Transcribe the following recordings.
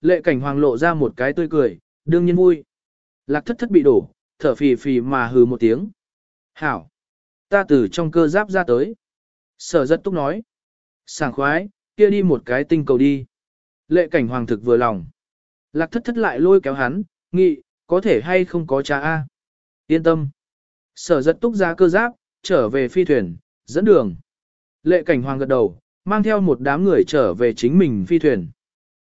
Lệ cảnh hoàng lộ ra một cái tươi cười, đương nhiên vui. Lạc thất thất bị đổ, thở phì phì mà hừ một tiếng. Hảo! Ta từ trong cơ giáp ra tới. Sở rất túc nói. Sảng khoái, kia đi một cái tinh cầu đi. Lệ cảnh hoàng thực vừa lòng. Lạc thất thất lại lôi kéo hắn, nghị, có thể hay không có cha A. Yên tâm. Sở giật túc ra cơ giáp, trở về phi thuyền, dẫn đường. Lệ cảnh hoàng gật đầu, mang theo một đám người trở về chính mình phi thuyền.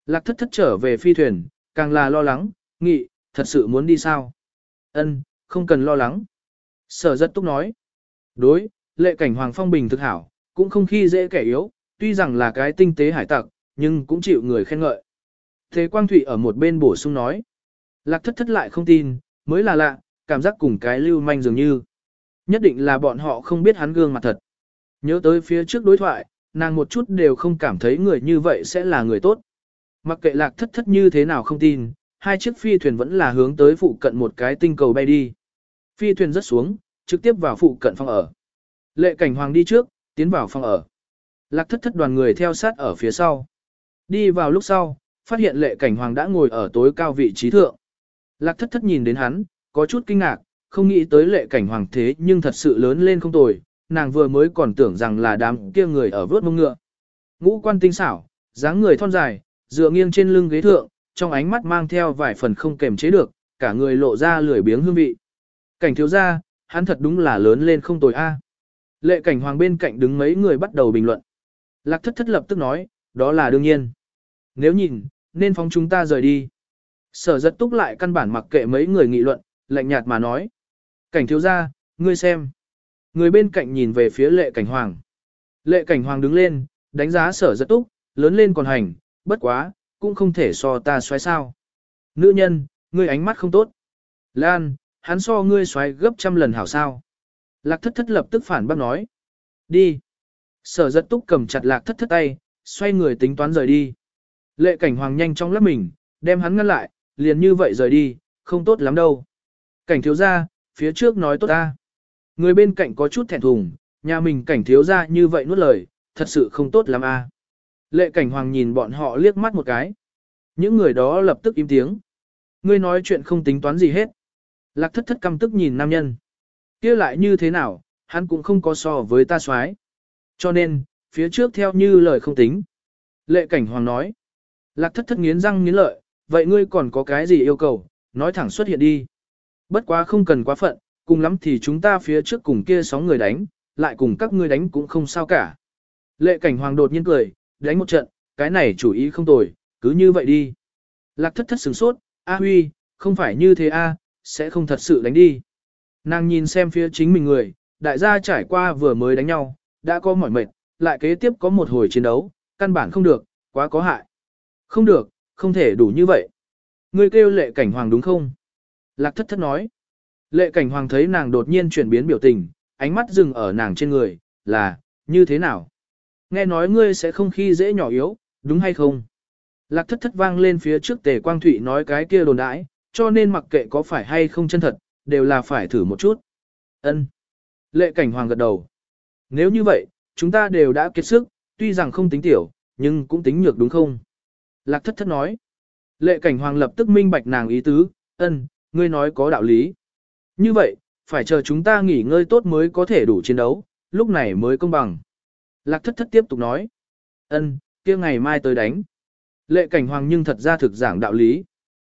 Lạc thất thất trở về phi thuyền, càng là lo lắng, nghị, thật sự muốn đi sao? Ân, không cần lo lắng. Sở rất túc nói. Đối, lệ cảnh hoàng phong bình thực hảo, cũng không khi dễ kẻ yếu, tuy rằng là cái tinh tế hải tặc, nhưng cũng chịu người khen ngợi. Thế Quang Thụy ở một bên bổ sung nói. Lạc thất thất lại không tin, mới là lạ, cảm giác cùng cái lưu manh dường như. Nhất định là bọn họ không biết hắn gương mặt thật. Nhớ tới phía trước đối thoại, nàng một chút đều không cảm thấy người như vậy sẽ là người tốt. Mặc kệ lạc thất thất như thế nào không tin, hai chiếc phi thuyền vẫn là hướng tới phụ cận một cái tinh cầu bay đi. Phi thuyền rất xuống, trực tiếp vào phụ cận phòng ở. Lệ cảnh hoàng đi trước, tiến vào phòng ở. Lạc thất thất đoàn người theo sát ở phía sau. Đi vào lúc sau, phát hiện lệ cảnh hoàng đã ngồi ở tối cao vị trí thượng. Lạc thất thất nhìn đến hắn, có chút kinh ngạc, không nghĩ tới lệ cảnh hoàng thế nhưng thật sự lớn lên không tồi, nàng vừa mới còn tưởng rằng là đám kia người ở vớt mông ngựa. Ngũ quan tinh xảo, dáng người thon dài, dựa nghiêng trên lưng ghế thượng, trong ánh mắt mang theo vài phần không kềm chế được, cả người lộ ra lười biếng hương vị. Cảnh thiếu gia, hắn thật đúng là lớn lên không tồi a. Lệ cảnh hoàng bên cạnh đứng mấy người bắt đầu bình luận. Lạc thất thất lập tức nói, đó là đương nhiên. Nếu nhìn, nên phóng chúng ta rời đi. Sở giật túc lại căn bản mặc kệ mấy người nghị luận, lạnh nhạt mà nói. Cảnh thiếu gia, ngươi xem. Người bên cạnh nhìn về phía lệ cảnh hoàng. Lệ cảnh hoàng đứng lên, đánh giá sở giật túc, lớn lên còn hành, bất quá, cũng không thể so ta xoáy sao. Nữ nhân, ngươi ánh mắt không tốt. Lan, hắn so ngươi xoáy gấp trăm lần hảo sao. Lạc thất thất lập tức phản bác nói. Đi. Sở giật túc cầm chặt lạc thất thất tay, xoay người tính toán rời đi. Lệ cảnh hoàng nhanh trong lắp mình, đem hắn ngăn lại, liền như vậy rời đi, không tốt lắm đâu. Cảnh thiếu ra, phía trước nói tốt ta. Người bên cạnh có chút thẹn thùng, nhà mình cảnh thiếu ra như vậy nuốt lời, thật sự không tốt lắm a. Lệ cảnh hoàng nhìn bọn họ liếc mắt một cái. Những người đó lập tức im tiếng. Ngươi nói chuyện không tính toán gì hết. Lạc thất thất căm tức nhìn nam nhân. kia lại như thế nào, hắn cũng không có so với ta soái Cho nên, phía trước theo như lời không tính. Lệ cảnh hoàng nói. Lạc thất thất nghiến răng nghiến lợi, vậy ngươi còn có cái gì yêu cầu, nói thẳng xuất hiện đi. Bất quá không cần quá phận, cùng lắm thì chúng ta phía trước cùng kia sóng người đánh, lại cùng các ngươi đánh cũng không sao cả. Lệ cảnh hoàng đột nhiên cười, đánh một trận, cái này chủ ý không tồi, cứ như vậy đi. Lạc thất thất sửng sốt, A huy, không phải như thế A, sẽ không thật sự đánh đi. Nàng nhìn xem phía chính mình người, đại gia trải qua vừa mới đánh nhau, đã có mỏi mệt, lại kế tiếp có một hồi chiến đấu, căn bản không được, quá có hại. Không được, không thể đủ như vậy. Ngươi kêu lệ cảnh hoàng đúng không? Lạc thất thất nói. Lệ cảnh hoàng thấy nàng đột nhiên chuyển biến biểu tình, ánh mắt dừng ở nàng trên người, là, như thế nào? Nghe nói ngươi sẽ không khi dễ nhỏ yếu, đúng hay không? Lạc thất thất vang lên phía trước tề quang thụy nói cái kia đồn đãi, cho nên mặc kệ có phải hay không chân thật, đều là phải thử một chút. Ân. Lệ cảnh hoàng gật đầu. Nếu như vậy, chúng ta đều đã kết sức, tuy rằng không tính tiểu, nhưng cũng tính nhược đúng không? Lạc thất thất nói. Lệ cảnh hoàng lập tức minh bạch nàng ý tứ, ân, ngươi nói có đạo lý. Như vậy, phải chờ chúng ta nghỉ ngơi tốt mới có thể đủ chiến đấu, lúc này mới công bằng. Lạc thất thất tiếp tục nói. ân, kia ngày mai tới đánh. Lệ cảnh hoàng nhưng thật ra thực giảng đạo lý.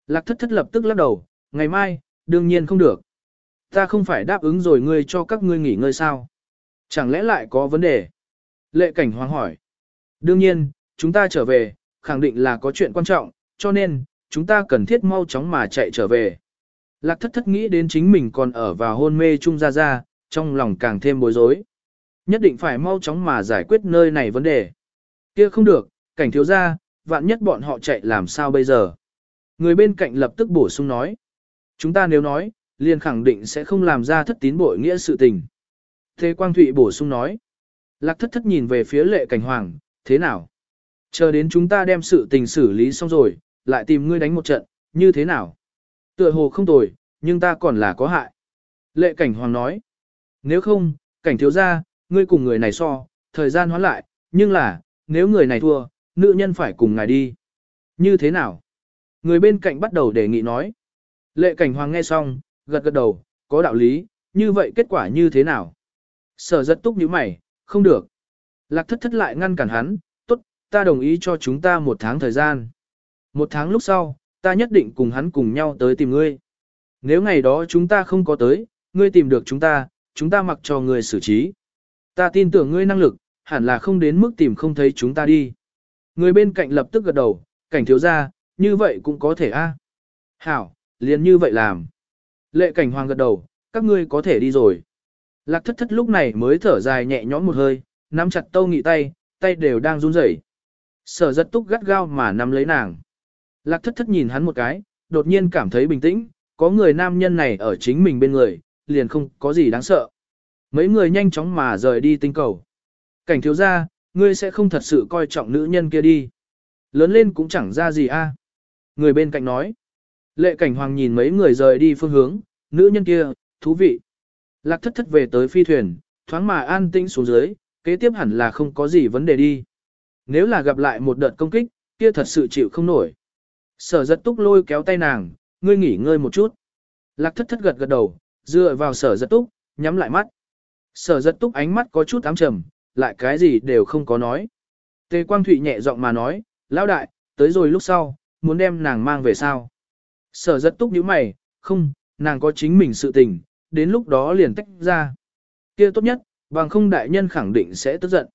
Lạc thất thất lập tức lắc đầu, ngày mai, đương nhiên không được. Ta không phải đáp ứng rồi ngươi cho các ngươi nghỉ ngơi sao? Chẳng lẽ lại có vấn đề? Lệ cảnh hoàng hỏi. Đương nhiên, chúng ta trở về, khẳng định là có chuyện quan trọng, cho nên, chúng ta cần thiết mau chóng mà chạy trở về. Lạc thất thất nghĩ đến chính mình còn ở vào hôn mê chung ra ra, trong lòng càng thêm bối rối. Nhất định phải mau chóng mà giải quyết nơi này vấn đề. kia không được, cảnh thiếu ra, vạn nhất bọn họ chạy làm sao bây giờ. Người bên cạnh lập tức bổ sung nói. Chúng ta nếu nói, liền khẳng định sẽ không làm ra thất tín bội nghĩa sự tình. Thế Quang Thụy bổ sung nói. Lạc thất thất nhìn về phía lệ cảnh hoàng, thế nào? Chờ đến chúng ta đem sự tình xử lý xong rồi, lại tìm ngươi đánh một trận, như thế nào? Tựa hồ không tồi, nhưng ta còn là có hại. Lệ cảnh hoàng nói. Nếu không, cảnh thiếu ra, ngươi cùng người này so, thời gian hoán lại, nhưng là, nếu người này thua, nữ nhân phải cùng ngài đi. Như thế nào? Người bên cạnh bắt đầu đề nghị nói. Lệ cảnh hoàng nghe xong, gật gật đầu, có đạo lý, như vậy kết quả như thế nào? Sở rất túc như mày, không được. Lạc thất thất lại ngăn cản hắn, tốt, ta đồng ý cho chúng ta một tháng thời gian. Một tháng lúc sau, ta nhất định cùng hắn cùng nhau tới tìm ngươi. Nếu ngày đó chúng ta không có tới, ngươi tìm được chúng ta, chúng ta mặc cho ngươi xử trí. Ta tin tưởng ngươi năng lực, hẳn là không đến mức tìm không thấy chúng ta đi. Người bên cạnh lập tức gật đầu, cảnh thiếu ra, như vậy cũng có thể a. Hảo, liền như vậy làm. Lệ cảnh hoàng gật đầu, các ngươi có thể đi rồi. Lạc thất thất lúc này mới thở dài nhẹ nhõm một hơi, nắm chặt tâu nghị tay, tay đều đang run rẩy. Sở giật túc gắt gao mà nắm lấy nàng. Lạc thất thất nhìn hắn một cái, đột nhiên cảm thấy bình tĩnh, có người nam nhân này ở chính mình bên người, liền không có gì đáng sợ. Mấy người nhanh chóng mà rời đi tinh cầu. Cảnh thiếu ra, ngươi sẽ không thật sự coi trọng nữ nhân kia đi. Lớn lên cũng chẳng ra gì a. Người bên cạnh nói. Lệ cảnh hoàng nhìn mấy người rời đi phương hướng, nữ nhân kia, thú vị. Lạc thất thất về tới phi thuyền, thoáng mà an tĩnh xuống dưới, kế tiếp hẳn là không có gì vấn đề đi. Nếu là gặp lại một đợt công kích, kia thật sự chịu không nổi. Sở giật túc lôi kéo tay nàng, ngươi nghỉ ngơi một chút. Lạc thất thất gật gật đầu, dựa vào sở giật túc, nhắm lại mắt. Sở giật túc ánh mắt có chút ám trầm, lại cái gì đều không có nói. Tề Quang Thụy nhẹ giọng mà nói, lão đại, tới rồi lúc sau, muốn đem nàng mang về sao. Sở giật túc nhíu mày, không, nàng có chính mình sự tình, đến lúc đó liền tách ra. kia tốt nhất, bằng không đại nhân khẳng định sẽ tức giận.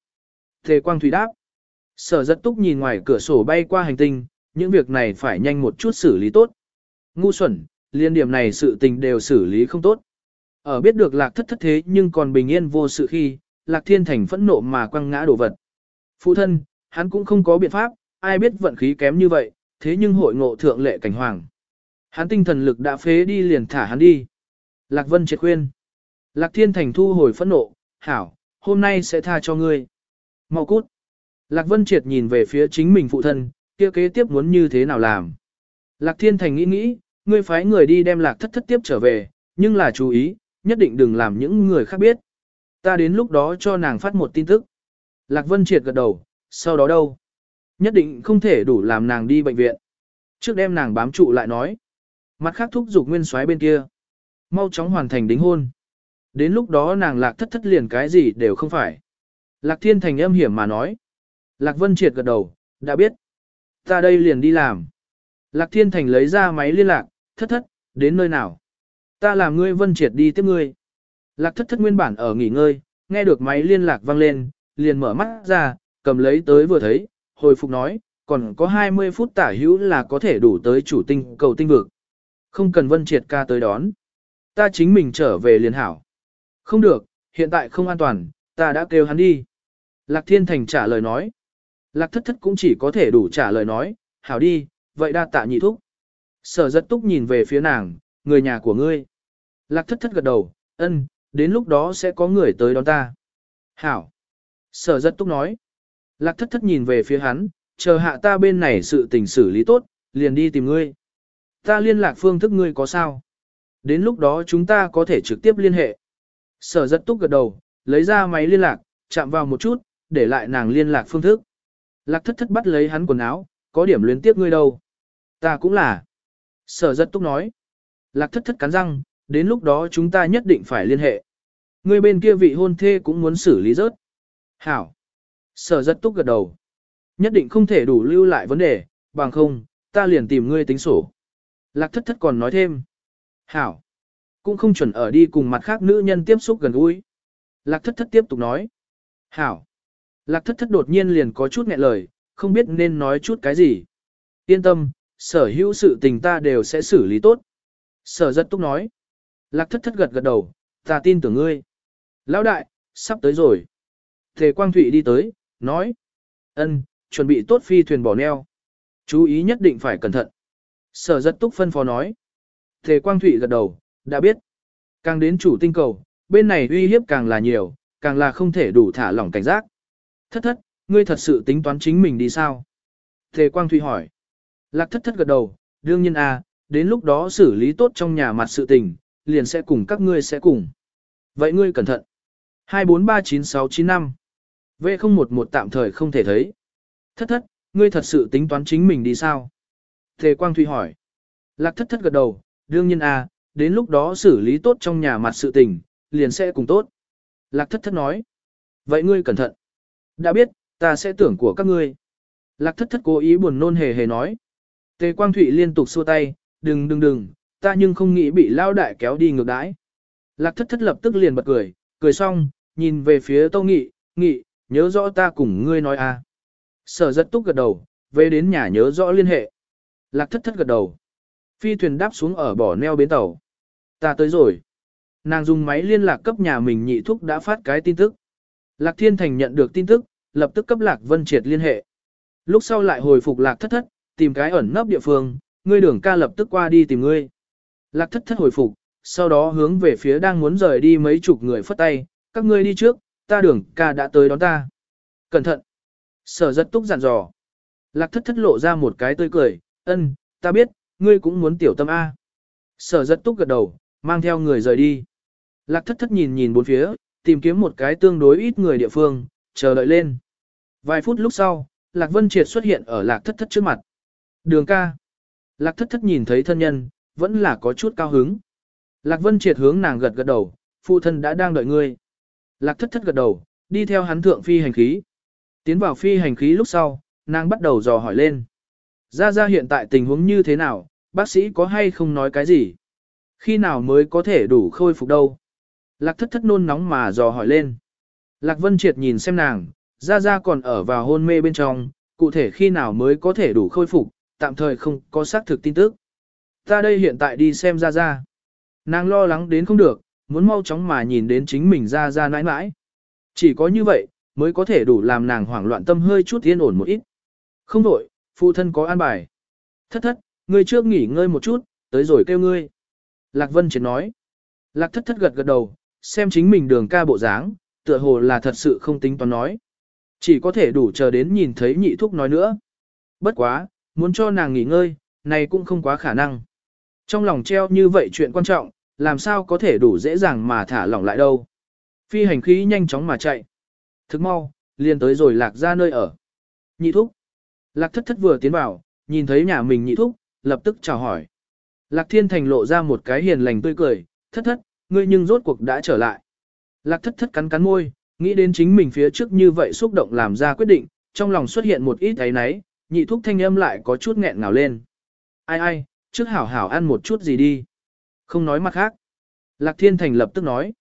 Tề Quang Thụy đáp. Sở giật túc nhìn ngoài cửa sổ bay qua hành tinh, những việc này phải nhanh một chút xử lý tốt. Ngu xuẩn, liên điểm này sự tình đều xử lý không tốt. Ở biết được lạc thất thất thế nhưng còn bình yên vô sự khi, lạc thiên thành phẫn nộ mà quăng ngã đồ vật. Phụ thân, hắn cũng không có biện pháp, ai biết vận khí kém như vậy, thế nhưng hội ngộ thượng lệ cảnh hoàng. Hắn tinh thần lực đã phế đi liền thả hắn đi. Lạc Vân triệt khuyên. Lạc Thiên Thành thu hồi phẫn nộ, hảo, hôm nay sẽ tha cho ngươi. Mau cút. Lạc Vân triệt nhìn về phía chính mình phụ thân, kia kế tiếp muốn như thế nào làm. Lạc Thiên Thành nghĩ nghĩ, ngươi phái người đi đem Lạc thất thất tiếp trở về, nhưng là chú ý, nhất định đừng làm những người khác biết. Ta đến lúc đó cho nàng phát một tin tức. Lạc Vân triệt gật đầu, sau đó đâu? Nhất định không thể đủ làm nàng đi bệnh viện. Trước đem nàng bám trụ lại nói. Mặt khác thúc giục nguyên soái bên kia. Mau chóng hoàn thành đính hôn. Đến lúc đó nàng lạc thất thất liền cái gì đều không phải. Lạc thiên thành âm hiểm mà nói. Lạc vân triệt gật đầu, đã biết. Ta đây liền đi làm. Lạc thiên thành lấy ra máy liên lạc, thất thất, đến nơi nào. Ta làm ngươi vân triệt đi tiếp ngươi. Lạc thất thất nguyên bản ở nghỉ ngơi, nghe được máy liên lạc vang lên, liền mở mắt ra, cầm lấy tới vừa thấy, hồi phục nói, còn có 20 phút tả hữu là có thể đủ tới chủ tinh cầu tinh vực. Không cần vân triệt ca tới đón. Ta chính mình trở về liền hảo. Không được, hiện tại không an toàn, ta đã kêu hắn đi. Lạc Thiên Thành trả lời nói. Lạc Thất Thất cũng chỉ có thể đủ trả lời nói, hảo đi, vậy đa tạ nhị thúc. Sở rất túc nhìn về phía nàng, người nhà của ngươi. Lạc Thất Thất gật đầu, ân, đến lúc đó sẽ có người tới đón ta. Hảo. Sở rất túc nói. Lạc Thất Thất nhìn về phía hắn, chờ hạ ta bên này sự tình xử lý tốt, liền đi tìm ngươi. Ta liên lạc phương thức ngươi có sao? Đến lúc đó chúng ta có thể trực tiếp liên hệ. Sở rất túc gật đầu, lấy ra máy liên lạc, chạm vào một chút, để lại nàng liên lạc phương thức. Lạc thất thất bắt lấy hắn quần áo, có điểm luyến tiếp ngươi đâu. Ta cũng là. Sở rất túc nói. Lạc thất thất cắn răng, đến lúc đó chúng ta nhất định phải liên hệ. Ngươi bên kia vị hôn thê cũng muốn xử lý rớt. Hảo. Sở rất túc gật đầu. Nhất định không thể đủ lưu lại vấn đề, bằng không, ta liền tìm ngươi tính sổ. Lạc thất thất còn nói thêm. Hảo. Cũng không chuẩn ở đi cùng mặt khác nữ nhân tiếp xúc gần gũi. Lạc thất thất tiếp tục nói. Hảo. Lạc thất thất đột nhiên liền có chút nghẹn lời, không biết nên nói chút cái gì. Yên tâm, sở hữu sự tình ta đều sẽ xử lý tốt. Sở rất túc nói. Lạc thất thất gật gật đầu, ta tin tưởng ngươi. Lão đại, sắp tới rồi. Thề Quang Thụy đi tới, nói. ân, chuẩn bị tốt phi thuyền bỏ neo. Chú ý nhất định phải cẩn thận. Sở rất túc phân phó nói. Thề Quang Thụy gật đầu, đã biết. Càng đến chủ tinh cầu, bên này uy hiếp càng là nhiều, càng là không thể đủ thả lỏng cảnh giác. Thất thất, ngươi thật sự tính toán chính mình đi sao? Thề Quang Thụy hỏi. Lạc thất thất gật đầu, đương nhiên a, à, đến lúc đó xử lý tốt trong nhà mặt sự tình, liền sẽ cùng các ngươi sẽ cùng. Vậy ngươi cẩn thận. 2439695 V011 tạm thời không thể thấy. Thất thất, ngươi thật sự tính toán chính mình đi sao? Thề Quang Thụy hỏi. Lạc thất thất gật đầu, đương nhiên a, đến lúc đó xử lý tốt trong nhà mặt sự tình, liền sẽ cùng tốt. Lạc thất thất nói. Vậy ngươi cẩn thận. Đã biết, ta sẽ tưởng của các ngươi. Lạc thất thất cố ý buồn nôn hề hề nói. Tề Quang Thụy liên tục xua tay, đừng đừng đừng, ta nhưng không nghĩ bị lao đại kéo đi ngược đãi. Lạc thất thất lập tức liền bật cười, cười xong, nhìn về phía Tâu Nghị, Nghị, nhớ rõ ta cùng ngươi nói à. Sở rất túc gật đầu, về đến nhà nhớ rõ liên hệ. Lạc thất thất gật đầu. Phi thuyền đáp xuống ở bỏ neo bến tàu. Ta tới rồi. Nàng dùng máy liên lạc cấp nhà mình nhị thúc đã phát cái tin tức. Lạc Thiên Thành nhận được tin tức, lập tức cấp Lạc Vân Triệt liên hệ. Lúc sau lại hồi phục Lạc thất thất, tìm cái ẩn nấp địa phương, ngươi đường ca lập tức qua đi tìm ngươi. Lạc thất thất hồi phục, sau đó hướng về phía đang muốn rời đi mấy chục người phất tay, các ngươi đi trước, ta đường ca đã tới đón ta. Cẩn thận. Sở rất túc dặn dò. Lạc thất thất lộ ra một cái tươi cười, ân, ta biết, ngươi cũng muốn tiểu tâm A. Sở rất túc gật đầu, mang theo người rời đi. Lạc thất thất nhìn nhìn bốn phía, tìm kiếm một cái tương đối ít người địa phương, chờ đợi lên. Vài phút lúc sau, Lạc Vân Triệt xuất hiện ở Lạc thất thất trước mặt. Đường ca. Lạc thất thất nhìn thấy thân nhân, vẫn là có chút cao hứng. Lạc Vân Triệt hướng nàng gật gật đầu, phụ thân đã đang đợi ngươi. Lạc thất thất gật đầu, đi theo hắn thượng phi hành khí. Tiến vào phi hành khí lúc sau, nàng bắt đầu dò hỏi lên. Ra ra hiện tại tình huống như thế nào, bác sĩ có hay không nói cái gì? Khi nào mới có thể đủ khôi phục đâu? Lạc thất thất nôn nóng mà dò hỏi lên. Lạc Vân Triệt nhìn xem nàng, ra ra còn ở vào hôn mê bên trong, cụ thể khi nào mới có thể đủ khôi phục, tạm thời không có xác thực tin tức. Ta đây hiện tại đi xem ra ra. Nàng lo lắng đến không được, muốn mau chóng mà nhìn đến chính mình ra ra nãi nãi. Chỉ có như vậy, mới có thể đủ làm nàng hoảng loạn tâm hơi chút yên ổn một ít. Không đổi, phụ thân có an bài. Thất thất, ngươi trước nghỉ ngơi một chút, tới rồi kêu ngươi. Lạc Vân Triệt nói. Lạc thất thất gật gật đầu, xem chính mình đường ca bộ dáng, tựa hồ là thật sự không tính toán nói. Chỉ có thể đủ chờ đến nhìn thấy nhị thúc nói nữa. Bất quá, muốn cho nàng nghỉ ngơi, này cũng không quá khả năng. Trong lòng treo như vậy chuyện quan trọng, làm sao có thể đủ dễ dàng mà thả lỏng lại đâu. Phi hành khí nhanh chóng mà chạy. Thức mau, liền tới rồi lạc ra nơi ở. Nhị thúc. Lạc thất thất vừa tiến vào, nhìn thấy nhà mình nhị thúc, lập tức chào hỏi. Lạc thiên thành lộ ra một cái hiền lành tươi cười, thất thất, ngươi nhưng rốt cuộc đã trở lại. Lạc thất thất cắn cắn môi, nghĩ đến chính mình phía trước như vậy xúc động làm ra quyết định, trong lòng xuất hiện một ít ấy náy, nhị thúc thanh âm lại có chút nghẹn ngào lên. Ai ai, trước hảo hảo ăn một chút gì đi. Không nói mặt khác. Lạc Thiên Thành lập tức nói.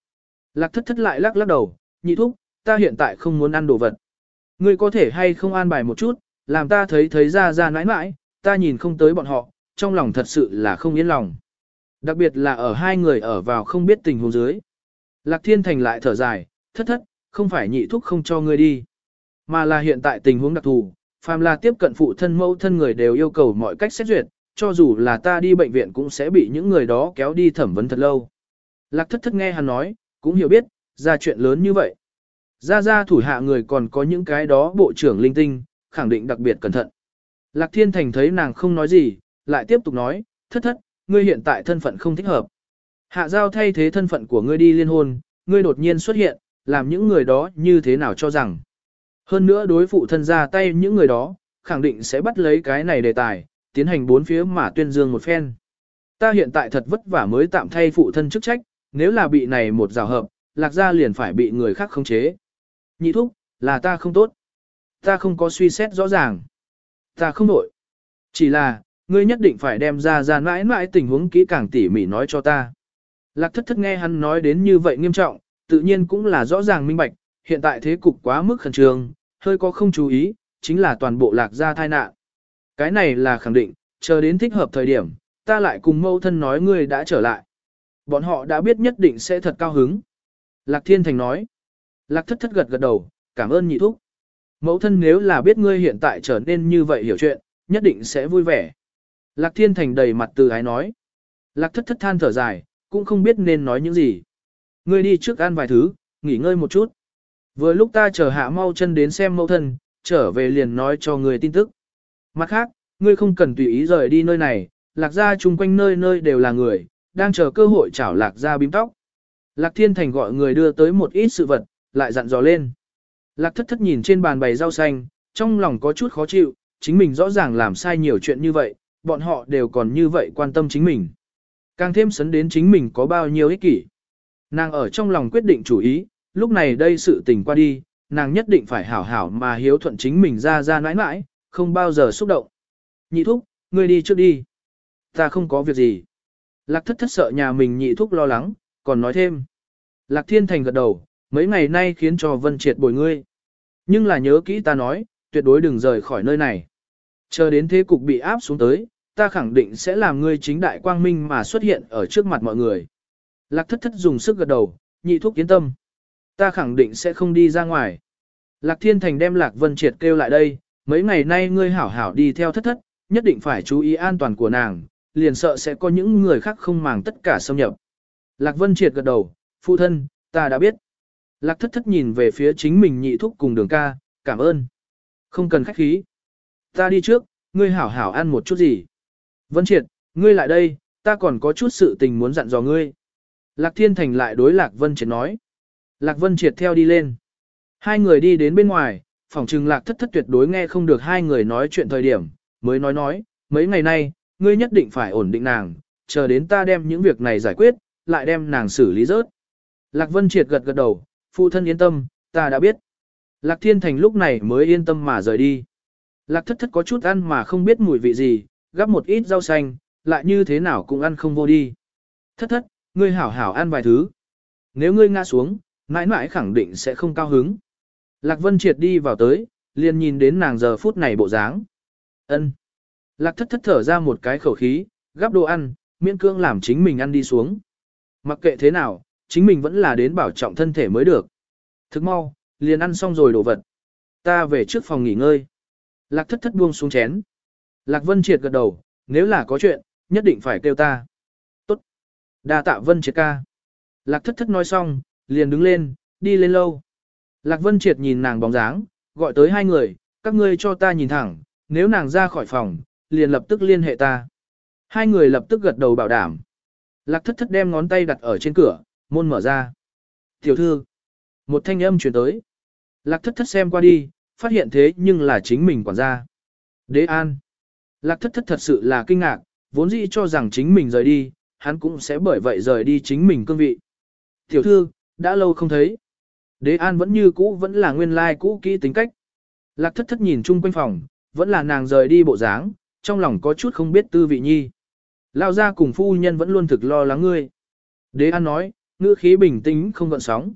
Lạc thất thất lại lắc lắc đầu, nhị thúc, ta hiện tại không muốn ăn đồ vật. Ngươi có thể hay không an bài một chút, làm ta thấy thấy ra ra nãi nãi, ta nhìn không tới bọn họ, trong lòng thật sự là không yên lòng. Đặc biệt là ở hai người ở vào không biết tình huống dưới. Lạc Thiên Thành lại thở dài, thất thất, không phải nhị thúc không cho ngươi đi, mà là hiện tại tình huống đặc thù, phàm là tiếp cận phụ thân mẫu thân người đều yêu cầu mọi cách xét duyệt, cho dù là ta đi bệnh viện cũng sẽ bị những người đó kéo đi thẩm vấn thật lâu. Lạc thất thất nghe hắn nói, cũng hiểu biết, ra chuyện lớn như vậy. Ra ra thủ hạ người còn có những cái đó bộ trưởng linh tinh, khẳng định đặc biệt cẩn thận. Lạc thiên thành thấy nàng không nói gì, lại tiếp tục nói, thất thất, ngươi hiện tại thân phận không thích hợp. Hạ giao thay thế thân phận của ngươi đi liên hôn, ngươi đột nhiên xuất hiện, làm những người đó như thế nào cho rằng. Hơn nữa đối phụ thân ra tay những người đó, khẳng định sẽ bắt lấy cái này đề tài, tiến hành bốn phía mà tuyên dương một phen. Ta hiện tại thật vất vả mới tạm thay phụ thân chức trách, nếu là bị này một rào hợp, lạc gia liền phải bị người khác khống chế. Nhị thúc, là ta không tốt. Ta không có suy xét rõ ràng. Ta không nổi. Chỉ là, ngươi nhất định phải đem ra ra mãi mãi tình huống kỹ càng tỉ mỉ nói cho ta. Lạc thất thất nghe hắn nói đến như vậy nghiêm trọng, tự nhiên cũng là rõ ràng minh bạch, hiện tại thế cục quá mức khẩn trương, hơi có không chú ý, chính là toàn bộ lạc gia tai nạn. Cái này là khẳng định, chờ đến thích hợp thời điểm, ta lại cùng mâu thân nói ngươi đã trở lại. Bọn họ đã biết nhất định sẽ thật cao hứng. Lạc Thiên Thành nói. Lạc thất thất gật gật đầu, cảm ơn nhị thúc. Mẫu thân nếu là biết ngươi hiện tại trở nên như vậy hiểu chuyện, nhất định sẽ vui vẻ. Lạc Thiên Thành đầy mặt từ ái nói. Lạc thất thất than thở dài, cũng không biết nên nói những gì. Ngươi đi trước ăn vài thứ, nghỉ ngơi một chút. Vừa lúc ta chờ hạ mau chân đến xem mẫu thân, trở về liền nói cho người tin tức. Mặt khác, ngươi không cần tùy ý rời đi nơi này, lạc gia chung quanh nơi nơi đều là người, đang chờ cơ hội chảo lạc gia bím tóc. Lạc thiên thành gọi người đưa tới một ít sự vật, lại dặn dò lên. Lạc thất thất nhìn trên bàn bày rau xanh, trong lòng có chút khó chịu, chính mình rõ ràng làm sai nhiều chuyện như vậy, bọn họ đều còn như vậy quan tâm chính mình. Càng thêm sấn đến chính mình có bao nhiêu ích kỷ. Nàng ở trong lòng quyết định chủ ý, lúc này đây sự tình qua đi, nàng nhất định phải hảo hảo mà hiếu thuận chính mình ra ra nãi nãi, không bao giờ xúc động. Nhị thúc, ngươi đi trước đi. Ta không có việc gì. Lạc thất thất sợ nhà mình nhị thúc lo lắng, còn nói thêm. Lạc thiên thành gật đầu, mấy ngày nay khiến cho vân triệt bồi ngươi. Nhưng là nhớ kỹ ta nói, tuyệt đối đừng rời khỏi nơi này. Chờ đến thế cục bị áp xuống tới, ta khẳng định sẽ làm ngươi chính đại quang minh mà xuất hiện ở trước mặt mọi người. Lạc thất thất dùng sức gật đầu, nhị thúc yên tâm. Ta khẳng định sẽ không đi ra ngoài. Lạc thiên thành đem lạc vân triệt kêu lại đây, mấy ngày nay ngươi hảo hảo đi theo thất thất, nhất định phải chú ý an toàn của nàng, liền sợ sẽ có những người khác không màng tất cả xâm nhập. Lạc vân triệt gật đầu, phụ thân, ta đã biết. Lạc thất thất nhìn về phía chính mình nhị thúc cùng đường ca, cảm ơn. Không cần khách khí. Ta đi trước, ngươi hảo hảo ăn một chút gì. Vân triệt, ngươi lại đây, ta còn có chút sự tình muốn dặn dò ngươi. Lạc thiên thành lại đối lạc vân triệt nói. Lạc vân triệt theo đi lên. Hai người đi đến bên ngoài, phòng trừng lạc thất thất tuyệt đối nghe không được hai người nói chuyện thời điểm, mới nói nói, mấy ngày nay, ngươi nhất định phải ổn định nàng, chờ đến ta đem những việc này giải quyết, lại đem nàng xử lý rớt. Lạc Vân Triệt gật gật đầu, phụ thân yên tâm, ta đã biết. Lạc Thiên Thành lúc này mới yên tâm mà rời đi. Lạc thất thất có chút ăn mà không biết mùi vị gì, gắp một ít rau xanh, lại như thế nào cũng ăn không vô đi. Thất thất, ngươi hảo hảo ăn vài thứ. Nếu ngươi ngã xuống, mãi mãi khẳng định sẽ không cao hứng. Lạc Vân Triệt đi vào tới, liền nhìn đến nàng giờ phút này bộ dáng. Ân. Lạc thất thất thở ra một cái khẩu khí, gắp đồ ăn, miễn cương làm chính mình ăn đi xuống. Mặc kệ thế nào, chính mình vẫn là đến bảo trọng thân thể mới được. Thức mau, liền ăn xong rồi đồ vật. Ta về trước phòng nghỉ ngơi. Lạc thất thất buông xuống chén. Lạc Vân Triệt gật đầu, nếu là có chuyện, nhất định phải kêu ta. Tốt. đa tạ Vân Triệt ca. Lạc thất thất nói xong, liền đứng lên, đi lên lâu. Lạc Vân Triệt nhìn nàng bóng dáng, gọi tới hai người, các ngươi cho ta nhìn thẳng, nếu nàng ra khỏi phòng, liền lập tức liên hệ ta. Hai người lập tức gật đầu bảo đảm. Lạc thất thất đem ngón tay đặt ở trên cửa, môn mở ra. Tiểu thư, một thanh âm chuyển tới. Lạc thất thất xem qua đi, phát hiện thế nhưng là chính mình quản gia. Đế an. Lạc thất thất thật sự là kinh ngạc, vốn dĩ cho rằng chính mình rời đi, hắn cũng sẽ bởi vậy rời đi chính mình cương vị. Tiểu thư, đã lâu không thấy. Đế an vẫn như cũ vẫn là nguyên lai cũ kỹ tính cách. Lạc thất thất nhìn chung quanh phòng, vẫn là nàng rời đi bộ dáng, trong lòng có chút không biết tư vị nhi. Lao ra cùng phu nhân vẫn luôn thực lo lắng ngươi. Đế an nói, ngữ khí bình tĩnh không gợn sóng.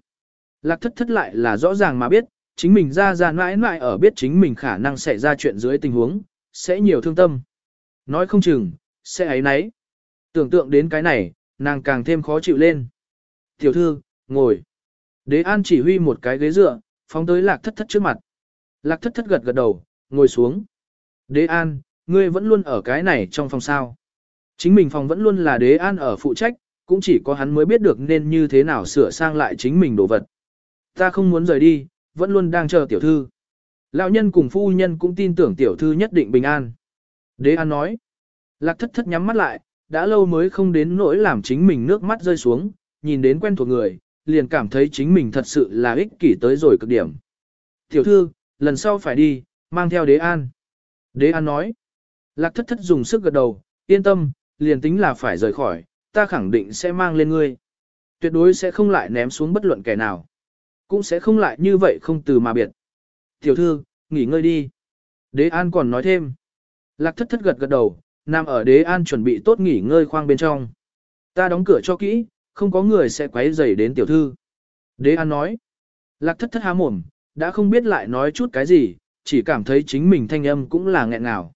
Lạc thất thất lại là rõ ràng mà biết, chính mình ra ra mãi mãi ở biết chính mình khả năng xảy ra chuyện dưới tình huống, sẽ nhiều thương tâm. Nói không chừng, sẽ ấy nấy. Tưởng tượng đến cái này, nàng càng thêm khó chịu lên. Tiểu thư, ngồi. Đế an chỉ huy một cái ghế dựa, phóng tới lạc thất thất trước mặt. Lạc thất thất gật gật đầu, ngồi xuống. Đế an, ngươi vẫn luôn ở cái này trong phòng sao. Chính mình phòng vẫn luôn là đế an ở phụ trách, cũng chỉ có hắn mới biết được nên như thế nào sửa sang lại chính mình đồ vật. Ta không muốn rời đi, vẫn luôn đang chờ tiểu thư. Lão nhân cùng phu nhân cũng tin tưởng tiểu thư nhất định bình an. Đế an nói. Lạc thất thất nhắm mắt lại, đã lâu mới không đến nỗi làm chính mình nước mắt rơi xuống, nhìn đến quen thuộc người, liền cảm thấy chính mình thật sự là ích kỷ tới rồi cực điểm. Tiểu thư, lần sau phải đi, mang theo đế an. Đế an nói. Lạc thất thất dùng sức gật đầu, yên tâm, liền tính là phải rời khỏi, ta khẳng định sẽ mang lên ngươi. Tuyệt đối sẽ không lại ném xuống bất luận kẻ nào. Cũng sẽ không lại như vậy không từ mà biệt. Tiểu thư, nghỉ ngơi đi. Đế An còn nói thêm. Lạc thất thất gật gật đầu, nằm ở Đế An chuẩn bị tốt nghỉ ngơi khoang bên trong. Ta đóng cửa cho kỹ, không có người sẽ quấy rầy đến tiểu thư. Đế An nói. Lạc thất thất há mồm, đã không biết lại nói chút cái gì, chỉ cảm thấy chính mình thanh âm cũng là nghẹn ngào.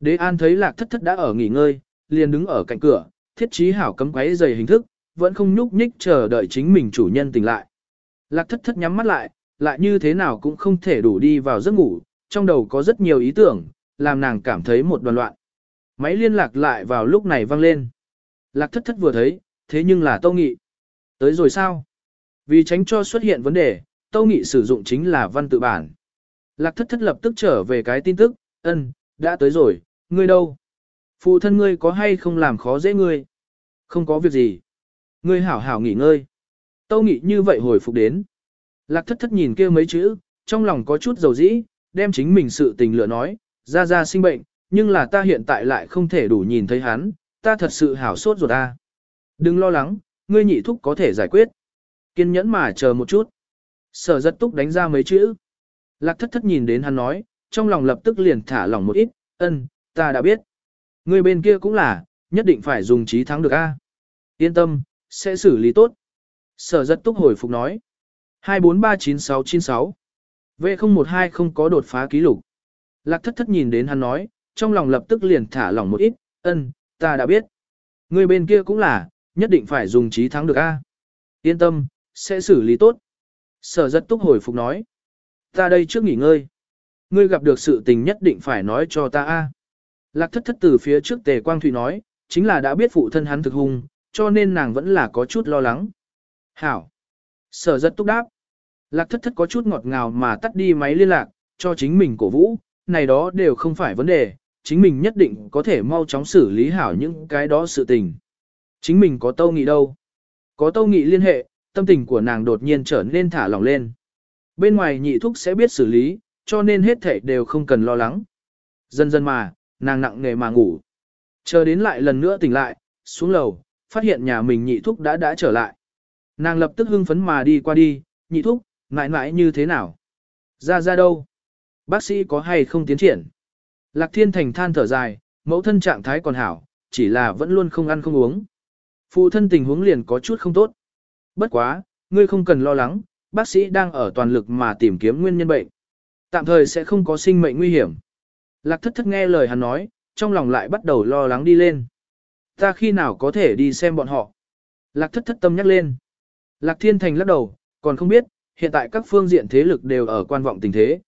Đế An thấy lạc thất thất đã ở nghỉ ngơi, liền đứng ở cạnh cửa, thiết trí hảo cấm quấy dày hình thức, vẫn không nhúc nhích chờ đợi chính mình chủ nhân tỉnh lại. Lạc thất thất nhắm mắt lại, lại như thế nào cũng không thể đủ đi vào giấc ngủ, trong đầu có rất nhiều ý tưởng, làm nàng cảm thấy một đoàn loạn. Máy liên lạc lại vào lúc này vang lên. Lạc thất thất vừa thấy, thế nhưng là Tâu Nghị. Tới rồi sao? Vì tránh cho xuất hiện vấn đề, Tâu Nghị sử dụng chính là văn tự bản. Lạc thất thất lập tức trở về cái tin tức, ân, đã tới rồi, ngươi đâu? Phụ thân ngươi có hay không làm khó dễ ngươi? Không có việc gì. Ngươi hảo hảo nghỉ ngơi. Tâu nghị như vậy hồi phục đến. Lạc thất thất nhìn kia mấy chữ, trong lòng có chút dầu dĩ, đem chính mình sự tình lựa nói, ra ra sinh bệnh, nhưng là ta hiện tại lại không thể đủ nhìn thấy hắn, ta thật sự hảo sốt ruột ta. Đừng lo lắng, ngươi nhị thúc có thể giải quyết. Kiên nhẫn mà chờ một chút. Sở giật túc đánh ra mấy chữ. Lạc thất thất nhìn đến hắn nói, trong lòng lập tức liền thả lỏng một ít, ân, ta đã biết. Ngươi bên kia cũng là, nhất định phải dùng trí thắng được a. Yên tâm, sẽ xử lý tốt. Sở giật túc hồi phục nói. 2439696 V012 không có đột phá ký lục. Lạc thất thất nhìn đến hắn nói, trong lòng lập tức liền thả lỏng một ít, ân, ta đã biết. Người bên kia cũng là, nhất định phải dùng trí thắng được a. Yên tâm, sẽ xử lý tốt. Sở rất túc hồi phục nói. Ta đây trước nghỉ ngơi. Ngươi gặp được sự tình nhất định phải nói cho ta a. Lạc thất thất từ phía trước tề quang thủy nói, chính là đã biết phụ thân hắn thực hung, cho nên nàng vẫn là có chút lo lắng. Hảo. Sở rất túc đáp. Lạc thất thất có chút ngọt ngào mà tắt đi máy liên lạc, cho chính mình cổ vũ, này đó đều không phải vấn đề, chính mình nhất định có thể mau chóng xử lý hảo những cái đó sự tình. Chính mình có tâu nghị đâu. Có tâu nghị liên hệ, tâm tình của nàng đột nhiên trở nên thả lỏng lên. Bên ngoài nhị thúc sẽ biết xử lý, cho nên hết thảy đều không cần lo lắng. Dần dần mà, nàng nặng nề mà ngủ. Chờ đến lại lần nữa tỉnh lại, xuống lầu, phát hiện nhà mình nhị thúc đã đã trở lại. Nàng lập tức hưng phấn mà đi qua đi, nhị thúc, mãi mãi như thế nào? Ra ra đâu? Bác sĩ có hay không tiến triển? Lạc thiên thành than thở dài, mẫu thân trạng thái còn hảo, chỉ là vẫn luôn không ăn không uống. Phụ thân tình huống liền có chút không tốt. Bất quá, ngươi không cần lo lắng, bác sĩ đang ở toàn lực mà tìm kiếm nguyên nhân bệnh. Tạm thời sẽ không có sinh mệnh nguy hiểm. Lạc thất thất nghe lời hắn nói, trong lòng lại bắt đầu lo lắng đi lên. Ta khi nào có thể đi xem bọn họ? Lạc thất thất tâm nhắc lên. Lạc thiên thành lắc đầu, còn không biết, hiện tại các phương diện thế lực đều ở quan vọng tình thế.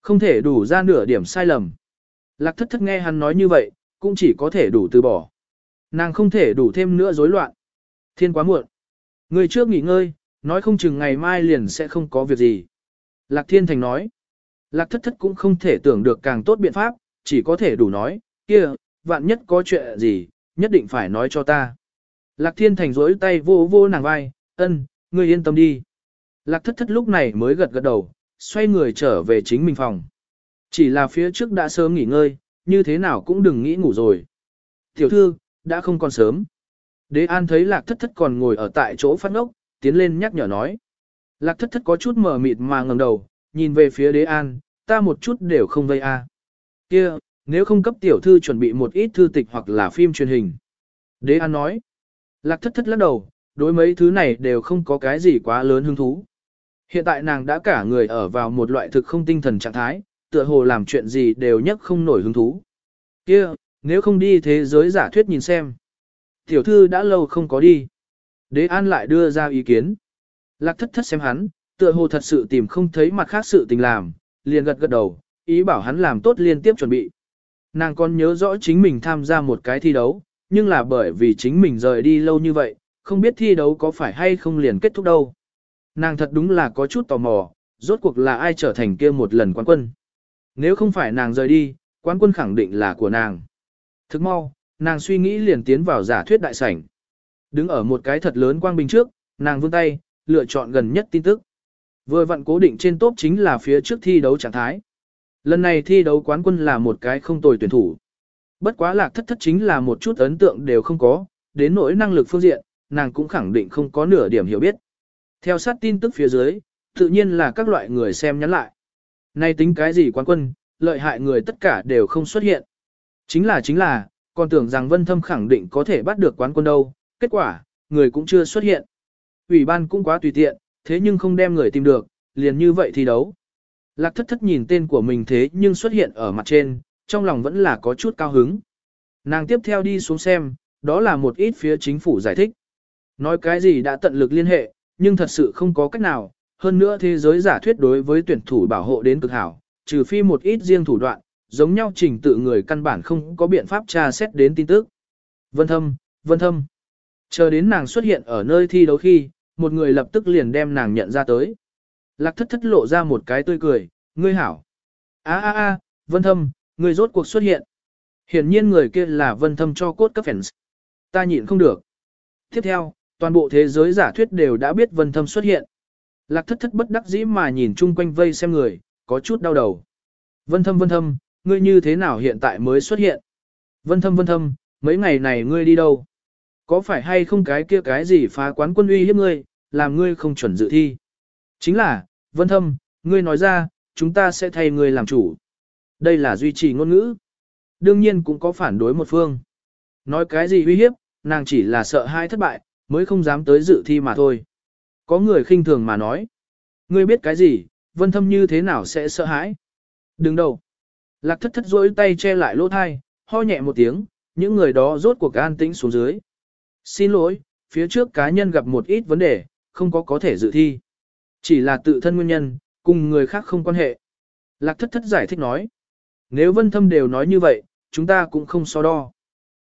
Không thể đủ ra nửa điểm sai lầm. Lạc thất thất nghe hắn nói như vậy, cũng chỉ có thể đủ từ bỏ. Nàng không thể đủ thêm nữa rối loạn. Thiên quá muộn. Người trước nghỉ ngơi, nói không chừng ngày mai liền sẽ không có việc gì. Lạc thiên thành nói. Lạc thất thất cũng không thể tưởng được càng tốt biện pháp, chỉ có thể đủ nói, kia, vạn nhất có chuyện gì, nhất định phải nói cho ta. Lạc thiên thành rối tay vô vô nàng vai, ân, ngươi yên tâm đi. Lạc thất thất lúc này mới gật gật đầu, xoay người trở về chính mình phòng. Chỉ là phía trước đã sớm nghỉ ngơi, như thế nào cũng đừng nghĩ ngủ rồi. Tiểu thư, đã không còn sớm. Đế An thấy lạc thất thất còn ngồi ở tại chỗ phát ngốc, tiến lên nhắc nhở nói. Lạc thất thất có chút mờ mịt mà ngẩng đầu, nhìn về phía đế an, ta một chút đều không vây a. Kia, nếu không cấp tiểu thư chuẩn bị một ít thư tịch hoặc là phim truyền hình. Đế an nói. Lạc thất thất lắc đầu, đối mấy thứ này đều không có cái gì quá lớn hứng thú. Hiện tại nàng đã cả người ở vào một loại thực không tinh thần trạng thái, tựa hồ làm chuyện gì đều nhất không nổi hứng thú. Kia, nếu không đi thế giới giả thuyết nhìn xem. Tiểu thư đã lâu không có đi. Đế An lại đưa ra ý kiến. Lạc thất thất xem hắn, tựa hồ thật sự tìm không thấy mặt khác sự tình làm, liền gật gật đầu, ý bảo hắn làm tốt liên tiếp chuẩn bị. Nàng còn nhớ rõ chính mình tham gia một cái thi đấu, nhưng là bởi vì chính mình rời đi lâu như vậy, không biết thi đấu có phải hay không liền kết thúc đâu. Nàng thật đúng là có chút tò mò, rốt cuộc là ai trở thành kia một lần quán quân. Nếu không phải nàng rời đi, quán quân khẳng định là của nàng. Thức mau, nàng suy nghĩ liền tiến vào giả thuyết đại sảnh. Đứng ở một cái thật lớn quang bình trước, nàng vươn tay, lựa chọn gần nhất tin tức. Vừa vặn cố định trên top chính là phía trước thi đấu trạng thái. Lần này thi đấu quán quân là một cái không tồi tuyển thủ. Bất quá lạc thất thất chính là một chút ấn tượng đều không có, đến nỗi năng lực phương diện, nàng cũng khẳng định không có nửa điểm hiểu biết. Theo sát tin tức phía dưới, tự nhiên là các loại người xem nhắn lại. Nay tính cái gì quán quân, lợi hại người tất cả đều không xuất hiện. Chính là chính là, còn tưởng rằng Vân Thâm khẳng định có thể bắt được quán quân đâu, kết quả, người cũng chưa xuất hiện. Ủy ban cũng quá tùy tiện, thế nhưng không đem người tìm được, liền như vậy thi đấu. Lạc thất thất nhìn tên của mình thế nhưng xuất hiện ở mặt trên, trong lòng vẫn là có chút cao hứng. Nàng tiếp theo đi xuống xem, đó là một ít phía chính phủ giải thích. Nói cái gì đã tận lực liên hệ, nhưng thật sự không có cách nào, hơn nữa thế giới giả thuyết đối với tuyển thủ bảo hộ đến cực hảo, trừ phi một ít riêng thủ đoạn, giống nhau trình tự người căn bản không có biện pháp tra xét đến tin tức. Vân thâm, vân thâm. Chờ đến nàng xuất hiện ở nơi thi đấu khi, một người lập tức liền đem nàng nhận ra tới. Lạc thất thất lộ ra một cái tươi cười, ngươi hảo. a a a vân thâm, ngươi rốt cuộc xuất hiện. Hiển nhiên người kia là vân thâm cho cốt cấp fans. Ta nhịn không được. Tiếp theo, toàn bộ thế giới giả thuyết đều đã biết vân thâm xuất hiện. Lạc thất thất bất đắc dĩ mà nhìn chung quanh vây xem người, có chút đau đầu. Vân thâm vân thâm, ngươi như thế nào hiện tại mới xuất hiện? Vân thâm vân thâm, mấy ngày này ngươi đi đâu? Có phải hay không cái kia cái gì phá quán quân uy hiếp ngươi, làm ngươi không chuẩn dự thi? Chính là, vân thâm, ngươi nói ra, chúng ta sẽ thay ngươi làm chủ. Đây là duy trì ngôn ngữ. Đương nhiên cũng có phản đối một phương. Nói cái gì uy hiếp, nàng chỉ là sợ hai thất bại, mới không dám tới dự thi mà thôi. Có người khinh thường mà nói. Ngươi biết cái gì, vân thâm như thế nào sẽ sợ hãi? Đừng đâu. Lạc thất thất rỗi tay che lại lỗ thai, ho nhẹ một tiếng, những người đó rốt cuộc an tĩnh xuống dưới. Xin lỗi, phía trước cá nhân gặp một ít vấn đề, không có có thể dự thi. Chỉ là tự thân nguyên nhân, cùng người khác không quan hệ. Lạc thất thất giải thích nói. Nếu vân thâm đều nói như vậy, chúng ta cũng không so đo.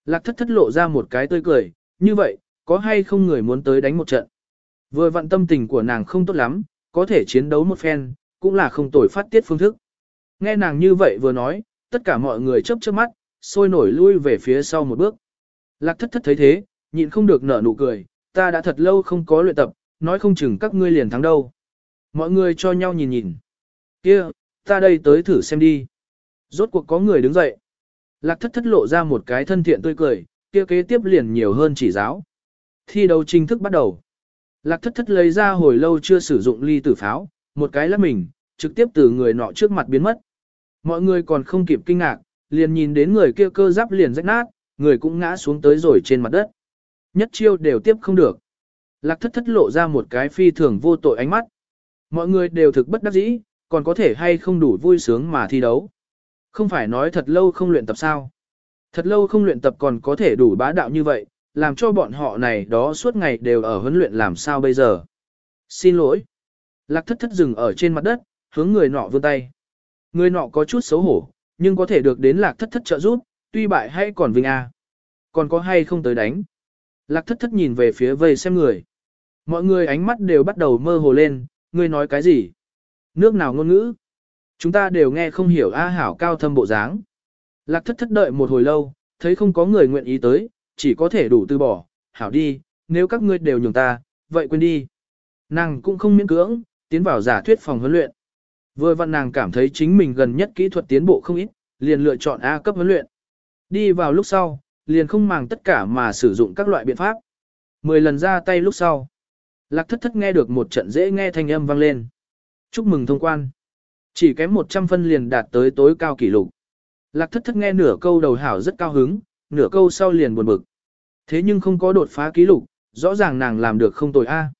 Lạc thất thất lộ ra một cái tươi cười, như vậy, có hay không người muốn tới đánh một trận. Vừa vặn tâm tình của nàng không tốt lắm, có thể chiến đấu một phen, cũng là không tồi phát tiết phương thức. Nghe nàng như vậy vừa nói, tất cả mọi người chớp chớp mắt, sôi nổi lui về phía sau một bước. Lạc thất thất thấy thế, nhịn không được nở nụ cười, ta đã thật lâu không có luyện tập, nói không chừng các ngươi liền thắng đâu. Mọi người cho nhau nhìn nhìn. kia, ta đây tới thử xem đi. Rốt cuộc có người đứng dậy. Lạc thất thất lộ ra một cái thân thiện tươi cười, kia kế tiếp liền nhiều hơn chỉ giáo. Thi đấu chính thức bắt đầu. Lạc thất thất lấy ra hồi lâu chưa sử dụng ly tử pháo, một cái lắp mình, trực tiếp từ người nọ trước mặt biến mất. Mọi người còn không kịp kinh ngạc, liền nhìn đến người kia cơ giáp liền rách nát, người cũng ngã xuống tới rồi trên mặt đất. Nhất chiêu đều tiếp không được. Lạc thất thất lộ ra một cái phi thường vô tội ánh mắt. Mọi người đều thực bất đắc dĩ, còn có thể hay không đủ vui sướng mà thi đấu. Không phải nói thật lâu không luyện tập sao. Thật lâu không luyện tập còn có thể đủ bá đạo như vậy, làm cho bọn họ này đó suốt ngày đều ở huấn luyện làm sao bây giờ. Xin lỗi. Lạc thất thất dừng ở trên mặt đất, hướng người nọ vươn tay. Người nọ có chút xấu hổ, nhưng có thể được đến lạc thất thất trợ giúp, tuy bại hay còn vinh a. Còn có hay không tới đánh. Lạc thất thất nhìn về phía vây xem người. Mọi người ánh mắt đều bắt đầu mơ hồ lên, ngươi nói cái gì? Nước nào ngôn ngữ? Chúng ta đều nghe không hiểu A hảo cao thâm bộ dáng. Lạc thất thất đợi một hồi lâu, thấy không có người nguyện ý tới, chỉ có thể đủ từ bỏ, hảo đi, nếu các ngươi đều nhường ta, vậy quên đi. Nàng cũng không miễn cưỡng, tiến vào giả thuyết phòng huấn luyện. Vừa vặn nàng cảm thấy chính mình gần nhất kỹ thuật tiến bộ không ít, liền lựa chọn A cấp huấn luyện. Đi vào lúc sau, liền không màng tất cả mà sử dụng các loại biện pháp. Mười lần ra tay lúc sau. Lạc thất thất nghe được một trận dễ nghe thanh âm vang lên. Chúc mừng thông quan. Chỉ kém 100 phân liền đạt tới tối cao kỷ lục. Lạc thất thất nghe nửa câu đầu hảo rất cao hứng, nửa câu sau liền buồn bực. Thế nhưng không có đột phá kỷ lục, rõ ràng nàng làm được không tồi A.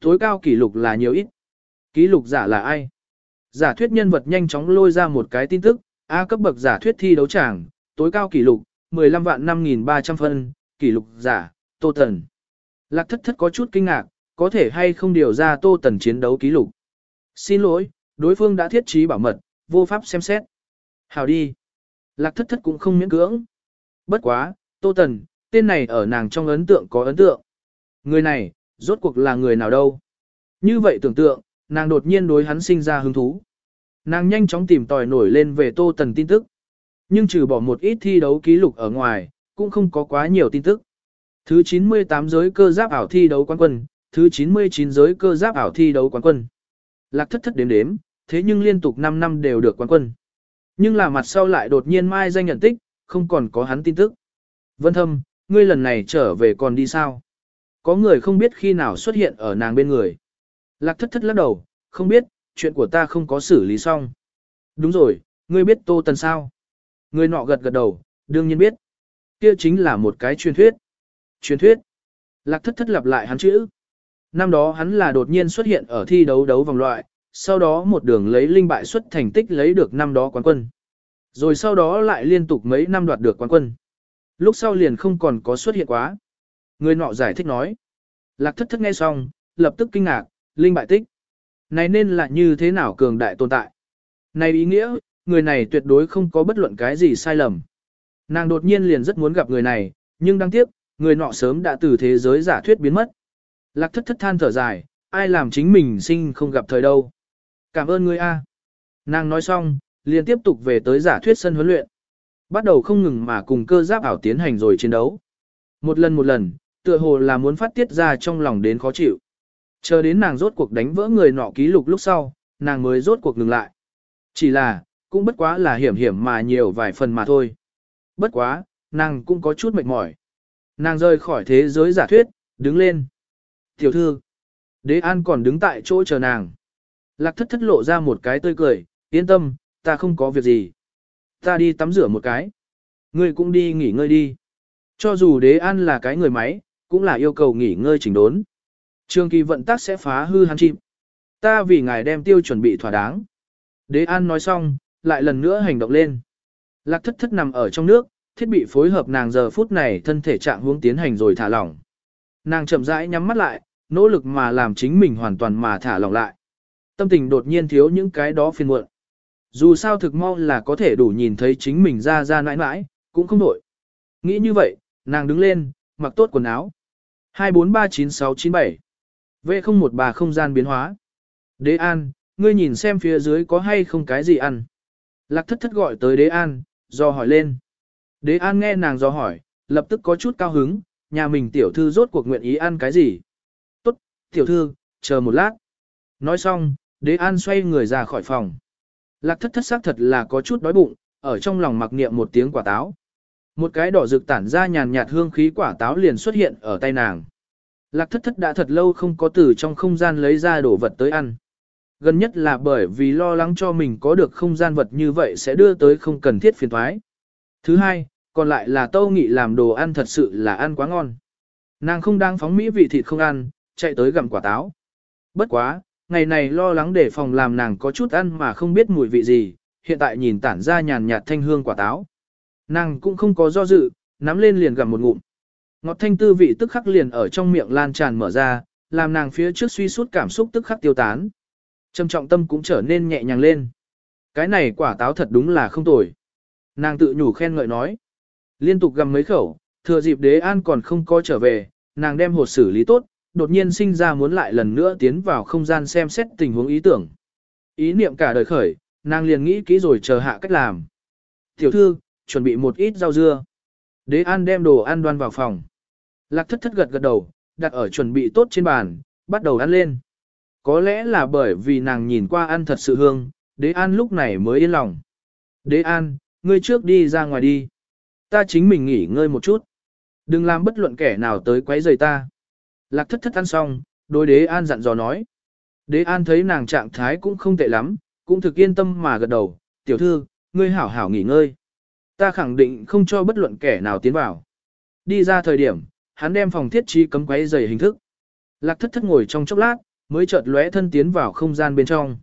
Tối cao kỷ lục là nhiều ít. Kỷ lục giả là ai? Giả thuyết nhân vật nhanh chóng lôi ra một cái tin tức, A cấp bậc giả thuyết thi đấu tràng, tối cao kỷ lục, 15 vạn 5.300 phân, kỷ lục giả, Tô Tần. Lạc thất thất có chút kinh ngạc, có thể hay không điều ra Tô Tần chiến đấu kỷ lục. Xin lỗi, đối phương đã thiết trí bảo mật, vô pháp xem xét. Hào đi. Lạc thất thất cũng không miễn cưỡng. Bất quá, Tô Tần, tên này ở nàng trong ấn tượng có ấn tượng. Người này, rốt cuộc là người nào đâu. Như vậy tưởng tượng, nàng đột nhiên đối hắn sinh ra hứng thú. Nàng nhanh chóng tìm tòi nổi lên về Tô Tần tin tức. Nhưng trừ bỏ một ít thi đấu ký lục ở ngoài, cũng không có quá nhiều tin tức. Thứ 98 giới cơ giáp ảo thi đấu quán quân, thứ 99 giới cơ giáp ảo thi đấu quán quân. Lạc thất thất đếm đếm, thế nhưng liên tục 5 năm đều được quán quân. Nhưng là mặt sau lại đột nhiên mai danh nhận tích, không còn có hắn tin tức. Vân thâm, ngươi lần này trở về còn đi sao? Có người không biết khi nào xuất hiện ở nàng bên người. Lạc thất thất lắc đầu, không biết, chuyện của ta không có xử lý xong. Đúng rồi, ngươi biết Tô Tần sao? Người nọ gật gật đầu, đương nhiên biết. Kia chính là một cái truyền thuyết. Truyền thuyết. Lạc thất thất lặp lại hắn chữ. Năm đó hắn là đột nhiên xuất hiện ở thi đấu đấu vòng loại, sau đó một đường lấy linh bại xuất thành tích lấy được năm đó quán quân. Rồi sau đó lại liên tục mấy năm đoạt được quán quân. Lúc sau liền không còn có xuất hiện quá. Người nọ giải thích nói. Lạc thất thất nghe xong, lập tức kinh ngạc, linh bại tích. Này nên là như thế nào cường đại tồn tại. Này ý nghĩa, người này tuyệt đối không có bất luận cái gì sai lầm. Nàng đột nhiên liền rất muốn gặp người này, nhưng đáng tiếc, người nọ sớm đã từ thế giới giả thuyết biến mất. Lạc thất thất than thở dài, ai làm chính mình sinh không gặp thời đâu. Cảm ơn ngươi a. Nàng nói xong, liền tiếp tục về tới giả thuyết sân huấn luyện. Bắt đầu không ngừng mà cùng cơ giáp ảo tiến hành rồi chiến đấu. Một lần một lần, tựa hồ là muốn phát tiết ra trong lòng đến khó chịu. Chờ đến nàng rốt cuộc đánh vỡ người nọ ký lục lúc sau, nàng mới rốt cuộc ngừng lại. Chỉ là, cũng bất quá là hiểm hiểm mà nhiều vài phần mà thôi. Bất quá, nàng cũng có chút mệt mỏi. Nàng rời khỏi thế giới giả thuyết, đứng lên. Tiểu thư, đế an còn đứng tại chỗ chờ nàng. Lạc thất thất lộ ra một cái tươi cười, yên tâm, ta không có việc gì. Ta đi tắm rửa một cái. Ngươi cũng đi nghỉ ngơi đi. Cho dù đế an là cái người máy, cũng là yêu cầu nghỉ ngơi chỉnh đốn. Trường kỳ vận tác sẽ phá hư hắn chim. Ta vì ngài đem tiêu chuẩn bị thỏa đáng. Đế an nói xong, lại lần nữa hành động lên. Lạc thất thất nằm ở trong nước, thiết bị phối hợp nàng giờ phút này thân thể trạng hướng tiến hành rồi thả lỏng. Nàng chậm rãi nhắm mắt lại, nỗ lực mà làm chính mình hoàn toàn mà thả lỏng lại. Tâm tình đột nhiên thiếu những cái đó phiền muộn. Dù sao thực mau là có thể đủ nhìn thấy chính mình ra ra nãi nãi, cũng không nổi. Nghĩ như vậy, nàng đứng lên, mặc tốt quần áo. 2439697 V013 không gian biến hóa. Đế An, ngươi nhìn xem phía dưới có hay không cái gì ăn. Lạc thất thất gọi tới Đế An, do hỏi lên. Đế An nghe nàng do hỏi, lập tức có chút cao hứng, nhà mình tiểu thư rốt cuộc nguyện ý ăn cái gì. Tốt, tiểu thư, chờ một lát. Nói xong, Đế An xoay người ra khỏi phòng. Lạc thất thất xác thật là có chút đói bụng, ở trong lòng mặc niệm một tiếng quả táo. Một cái đỏ rực tản ra nhàn nhạt hương khí quả táo liền xuất hiện ở tay nàng. Lạc thất thất đã thật lâu không có từ trong không gian lấy ra đồ vật tới ăn. Gần nhất là bởi vì lo lắng cho mình có được không gian vật như vậy sẽ đưa tới không cần thiết phiền thoái. Thứ hai, còn lại là tâu nghị làm đồ ăn thật sự là ăn quá ngon. Nàng không đang phóng mỹ vị thịt không ăn, chạy tới gặm quả táo. Bất quá, ngày này lo lắng để phòng làm nàng có chút ăn mà không biết mùi vị gì, hiện tại nhìn tản ra nhàn nhạt thanh hương quả táo. Nàng cũng không có do dự, nắm lên liền gặm một ngụm. Ngọt thanh tư vị tức khắc liền ở trong miệng lan tràn mở ra, làm nàng phía trước suy sút cảm xúc tức khắc tiêu tán. Trầm trọng tâm cũng trở nên nhẹ nhàng lên. Cái này quả táo thật đúng là không tồi. Nàng tự nhủ khen ngợi nói. Liên tục gặm mấy khẩu, thừa dịp đế an còn không có trở về, nàng đem hột xử lý tốt, đột nhiên sinh ra muốn lại lần nữa tiến vào không gian xem xét tình huống ý tưởng. Ý niệm cả đời khởi, nàng liền nghĩ kỹ rồi chờ hạ cách làm. Tiểu thư, chuẩn bị một ít rau dưa. Đế An đem đồ ăn đoan vào phòng. Lạc thất thất gật gật đầu, đặt ở chuẩn bị tốt trên bàn, bắt đầu ăn lên. Có lẽ là bởi vì nàng nhìn qua ăn thật sự hương, Đế An lúc này mới yên lòng. Đế An, ngươi trước đi ra ngoài đi. Ta chính mình nghỉ ngơi một chút. Đừng làm bất luận kẻ nào tới quấy rầy ta. Lạc thất thất ăn xong, đối đế an dặn dò nói. Đế an thấy nàng trạng thái cũng không tệ lắm, cũng thực yên tâm mà gật đầu, tiểu thư, ngươi hảo hảo nghỉ ngơi. Ta khẳng định không cho bất luận kẻ nào tiến vào. Đi ra thời điểm, hắn đem phòng thiết trí cấm quấy dày hình thức. Lạc thất thất ngồi trong chốc lát, mới chợt lóe thân tiến vào không gian bên trong.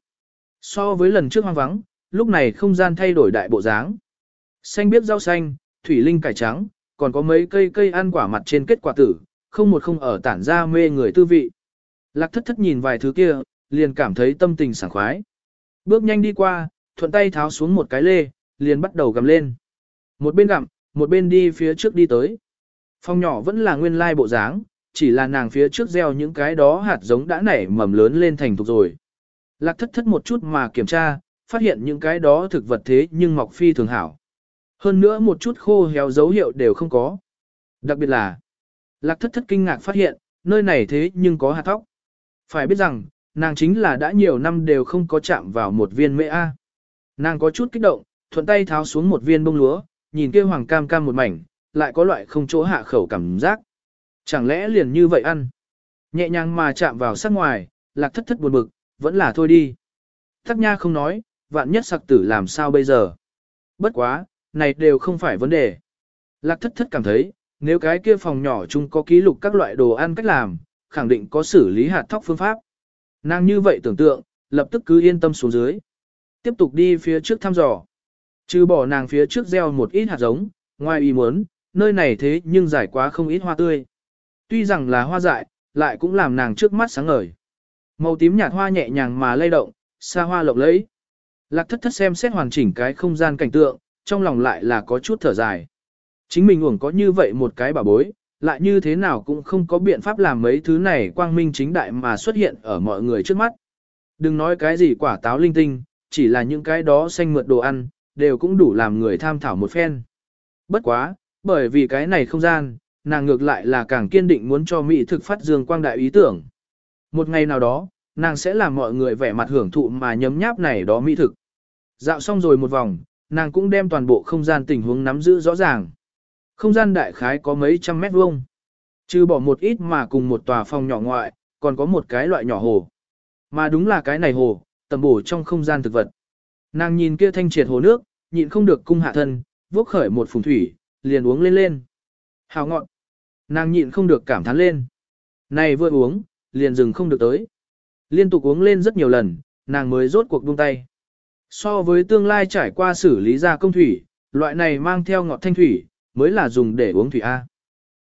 So với lần trước hoang vắng, lúc này không gian thay đổi đại bộ dáng. Xanh biết rau xanh, thủy linh cải trắng, còn có mấy cây cây ăn quả mặt trên kết quả tử, không một không ở tản ra mê người tư vị. Lạc thất thất nhìn vài thứ kia, liền cảm thấy tâm tình sảng khoái. Bước nhanh đi qua, thuận tay tháo xuống một cái lê, liền bắt đầu gầm lên. Một bên gặm, một bên đi phía trước đi tới. Phong nhỏ vẫn là nguyên lai bộ dáng, chỉ là nàng phía trước gieo những cái đó hạt giống đã nảy mầm lớn lên thành thục rồi. Lạc thất thất một chút mà kiểm tra, phát hiện những cái đó thực vật thế nhưng mọc phi thường hảo. Hơn nữa một chút khô héo dấu hiệu đều không có. Đặc biệt là, lạc thất thất kinh ngạc phát hiện, nơi này thế nhưng có hạt thóc. Phải biết rằng, nàng chính là đã nhiều năm đều không có chạm vào một viên mễ A. Nàng có chút kích động, thuận tay tháo xuống một viên bông lúa, nhìn kia hoàng cam cam một mảnh, lại có loại không chỗ hạ khẩu cảm giác. Chẳng lẽ liền như vậy ăn? Nhẹ nhàng mà chạm vào sắc ngoài, lạc thất thất buồn bực, vẫn là thôi đi. Thắc nha không nói, vạn nhất sặc tử làm sao bây giờ? Bất quá, này đều không phải vấn đề. Lạc thất thất cảm thấy, nếu cái kia phòng nhỏ chung có ký lục các loại đồ ăn cách làm, khẳng định có xử lý hạt thóc phương pháp. Nàng như vậy tưởng tượng, lập tức cứ yên tâm xuống dưới. Tiếp tục đi phía trước thăm dò. Trừ bỏ nàng phía trước gieo một ít hạt giống, ngoài ý muốn, nơi này thế nhưng giải quá không ít hoa tươi. Tuy rằng là hoa dại, lại cũng làm nàng trước mắt sáng ngời. Màu tím nhạt hoa nhẹ nhàng mà lay động, xa hoa lộng lẫy. Lạc thất thất xem xét hoàn chỉnh cái không gian cảnh tượng, trong lòng lại là có chút thở dài. Chính mình uổng có như vậy một cái bà bối, lại như thế nào cũng không có biện pháp làm mấy thứ này quang minh chính đại mà xuất hiện ở mọi người trước mắt. Đừng nói cái gì quả táo linh tinh, chỉ là những cái đó xanh mượt đồ ăn, đều cũng đủ làm người tham thảo một phen. Bất quá, bởi vì cái này không gian, nàng ngược lại là càng kiên định muốn cho Mỹ thực phát dương quang đại ý tưởng. Một ngày nào đó, nàng sẽ làm mọi người vẻ mặt hưởng thụ mà nhấm nháp này đó Mỹ thực. Dạo xong rồi một vòng, nàng cũng đem toàn bộ không gian tình huống nắm giữ rõ ràng. Không gian đại khái có mấy trăm mét vuông. Trừ bỏ một ít mà cùng một tòa phòng nhỏ ngoại, còn có một cái loại nhỏ hồ. Mà đúng là cái này hồ, tầm bổ trong không gian thực vật. Nàng nhìn kia thanh triệt hồ nước, nhịn không được cung hạ thân, vốc khởi một phùng thủy, liền uống lên lên. Hào ngọn. Nàng nhịn không được cảm thán lên. Này vừa uống, liền dừng không được tới. Liên tục uống lên rất nhiều lần, nàng mới rốt cuộc buông tay. So với tương lai trải qua xử lý ra công thủy, loại này mang theo ngọt thanh thủy, mới là dùng để uống thủy A.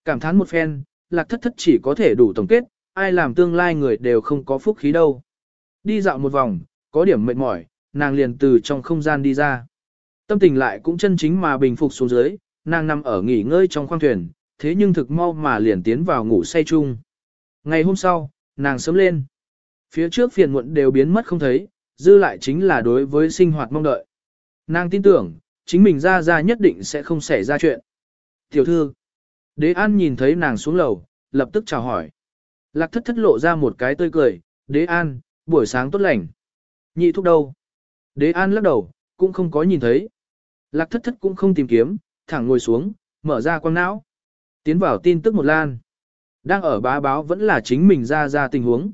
Cảm thán một phen, lạc thất thất chỉ có thể đủ tổng kết, ai làm tương lai người đều không có phúc khí đâu. Đi dạo một vòng, có điểm mệt mỏi, nàng liền từ trong không gian đi ra. Tâm tình lại cũng chân chính mà bình phục xuống dưới, nàng nằm ở nghỉ ngơi trong khoang thuyền, thế nhưng thực mau mà liền tiến vào ngủ say chung. Ngày hôm sau, nàng sớm lên. Phía trước phiền muộn đều biến mất không thấy, dư lại chính là đối với sinh hoạt mong đợi. Nàng tin tưởng, chính mình ra ra nhất định sẽ không xảy ra chuyện. Tiểu thư, đế an nhìn thấy nàng xuống lầu, lập tức chào hỏi. Lạc thất thất lộ ra một cái tươi cười, đế an, buổi sáng tốt lành. Nhị thúc đâu? Đế an lắc đầu, cũng không có nhìn thấy. Lạc thất thất cũng không tìm kiếm, thẳng ngồi xuống, mở ra quang não. Tiến vào tin tức một lan. Đang ở bá báo vẫn là chính mình ra ra tình huống.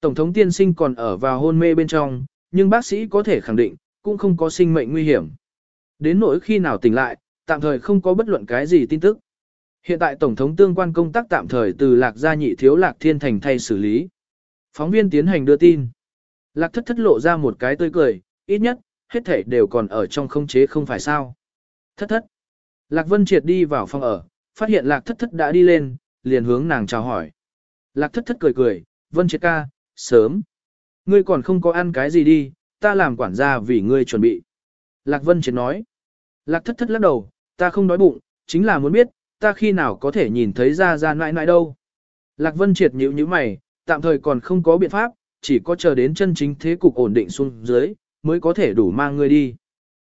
Tổng thống tiên sinh còn ở vào hôn mê bên trong, nhưng bác sĩ có thể khẳng định, cũng không có sinh mệnh nguy hiểm. Đến nỗi khi nào tỉnh lại, tạm thời không có bất luận cái gì tin tức. Hiện tại Tổng thống tương quan công tác tạm thời từ Lạc Gia Nhị Thiếu Lạc Thiên Thành thay xử lý. Phóng viên tiến hành đưa tin. Lạc thất thất lộ ra một cái tươi cười, ít nhất, hết thể đều còn ở trong không chế không phải sao. Thất thất. Lạc Vân Triệt đi vào phòng ở, phát hiện Lạc thất thất đã đi lên, liền hướng nàng chào hỏi. Lạc thất thất cười cười, Vân Triệt ca, sớm. Ngươi còn không có ăn cái gì đi, ta làm quản gia vì ngươi chuẩn bị. Lạc Vân Triệt nói. Lạc thất thất lắc đầu, ta không đói bụng, chính là muốn biết, ta khi nào có thể nhìn thấy ra ra nãi nãi đâu. Lạc Vân Triệt nhíu nhíu mày, tạm thời còn không có biện pháp, chỉ có chờ đến chân chính thế cục ổn định xuống dưới, mới có thể đủ mang ngươi đi.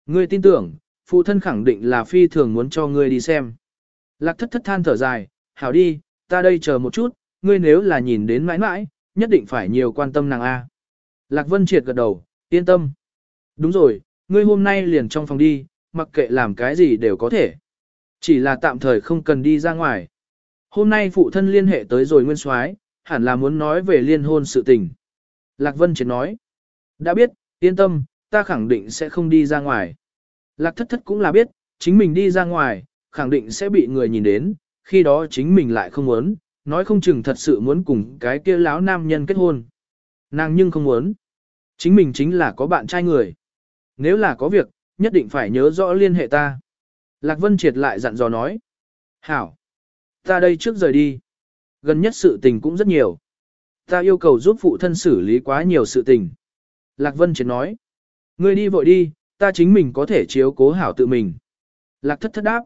Ngươi tin tưởng, phụ thân khẳng định là phi thường muốn cho ngươi đi xem. Lạc thất thất than thở dài, hảo đi, ta đây chờ một chút, ngươi nếu là nhìn đến mãi mãi, nhất định phải nhiều quan tâm nàng A. Lạc Vân Triệt gật đầu, yên tâm. Đúng rồi, ngươi hôm nay liền trong phòng đi, mặc kệ làm cái gì đều có thể. Chỉ là tạm thời không cần đi ra ngoài. Hôm nay phụ thân liên hệ tới rồi nguyên soái, hẳn là muốn nói về liên hôn sự tình. Lạc Vân Triệt nói, đã biết, yên tâm, ta khẳng định sẽ không đi ra ngoài. Lạc thất thất cũng là biết, chính mình đi ra ngoài, khẳng định sẽ bị người nhìn đến, khi đó chính mình lại không muốn, nói không chừng thật sự muốn cùng cái kia lão nam nhân kết hôn. Nàng nhưng không muốn. Chính mình chính là có bạn trai người. Nếu là có việc, nhất định phải nhớ rõ liên hệ ta. Lạc Vân Triệt lại dặn dò nói. Hảo. Ta đây trước rời đi. Gần nhất sự tình cũng rất nhiều. Ta yêu cầu giúp phụ thân xử lý quá nhiều sự tình. Lạc Vân Triệt nói. Ngươi đi vội đi, ta chính mình có thể chiếu cố hảo tự mình. Lạc thất thất đáp.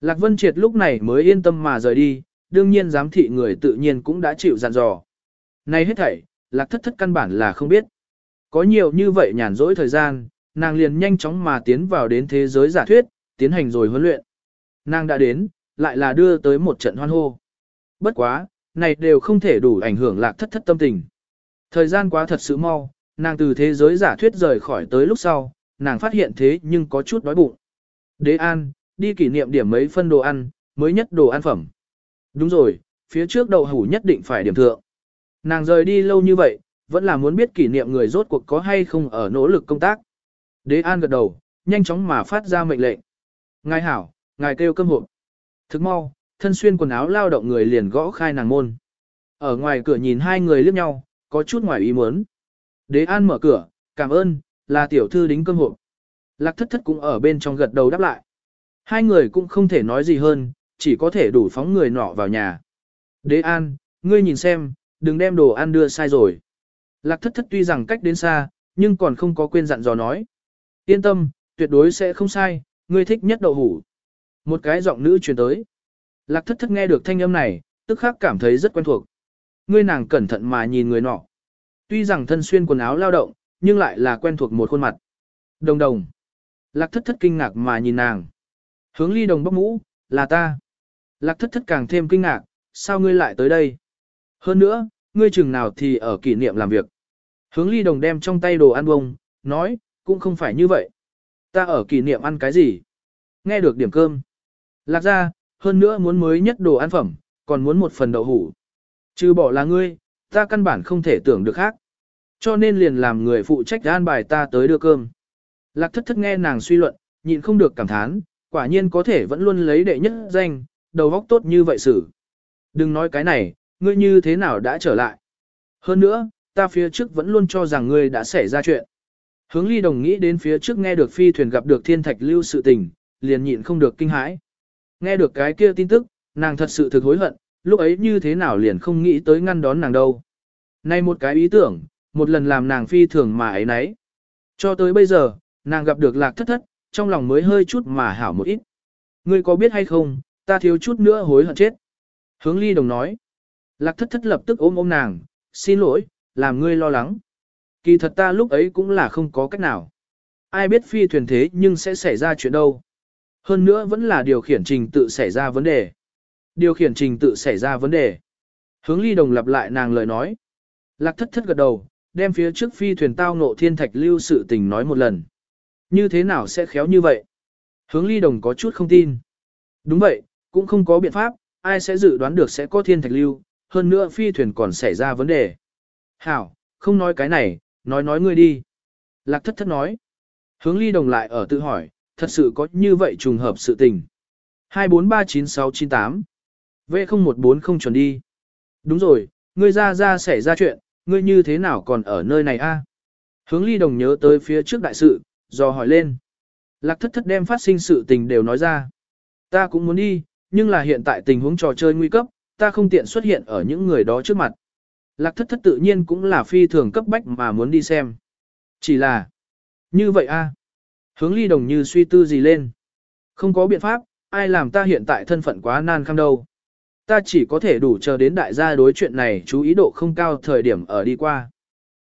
Lạc Vân Triệt lúc này mới yên tâm mà rời đi, đương nhiên giám thị người tự nhiên cũng đã chịu dặn dò. Này hết thảy, Lạc thất thất căn bản là không biết. Có nhiều như vậy nhàn rỗi thời gian, nàng liền nhanh chóng mà tiến vào đến thế giới giả thuyết, tiến hành rồi huấn luyện. Nàng đã đến, lại là đưa tới một trận hoan hô. Bất quá, này đều không thể đủ ảnh hưởng lạc thất thất tâm tình. Thời gian quá thật sự mau, nàng từ thế giới giả thuyết rời khỏi tới lúc sau, nàng phát hiện thế nhưng có chút đói bụng. Đế an, đi kỷ niệm điểm mấy phân đồ ăn, mới nhất đồ ăn phẩm. Đúng rồi, phía trước đầu hủ nhất định phải điểm thượng. Nàng rời đi lâu như vậy, vẫn là muốn biết kỷ niệm người rốt cuộc có hay không ở nỗ lực công tác. Đế an gật đầu, nhanh chóng mà phát ra mệnh lệnh. Ngài hảo, ngài kêu cơm hộp. Thức mau, thân xuyên quần áo lao động người liền gõ khai nàng môn. Ở ngoài cửa nhìn hai người liếc nhau, có chút ngoài ý muốn. Đế An mở cửa, cảm ơn, là tiểu thư đính cơm hộp. Lạc thất thất cũng ở bên trong gật đầu đáp lại. Hai người cũng không thể nói gì hơn, chỉ có thể đủ phóng người nọ vào nhà. Đế An, ngươi nhìn xem, đừng đem đồ ăn đưa sai rồi. Lạc thất thất tuy rằng cách đến xa, nhưng còn không có quên dặn dò nói. Yên tâm, tuyệt đối sẽ không sai, ngươi thích nhất đậu hủ. Một cái giọng nữ truyền tới. Lạc thất thất nghe được thanh âm này, tức khắc cảm thấy rất quen thuộc. Ngươi nàng cẩn thận mà nhìn người nọ. Tuy rằng thân xuyên quần áo lao động, nhưng lại là quen thuộc một khuôn mặt. Đồng đồng. Lạc thất thất kinh ngạc mà nhìn nàng. Hướng ly đồng bóc mũ, là ta. Lạc thất thất càng thêm kinh ngạc, sao ngươi lại tới đây? Hơn nữa, ngươi chừng nào thì ở kỷ niệm làm việc. Hướng ly đồng đem trong tay đồ ăn bông, nói, cũng không phải như vậy. Ta ở kỷ niệm ăn cái gì? Nghe được điểm cơm. Lạc ra, hơn nữa muốn mới nhất đồ ăn phẩm, còn muốn một phần đậu hủ. Trừ bỏ là ngươi, ta căn bản không thể tưởng được khác. Cho nên liền làm người phụ trách an bài ta tới đưa cơm. Lạc thất thất nghe nàng suy luận, nhịn không được cảm thán, quả nhiên có thể vẫn luôn lấy đệ nhất danh, đầu óc tốt như vậy xử. Đừng nói cái này, ngươi như thế nào đã trở lại. Hơn nữa, ta phía trước vẫn luôn cho rằng ngươi đã xảy ra chuyện. Hướng ly đồng nghĩ đến phía trước nghe được phi thuyền gặp được thiên thạch lưu sự tình, liền nhịn không được kinh hãi. Nghe được cái kia tin tức, nàng thật sự thực hối hận, lúc ấy như thế nào liền không nghĩ tới ngăn đón nàng đâu. Nay một cái ý tưởng, một lần làm nàng phi thường mà ấy nấy. Cho tới bây giờ, nàng gặp được lạc thất thất, trong lòng mới hơi chút mà hảo một ít. Ngươi có biết hay không, ta thiếu chút nữa hối hận chết. Hướng ly đồng nói. Lạc thất thất lập tức ôm ôm nàng, xin lỗi, làm ngươi lo lắng. Kỳ thật ta lúc ấy cũng là không có cách nào. Ai biết phi thuyền thế nhưng sẽ xảy ra chuyện đâu. Hơn nữa vẫn là điều khiển trình tự xảy ra vấn đề. Điều khiển trình tự xảy ra vấn đề. Hướng ly đồng lặp lại nàng lời nói. Lạc thất thất gật đầu, đem phía trước phi thuyền tao ngộ thiên thạch lưu sự tình nói một lần. Như thế nào sẽ khéo như vậy? Hướng ly đồng có chút không tin. Đúng vậy, cũng không có biện pháp, ai sẽ dự đoán được sẽ có thiên thạch lưu, hơn nữa phi thuyền còn xảy ra vấn đề. Hảo, không nói cái này, nói nói ngươi đi. Lạc thất thất nói. Hướng ly đồng lại ở tự hỏi, thật sự có như vậy trùng hợp sự tình. 2439698 V0140 chuẩn đi. Đúng rồi, ngươi ra ra xảy ra chuyện, ngươi như thế nào còn ở nơi này a? Hướng ly đồng nhớ tới phía trước đại sự, do hỏi lên. Lạc thất thất đem phát sinh sự tình đều nói ra. Ta cũng muốn đi, nhưng là hiện tại tình huống trò chơi nguy cấp, ta không tiện xuất hiện ở những người đó trước mặt. Lạc thất thất tự nhiên cũng là phi thường cấp bách mà muốn đi xem. Chỉ là, như vậy a Hướng ly đồng như suy tư gì lên. Không có biện pháp, ai làm ta hiện tại thân phận quá nan khăm đâu. Ta chỉ có thể đủ chờ đến đại gia đối chuyện này chú ý độ không cao thời điểm ở đi qua.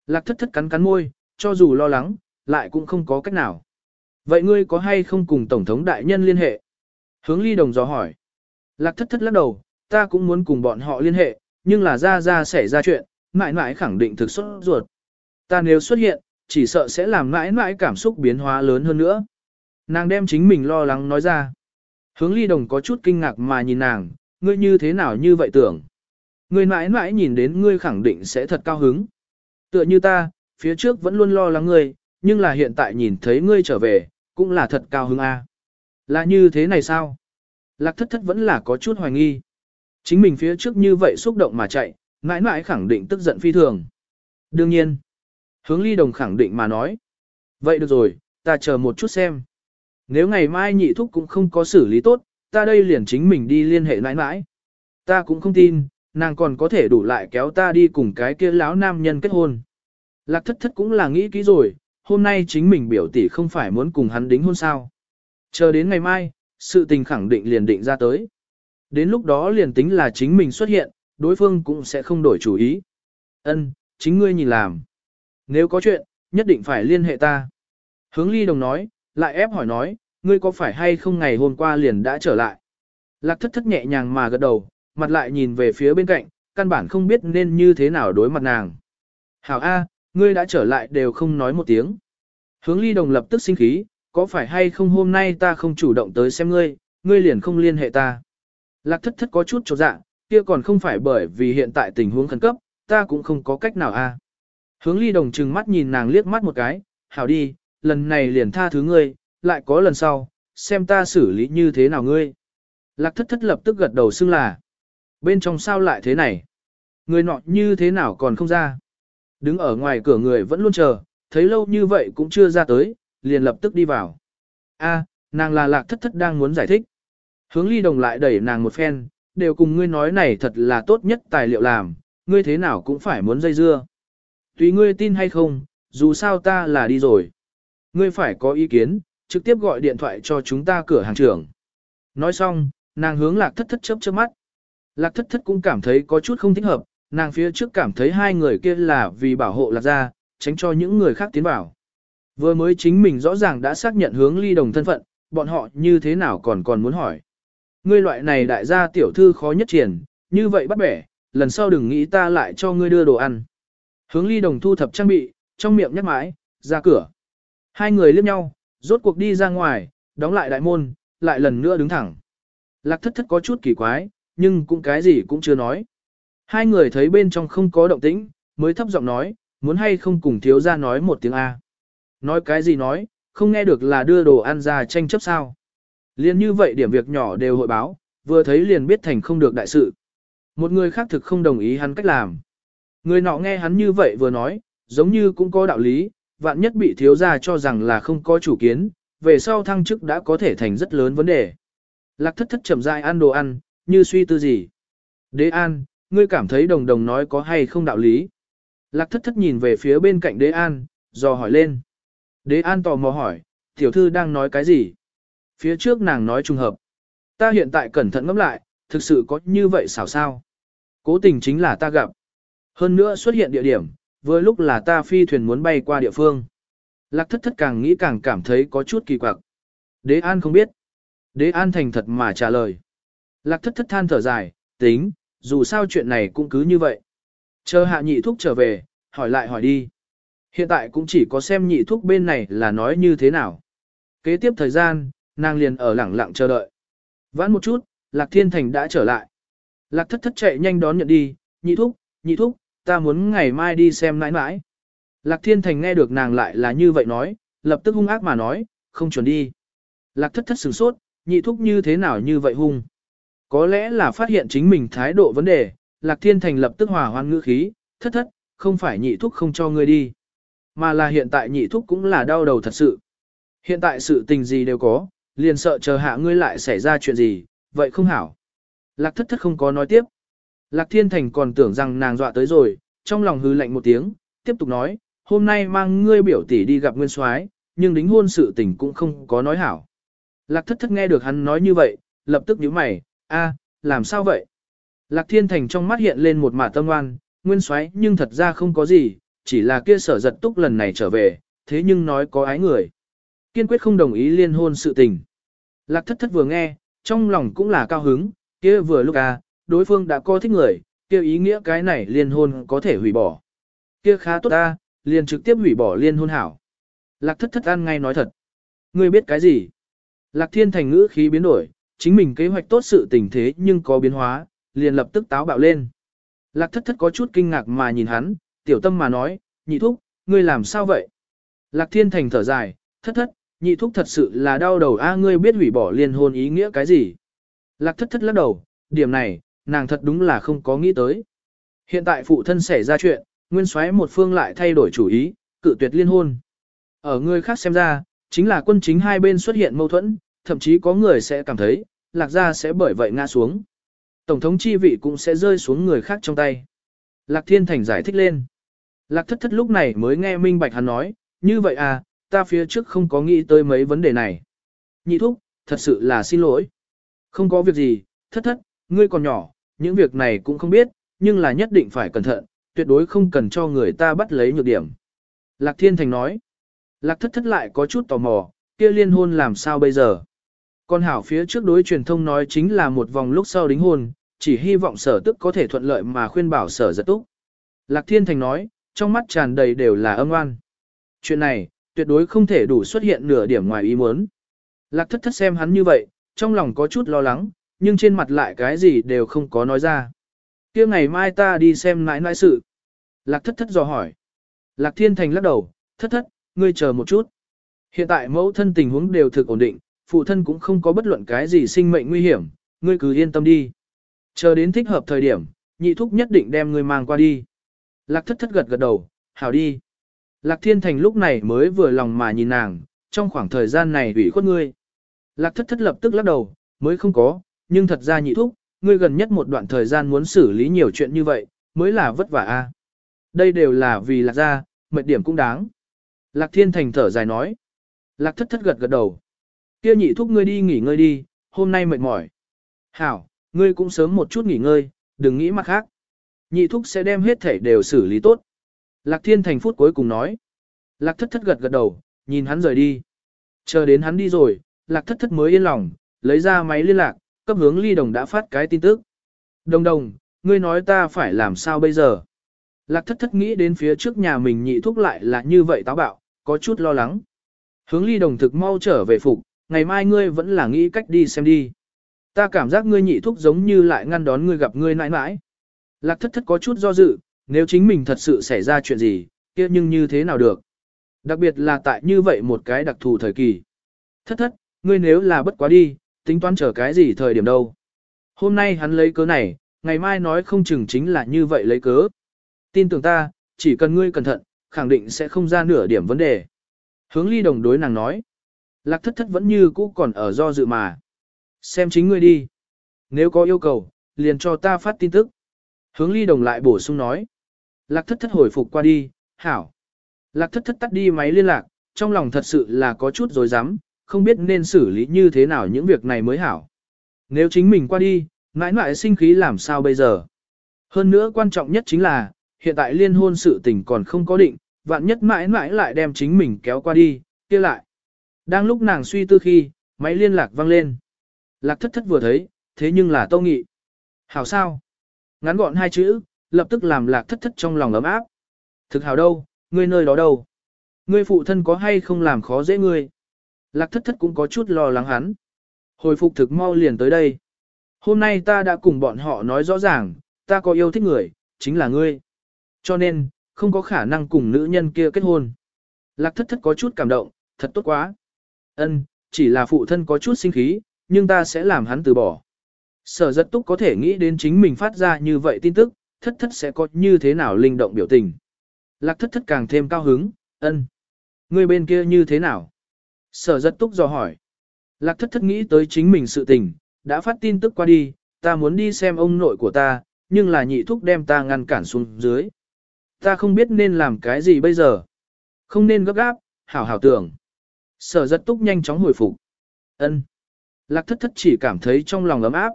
Lạc thất thất cắn cắn môi, cho dù lo lắng, lại cũng không có cách nào. Vậy ngươi có hay không cùng Tổng thống đại nhân liên hệ? Hướng ly đồng dò hỏi. Lạc thất thất lắc đầu, ta cũng muốn cùng bọn họ liên hệ, nhưng là ra ra xảy ra chuyện, mãi mãi khẳng định thực xuất ruột. Ta nếu xuất hiện, chỉ sợ sẽ làm mãi mãi cảm xúc biến hóa lớn hơn nữa. Nàng đem chính mình lo lắng nói ra. Hướng ly đồng có chút kinh ngạc mà nhìn nàng, ngươi như thế nào như vậy tưởng. Ngươi mãi mãi nhìn đến ngươi khẳng định sẽ thật cao hứng. Tựa như ta, phía trước vẫn luôn lo lắng ngươi, nhưng là hiện tại nhìn thấy ngươi trở về, cũng là thật cao hứng a. Là như thế này sao? Lạc thất thất vẫn là có chút hoài nghi. Chính mình phía trước như vậy xúc động mà chạy, mãi mãi khẳng định tức giận phi thường. Đương nhiên, hướng ly đồng khẳng định mà nói. Vậy được rồi, ta chờ một chút xem. Nếu ngày mai nhị thúc cũng không có xử lý tốt, ta đây liền chính mình đi liên hệ mãi mãi. Ta cũng không tin, nàng còn có thể đủ lại kéo ta đi cùng cái kia lão nam nhân kết hôn. Lạc thất thất cũng là nghĩ kỹ rồi, hôm nay chính mình biểu tỷ không phải muốn cùng hắn đính hôn sao. Chờ đến ngày mai, sự tình khẳng định liền định ra tới. Đến lúc đó liền tính là chính mình xuất hiện, đối phương cũng sẽ không đổi chủ ý. Ân, chính ngươi nhìn làm. Nếu có chuyện, nhất định phải liên hệ ta. Hướng ly đồng nói, lại ép hỏi nói, ngươi có phải hay không ngày hôm qua liền đã trở lại. Lạc thất thất nhẹ nhàng mà gật đầu, mặt lại nhìn về phía bên cạnh, căn bản không biết nên như thế nào đối mặt nàng. Hảo A, ngươi đã trở lại đều không nói một tiếng. Hướng ly đồng lập tức sinh khí, có phải hay không hôm nay ta không chủ động tới xem ngươi, ngươi liền không liên hệ ta. Lạc thất thất có chút trột dạ, kia còn không phải bởi vì hiện tại tình huống khẩn cấp, ta cũng không có cách nào a. Hướng ly đồng trừng mắt nhìn nàng liếc mắt một cái, hảo đi, lần này liền tha thứ ngươi, lại có lần sau, xem ta xử lý như thế nào ngươi. Lạc thất thất lập tức gật đầu xưng là. Bên trong sao lại thế này? Người nọ như thế nào còn không ra? Đứng ở ngoài cửa người vẫn luôn chờ, thấy lâu như vậy cũng chưa ra tới, liền lập tức đi vào. A, nàng là lạc thất thất đang muốn giải thích. Hướng ly đồng lại đẩy nàng một phen, đều cùng ngươi nói này thật là tốt nhất tài liệu làm, ngươi thế nào cũng phải muốn dây dưa. Tùy ngươi tin hay không, dù sao ta là đi rồi. Ngươi phải có ý kiến, trực tiếp gọi điện thoại cho chúng ta cửa hàng trưởng. Nói xong, nàng hướng lạc thất thất chớp chớp mắt. Lạc thất thất cũng cảm thấy có chút không thích hợp, nàng phía trước cảm thấy hai người kia là vì bảo hộ lạc gia, tránh cho những người khác tiến vào. Vừa mới chính mình rõ ràng đã xác nhận hướng ly đồng thân phận, bọn họ như thế nào còn còn muốn hỏi. Ngươi loại này đại gia tiểu thư khó nhất triển, như vậy bắt bẻ, lần sau đừng nghĩ ta lại cho ngươi đưa đồ ăn. Hướng ly đồng thu thập trang bị, trong miệng nhắc mãi, ra cửa. Hai người liếc nhau, rốt cuộc đi ra ngoài, đóng lại đại môn, lại lần nữa đứng thẳng. Lạc thất thất có chút kỳ quái, nhưng cũng cái gì cũng chưa nói. Hai người thấy bên trong không có động tĩnh, mới thấp giọng nói, muốn hay không cùng thiếu ra nói một tiếng A. Nói cái gì nói, không nghe được là đưa đồ ăn ra tranh chấp sao. Liên như vậy điểm việc nhỏ đều hội báo, vừa thấy liền biết thành không được đại sự. Một người khác thực không đồng ý hắn cách làm. Người nọ nghe hắn như vậy vừa nói, giống như cũng có đạo lý, vạn nhất bị thiếu gia cho rằng là không có chủ kiến, về sau thăng chức đã có thể thành rất lớn vấn đề. Lạc thất thất chậm rãi ăn đồ ăn, như suy tư gì. Đế an, ngươi cảm thấy đồng đồng nói có hay không đạo lý. Lạc thất thất nhìn về phía bên cạnh đế an, dò hỏi lên. Đế an tò mò hỏi, tiểu thư đang nói cái gì? Phía trước nàng nói trùng hợp. Ta hiện tại cẩn thận ngẫm lại, thực sự có như vậy xảo sao? Cố tình chính là ta gặp. Hơn nữa xuất hiện địa điểm, vừa lúc là ta phi thuyền muốn bay qua địa phương. Lạc thất thất càng nghĩ càng cảm thấy có chút kỳ quặc. Đế An không biết. Đế An thành thật mà trả lời. Lạc thất thất than thở dài, tính, dù sao chuyện này cũng cứ như vậy. Chờ hạ nhị thúc trở về, hỏi lại hỏi đi. Hiện tại cũng chỉ có xem nhị thúc bên này là nói như thế nào. Kế tiếp thời gian, nàng liền ở lẳng lặng chờ đợi. Vãn một chút, Lạc Thiên Thành đã trở lại. Lạc thất thất chạy nhanh đón nhận đi, nhị thúc, nhị thúc, ta muốn ngày mai đi xem nãi nãi. Lạc Thiên Thành nghe được nàng lại là như vậy nói, lập tức hung ác mà nói, không chuẩn đi. Lạc thất thất sửng sốt, nhị thúc như thế nào như vậy hung. Có lẽ là phát hiện chính mình thái độ vấn đề, Lạc Thiên Thành lập tức hòa hoan ngữ khí, thất thất, không phải nhị thúc không cho ngươi đi. Mà là hiện tại nhị thúc cũng là đau đầu thật sự. Hiện tại sự tình gì đều có, liền sợ chờ hạ ngươi lại xảy ra chuyện gì, vậy không hảo. Lạc thất thất không có nói tiếp. Lạc Thiên Thành còn tưởng rằng nàng dọa tới rồi, trong lòng hư lạnh một tiếng, tiếp tục nói, hôm nay mang ngươi biểu tỷ đi gặp Nguyên Soái, nhưng đính hôn sự tình cũng không có nói hảo. Lạc thất thất nghe được hắn nói như vậy, lập tức nhíu mày, a, làm sao vậy? Lạc Thiên Thành trong mắt hiện lên một mả tâm oan, Nguyên Soái nhưng thật ra không có gì, chỉ là kia sở giật túc lần này trở về, thế nhưng nói có ái người. Kiên quyết không đồng ý liên hôn sự tình. Lạc thất thất vừa nghe, trong lòng cũng là cao hứng, kia vừa lúc à, đối phương đã có thích người, kia ý nghĩa cái này liên hôn có thể hủy bỏ. Kia khá tốt ta, liền trực tiếp hủy bỏ liên hôn hảo. Lạc thất thất ăn ngay nói thật. Ngươi biết cái gì? Lạc thiên thành ngữ khí biến đổi, chính mình kế hoạch tốt sự tình thế nhưng có biến hóa, liền lập tức táo bạo lên. Lạc thất thất có chút kinh ngạc mà nhìn hắn, tiểu tâm mà nói, nhị thúc, ngươi làm sao vậy? Lạc thiên thành thở dài, thất thất, nhị thúc thật sự là đau đầu a ngươi biết hủy bỏ liên hôn ý nghĩa cái gì? Lạc thất thất lắc đầu, điểm này, nàng thật đúng là không có nghĩ tới. Hiện tại phụ thân xảy ra chuyện, nguyên soái một phương lại thay đổi chủ ý, cự tuyệt liên hôn. Ở người khác xem ra, chính là quân chính hai bên xuất hiện mâu thuẫn, thậm chí có người sẽ cảm thấy, lạc gia sẽ bởi vậy ngã xuống. Tổng thống chi vị cũng sẽ rơi xuống người khác trong tay. Lạc Thiên Thành giải thích lên. Lạc thất thất lúc này mới nghe minh bạch hắn nói, như vậy à, ta phía trước không có nghĩ tới mấy vấn đề này. Nhị thúc, thật sự là xin lỗi. Không có việc gì, thất thất, ngươi còn nhỏ, những việc này cũng không biết, nhưng là nhất định phải cẩn thận, tuyệt đối không cần cho người ta bắt lấy nhược điểm. Lạc Thiên Thành nói, Lạc thất thất lại có chút tò mò, kia liên hôn làm sao bây giờ? Con hảo phía trước đối truyền thông nói chính là một vòng lúc sau đính hôn, chỉ hy vọng sở tức có thể thuận lợi mà khuyên bảo sở giật túc. Lạc Thiên Thành nói, trong mắt tràn đầy đều là âm oan. Chuyện này, tuyệt đối không thể đủ xuất hiện nửa điểm ngoài ý muốn. Lạc thất thất xem hắn như vậy, trong lòng có chút lo lắng, nhưng trên mặt lại cái gì đều không có nói ra. kia ngày mai ta đi xem nãi nãi sự. Lạc thất thất dò hỏi. Lạc thiên thành lắc đầu, thất thất, ngươi chờ một chút. Hiện tại mẫu thân tình huống đều thực ổn định, phụ thân cũng không có bất luận cái gì sinh mệnh nguy hiểm, ngươi cứ yên tâm đi. Chờ đến thích hợp thời điểm, nhị thúc nhất định đem ngươi mang qua đi. Lạc thất thất gật gật đầu, hảo đi. Lạc thiên thành lúc này mới vừa lòng mà nhìn nàng, trong khoảng thời gian này ủy khuất ngươi. Lạc thất thất lập tức lắc đầu, mới không có, nhưng thật ra nhị thúc, ngươi gần nhất một đoạn thời gian muốn xử lý nhiều chuyện như vậy, mới là vất vả a. Đây đều là vì lạc gia, mệt điểm cũng đáng. Lạc thiên thành thở dài nói. Lạc thất thất gật gật đầu. Kia nhị thúc ngươi đi nghỉ ngơi đi, hôm nay mệt mỏi. Hảo, ngươi cũng sớm một chút nghỉ ngơi, đừng nghĩ mặt khác. Nhị thúc sẽ đem hết thể đều xử lý tốt. Lạc thiên thành phút cuối cùng nói. Lạc thất thất gật gật đầu, nhìn hắn rời đi. Chờ đến hắn đi rồi, lạc thất thất mới yên lòng, lấy ra máy liên lạc, cấp hướng ly đồng đã phát cái tin tức. Đồng đồng, ngươi nói ta phải làm sao bây giờ? Lạc thất thất nghĩ đến phía trước nhà mình nhị thúc lại là như vậy táo bạo, có chút lo lắng. Hướng ly đồng thực mau trở về phục, ngày mai ngươi vẫn là nghĩ cách đi xem đi. Ta cảm giác ngươi nhị thúc giống như lại ngăn đón ngươi gặp ngươi nãi nãi. Lạc thất thất có chút do dự, nếu chính mình thật sự xảy ra chuyện gì, kia nhưng như thế nào được. Đặc biệt là tại như vậy một cái đặc thù thời kỳ. Thất thất, ngươi nếu là bất quá đi, tính toán chờ cái gì thời điểm đâu. Hôm nay hắn lấy cớ này, ngày mai nói không chừng chính là như vậy lấy cớ. Tin tưởng ta, chỉ cần ngươi cẩn thận, khẳng định sẽ không ra nửa điểm vấn đề. Hướng ly đồng đối nàng nói. Lạc thất thất vẫn như cũ còn ở do dự mà. Xem chính ngươi đi. Nếu có yêu cầu, liền cho ta phát tin tức. Hướng ly đồng lại bổ sung nói. Lạc thất thất hồi phục qua đi, hảo. Lạc thất thất tắt đi máy liên lạc, trong lòng thật sự là có chút dối rắm không biết nên xử lý như thế nào những việc này mới hảo. Nếu chính mình qua đi, mãi mãi sinh khí làm sao bây giờ? Hơn nữa quan trọng nhất chính là, hiện tại liên hôn sự tình còn không có định, vạn nhất mãi mãi lại đem chính mình kéo qua đi, kia lại. Đang lúc nàng suy tư khi, máy liên lạc vang lên. Lạc thất thất vừa thấy, thế nhưng là tâu nghị. Hảo sao? Ngắn gọn hai chữ, lập tức làm lạc thất thất trong lòng ấm áp. Thực hảo đâu, ngươi nơi đó đâu? Ngươi phụ thân có hay không làm khó dễ ngươi? Lạc thất thất cũng có chút lo lắng hắn. Hồi phục thực mau liền tới đây. Hôm nay ta đã cùng bọn họ nói rõ ràng, ta có yêu thích người, chính là ngươi. Cho nên, không có khả năng cùng nữ nhân kia kết hôn. Lạc thất thất có chút cảm động, thật tốt quá. Ân, chỉ là phụ thân có chút sinh khí, nhưng ta sẽ làm hắn từ bỏ. Sở rất túc có thể nghĩ đến chính mình phát ra như vậy tin tức, thất thất sẽ có như thế nào linh động biểu tình. Lạc thất thất càng thêm cao hứng, ân. Người bên kia như thế nào? Sở rất túc dò hỏi. Lạc thất thất nghĩ tới chính mình sự tình, đã phát tin tức qua đi, ta muốn đi xem ông nội của ta, nhưng là nhị thúc đem ta ngăn cản xuống dưới. Ta không biết nên làm cái gì bây giờ. Không nên gấp gáp, hảo hảo tưởng. Sở rất túc nhanh chóng hồi phục. ân Lạc thất thất chỉ cảm thấy trong lòng ấm áp.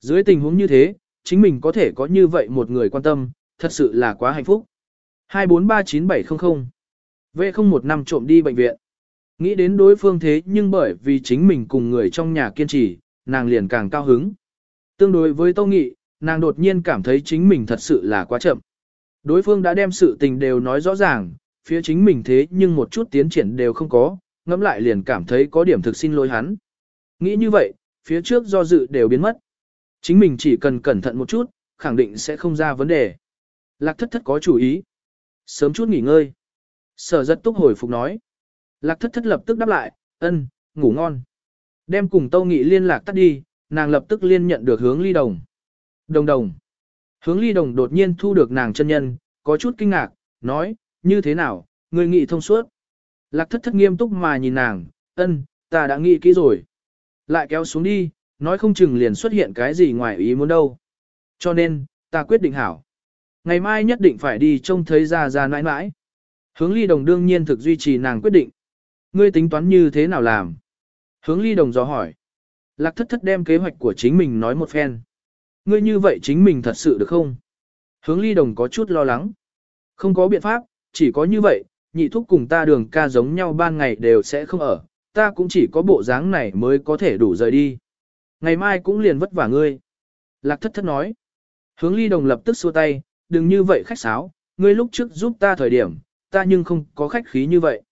Dưới tình huống như thế, chính mình có thể có như vậy một người quan tâm, thật sự là quá hạnh phúc. 2439700 V015 trộm đi bệnh viện. Nghĩ đến đối phương thế nhưng bởi vì chính mình cùng người trong nhà kiên trì, nàng liền càng cao hứng. Tương đối với Tâu Nghị, nàng đột nhiên cảm thấy chính mình thật sự là quá chậm. Đối phương đã đem sự tình đều nói rõ ràng, phía chính mình thế nhưng một chút tiến triển đều không có, ngẫm lại liền cảm thấy có điểm thực xin lỗi hắn. Nghĩ như vậy, phía trước do dự đều biến mất. Chính mình chỉ cần cẩn thận một chút, khẳng định sẽ không ra vấn đề. Lạc thất thất có chủ ý. Sớm chút nghỉ ngơi. Sở rất túc hồi phục nói. Lạc thất thất lập tức đáp lại, ân, ngủ ngon. Đem cùng Tâu Nghị liên lạc tắt đi, nàng lập tức liên nhận được hướng ly đồng. Đồng đồng. Hướng ly đồng đột nhiên thu được nàng chân nhân, có chút kinh ngạc, nói, như thế nào, người nghị thông suốt. Lạc thất thất nghiêm túc mà nhìn nàng, ân, ta đã nghĩ kỹ rồi. Lại kéo xuống đi, nói không chừng liền xuất hiện cái gì ngoài ý muốn đâu. Cho nên, ta quyết định hảo. Ngày mai nhất định phải đi trông thấy ra ra nãi nãi. Hướng ly đồng đương nhiên thực duy trì nàng quyết định. Ngươi tính toán như thế nào làm? Hướng ly đồng dò hỏi. Lạc thất thất đem kế hoạch của chính mình nói một phen. Ngươi như vậy chính mình thật sự được không? Hướng ly đồng có chút lo lắng. Không có biện pháp, chỉ có như vậy, nhị thúc cùng ta đường ca giống nhau ban ngày đều sẽ không ở, ta cũng chỉ có bộ dáng này mới có thể đủ rời đi. Ngày mai cũng liền vất vả ngươi. Lạc thất thất nói. Hướng ly đồng lập tức xua tay, đừng như vậy khách sáo, ngươi lúc trước giúp ta thời điểm, ta nhưng không có khách khí như vậy.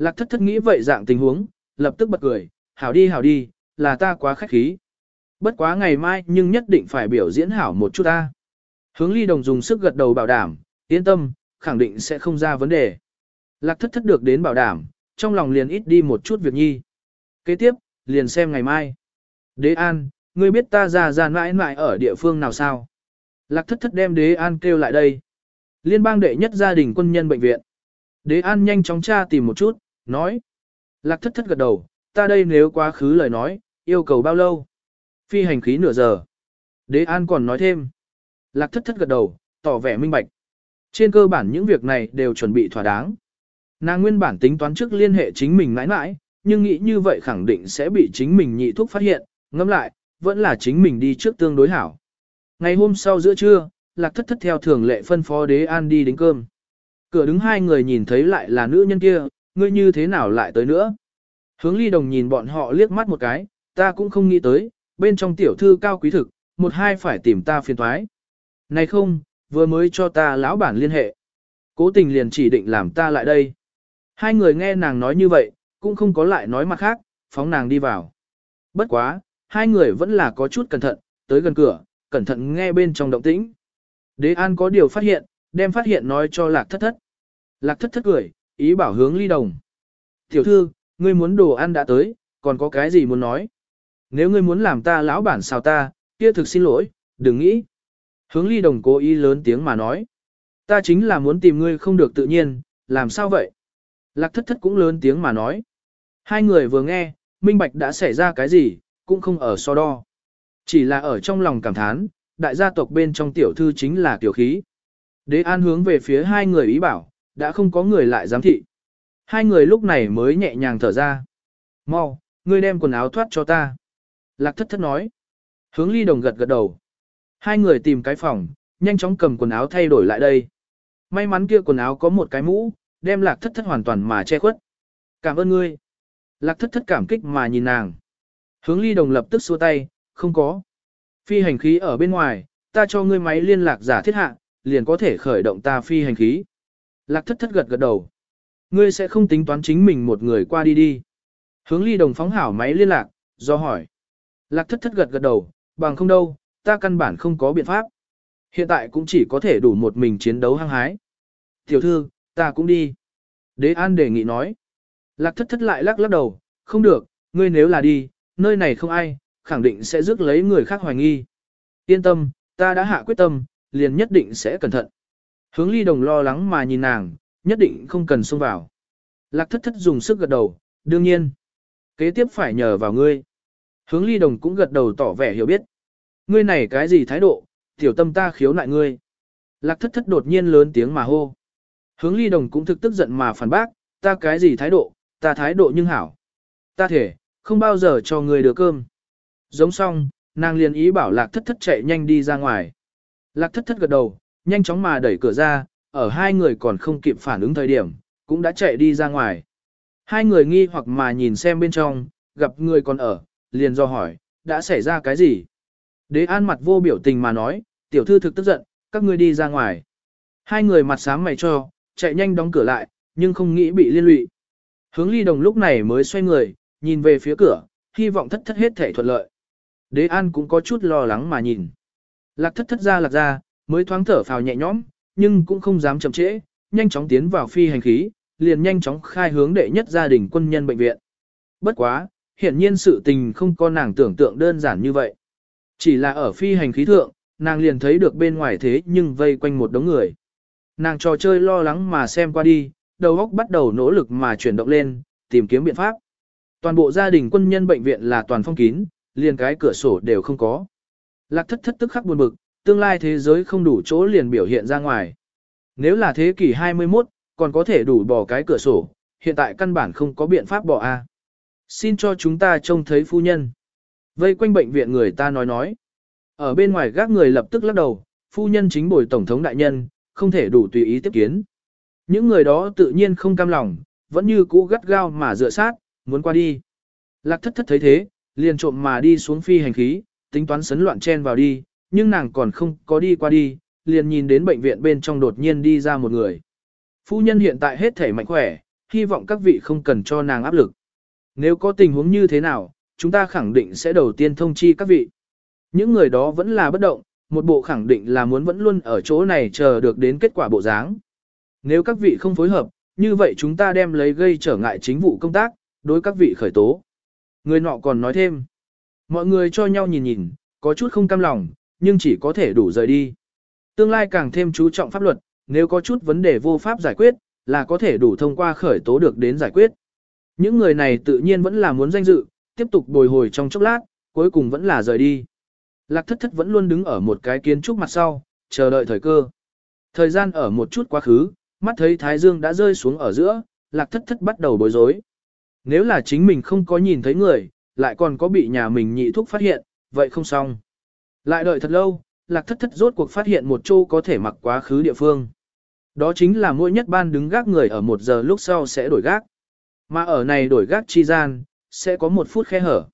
Lạc thất thất nghĩ vậy dạng tình huống, lập tức bật cười, hảo đi hảo đi, là ta quá khách khí. Bất quá ngày mai nhưng nhất định phải biểu diễn hảo một chút ta. Hướng ly đồng dùng sức gật đầu bảo đảm, yên tâm, khẳng định sẽ không ra vấn đề. Lạc thất thất được đến bảo đảm, trong lòng liền ít đi một chút việc nhi. Kế tiếp, liền xem ngày mai. Đế An, ngươi biết ta ra già mãi mãi ở địa phương nào sao? Lạc thất thất đem Đế An kêu lại đây. Liên bang đệ nhất gia đình quân nhân bệnh viện. Đế An nhanh chóng tra tìm một chút, nói. Lạc thất thất gật đầu, ta đây nếu quá khứ lời nói, yêu cầu bao lâu? Phi hành khí nửa giờ. Đế An còn nói thêm. Lạc thất thất gật đầu, tỏ vẻ minh bạch. Trên cơ bản những việc này đều chuẩn bị thỏa đáng. Nàng nguyên bản tính toán trước liên hệ chính mình mãi mãi, nhưng nghĩ như vậy khẳng định sẽ bị chính mình nhị thuốc phát hiện, ngẫm lại, vẫn là chính mình đi trước tương đối hảo. Ngày hôm sau giữa trưa, lạc thất thất theo thường lệ phân phó đế an đi đến cơm. Cửa đứng hai người nhìn thấy lại là nữ nhân kia, ngươi như thế nào lại tới nữa. Hướng ly đồng nhìn bọn họ liếc mắt một cái, ta cũng không nghĩ tới, bên trong tiểu thư cao quý thực, một hai phải tìm ta phiền thoái. Này không, vừa mới cho ta lão bản liên hệ. Cố tình liền chỉ định làm ta lại đây. Hai người nghe nàng nói như vậy, cũng không có lại nói mặt khác, phóng nàng đi vào. Bất quá, hai người vẫn là có chút cẩn thận, tới gần cửa, cẩn thận nghe bên trong động tĩnh. Đế An có điều phát hiện, đem phát hiện nói cho Lạc Thất Thất. Lạc Thất Thất cười, ý bảo hướng ly đồng. Tiểu thư, ngươi muốn đồ ăn đã tới, còn có cái gì muốn nói? Nếu ngươi muốn làm ta lão bản xào ta, kia thực xin lỗi, đừng nghĩ. Hướng ly đồng cố ý lớn tiếng mà nói. Ta chính là muốn tìm ngươi không được tự nhiên, làm sao vậy? Lạc thất thất cũng lớn tiếng mà nói. Hai người vừa nghe, minh bạch đã xảy ra cái gì, cũng không ở so đo. Chỉ là ở trong lòng cảm thán, đại gia tộc bên trong tiểu thư chính là tiểu khí. Đế an hướng về phía hai người ý bảo, đã không có người lại giám thị. Hai người lúc này mới nhẹ nhàng thở ra. Mau, ngươi đem quần áo thoát cho ta. Lạc thất thất nói. Hướng ly đồng gật gật đầu. Hai người tìm cái phòng, nhanh chóng cầm quần áo thay đổi lại đây. May mắn kia quần áo có một cái mũ, đem lạc thất thất hoàn toàn mà che khuất. Cảm ơn ngươi. Lạc thất thất cảm kích mà nhìn nàng. Hướng ly đồng lập tức xua tay, không có. Phi hành khí ở bên ngoài, ta cho ngươi máy liên lạc giả thiết hạ, liền có thể khởi động ta phi hành khí. Lạc thất thất gật gật đầu. Ngươi sẽ không tính toán chính mình một người qua đi đi. Hướng ly đồng phóng hảo máy liên lạc, do hỏi. Lạc thất thất gật gật đầu, bằng không đâu, ta căn bản không có biện pháp. Hiện tại cũng chỉ có thể đủ một mình chiến đấu hăng hái. Tiểu thư, ta cũng đi. Đế An đề nghị nói. Lạc thất thất lại lắc lắc đầu, không được, ngươi nếu là đi, nơi này không ai, khẳng định sẽ rước lấy người khác hoài nghi. Yên tâm, ta đã hạ quyết tâm, liền nhất định sẽ cẩn thận. Hướng ly đồng lo lắng mà nhìn nàng, nhất định không cần xông vào. Lạc thất thất dùng sức gật đầu, đương nhiên. Kế tiếp phải nhờ vào ngươi. Hướng ly đồng cũng gật đầu tỏ vẻ hiểu biết. Ngươi này cái gì thái độ, tiểu tâm ta khiếu nại ngươi. Lạc thất thất đột nhiên lớn tiếng mà hô. Hướng ly đồng cũng thực tức giận mà phản bác, ta cái gì thái độ, ta thái độ nhưng hảo. Ta thể, không bao giờ cho ngươi được cơm. Giống xong, nàng liền ý bảo lạc thất thất chạy nhanh đi ra ngoài. Lạc thất thất gật đầu, nhanh chóng mà đẩy cửa ra, ở hai người còn không kịp phản ứng thời điểm, cũng đã chạy đi ra ngoài. Hai người nghi hoặc mà nhìn xem bên trong, gặp người còn ở, liền do hỏi, đã xảy ra cái gì? Đế an mặt vô biểu tình mà nói, tiểu thư thực tức giận, các ngươi đi ra ngoài. Hai người mặt sáng mày cho, chạy nhanh đóng cửa lại, nhưng không nghĩ bị liên lụy. Hướng ly đồng lúc này mới xoay người, nhìn về phía cửa, hy vọng thất thất hết thể thuận lợi. Đế an cũng có chút lo lắng mà nhìn. Lạc thất thất ra lạc ra, mới thoáng thở phào nhẹ nhõm, nhưng cũng không dám chậm trễ, nhanh chóng tiến vào phi hành khí, liền nhanh chóng khai hướng đệ nhất gia đình quân nhân bệnh viện. Bất quá, hiển nhiên sự tình không có nàng tưởng tượng đơn giản như vậy. Chỉ là ở phi hành khí thượng, nàng liền thấy được bên ngoài thế nhưng vây quanh một đống người. Nàng trò chơi lo lắng mà xem qua đi, đầu óc bắt đầu nỗ lực mà chuyển động lên, tìm kiếm biện pháp. Toàn bộ gia đình quân nhân bệnh viện là toàn phong kín, liền cái cửa sổ đều không có. Lạc thất thất tức khắc buồn bực, tương lai thế giới không đủ chỗ liền biểu hiện ra ngoài. Nếu là thế kỷ 21, còn có thể đủ bỏ cái cửa sổ, hiện tại căn bản không có biện pháp bỏ a. Xin cho chúng ta trông thấy phu nhân. Vây quanh bệnh viện người ta nói nói. Ở bên ngoài gác người lập tức lắc đầu, phu nhân chính bồi tổng thống đại nhân, không thể đủ tùy ý tiếp kiến. Những người đó tự nhiên không cam lòng, vẫn như cũ gắt gao mà dựa sát, muốn qua đi. Lạc thất thất thấy thế, liền trộm mà đi xuống phi hành khí, tính toán sấn loạn chen vào đi, nhưng nàng còn không có đi qua đi, liền nhìn đến bệnh viện bên trong đột nhiên đi ra một người. Phu nhân hiện tại hết thể mạnh khỏe, hy vọng các vị không cần cho nàng áp lực. Nếu có tình huống như thế nào, chúng ta khẳng định sẽ đầu tiên thông chi các vị. Những người đó vẫn là bất động, một bộ khẳng định là muốn vẫn luôn ở chỗ này chờ được đến kết quả bộ dáng. Nếu các vị không phối hợp, như vậy chúng ta đem lấy gây trở ngại chính vụ công tác, đối các vị khởi tố. Người nọ còn nói thêm. Mọi người cho nhau nhìn nhìn, có chút không cam lòng, nhưng chỉ có thể đủ rời đi. Tương lai càng thêm chú trọng pháp luật, nếu có chút vấn đề vô pháp giải quyết, là có thể đủ thông qua khởi tố được đến giải quyết. Những người này tự nhiên vẫn là muốn danh dự, tiếp tục bồi hồi trong chốc lát, cuối cùng vẫn là rời đi. Lạc thất thất vẫn luôn đứng ở một cái kiến trúc mặt sau, chờ đợi thời cơ. Thời gian ở một chút quá khứ, mắt thấy Thái Dương đã rơi xuống ở giữa, lạc thất thất bắt đầu bối rối. Nếu là chính mình không có nhìn thấy người, lại còn có bị nhà mình nhị thuốc phát hiện, vậy không xong. Lại đợi thật lâu, lạc thất thất rốt cuộc phát hiện một chỗ có thể mặc quá khứ địa phương. Đó chính là mỗi nhất ban đứng gác người ở một giờ lúc sau sẽ đổi gác. Mà ở này đổi gác chi gian, sẽ có một phút khe hở.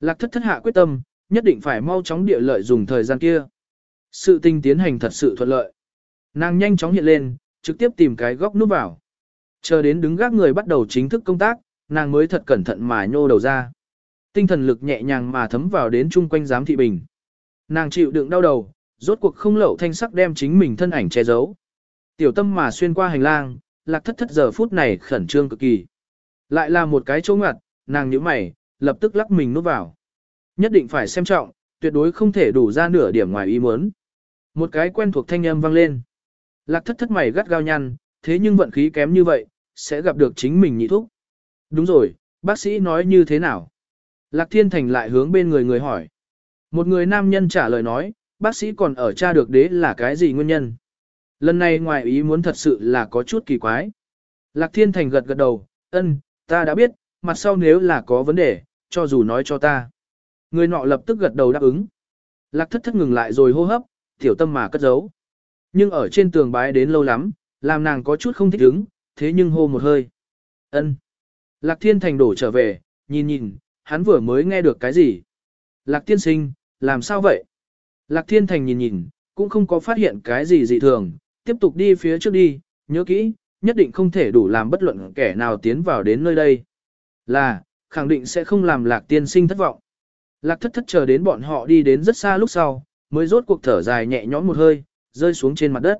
Lạc thất thất hạ quyết tâm, nhất định phải mau chóng địa lợi dùng thời gian kia. Sự tình tiến hành thật sự thuận lợi. Nàng nhanh chóng hiện lên, trực tiếp tìm cái góc núp vào. Chờ đến đứng gác người bắt đầu chính thức công tác, nàng mới thật cẩn thận mà nhô đầu ra. Tinh thần lực nhẹ nhàng mà thấm vào đến chung quanh giám thị bình. Nàng chịu đựng đau đầu, rốt cuộc không lậu thanh sắc đem chính mình thân ảnh che giấu. Tiểu tâm mà xuyên qua hành lang, lạc thất thất giờ phút này khẩn trương cực kỳ. Lại là một cái chỗ ngặt, nàng nhíu mày, lập tức lắc mình núp vào. Nhất định phải xem trọng, tuyệt đối không thể đủ ra nửa điểm ngoài ý muốn. Một cái quen thuộc thanh âm vang lên. Lạc thất thất mày gắt gao nhăn, thế nhưng vận khí kém như vậy, sẽ gặp được chính mình nhị thúc. Đúng rồi, bác sĩ nói như thế nào? Lạc Thiên Thành lại hướng bên người người hỏi. Một người nam nhân trả lời nói, bác sĩ còn ở tra được đế là cái gì nguyên nhân. Lần này ngoài ý muốn thật sự là có chút kỳ quái. Lạc Thiên Thành gật gật đầu, ân, ta đã biết, mặt sau nếu là có vấn đề, cho dù nói cho ta. Người nọ lập tức gật đầu đáp ứng. Lạc thất thất ngừng lại rồi hô hấp, tiểu tâm mà cất giấu. Nhưng ở trên tường bái đến lâu lắm, làm nàng có chút không thích ứng, thế nhưng hô một hơi. ân. Lạc thiên thành đổ trở về, nhìn nhìn, hắn vừa mới nghe được cái gì. Lạc tiên sinh, làm sao vậy? Lạc thiên thành nhìn nhìn, cũng không có phát hiện cái gì dị thường, tiếp tục đi phía trước đi, nhớ kỹ, nhất định không thể đủ làm bất luận kẻ nào tiến vào đến nơi đây. Là, khẳng định sẽ không làm lạc tiên sinh thất vọng. Lạc thất thất chờ đến bọn họ đi đến rất xa lúc sau, mới rốt cuộc thở dài nhẹ nhõm một hơi, rơi xuống trên mặt đất.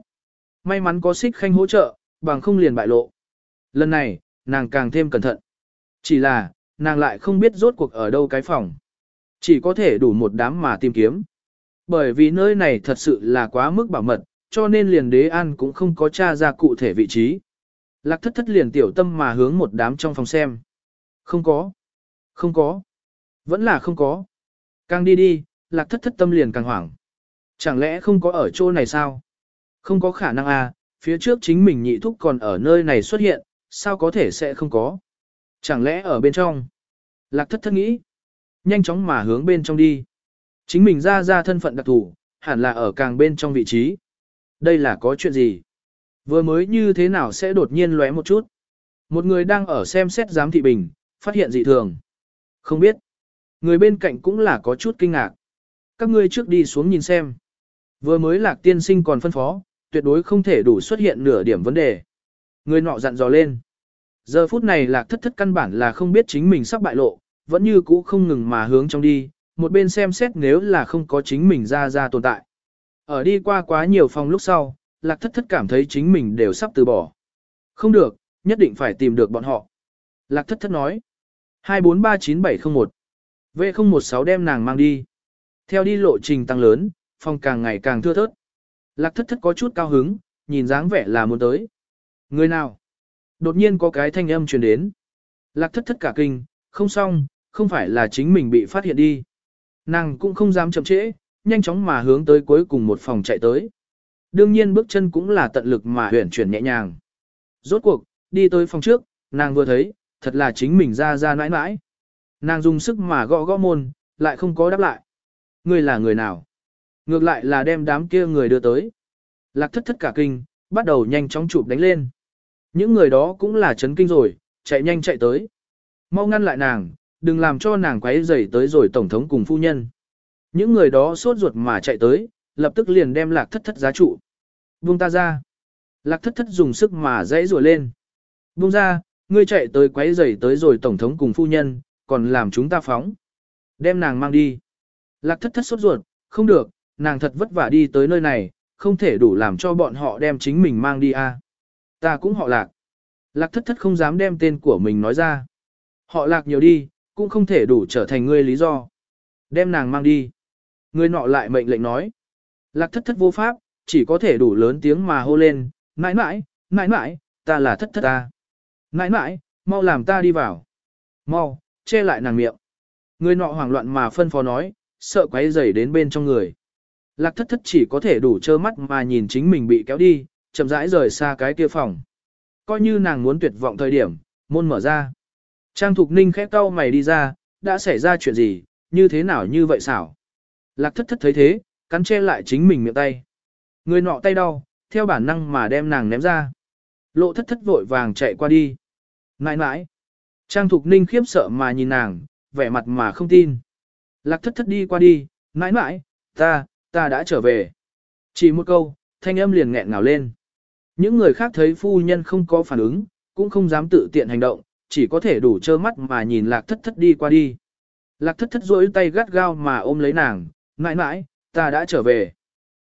May mắn có xích khanh hỗ trợ, bằng không liền bại lộ. Lần này, nàng càng thêm cẩn thận. Chỉ là, nàng lại không biết rốt cuộc ở đâu cái phòng. Chỉ có thể đủ một đám mà tìm kiếm. Bởi vì nơi này thật sự là quá mức bảo mật, cho nên liền đế an cũng không có tra ra cụ thể vị trí. Lạc thất thất liền tiểu tâm mà hướng một đám trong phòng xem. Không có. Không có. Vẫn là không có. Càng đi đi, lạc thất thất tâm liền càng hoảng. Chẳng lẽ không có ở chỗ này sao? Không có khả năng à, phía trước chính mình nhị thúc còn ở nơi này xuất hiện, sao có thể sẽ không có? Chẳng lẽ ở bên trong? Lạc thất thất nghĩ. Nhanh chóng mà hướng bên trong đi. Chính mình ra ra thân phận đặc thù, hẳn là ở càng bên trong vị trí. Đây là có chuyện gì? Vừa mới như thế nào sẽ đột nhiên lóe một chút? Một người đang ở xem xét giám thị bình, phát hiện dị thường. Không biết. Người bên cạnh cũng là có chút kinh ngạc. Các ngươi trước đi xuống nhìn xem. Vừa mới lạc tiên sinh còn phân phó, tuyệt đối không thể đủ xuất hiện nửa điểm vấn đề. Người nọ dặn dò lên. Giờ phút này lạc thất thất căn bản là không biết chính mình sắp bại lộ, vẫn như cũ không ngừng mà hướng trong đi, một bên xem xét nếu là không có chính mình ra ra tồn tại. Ở đi qua quá nhiều phòng lúc sau, lạc thất thất cảm thấy chính mình đều sắp từ bỏ. Không được, nhất định phải tìm được bọn họ. Lạc thất thất nói. 2439701 V016 đem nàng mang đi. Theo đi lộ trình tăng lớn, phòng càng ngày càng thưa thớt. Lạc thất thất có chút cao hứng, nhìn dáng vẻ là muốn tới. Người nào? Đột nhiên có cái thanh âm truyền đến. Lạc thất thất cả kinh, không xong, không phải là chính mình bị phát hiện đi. Nàng cũng không dám chậm trễ, nhanh chóng mà hướng tới cuối cùng một phòng chạy tới. Đương nhiên bước chân cũng là tận lực mà huyển chuyển nhẹ nhàng. Rốt cuộc, đi tới phòng trước, nàng vừa thấy, thật là chính mình ra ra nãi nãi. Nàng dùng sức mà gõ gõ môn, lại không có đáp lại. người là người nào? Ngược lại là đem đám kia người đưa tới. Lạc thất thất cả kinh, bắt đầu nhanh chóng chụp đánh lên. Những người đó cũng là chấn kinh rồi, chạy nhanh chạy tới. Mau ngăn lại nàng, đừng làm cho nàng quấy rầy tới rồi tổng thống cùng phu nhân. Những người đó sốt ruột mà chạy tới, lập tức liền đem lạc thất thất giá trụ. Buông ta ra. Lạc thất thất dùng sức mà dãy rùa lên. Buông ra, ngươi chạy tới quấy rầy tới rồi tổng thống cùng phu nhân, còn làm chúng ta phóng. Đem nàng mang đi. Lạc thất thất sốt ruột, không được, nàng thật vất vả đi tới nơi này, không thể đủ làm cho bọn họ đem chính mình mang đi a. À. Ta cũng họ lạc. Lạc thất thất không dám đem tên của mình nói ra. Họ lạc nhiều đi, cũng không thể đủ trở thành ngươi lý do. Đem nàng mang đi. Người nọ lại mệnh lệnh nói. Lạc thất thất vô pháp, chỉ có thể đủ lớn tiếng mà hô lên, mãi mãi, mãi mãi, ta là thất thất ta. Mãi mãi, mau làm ta đi vào. Mau, che lại nàng miệng. Người nọ hoảng loạn mà phân phó nói, sợ quấy rầy đến bên trong người. Lạc thất thất chỉ có thể đủ trơ mắt mà nhìn chính mình bị kéo đi, chậm rãi rời xa cái kia phòng. Coi như nàng muốn tuyệt vọng thời điểm, môn mở ra. Trang Thục Ninh khẽ cau mày đi ra, đã xảy ra chuyện gì, như thế nào như vậy xảo. Lạc thất thất thấy thế, cắn che lại chính mình miệng tay. Người nọ tay đau, theo bản năng mà đem nàng ném ra. Lộ thất thất vội vàng chạy qua đi. Nãi nãi. Trang Thục Ninh khiếp sợ mà nhìn nàng, vẻ mặt mà không tin. Lạc thất thất đi qua đi, nãi nãi, ta, ta đã trở về. Chỉ một câu, thanh âm liền nghẹn ngào lên. Những người khác thấy phu nhân không có phản ứng, cũng không dám tự tiện hành động, chỉ có thể đủ trơ mắt mà nhìn lạc thất thất đi qua đi. Lạc thất thất rỗi tay gắt gao mà ôm lấy nàng, mãi mãi, ta đã trở về.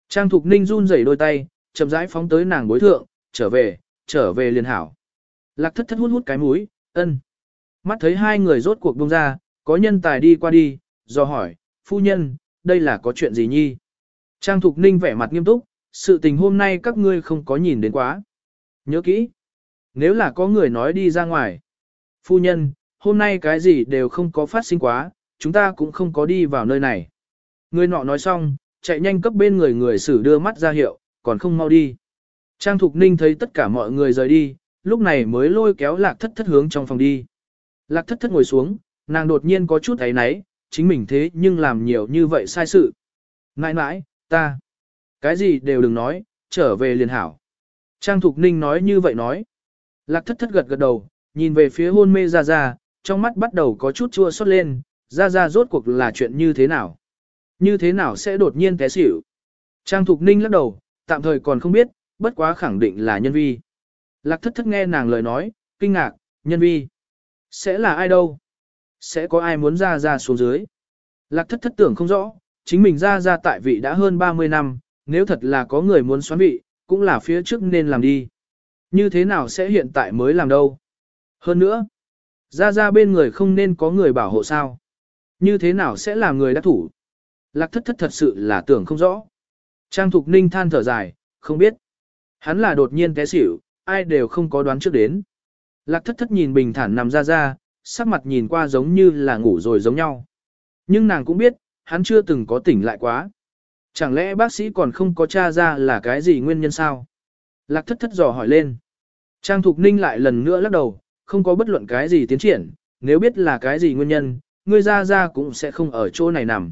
Trang Thục Ninh run rẩy đôi tay, chậm rãi phóng tới nàng bối thượng, trở về, trở về liền hảo. Lạc thất thất hút hút cái mũi, ân. Mắt thấy hai người rốt cuộc buông ra, có nhân tài đi qua đi, do hỏi, phu nhân, đây là có chuyện gì nhi? Trang Thục Ninh vẻ mặt nghiêm túc, sự tình hôm nay các ngươi không có nhìn đến quá. Nhớ kỹ, nếu là có người nói đi ra ngoài. Phu nhân, hôm nay cái gì đều không có phát sinh quá, chúng ta cũng không có đi vào nơi này. Người nọ nói xong, chạy nhanh cấp bên người người xử đưa mắt ra hiệu, còn không mau đi. Trang Thục Ninh thấy tất cả mọi người rời đi, lúc này mới lôi kéo lạc thất thất hướng trong phòng đi. Lạc thất thất ngồi xuống, nàng đột nhiên có chút ấy náy, chính mình thế nhưng làm nhiều như vậy sai sự. Nãi nãi, ta, cái gì đều đừng nói, trở về liền hảo. Trang Thục Ninh nói như vậy nói. Lạc thất thất gật gật đầu, nhìn về phía hôn mê ra ra, trong mắt bắt đầu có chút chua xót lên, ra ra rốt cuộc là chuyện như thế nào. Như thế nào sẽ đột nhiên té xỉu. Trang Thục Ninh lắc đầu, tạm thời còn không biết, bất quá khẳng định là nhân vi. Lạc thất thất nghe nàng lời nói, kinh ngạc, nhân vi. Sẽ là ai đâu? Sẽ có ai muốn ra ra xuống dưới? Lạc thất thất tưởng không rõ, chính mình ra ra tại vị đã hơn 30 năm, nếu thật là có người muốn xoán vị, cũng là phía trước nên làm đi. Như thế nào sẽ hiện tại mới làm đâu? Hơn nữa, ra ra bên người không nên có người bảo hộ sao? Như thế nào sẽ làm người đắc thủ? Lạc thất thất thật sự là tưởng không rõ. Trang Thục Ninh than thở dài, không biết. Hắn là đột nhiên té xỉu, ai đều không có đoán trước đến. Lạc thất thất nhìn bình thản nằm ra ra, sắc mặt nhìn qua giống như là ngủ rồi giống nhau. Nhưng nàng cũng biết, hắn chưa từng có tỉnh lại quá. Chẳng lẽ bác sĩ còn không có tra ra là cái gì nguyên nhân sao? Lạc thất thất dò hỏi lên. Trang Thục Ninh lại lần nữa lắc đầu, không có bất luận cái gì tiến triển, nếu biết là cái gì nguyên nhân, ngươi ra ra cũng sẽ không ở chỗ này nằm.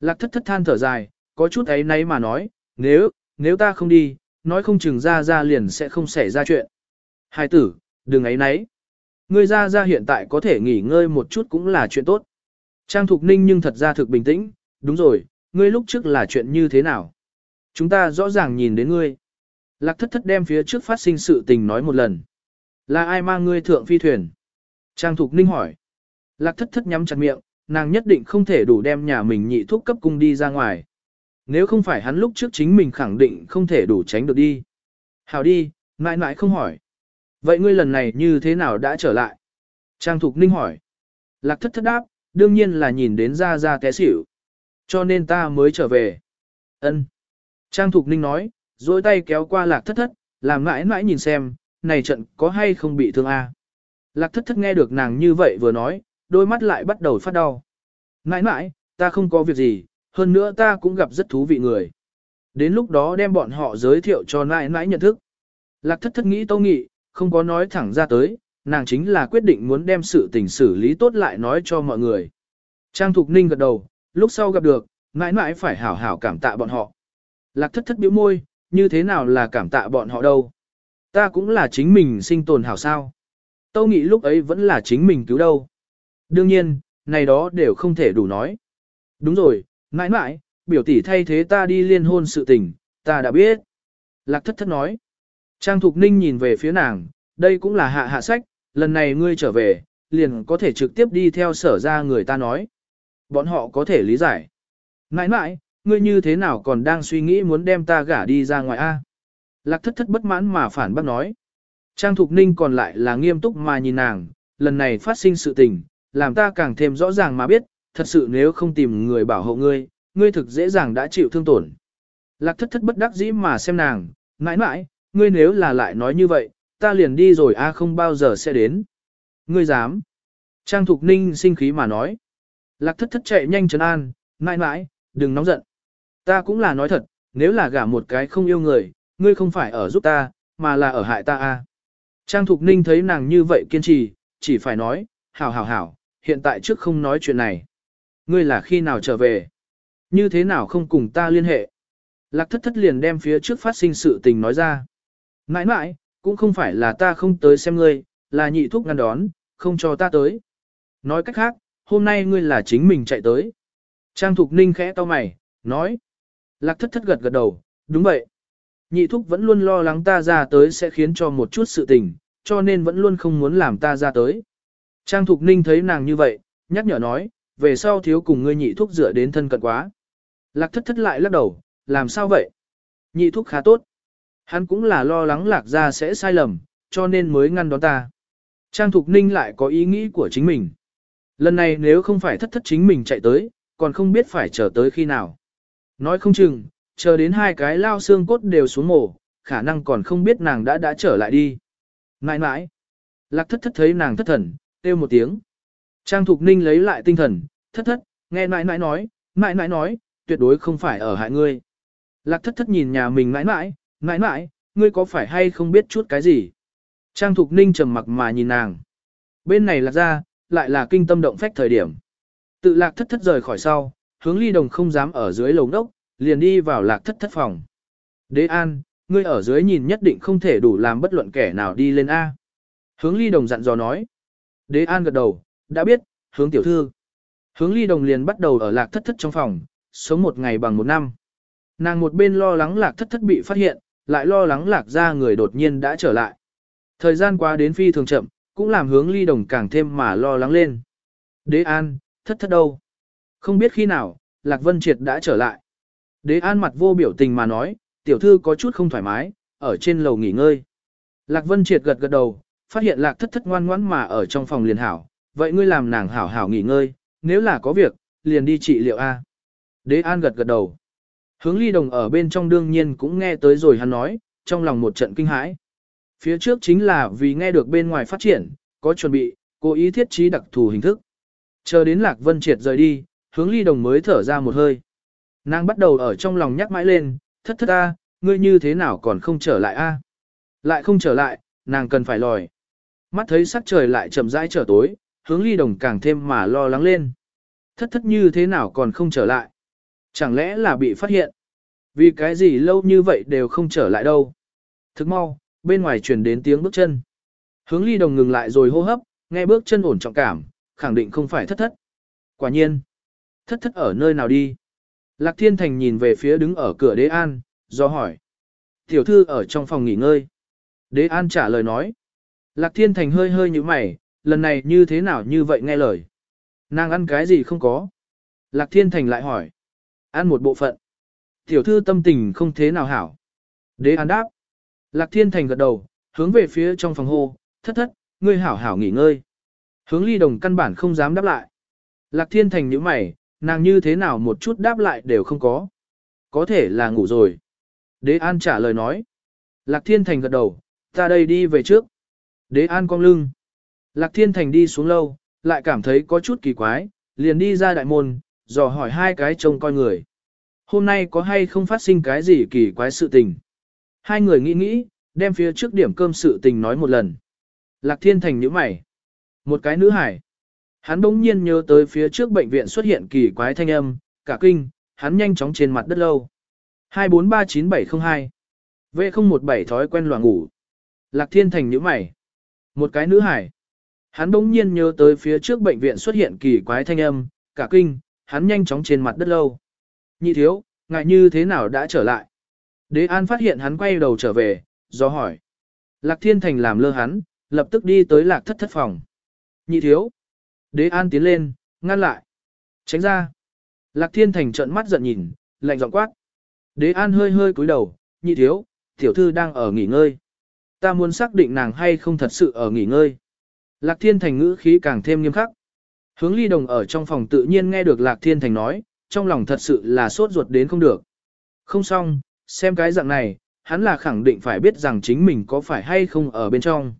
Lạc thất thất than thở dài, có chút ấy nấy mà nói, nếu, nếu ta không đi, nói không chừng ra ra liền sẽ không xảy ra chuyện. Hai tử, đừng ấy nấy. Ngươi ra ra hiện tại có thể nghỉ ngơi một chút cũng là chuyện tốt. Trang Thục Ninh nhưng thật ra thực bình tĩnh, đúng rồi, ngươi lúc trước là chuyện như thế nào? Chúng ta rõ ràng nhìn đến ngươi. Lạc thất thất đem phía trước phát sinh sự tình nói một lần. Là ai mang ngươi thượng phi thuyền? Trang Thục Ninh hỏi. Lạc thất thất nhắm chặt miệng, nàng nhất định không thể đủ đem nhà mình nhị thuốc cấp cung đi ra ngoài. Nếu không phải hắn lúc trước chính mình khẳng định không thể đủ tránh được đi. Hào đi, mãi mãi không hỏi. Vậy ngươi lần này như thế nào đã trở lại? Trang Thục Ninh hỏi. Lạc thất thất đáp, đương nhiên là nhìn đến ra ra té xỉu. Cho nên ta mới trở về. Ân. Trang Thục Ninh nói, dối tay kéo qua lạc thất thất, làm mãi mãi nhìn xem, này trận có hay không bị thương a? Lạc thất thất nghe được nàng như vậy vừa nói, đôi mắt lại bắt đầu phát đau. Nãi nãi, ta không có việc gì, hơn nữa ta cũng gặp rất thú vị người. Đến lúc đó đem bọn họ giới thiệu cho Nãi Nãi nhận thức. Lạc thất thất nghĩ tâu nghị, không có nói thẳng ra tới, nàng chính là quyết định muốn đem sự tình xử lý tốt lại nói cho mọi người. Trang Thục Ninh gật đầu, lúc sau gặp được, mãi mãi phải hảo hảo cảm tạ bọn họ. Lạc thất thất biểu môi, như thế nào là cảm tạ bọn họ đâu. Ta cũng là chính mình sinh tồn hảo sao. Tâu nghị lúc ấy vẫn là chính mình cứu đâu. Đương nhiên, này đó đều không thể đủ nói. Đúng rồi, mãi mãi, biểu tỷ thay thế ta đi liên hôn sự tình, ta đã biết. Lạc thất thất nói. Trang Thục Ninh nhìn về phía nàng, đây cũng là hạ hạ sách, lần này ngươi trở về, liền có thể trực tiếp đi theo sở ra người ta nói. Bọn họ có thể lý giải. Mãi mãi, ngươi như thế nào còn đang suy nghĩ muốn đem ta gả đi ra ngoài a? Lạc thất thất bất mãn mà phản bác nói. Trang Thục Ninh còn lại là nghiêm túc mà nhìn nàng, lần này phát sinh sự tình, làm ta càng thêm rõ ràng mà biết, thật sự nếu không tìm người bảo hộ ngươi, ngươi thực dễ dàng đã chịu thương tổn. Lạc thất thất bất đắc dĩ mà xem nàng, mãi mãi, ngươi nếu là lại nói như vậy, ta liền đi rồi a không bao giờ sẽ đến. Ngươi dám. Trang Thục Ninh sinh khí mà nói. Lạc thất thất chạy nhanh trấn an, mãi mãi, đừng nóng giận. Ta cũng là nói thật, nếu là gả một cái không yêu người, ngươi không phải ở giúp ta, mà là ở hại ta a. Trang Thục Ninh thấy nàng như vậy kiên trì, chỉ phải nói, hảo hảo hảo, hiện tại trước không nói chuyện này. Ngươi là khi nào trở về? Như thế nào không cùng ta liên hệ? Lạc thất thất liền đem phía trước phát sinh sự tình nói ra. Mãi mãi, cũng không phải là ta không tới xem ngươi, là nhị thuốc ngăn đón, không cho ta tới. Nói cách khác, hôm nay ngươi là chính mình chạy tới. Trang Thục Ninh khẽ to mày, nói. Lạc thất thất gật gật đầu, đúng vậy. Nhị thúc vẫn luôn lo lắng ta ra tới sẽ khiến cho một chút sự tình, cho nên vẫn luôn không muốn làm ta ra tới. Trang Thục Ninh thấy nàng như vậy, nhắc nhở nói, về sau thiếu cùng ngươi nhị thúc dựa đến thân cận quá. Lạc thất thất lại lắc đầu, làm sao vậy? Nhị thúc khá tốt. Hắn cũng là lo lắng lạc ra sẽ sai lầm, cho nên mới ngăn đón ta. Trang Thục Ninh lại có ý nghĩ của chính mình. Lần này nếu không phải thất thất chính mình chạy tới, còn không biết phải chờ tới khi nào. Nói không chừng, chờ đến hai cái lao xương cốt đều xuống mổ, khả năng còn không biết nàng đã đã trở lại đi. Nãi nãi. Lạc thất thất thấy nàng thất thần, kêu một tiếng. Trang Thục Ninh lấy lại tinh thần, thất thất, nghe nãi nãi nói, nãi nãi nói, tuyệt đối không phải ở hại ngươi. Lạc thất thất nhìn nhà mình nãi nãi, nãi nãi, ngươi có phải hay không biết chút cái gì? Trang Thục Ninh trầm mặc mà nhìn nàng. Bên này lạc ra, lại là kinh tâm động phách thời điểm. Tự lạc thất thất rời khỏi sau, hướng ly đồng không dám ở dưới lồng đốc, liền đi vào lạc thất thất phòng. Đế an, ngươi ở dưới nhìn nhất định không thể đủ làm bất luận kẻ nào đi lên A. Hướng ly đồng dặn dò nói. Đế an gật đầu, đã biết, hướng tiểu thư. Hướng ly đồng liền bắt đầu ở lạc thất thất trong phòng, sống một ngày bằng một năm. Nàng một bên lo lắng lạc thất thất bị phát hiện, lại lo lắng lạc ra người đột nhiên đã trở lại. Thời gian qua đến phi thường chậm, cũng làm hướng ly đồng càng thêm mà lo lắng lên. Đế an, thất thất đâu? Không biết khi nào, Lạc Vân Triệt đã trở lại. Đế an mặt vô biểu tình mà nói, tiểu thư có chút không thoải mái, ở trên lầu nghỉ ngơi. Lạc Vân Triệt gật gật đầu, phát hiện Lạc thất thất ngoan ngoãn mà ở trong phòng liền hảo. Vậy ngươi làm nàng hảo hảo nghỉ ngơi, nếu là có việc, liền đi trị liệu A. Đế an gật gật đầu. Hướng ly đồng ở bên trong đương nhiên cũng nghe tới rồi hắn nói, trong lòng một trận kinh hãi. Phía trước chính là vì nghe được bên ngoài phát triển, có chuẩn bị, cố ý thiết trí đặc thù hình thức. Chờ đến Lạc Vân Triệt rời đi, hướng ly đồng mới thở ra một hơi. Nàng bắt đầu ở trong lòng nhắc mãi lên, thất thất a, ngươi như thế nào còn không trở lại a? Lại không trở lại, nàng cần phải lòi. Mắt thấy sắc trời lại chậm rãi trở tối, hướng ly đồng càng thêm mà lo lắng lên. Thất thất như thế nào còn không trở lại? Chẳng lẽ là bị phát hiện? Vì cái gì lâu như vậy đều không trở lại đâu? Thức mau, bên ngoài truyền đến tiếng bước chân. Hướng ly đồng ngừng lại rồi hô hấp, nghe bước chân ổn trọng cảm, khẳng định không phải thất thất. Quả nhiên, thất thất ở nơi nào đi? Lạc Thiên Thành nhìn về phía đứng ở cửa đế an, do hỏi. Tiểu thư ở trong phòng nghỉ ngơi. Đế an trả lời nói. Lạc Thiên Thành hơi hơi như mày, lần này như thế nào như vậy nghe lời. Nàng ăn cái gì không có. Lạc Thiên Thành lại hỏi. Ăn một bộ phận. Tiểu thư tâm tình không thế nào hảo. Đế an đáp. Lạc Thiên Thành gật đầu, hướng về phía trong phòng hô, thất thất, ngươi hảo hảo nghỉ ngơi. Hướng ly đồng căn bản không dám đáp lại. Lạc Thiên Thành nhíu mày, nàng như thế nào một chút đáp lại đều không có. Có thể là ngủ rồi. Đế An trả lời nói. Lạc Thiên Thành gật đầu, ta đây đi về trước. Đế An cong lưng. Lạc Thiên Thành đi xuống lâu, lại cảm thấy có chút kỳ quái, liền đi ra đại môn, dò hỏi hai cái trông coi người. Hôm nay có hay không phát sinh cái gì kỳ quái sự tình? Hai người nghĩ nghĩ, đem phía trước điểm cơm sự tình nói một lần. Lạc Thiên Thành nhíu mày. Một cái nữ hải. Hắn bỗng nhiên nhớ tới phía trước bệnh viện xuất hiện kỳ quái thanh âm, cả kinh, hắn nhanh chóng trên mặt đất lâu. 2439702 V017 thói quen loạn ngủ. Lạc Thiên Thành nhíu mày. Một cái nữ hải. Hắn bỗng nhiên nhớ tới phía trước bệnh viện xuất hiện kỳ quái thanh âm, cả kinh, hắn nhanh chóng trên mặt đất lâu. Nhị thiếu, ngại như thế nào đã trở lại? Đế An phát hiện hắn quay đầu trở về, do hỏi. Lạc Thiên Thành làm lơ hắn, lập tức đi tới lạc thất thất phòng. Nhị thiếu. Đế An tiến lên, ngăn lại. Tránh ra. Lạc Thiên Thành trợn mắt giận nhìn, lạnh giọng quát. Đế An hơi hơi cúi đầu, nhị thiếu, tiểu thư đang ở nghỉ ngơi. Ta muốn xác định nàng hay không thật sự ở nghỉ ngơi. Lạc Thiên Thành ngữ khí càng thêm nghiêm khắc. Hướng ly đồng ở trong phòng tự nhiên nghe được Lạc Thiên Thành nói, trong lòng thật sự là sốt ruột đến không được. Không xong, xem cái dạng này, hắn là khẳng định phải biết rằng chính mình có phải hay không ở bên trong.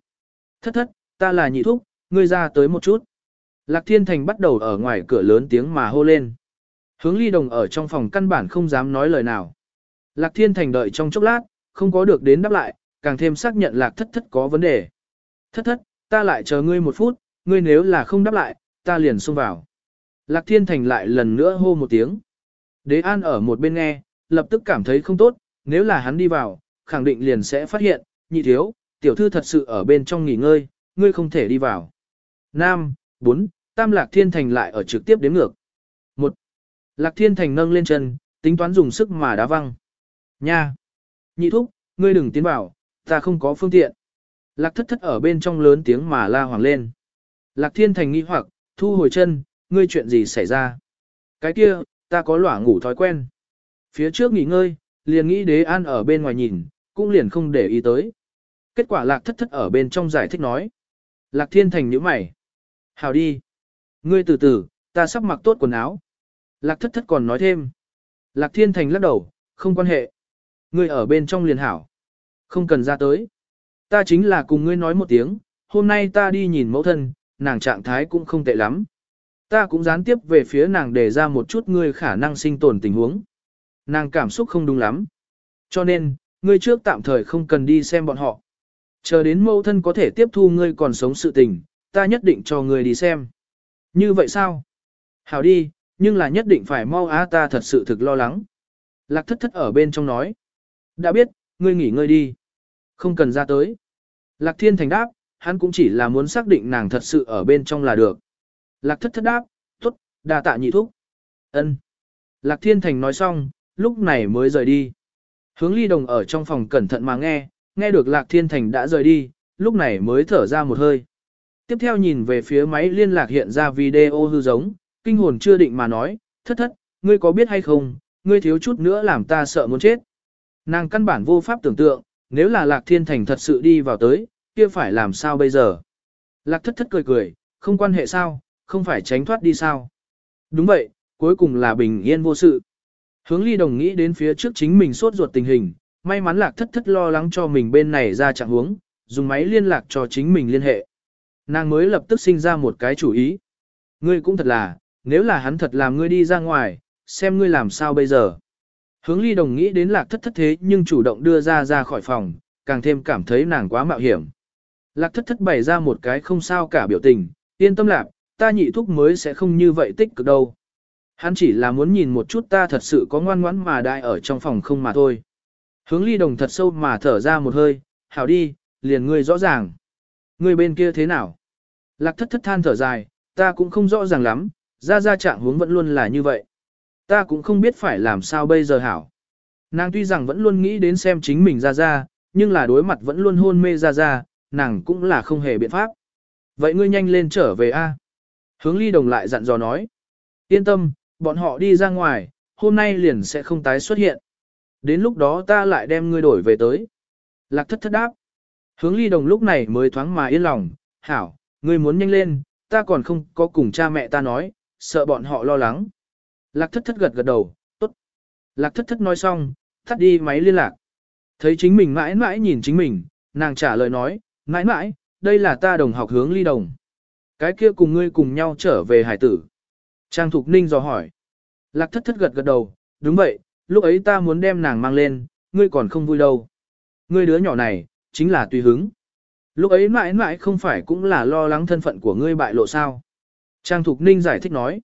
Thất thất, ta là nhị thúc, ngươi ra tới một chút. Lạc Thiên Thành bắt đầu ở ngoài cửa lớn tiếng mà hô lên. Hướng ly đồng ở trong phòng căn bản không dám nói lời nào. Lạc Thiên Thành đợi trong chốc lát, không có được đến đáp lại, càng thêm xác nhận Lạc thất thất có vấn đề. Thất thất, ta lại chờ ngươi một phút, ngươi nếu là không đáp lại, ta liền xông vào. Lạc Thiên Thành lại lần nữa hô một tiếng. Đế An ở một bên nghe, lập tức cảm thấy không tốt, nếu là hắn đi vào, khẳng định liền sẽ phát hiện, nhị thiếu, tiểu thư thật sự ở bên trong nghỉ ngơi, ngươi không thể đi vào. Nam, 4, Tam Lạc Thiên Thành lại ở trực tiếp đếm ngược. 1. Lạc Thiên Thành nâng lên chân, tính toán dùng sức mà đá văng. Nha! Nhị thúc, ngươi đừng tiến vào, ta không có phương tiện. Lạc thất thất ở bên trong lớn tiếng mà la hoàng lên. Lạc Thiên Thành nghi hoặc, thu hồi chân, ngươi chuyện gì xảy ra? Cái kia, ta có lỏa ngủ thói quen. Phía trước nghỉ ngơi, liền nghĩ đế an ở bên ngoài nhìn, cũng liền không để ý tới. Kết quả lạc thất thất ở bên trong giải thích nói. Lạc Thiên Thành nhíu mày. Hào đi. Ngươi từ từ, ta sắp mặc tốt quần áo. Lạc thất thất còn nói thêm. Lạc Thiên Thành lắc đầu, không quan hệ. Ngươi ở bên trong liền hảo. Không cần ra tới. Ta chính là cùng ngươi nói một tiếng, hôm nay ta đi nhìn mẫu thân, nàng trạng thái cũng không tệ lắm. Ta cũng gián tiếp về phía nàng để ra một chút ngươi khả năng sinh tồn tình huống. Nàng cảm xúc không đúng lắm. Cho nên, ngươi trước tạm thời không cần đi xem bọn họ. Chờ đến mẫu thân có thể tiếp thu ngươi còn sống sự tình, ta nhất định cho ngươi đi xem. Như vậy sao? Hảo đi, nhưng là nhất định phải mau á ta thật sự thực lo lắng. Lạc thất thất ở bên trong nói. Đã biết, ngươi nghỉ ngơi đi. Không cần ra tới. Lạc thiên thành đáp, hắn cũng chỉ là muốn xác định nàng thật sự ở bên trong là được. Lạc thất thất đáp, tốt, đa tạ nhị thúc. ân. Lạc thiên thành nói xong, lúc này mới rời đi. Hướng ly đồng ở trong phòng cẩn thận mà nghe, nghe được lạc thiên thành đã rời đi, lúc này mới thở ra một hơi. Tiếp theo nhìn về phía máy liên lạc hiện ra video hư giống, kinh hồn chưa định mà nói, thất thất, ngươi có biết hay không, ngươi thiếu chút nữa làm ta sợ muốn chết. Nàng căn bản vô pháp tưởng tượng, nếu là lạc thiên thành thật sự đi vào tới, kia phải làm sao bây giờ? Lạc thất thất cười cười, không quan hệ sao, không phải tránh thoát đi sao? Đúng vậy, cuối cùng là bình yên vô sự. Hướng ly đồng nghĩ đến phía trước chính mình sốt ruột tình hình, may mắn lạc thất thất lo lắng cho mình bên này ra trạng huống, dùng máy liên lạc cho chính mình liên hệ. Nàng mới lập tức sinh ra một cái chủ ý. Ngươi cũng thật là, nếu là hắn thật làm ngươi đi ra ngoài, xem ngươi làm sao bây giờ. Hướng ly đồng nghĩ đến lạc thất thất thế nhưng chủ động đưa ra ra khỏi phòng, càng thêm cảm thấy nàng quá mạo hiểm. Lạc thất thất bày ra một cái không sao cả biểu tình, yên tâm lạc, ta nhị thúc mới sẽ không như vậy tích cực đâu. Hắn chỉ là muốn nhìn một chút ta thật sự có ngoan ngoãn mà đại ở trong phòng không mà thôi. Hướng ly đồng thật sâu mà thở ra một hơi, hảo đi, liền ngươi rõ ràng. Người bên kia thế nào? Lạc thất thất than thở dài, ta cũng không rõ ràng lắm, ra ra trạng hướng vẫn luôn là như vậy. Ta cũng không biết phải làm sao bây giờ hảo. Nàng tuy rằng vẫn luôn nghĩ đến xem chính mình ra ra, nhưng là đối mặt vẫn luôn hôn mê ra ra, nàng cũng là không hề biện pháp. Vậy ngươi nhanh lên trở về a. Hướng ly đồng lại dặn dò nói. Yên tâm, bọn họ đi ra ngoài, hôm nay liền sẽ không tái xuất hiện. Đến lúc đó ta lại đem ngươi đổi về tới. Lạc thất thất đáp. Hướng ly đồng lúc này mới thoáng mà yên lòng, hảo, ngươi muốn nhanh lên, ta còn không có cùng cha mẹ ta nói, sợ bọn họ lo lắng. Lạc thất thất gật gật đầu, tốt. Lạc thất thất nói xong, thắt đi máy liên lạc. Thấy chính mình mãi mãi nhìn chính mình, nàng trả lời nói, mãi mãi, đây là ta đồng học hướng ly đồng. Cái kia cùng ngươi cùng nhau trở về hải tử. Trang Thục Ninh dò hỏi. Lạc thất thất gật gật đầu, đúng vậy, lúc ấy ta muốn đem nàng mang lên, ngươi còn không vui đâu. Ngươi đứa nhỏ này, chính là tùy hứng. Lúc ấy mãi mãi không phải cũng là lo lắng thân phận của ngươi bại lộ sao. Trang Thục Ninh giải thích nói.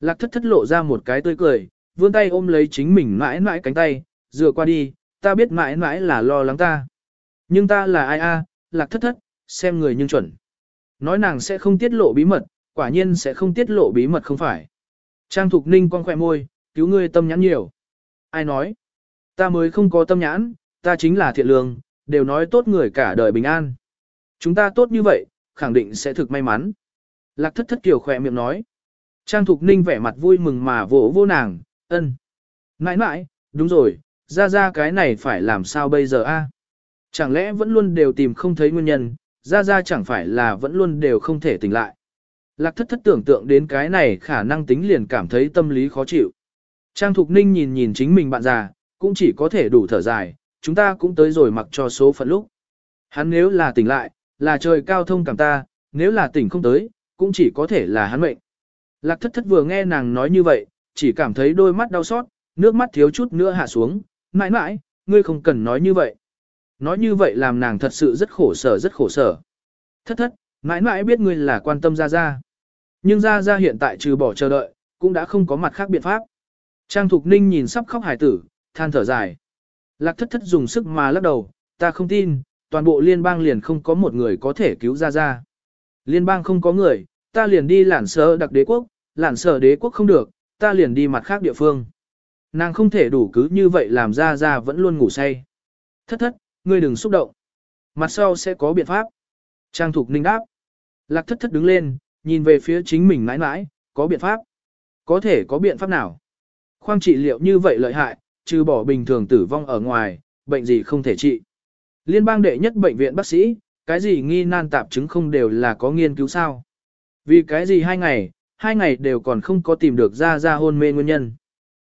Lạc thất thất lộ ra một cái tươi cười, vươn tay ôm lấy chính mình mãi mãi cánh tay, dựa qua đi, ta biết mãi mãi là lo lắng ta. Nhưng ta là ai a? lạc thất thất, xem người nhưng chuẩn. Nói nàng sẽ không tiết lộ bí mật, quả nhiên sẽ không tiết lộ bí mật không phải. Trang Thục Ninh con khỏe môi, cứu ngươi tâm nhãn nhiều. Ai nói? Ta mới không có tâm nhãn, ta chính là thiện lương, đều nói tốt người cả đời bình an. Chúng ta tốt như vậy, khẳng định sẽ thực may mắn. Lạc thất thất kiểu khỏe miệng nói. Trang Thục Ninh vẻ mặt vui mừng mà vỗ vô nàng, ân. Nãi nãi, đúng rồi, ra ra cái này phải làm sao bây giờ a? Chẳng lẽ vẫn luôn đều tìm không thấy nguyên nhân, ra ra chẳng phải là vẫn luôn đều không thể tỉnh lại. Lạc thất thất tưởng tượng đến cái này khả năng tính liền cảm thấy tâm lý khó chịu. Trang Thục Ninh nhìn nhìn chính mình bạn già, cũng chỉ có thể đủ thở dài, chúng ta cũng tới rồi mặc cho số phận lúc. Hắn nếu là tỉnh lại, là trời cao thông cảm ta, nếu là tỉnh không tới, cũng chỉ có thể là hắn mệnh. Lạc thất thất vừa nghe nàng nói như vậy, chỉ cảm thấy đôi mắt đau xót, nước mắt thiếu chút nữa hạ xuống, mãi mãi, ngươi không cần nói như vậy. Nói như vậy làm nàng thật sự rất khổ sở rất khổ sở. Thất thất, mãi mãi biết ngươi là quan tâm ra ra. Nhưng ra ra hiện tại trừ bỏ chờ đợi, cũng đã không có mặt khác biện pháp. Trang Thục Ninh nhìn sắp khóc hải tử, than thở dài. Lạc thất thất dùng sức mà lắc đầu, ta không tin, toàn bộ liên bang liền không có một người có thể cứu ra ra. Liên bang không có người, ta liền đi lản sở đặc đế quốc, lản sở đế quốc không được, ta liền đi mặt khác địa phương. Nàng không thể đủ cứ như vậy làm ra ra vẫn luôn ngủ say. Thất thất, ngươi đừng xúc động. Mặt sau sẽ có biện pháp. Trang Thục Ninh đáp. Lạc thất thất đứng lên, nhìn về phía chính mình mãi mãi, có biện pháp. Có thể có biện pháp nào? Khoang trị liệu như vậy lợi hại, trừ bỏ bình thường tử vong ở ngoài, bệnh gì không thể trị. Liên bang đệ nhất bệnh viện bác sĩ, cái gì nghi nan tạp chứng không đều là có nghiên cứu sao? Vì cái gì hai ngày, hai ngày đều còn không có tìm được ra ra hôn mê nguyên nhân.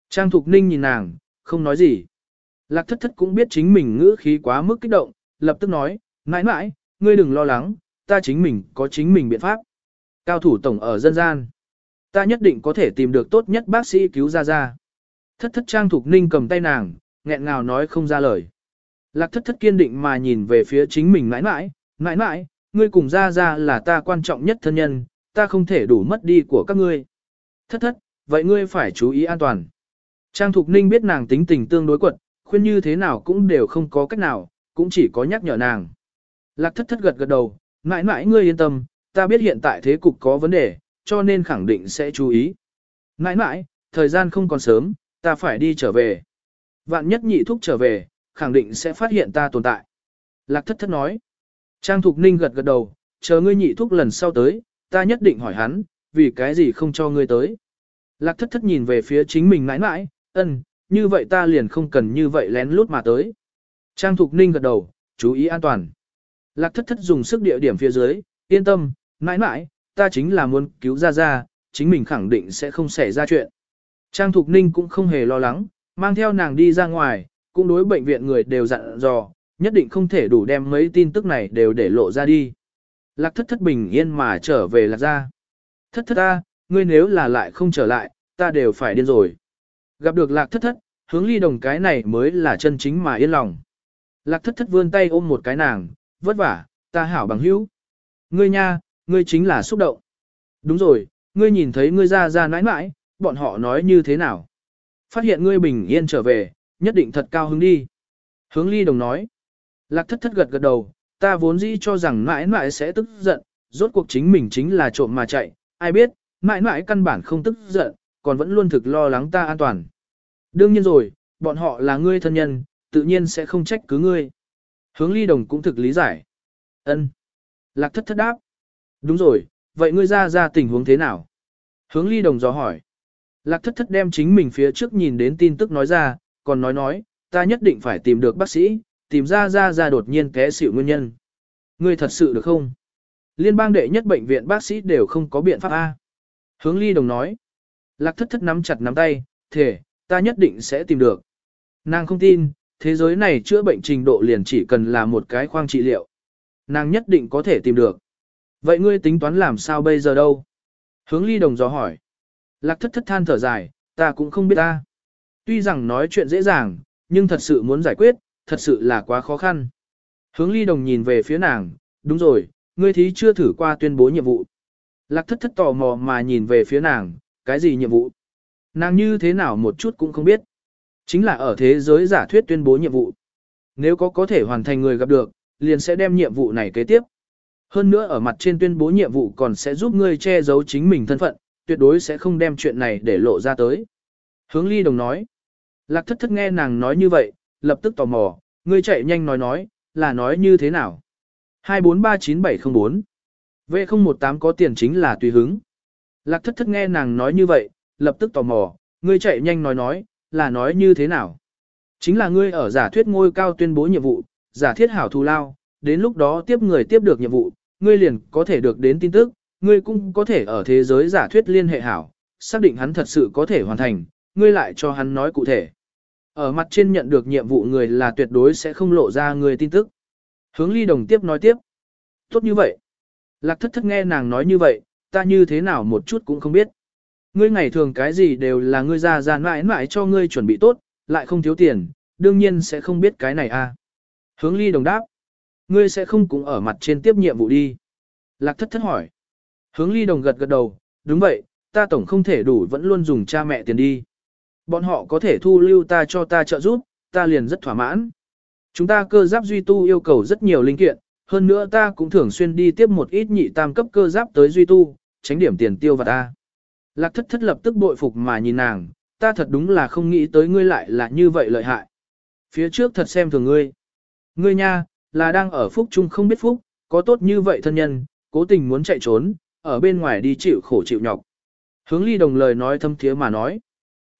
Trang Thục Ninh nhìn nàng, không nói gì. Lạc thất thất cũng biết chính mình ngữ khí quá mức kích động, lập tức nói, mãi mãi, ngươi đừng lo lắng, ta chính mình có chính mình biện pháp. Cao thủ tổng ở dân gian. Ta nhất định có thể tìm được tốt nhất bác sĩ cứu ra ra. Thất thất Trang Thục Ninh cầm tay nàng, nghẹn ngào nói không ra lời. Lạc thất thất kiên định mà nhìn về phía chính mình mãi mãi, mãi mãi, ngươi cùng ra ra là ta quan trọng nhất thân nhân, ta không thể đủ mất đi của các ngươi. Thất thất, vậy ngươi phải chú ý an toàn. Trang Thục Ninh biết nàng tính tình tương đối quật, khuyên như thế nào cũng đều không có cách nào, cũng chỉ có nhắc nhở nàng. Lạc thất thất gật gật đầu, mãi mãi ngươi yên tâm, ta biết hiện tại thế cục có vấn đề, cho nên khẳng định sẽ chú ý. Mãi mãi, thời gian không còn sớm, ta phải đi trở về. Vạn nhất nhị thúc trở về, khẳng định sẽ phát hiện ta tồn tại. Lạc thất thất nói. Trang Thục Ninh gật gật đầu, chờ ngươi nhị thúc lần sau tới, ta nhất định hỏi hắn, vì cái gì không cho ngươi tới. Lạc thất thất nhìn về phía chính mình mãi mãi, ân, như vậy ta liền không cần như vậy lén lút mà tới. Trang Thục Ninh gật đầu, chú ý an toàn. Lạc thất thất dùng sức địa điểm phía dưới, yên tâm, mãi mãi, ta chính là muốn cứu ra ra, chính mình khẳng định sẽ không xảy ra chuyện. Trang Thục Ninh cũng không hề lo lắng, mang theo nàng đi ra ngoài, cũng đối bệnh viện người đều dặn dò, nhất định không thể đủ đem mấy tin tức này đều để lộ ra đi. Lạc thất thất bình yên mà trở về lạc ra. Thất thất ta, ngươi nếu là lại không trở lại, ta đều phải điên rồi. Gặp được lạc thất thất, hướng ly đồng cái này mới là chân chính mà yên lòng. Lạc thất thất vươn tay ôm một cái nàng, vất vả, ta hảo bằng hữu. Ngươi nha, ngươi chính là xúc động. Đúng rồi, ngươi nhìn thấy ngươi ra ra nãi nãi, bọn họ nói như thế nào? Phát hiện ngươi bình yên trở về, nhất định thật cao hứng đi. Hướng ly đồng nói. Lạc thất thất gật gật đầu, ta vốn dĩ cho rằng mãi mãi sẽ tức giận, rốt cuộc chính mình chính là trộm mà chạy, ai biết, mãi mãi căn bản không tức giận, còn vẫn luôn thực lo lắng ta an toàn. Đương nhiên rồi, bọn họ là ngươi thân nhân, tự nhiên sẽ không trách cứ ngươi. Hướng ly đồng cũng thực lý giải. ân Lạc thất thất đáp. Đúng rồi, vậy ngươi ra ra tình huống thế nào? Hướng ly đồng dò hỏi. Lạc thất thất đem chính mình phía trước nhìn đến tin tức nói ra, còn nói nói, ta nhất định phải tìm được bác sĩ, tìm ra ra ra đột nhiên té xỉu nguyên nhân. Ngươi thật sự được không? Liên bang đệ nhất bệnh viện bác sĩ đều không có biện pháp A. Hướng ly đồng nói. Lạc thất thất nắm chặt nắm tay, thể, ta nhất định sẽ tìm được. Nàng không tin, thế giới này chữa bệnh trình độ liền chỉ cần là một cái khoang trị liệu. Nàng nhất định có thể tìm được. Vậy ngươi tính toán làm sao bây giờ đâu? Hướng ly đồng dò hỏi. Lạc thất thất than thở dài, ta cũng không biết ta. Tuy rằng nói chuyện dễ dàng, nhưng thật sự muốn giải quyết, thật sự là quá khó khăn. Hướng ly đồng nhìn về phía nàng, đúng rồi, ngươi thí chưa thử qua tuyên bố nhiệm vụ. Lạc thất thất tò mò mà nhìn về phía nàng, cái gì nhiệm vụ? Nàng như thế nào một chút cũng không biết. Chính là ở thế giới giả thuyết tuyên bố nhiệm vụ. Nếu có có thể hoàn thành người gặp được, liền sẽ đem nhiệm vụ này kế tiếp. Hơn nữa ở mặt trên tuyên bố nhiệm vụ còn sẽ giúp ngươi che giấu chính mình thân phận, tuyệt đối sẽ không đem chuyện này để lộ ra tới. Hướng ly đồng nói. Lạc thất thất nghe nàng nói như vậy, lập tức tò mò, ngươi chạy nhanh nói nói, là nói như thế nào. 2439704 V018 có tiền chính là tùy hứng. Lạc thất thất nghe nàng nói như vậy, lập tức tò mò, ngươi chạy nhanh nói nói, là nói như thế nào. Chính là ngươi ở giả thuyết ngôi cao tuyên bố nhiệm vụ, giả thiết hảo thù lao, đến lúc đó tiếp người tiếp được nhiệm vụ, ngươi liền có thể được đến tin tức, ngươi cũng có thể ở thế giới giả thuyết liên hệ hảo, xác định hắn thật sự có thể hoàn thành, ngươi lại cho hắn nói cụ thể. Ở mặt trên nhận được nhiệm vụ người là tuyệt đối sẽ không lộ ra người tin tức. Hướng ly đồng tiếp nói tiếp. Tốt như vậy. Lạc thất thất nghe nàng nói như vậy, ta như thế nào một chút cũng không biết. Ngươi ngày thường cái gì đều là ngươi ra ra mãi mãi cho ngươi chuẩn bị tốt, lại không thiếu tiền, đương nhiên sẽ không biết cái này. À. Hướng ly đồng đáp. Ngươi sẽ không cũng ở mặt trên tiếp nhiệm vụ đi. Lạc thất thất hỏi. Hướng ly đồng gật gật đầu, đúng vậy, ta tổng không thể đủ vẫn luôn dùng cha mẹ tiền đi. Bọn họ có thể thu lưu ta cho ta trợ giúp, ta liền rất thỏa mãn. Chúng ta cơ giáp duy tu yêu cầu rất nhiều linh kiện, hơn nữa ta cũng thường xuyên đi tiếp một ít nhị tam cấp cơ giáp tới duy tu, tránh điểm tiền tiêu và ta. Lạc thất thất lập tức bội phục mà nhìn nàng, ta thật đúng là không nghĩ tới ngươi lại là như vậy lợi hại. Phía trước thật xem thường ngươi. Ngươi nha, là đang ở phúc chung không biết phúc, có tốt như vậy thân nhân, cố tình muốn chạy trốn, ở bên ngoài đi chịu khổ chịu nhọc. Hướng ly đồng lời nói thâm thiế mà nói.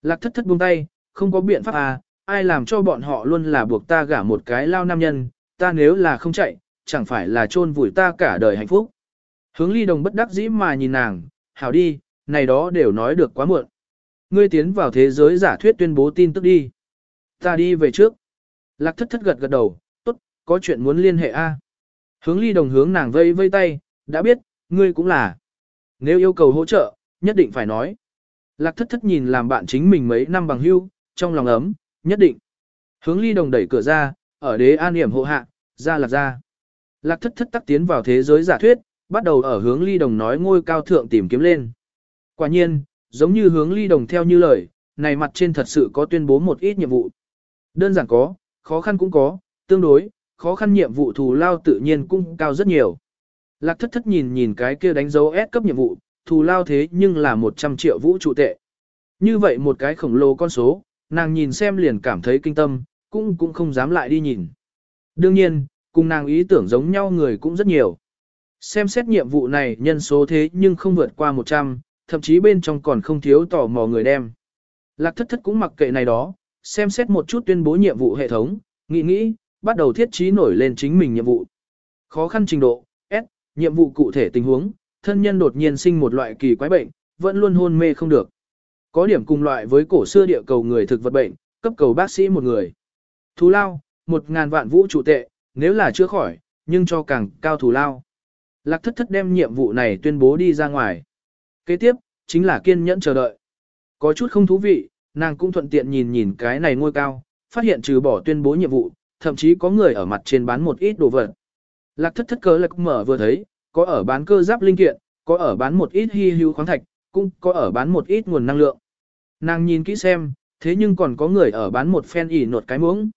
Lạc thất thất buông tay, không có biện pháp à, ai làm cho bọn họ luôn là buộc ta gả một cái lao nam nhân, ta nếu là không chạy, chẳng phải là chôn vùi ta cả đời hạnh phúc. Hướng ly đồng bất đắc dĩ mà nhìn nàng, hảo đi, này đó đều nói được quá muộn. Ngươi tiến vào thế giới giả thuyết tuyên bố tin tức đi. Ta đi về trước. Lạc thất thất gật gật đầu, tốt, có chuyện muốn liên hệ a. Hướng ly đồng hướng nàng vây vây tay, đã biết, ngươi cũng là. Nếu yêu cầu hỗ trợ, nhất định phải nói. Lạc thất thất nhìn làm bạn chính mình mấy năm bằng hưu, trong lòng ấm, nhất định. Hướng ly đồng đẩy cửa ra, ở đế an hiểm hộ hạ, ra lạc ra. Lạc thất thất tắc tiến vào thế giới giả thuyết, bắt đầu ở hướng ly đồng nói ngôi cao thượng tìm kiếm lên. Quả nhiên, giống như hướng ly đồng theo như lời, này mặt trên thật sự có tuyên bố một ít nhiệm vụ. Đơn giản có, khó khăn cũng có, tương đối, khó khăn nhiệm vụ thù lao tự nhiên cũng cao rất nhiều. Lạc thất thất nhìn nhìn cái kia đánh dấu S cấp nhiệm vụ, thù lao thế nhưng là 100 triệu vũ trụ tệ. Như vậy một cái khổng lồ con số, nàng nhìn xem liền cảm thấy kinh tâm, cũng cũng không dám lại đi nhìn. Đương nhiên, cùng nàng ý tưởng giống nhau người cũng rất nhiều. Xem xét nhiệm vụ này nhân số thế nhưng không vượt qua 100, thậm chí bên trong còn không thiếu tò mò người đem. Lạc thất thất cũng mặc kệ này đó, xem xét một chút tuyên bố nhiệm vụ hệ thống, nghĩ nghĩ, bắt đầu thiết trí nổi lên chính mình nhiệm vụ. Khó khăn trình độ, nhiệm vụ cụ thể tình huống, thân nhân đột nhiên sinh một loại kỳ quái bệnh, vẫn luôn hôn mê không được. Có điểm cùng loại với cổ xưa địa cầu người thực vật bệnh, cấp cầu bác sĩ một người. Thù lao, một ngàn vạn vũ trụ tệ, nếu là chưa khỏi, nhưng cho càng cao thù lao. Lạc thất thất đem nhiệm vụ này tuyên bố đi ra ngoài. Kế tiếp, chính là kiên nhẫn chờ đợi. Có chút không thú vị, nàng cũng thuận tiện nhìn nhìn cái này ngôi cao, phát hiện trừ bỏ tuyên bố nhiệm vụ, thậm chí có người ở mặt trên bán một ít đồ vật. Lạc thất thất cớ lạc mở vừa thấy, có ở bán cơ giáp linh kiện, có ở bán một ít hy hữu khoáng thạch, cũng có ở bán một ít nguồn năng lượng. Nàng nhìn kỹ xem, thế nhưng còn có người ở bán một phen ỉ nột cái muỗng.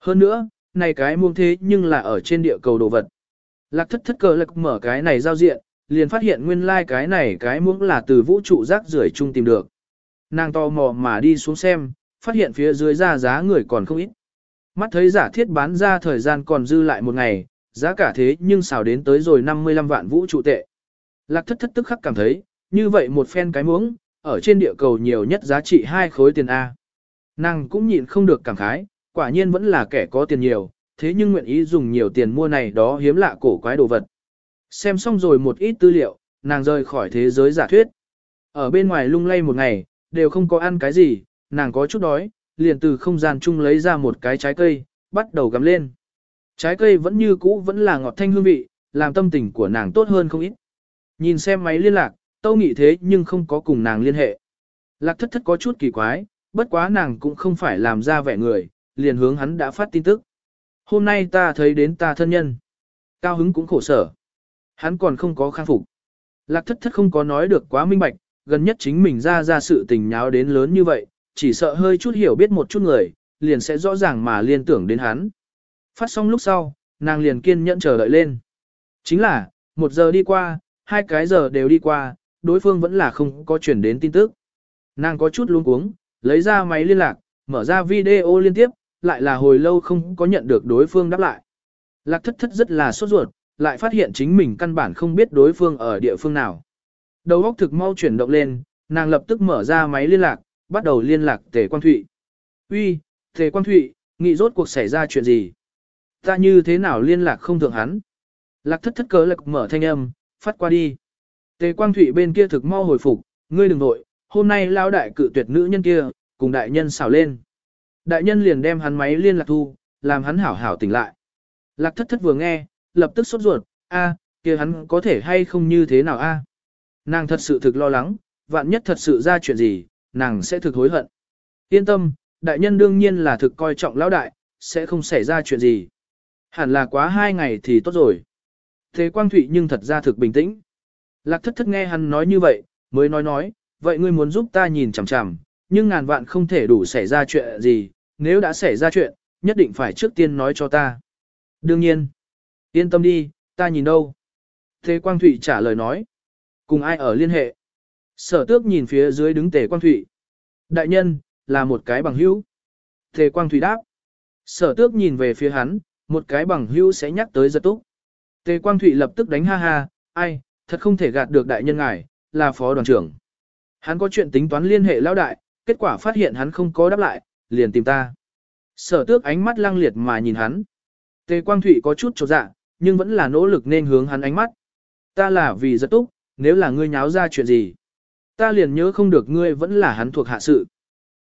Hơn nữa, này cái muỗng thế nhưng là ở trên địa cầu đồ vật. Lạc thất thất cờ lạc mở cái này giao diện, liền phát hiện nguyên lai like cái này cái muỗng là từ vũ trụ rác rưởi chung tìm được. Nàng to mò mà đi xuống xem, phát hiện phía dưới ra giá người còn không ít. Mắt thấy giả thiết bán ra thời gian còn dư lại một ngày, giá cả thế nhưng xào đến tới rồi 55 vạn vũ trụ tệ. Lạc thất thất tức khắc cảm thấy, như vậy một phen cái muỗng, ở trên địa cầu nhiều nhất giá trị hai khối tiền A. Nàng cũng nhịn không được cảm khái, quả nhiên vẫn là kẻ có tiền nhiều, thế nhưng nguyện ý dùng nhiều tiền mua này đó hiếm lạ cổ quái đồ vật. Xem xong rồi một ít tư liệu, nàng rời khỏi thế giới giả thuyết. Ở bên ngoài lung lay một ngày, đều không có ăn cái gì, nàng có chút đói, liền từ không gian chung lấy ra một cái trái cây, bắt đầu gắm lên. Trái cây vẫn như cũ vẫn là ngọt thanh hương vị, làm tâm tình của nàng tốt hơn không ít. Nhìn xem máy liên lạc, tâu nghị thế nhưng không có cùng nàng liên hệ. Lạc thất thất có chút kỳ quái, bất quá nàng cũng không phải làm ra vẻ người, liền hướng hắn đã phát tin tức. Hôm nay ta thấy đến ta thân nhân. Cao hứng cũng khổ sở. Hắn còn không có khang phục. Lạc thất thất không có nói được quá minh bạch, gần nhất chính mình ra ra sự tình nháo đến lớn như vậy, chỉ sợ hơi chút hiểu biết một chút người, liền sẽ rõ ràng mà liên tưởng đến hắn. Phát xong lúc sau, nàng liền kiên nhẫn chờ đợi lên. Chính là, một giờ đi qua, hai cái giờ đều đi qua, đối phương vẫn là không có chuyển đến tin tức. Nàng có chút luống cuống, lấy ra máy liên lạc, mở ra video liên tiếp, lại là hồi lâu không có nhận được đối phương đáp lại. Lạc thất thất rất là sốt ruột, lại phát hiện chính mình căn bản không biết đối phương ở địa phương nào. Đầu óc thực mau chuyển động lên, nàng lập tức mở ra máy liên lạc, bắt đầu liên lạc Tề Quang Thụy. Uy, Tề Quang Thụy, nghị rốt cuộc xảy ra chuyện gì? Ta như thế nào liên lạc không thượng hắn? Lạc thất thất cớ lạc mở thanh âm, phát qua đi. Tề Quang Thụy bên kia thực mau hồi phục, ngươi đừng nội, hôm nay lao đại cự tuyệt nữ nhân kia, cùng đại nhân xảo lên. Đại nhân liền đem hắn máy liên lạc thu, làm hắn hảo hảo tỉnh lại. Lạc thất thất vừa nghe, lập tức sốt ruột, a, kia hắn có thể hay không như thế nào a? Nàng thật sự thực lo lắng, vạn nhất thật sự ra chuyện gì, nàng sẽ thực hối hận. Yên tâm, đại nhân đương nhiên là thực coi trọng lão đại, sẽ không xảy ra chuyện gì. Hẳn là quá hai ngày thì tốt rồi. Thế Quang Thụy nhưng thật ra thực bình tĩnh. Lạc thất thất nghe hắn nói như vậy, mới nói nói, vậy ngươi muốn giúp ta nhìn chằm chằm, nhưng ngàn vạn không thể đủ xảy ra chuyện gì, nếu đã xảy ra chuyện, nhất định phải trước tiên nói cho ta. Đương nhiên. Yên tâm đi, ta nhìn đâu. Thế Quang Thụy trả lời nói. Cùng ai ở liên hệ? Sở tước nhìn phía dưới đứng Tề Quang Thụy. Đại nhân, là một cái bằng hữu. Tề Quang Thụy đáp. Sở tước nhìn về phía hắn, một cái bằng hữu sẽ nhắc tới giật túc. Tề Quang Thụy lập tức đánh ha ha, ai, thật không thể gạt được đại nhân ngài, là phó đoàn trưởng. Hắn có chuyện tính toán liên hệ lão đại, kết quả phát hiện hắn không có đáp lại, liền tìm ta. Sở tước ánh mắt lăng liệt mà nhìn hắn. Tề Quang Thụy có chút trột dạ, nhưng vẫn là nỗ lực nên hướng hắn ánh mắt. Ta là vì rất túc, nếu là ngươi nháo ra chuyện gì. Ta liền nhớ không được ngươi vẫn là hắn thuộc hạ sự.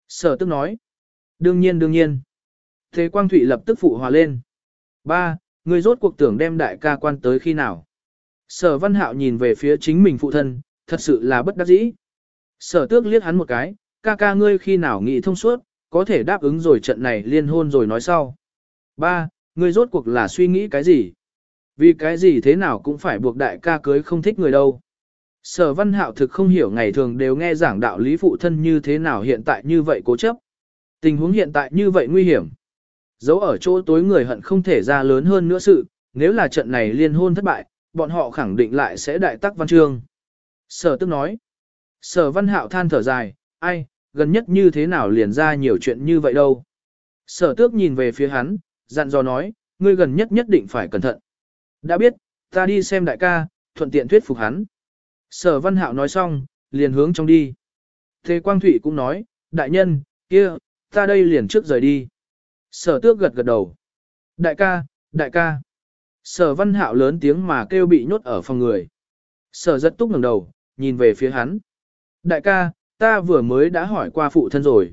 Sở tước nói. Đương nhiên đương nhiên. Tề Quang Thụy lập tức phụ hòa lên. Ba, ngươi rốt cuộc tưởng đem đại ca quan tới khi nào. Sở Văn Hạo nhìn về phía chính mình phụ thân, thật sự là bất đắc dĩ. Sở tước liếc hắn một cái, ca ca ngươi khi nào nghĩ thông suốt, có thể đáp ứng rồi trận này liên hôn rồi nói sau. Ba, ngươi rốt cuộc là suy nghĩ cái gì? Vì cái gì thế nào cũng phải buộc đại ca cưới không thích người đâu. Sở văn hạo thực không hiểu ngày thường đều nghe giảng đạo lý phụ thân như thế nào hiện tại như vậy cố chấp. Tình huống hiện tại như vậy nguy hiểm. Dấu ở chỗ tối người hận không thể ra lớn hơn nữa sự, nếu là trận này liên hôn thất bại, bọn họ khẳng định lại sẽ đại tắc văn chương. Sở tức nói. Sở văn hạo than thở dài, ai, gần nhất như thế nào liền ra nhiều chuyện như vậy đâu. Sở tước nhìn về phía hắn, dặn dò nói, ngươi gần nhất nhất định phải cẩn thận. Đã biết, ta đi xem đại ca, thuận tiện thuyết phục hắn. Sở văn hạo nói xong, liền hướng trong đi. Thế Quang Thụy cũng nói, đại nhân, kia, ta đây liền trước rời đi. Sở tước gật gật đầu. Đại ca, đại ca. Sở văn hạo lớn tiếng mà kêu bị nhốt ở phòng người. Sở rất túc ngẩng đầu, nhìn về phía hắn. Đại ca, ta vừa mới đã hỏi qua phụ thân rồi.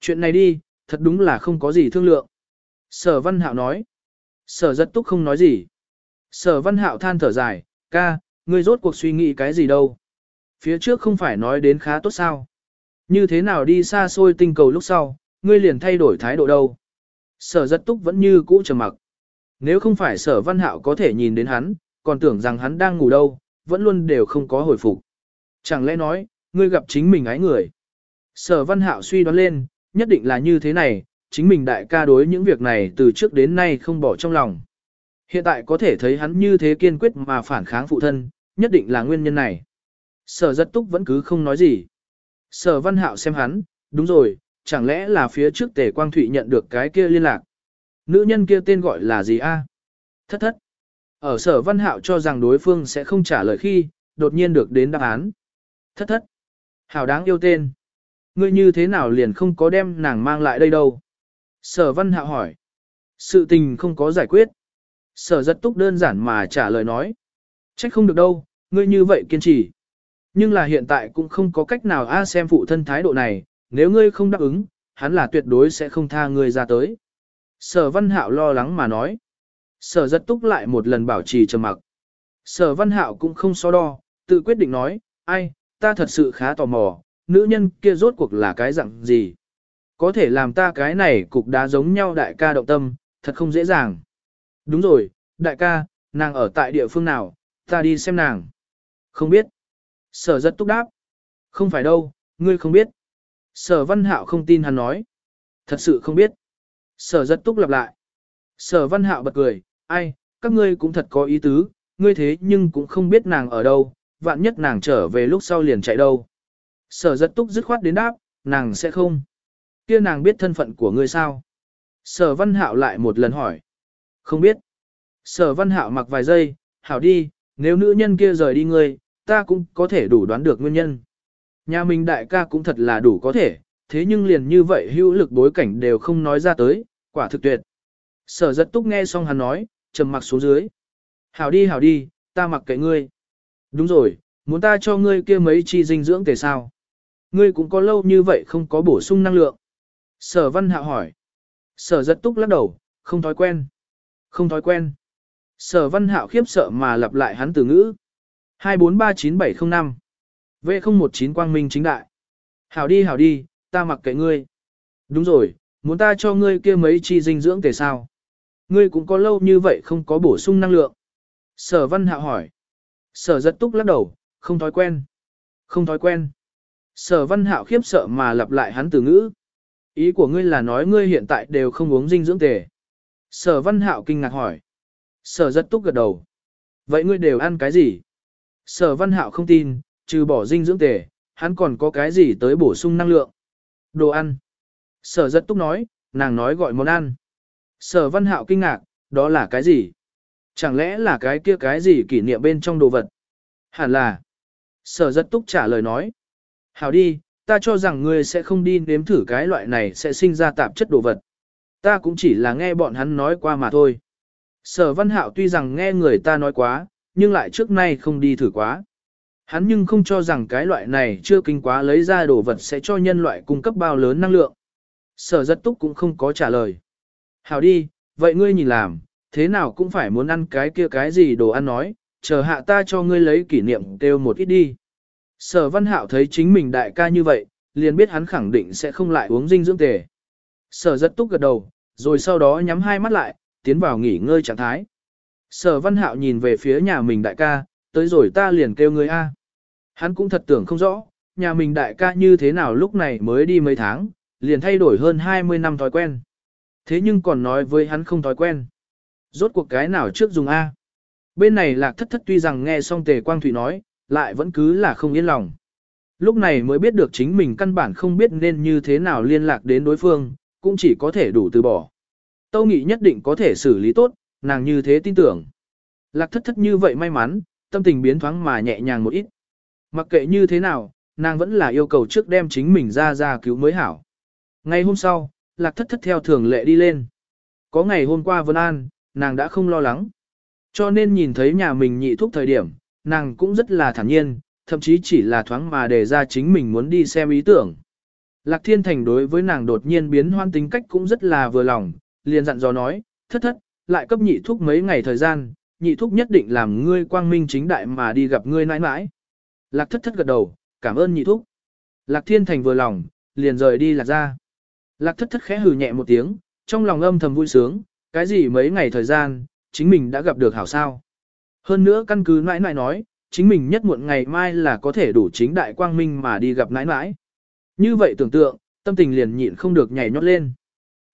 Chuyện này đi, thật đúng là không có gì thương lượng. Sở văn hạo nói. Sở rất túc không nói gì. Sở văn hạo than thở dài, ca, ngươi rốt cuộc suy nghĩ cái gì đâu. Phía trước không phải nói đến khá tốt sao. Như thế nào đi xa xôi tinh cầu lúc sau, ngươi liền thay đổi thái độ đâu. Sở giật túc vẫn như cũ trầm mặc. Nếu không phải sở văn hạo có thể nhìn đến hắn, còn tưởng rằng hắn đang ngủ đâu, vẫn luôn đều không có hồi phục. Chẳng lẽ nói, ngươi gặp chính mình ái người. Sở văn hạo suy đoán lên, nhất định là như thế này, chính mình đại ca đối những việc này từ trước đến nay không bỏ trong lòng. Hiện tại có thể thấy hắn như thế kiên quyết mà phản kháng phụ thân, nhất định là nguyên nhân này. Sở rất túc vẫn cứ không nói gì. Sở văn hạo xem hắn, đúng rồi, chẳng lẽ là phía trước tề quang thụy nhận được cái kia liên lạc. Nữ nhân kia tên gọi là gì a? Thất thất. Ở sở văn hạo cho rằng đối phương sẽ không trả lời khi, đột nhiên được đến đáp án. Thất thất. Hảo đáng yêu tên. Ngươi như thế nào liền không có đem nàng mang lại đây đâu? Sở văn hạo hỏi. Sự tình không có giải quyết. Sở giật túc đơn giản mà trả lời nói. Trách không được đâu, ngươi như vậy kiên trì. Nhưng là hiện tại cũng không có cách nào a xem phụ thân thái độ này, nếu ngươi không đáp ứng, hắn là tuyệt đối sẽ không tha ngươi ra tới. Sở văn hạo lo lắng mà nói. Sở giật túc lại một lần bảo trì trầm mặc. Sở văn hạo cũng không so đo, tự quyết định nói, ai, ta thật sự khá tò mò, nữ nhân kia rốt cuộc là cái dạng gì. Có thể làm ta cái này cục đá giống nhau đại ca động tâm, thật không dễ dàng. Đúng rồi, đại ca, nàng ở tại địa phương nào, ta đi xem nàng. Không biết. Sở giật túc đáp. Không phải đâu, ngươi không biết. Sở văn hạo không tin hắn nói. Thật sự không biết. Sở rất túc lặp lại. Sở văn hạo bật cười, ai, các ngươi cũng thật có ý tứ, ngươi thế nhưng cũng không biết nàng ở đâu, vạn nhất nàng trở về lúc sau liền chạy đâu. Sở rất túc dứt khoát đến đáp, nàng sẽ không. kia nàng biết thân phận của ngươi sao? Sở văn hạo lại một lần hỏi. Không biết. Sở văn hạo mặc vài giây, hảo đi, nếu nữ nhân kia rời đi ngươi, ta cũng có thể đủ đoán được nguyên nhân. Nhà mình đại ca cũng thật là đủ có thể, thế nhưng liền như vậy hữu lực bối cảnh đều không nói ra tới, quả thực tuyệt. Sở giật túc nghe xong hắn nói, trầm mặc xuống dưới. Hảo đi hảo đi, ta mặc kệ ngươi. Đúng rồi, muốn ta cho ngươi kia mấy chi dinh dưỡng tề sao? Ngươi cũng có lâu như vậy không có bổ sung năng lượng. Sở văn hạ hỏi. Sở giật túc lắc đầu, không thói quen. Không thói quen. Sở văn hạo khiếp sợ mà lặp lại hắn từ ngữ. 2439705 V019 Quang Minh chính đại. Hảo đi hảo đi, ta mặc kệ ngươi. Đúng rồi, muốn ta cho ngươi kia mấy chi dinh dưỡng tề sao? Ngươi cũng có lâu như vậy không có bổ sung năng lượng. Sở văn hạo hỏi. Sở giật túc lắc đầu, không thói quen. Không thói quen. Sở văn hạo khiếp sợ mà lặp lại hắn từ ngữ. Ý của ngươi là nói ngươi hiện tại đều không uống dinh dưỡng tề. Sở văn hạo kinh ngạc hỏi. Sở giật túc gật đầu. Vậy ngươi đều ăn cái gì? Sở văn hạo không tin, trừ bỏ dinh dưỡng tề, hắn còn có cái gì tới bổ sung năng lượng? Đồ ăn. Sở giật túc nói, nàng nói gọi món ăn. Sở văn hạo kinh ngạc, đó là cái gì? Chẳng lẽ là cái kia cái gì kỷ niệm bên trong đồ vật? Hẳn là. Sở rất túc trả lời nói. Hảo đi, ta cho rằng ngươi sẽ không đi nếm thử cái loại này sẽ sinh ra tạp chất đồ vật. Ta cũng chỉ là nghe bọn hắn nói qua mà thôi. Sở văn hạo tuy rằng nghe người ta nói quá, nhưng lại trước nay không đi thử quá. Hắn nhưng không cho rằng cái loại này chưa kinh quá lấy ra đồ vật sẽ cho nhân loại cung cấp bao lớn năng lượng. Sở rất túc cũng không có trả lời. Hảo đi, vậy ngươi nhìn làm, thế nào cũng phải muốn ăn cái kia cái gì đồ ăn nói, chờ hạ ta cho ngươi lấy kỷ niệm kêu một ít đi. Sở văn hạo thấy chính mình đại ca như vậy, liền biết hắn khẳng định sẽ không lại uống dinh dưỡng tề. Sở rất túc gật đầu, rồi sau đó nhắm hai mắt lại, tiến vào nghỉ ngơi trạng thái. Sở văn hạo nhìn về phía nhà mình đại ca, tới rồi ta liền kêu ngươi A. Hắn cũng thật tưởng không rõ, nhà mình đại ca như thế nào lúc này mới đi mấy tháng, liền thay đổi hơn 20 năm thói quen. Thế nhưng còn nói với hắn không thói quen. Rốt cuộc cái nào trước dùng A. Bên này lạc thất thất tuy rằng nghe xong tề quang thủy nói, lại vẫn cứ là không yên lòng. Lúc này mới biết được chính mình căn bản không biết nên như thế nào liên lạc đến đối phương, cũng chỉ có thể đủ từ bỏ. Tâu nghị nhất định có thể xử lý tốt, nàng như thế tin tưởng. Lạc thất thất như vậy may mắn, tâm tình biến thoáng mà nhẹ nhàng một ít. Mặc kệ như thế nào, nàng vẫn là yêu cầu trước đem chính mình ra ra cứu mới hảo. Ngày hôm sau, lạc thất thất theo thường lệ đi lên. Có ngày hôm qua Vân An, nàng đã không lo lắng. Cho nên nhìn thấy nhà mình nhị thúc thời điểm, nàng cũng rất là thản nhiên, thậm chí chỉ là thoáng mà đề ra chính mình muốn đi xem ý tưởng. Lạc Thiên Thành đối với nàng đột nhiên biến hoan tính cách cũng rất là vừa lòng, liền dặn dò nói, thất thất, lại cấp nhị thúc mấy ngày thời gian, nhị thúc nhất định làm ngươi quang minh chính đại mà đi gặp ngươi nãi nãi. Lạc thất thất gật đầu, cảm ơn nhị thúc. Lạc Thiên Thành vừa lòng, liền rời đi lạc ra. Lạc thất thất khẽ hừ nhẹ một tiếng, trong lòng âm thầm vui sướng, cái gì mấy ngày thời gian, chính mình đã gặp được hảo sao. Hơn nữa căn cứ nãi nãi nói, chính mình nhất muộn ngày mai là có thể đủ chính đại quang minh mà đi gặp nãi nãi. Như vậy tưởng tượng, tâm tình liền nhịn không được nhảy nhót lên.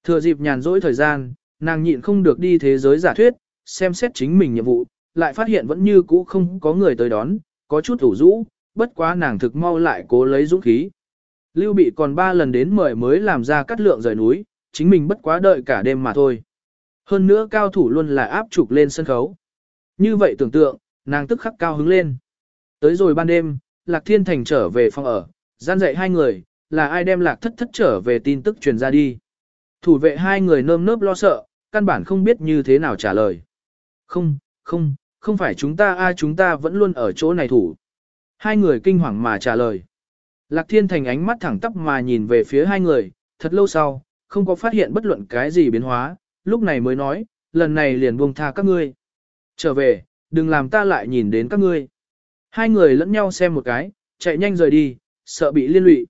Thừa dịp nhàn rỗi thời gian, nàng nhịn không được đi thế giới giả thuyết, xem xét chính mình nhiệm vụ, lại phát hiện vẫn như cũ không có người tới đón, có chút ủ rũ, bất quá nàng thực mau lại cố lấy dũng khí. Lưu bị còn ba lần đến mời mới làm ra cắt lượng rời núi, chính mình bất quá đợi cả đêm mà thôi. Hơn nữa cao thủ luôn là áp trục lên sân khấu. Như vậy tưởng tượng, nàng tức khắc cao hứng lên. Tới rồi ban đêm, Lạc Thiên Thành trở về phòng ở, gian dạy hai người, là ai đem Lạc Thất Thất trở về tin tức truyền ra đi. Thủ vệ hai người nơm nớp lo sợ, căn bản không biết như thế nào trả lời. Không, không, không phải chúng ta ai chúng ta vẫn luôn ở chỗ này thủ. Hai người kinh hoàng mà trả lời. Lạc Thiên Thành ánh mắt thẳng tắp mà nhìn về phía hai người, thật lâu sau, không có phát hiện bất luận cái gì biến hóa, lúc này mới nói, lần này liền buông tha các ngươi. Trở về, đừng làm ta lại nhìn đến các ngươi. Hai người lẫn nhau xem một cái, chạy nhanh rời đi, sợ bị liên lụy.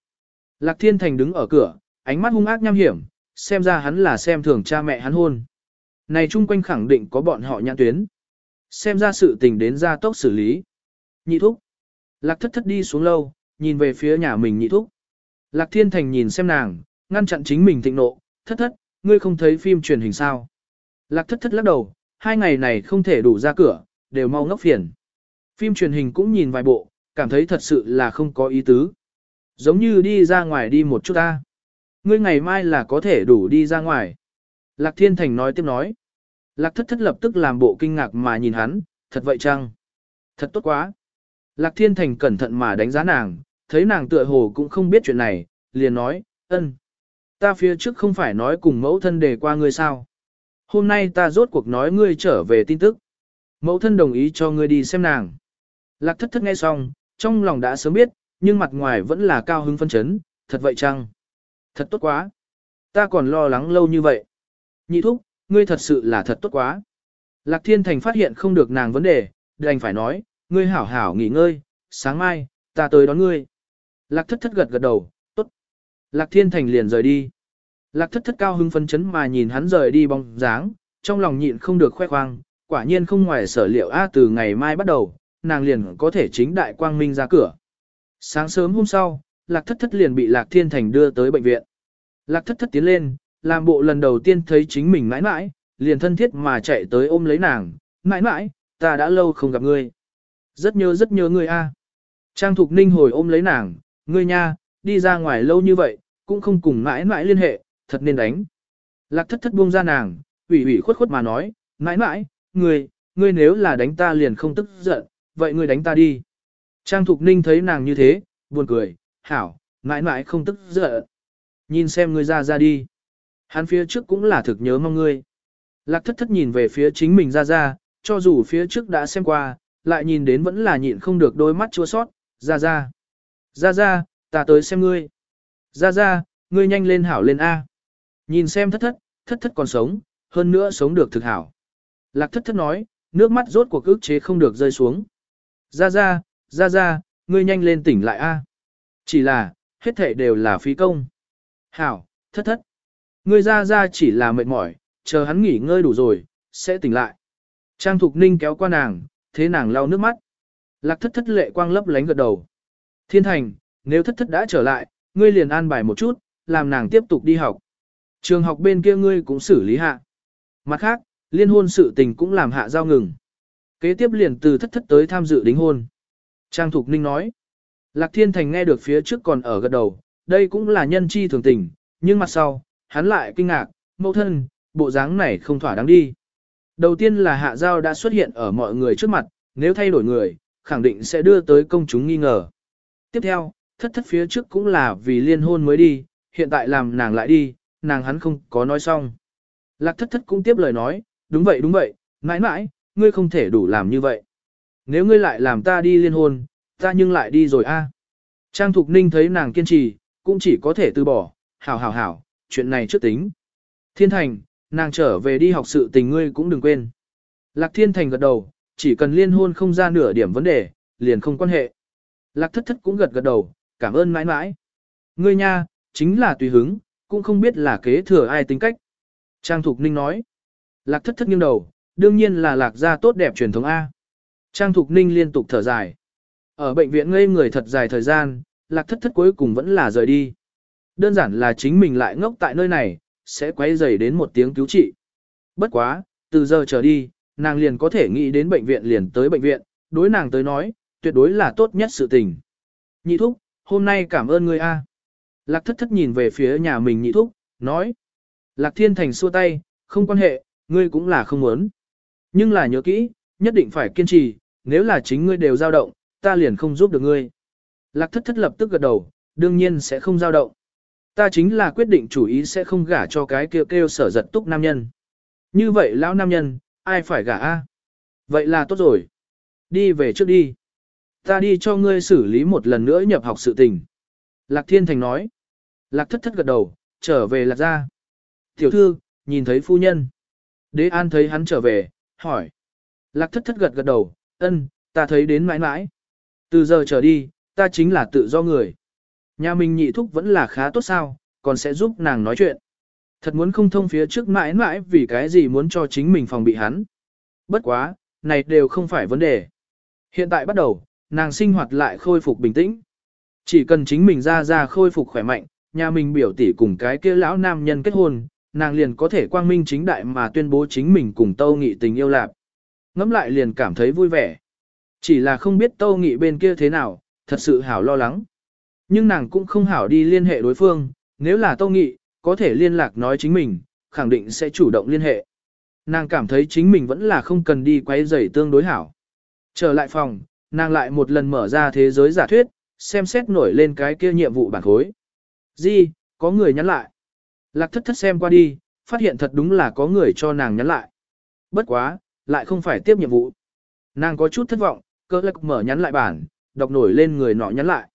Lạc Thiên Thành đứng ở cửa, ánh mắt hung ác nham hiểm, xem ra hắn là xem thường cha mẹ hắn hôn. Này chung quanh khẳng định có bọn họ nhãn tuyến. Xem ra sự tình đến ra tốc xử lý. Nhị thúc. Lạc thất thất đi xuống lâu, nhìn về phía nhà mình nhị thúc. Lạc Thiên Thành nhìn xem nàng, ngăn chặn chính mình thịnh nộ, thất thất, ngươi không thấy phim truyền hình sao. Lạc thất thất lắc đầu, hai ngày này không thể đủ ra cửa, đều mau ngốc phiền. Phim truyền hình cũng nhìn vài bộ, cảm thấy thật sự là không có ý tứ. Giống như đi ra ngoài đi một chút ta. Ngươi ngày mai là có thể đủ đi ra ngoài. Lạc Thiên Thành nói tiếp nói. Lạc thất thất lập tức làm bộ kinh ngạc mà nhìn hắn, thật vậy chăng? Thật tốt quá. Lạc Thiên Thành cẩn thận mà đánh giá nàng, thấy nàng tựa hồ cũng không biết chuyện này, liền nói, ân. Ta phía trước không phải nói cùng mẫu thân đề qua ngươi sao. Hôm nay ta rốt cuộc nói ngươi trở về tin tức. Mẫu thân đồng ý cho ngươi đi xem nàng. Lạc thất thất nghe xong, trong lòng đã sớm biết, nhưng mặt ngoài vẫn là cao hứng phân chấn, thật vậy chăng? Thật tốt quá. Ta còn lo lắng lâu như vậy. Nhị thúc, ngươi thật sự là thật tốt quá. Lạc thiên thành phát hiện không được nàng vấn đề, đành phải nói, ngươi hảo hảo nghỉ ngơi, sáng mai, ta tới đón ngươi. Lạc thất thất gật gật đầu, tốt. Lạc thiên thành liền rời đi. Lạc thất thất cao hưng phấn chấn mà nhìn hắn rời đi bóng dáng, trong lòng nhịn không được khoe khoang, quả nhiên không ngoài sở liệu A từ ngày mai bắt đầu, nàng liền có thể chính đại quang minh ra cửa. Sáng sớm hôm sau, Lạc thất thất liền bị Lạc thiên thành đưa tới bệnh viện. Lạc thất thất tiến lên, làm bộ lần đầu tiên thấy chính mình mãi mãi, liền thân thiết mà chạy tới ôm lấy nàng, mãi mãi, ta đã lâu không gặp ngươi. Rất nhớ rất nhớ ngươi a. Trang Thục Ninh hồi ôm lấy nàng, ngươi nha, đi ra ngoài lâu như vậy, cũng không cùng mãi mãi liên hệ, thật nên đánh. Lạc thất thất buông ra nàng, ủy ủy khuất khuất mà nói, mãi mãi, ngươi, ngươi nếu là đánh ta liền không tức giận, vậy ngươi đánh ta đi. Trang Thục Ninh thấy nàng như thế, buồn cười, hảo, mãi mãi không tức giận. Nhìn xem ngươi ra ra đi. Hắn phía trước cũng là thực nhớ mong ngươi. Lạc thất thất nhìn về phía chính mình ra ra, cho dù phía trước đã xem qua, lại nhìn đến vẫn là nhịn không được đôi mắt chua sót, ra ra. Ra ra, ta tới xem ngươi. Ra ra, ngươi nhanh lên hảo lên A. Nhìn xem thất thất, thất thất còn sống, hơn nữa sống được thực hảo. Lạc thất thất nói, nước mắt rốt cuộc ức chế không được rơi xuống. Ra ra, ra ra, ngươi nhanh lên tỉnh lại A. Chỉ là, hết thảy đều là phí công. Hảo, thất thất. Ngươi ra ra chỉ là mệt mỏi, chờ hắn nghỉ ngơi đủ rồi, sẽ tỉnh lại. Trang Thục Ninh kéo qua nàng, thế nàng lau nước mắt. Lạc thất thất lệ quang lấp lánh gật đầu. Thiên thành, nếu thất thất đã trở lại, ngươi liền an bài một chút, làm nàng tiếp tục đi học. Trường học bên kia ngươi cũng xử lý hạ. Mặt khác, liên hôn sự tình cũng làm hạ giao ngừng. Kế tiếp liền từ thất thất tới tham dự đính hôn. Trang Thục Ninh nói. Lạc Thiên Thành nghe được phía trước còn ở gật đầu, đây cũng là nhân chi thường tình, nhưng mặt sau, hắn lại kinh ngạc, mẫu thân, bộ dáng này không thỏa đáng đi. Đầu tiên là hạ giao đã xuất hiện ở mọi người trước mặt, nếu thay đổi người, khẳng định sẽ đưa tới công chúng nghi ngờ. Tiếp theo, thất thất phía trước cũng là vì liên hôn mới đi, hiện tại làm nàng lại đi, nàng hắn không có nói xong. Lạc thất thất cũng tiếp lời nói, đúng vậy đúng vậy, mãi mãi, ngươi không thể đủ làm như vậy. Nếu ngươi lại làm ta đi liên hôn, ta nhưng lại đi rồi a. Trang Thục Ninh thấy nàng kiên trì, cũng chỉ có thể từ bỏ, hảo hảo hảo, chuyện này trước tính. Thiên Thành, nàng trở về đi học sự tình ngươi cũng đừng quên. Lạc Thiên Thành gật đầu, chỉ cần liên hôn không ra nửa điểm vấn đề, liền không quan hệ. Lạc Thất Thất cũng gật gật đầu, cảm ơn mãi mãi. Ngươi nha, chính là tùy hứng, cũng không biết là kế thừa ai tính cách. Trang Thục Ninh nói. Lạc Thất Thất nghiêng đầu, đương nhiên là lạc gia tốt đẹp truyền thống A. Trang Thục Ninh liên tục thở dài. Ở bệnh viện ngây người thật dài thời gian, Lạc Thất Thất cuối cùng vẫn là rời đi. Đơn giản là chính mình lại ngốc tại nơi này, sẽ quay dày đến một tiếng cứu trị. Bất quá, từ giờ trở đi, nàng liền có thể nghĩ đến bệnh viện liền tới bệnh viện, đối nàng tới nói, tuyệt đối là tốt nhất sự tình. Nhị thúc, hôm nay cảm ơn ngươi a. Lạc thất thất nhìn về phía nhà mình nhị thúc, nói. Lạc thiên thành xua tay, không quan hệ, ngươi cũng là không muốn. Nhưng là nhớ kỹ, nhất định phải kiên trì, nếu là chính ngươi đều dao động, ta liền không giúp được ngươi. Lạc thất thất lập tức gật đầu, đương nhiên sẽ không dao động. Ta chính là quyết định chủ ý sẽ không gả cho cái kêu kêu sở giật túc nam nhân. Như vậy lão nam nhân, ai phải gả a? Vậy là tốt rồi. Đi về trước đi. Ta đi cho ngươi xử lý một lần nữa nhập học sự tình. Lạc Thiên Thành nói. Lạc thất thất gật đầu, trở về lạc ra. Tiểu thư, nhìn thấy phu nhân. Đế An thấy hắn trở về, hỏi. Lạc thất thất gật gật đầu, ân, ta thấy đến mãi mãi. Từ giờ trở đi, ta chính là tự do người. Nhà mình nhị thúc vẫn là khá tốt sao, còn sẽ giúp nàng nói chuyện. Thật muốn không thông phía trước mãi mãi vì cái gì muốn cho chính mình phòng bị hắn. Bất quá, này đều không phải vấn đề. Hiện tại bắt đầu, nàng sinh hoạt lại khôi phục bình tĩnh. Chỉ cần chính mình ra ra khôi phục khỏe mạnh, nhà mình biểu tỷ cùng cái kia lão nam nhân kết hôn, nàng liền có thể quang minh chính đại mà tuyên bố chính mình cùng Tâu Nghị tình yêu lạc. Ngắm lại liền cảm thấy vui vẻ. Chỉ là không biết Tâu Nghị bên kia thế nào, thật sự hảo lo lắng. Nhưng nàng cũng không hảo đi liên hệ đối phương, nếu là Tâu Nghị, có thể liên lạc nói chính mình, khẳng định sẽ chủ động liên hệ. Nàng cảm thấy chính mình vẫn là không cần đi quay giày tương đối hảo. Trở lại phòng, nàng lại một lần mở ra thế giới giả thuyết, xem xét nổi lên cái kia nhiệm vụ bản khối. Di, có người nhắn lại. Lạc thất thất xem qua đi, phát hiện thật đúng là có người cho nàng nhắn lại. Bất quá, lại không phải tiếp nhiệm vụ. Nàng có chút thất vọng, cơ lạc mở nhắn lại bản, đọc nổi lên người nọ nhắn lại.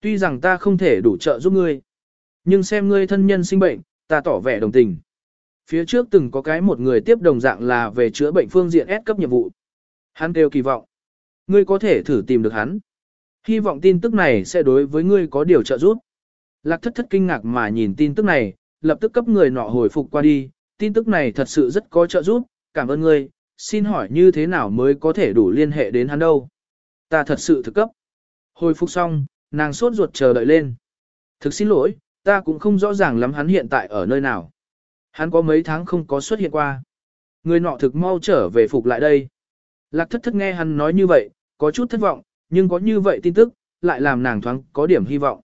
Tuy rằng ta không thể đủ trợ giúp ngươi, nhưng xem ngươi thân nhân sinh bệnh, ta tỏ vẻ đồng tình. Phía trước từng có cái một người tiếp đồng dạng là về chữa bệnh phương diện S cấp nhiệm vụ. Hắn đều kỳ vọng. Ngươi có thể thử tìm được hắn. Hy vọng tin tức này sẽ đối với ngươi có điều trợ giúp. Lạc thất thất kinh ngạc mà nhìn tin tức này, lập tức cấp người nọ hồi phục qua đi. Tin tức này thật sự rất có trợ giúp, cảm ơn ngươi, xin hỏi như thế nào mới có thể đủ liên hệ đến hắn đâu. Ta thật sự thực cấp. Hồi phục xong, nàng sốt ruột chờ đợi lên. Thực xin lỗi, ta cũng không rõ ràng lắm hắn hiện tại ở nơi nào. Hắn có mấy tháng không có xuất hiện qua. Người nọ thực mau trở về phục lại đây. Lạc thất thất nghe hắn nói như vậy, có chút thất vọng, nhưng có như vậy tin tức, lại làm nàng thoáng có điểm hy vọng.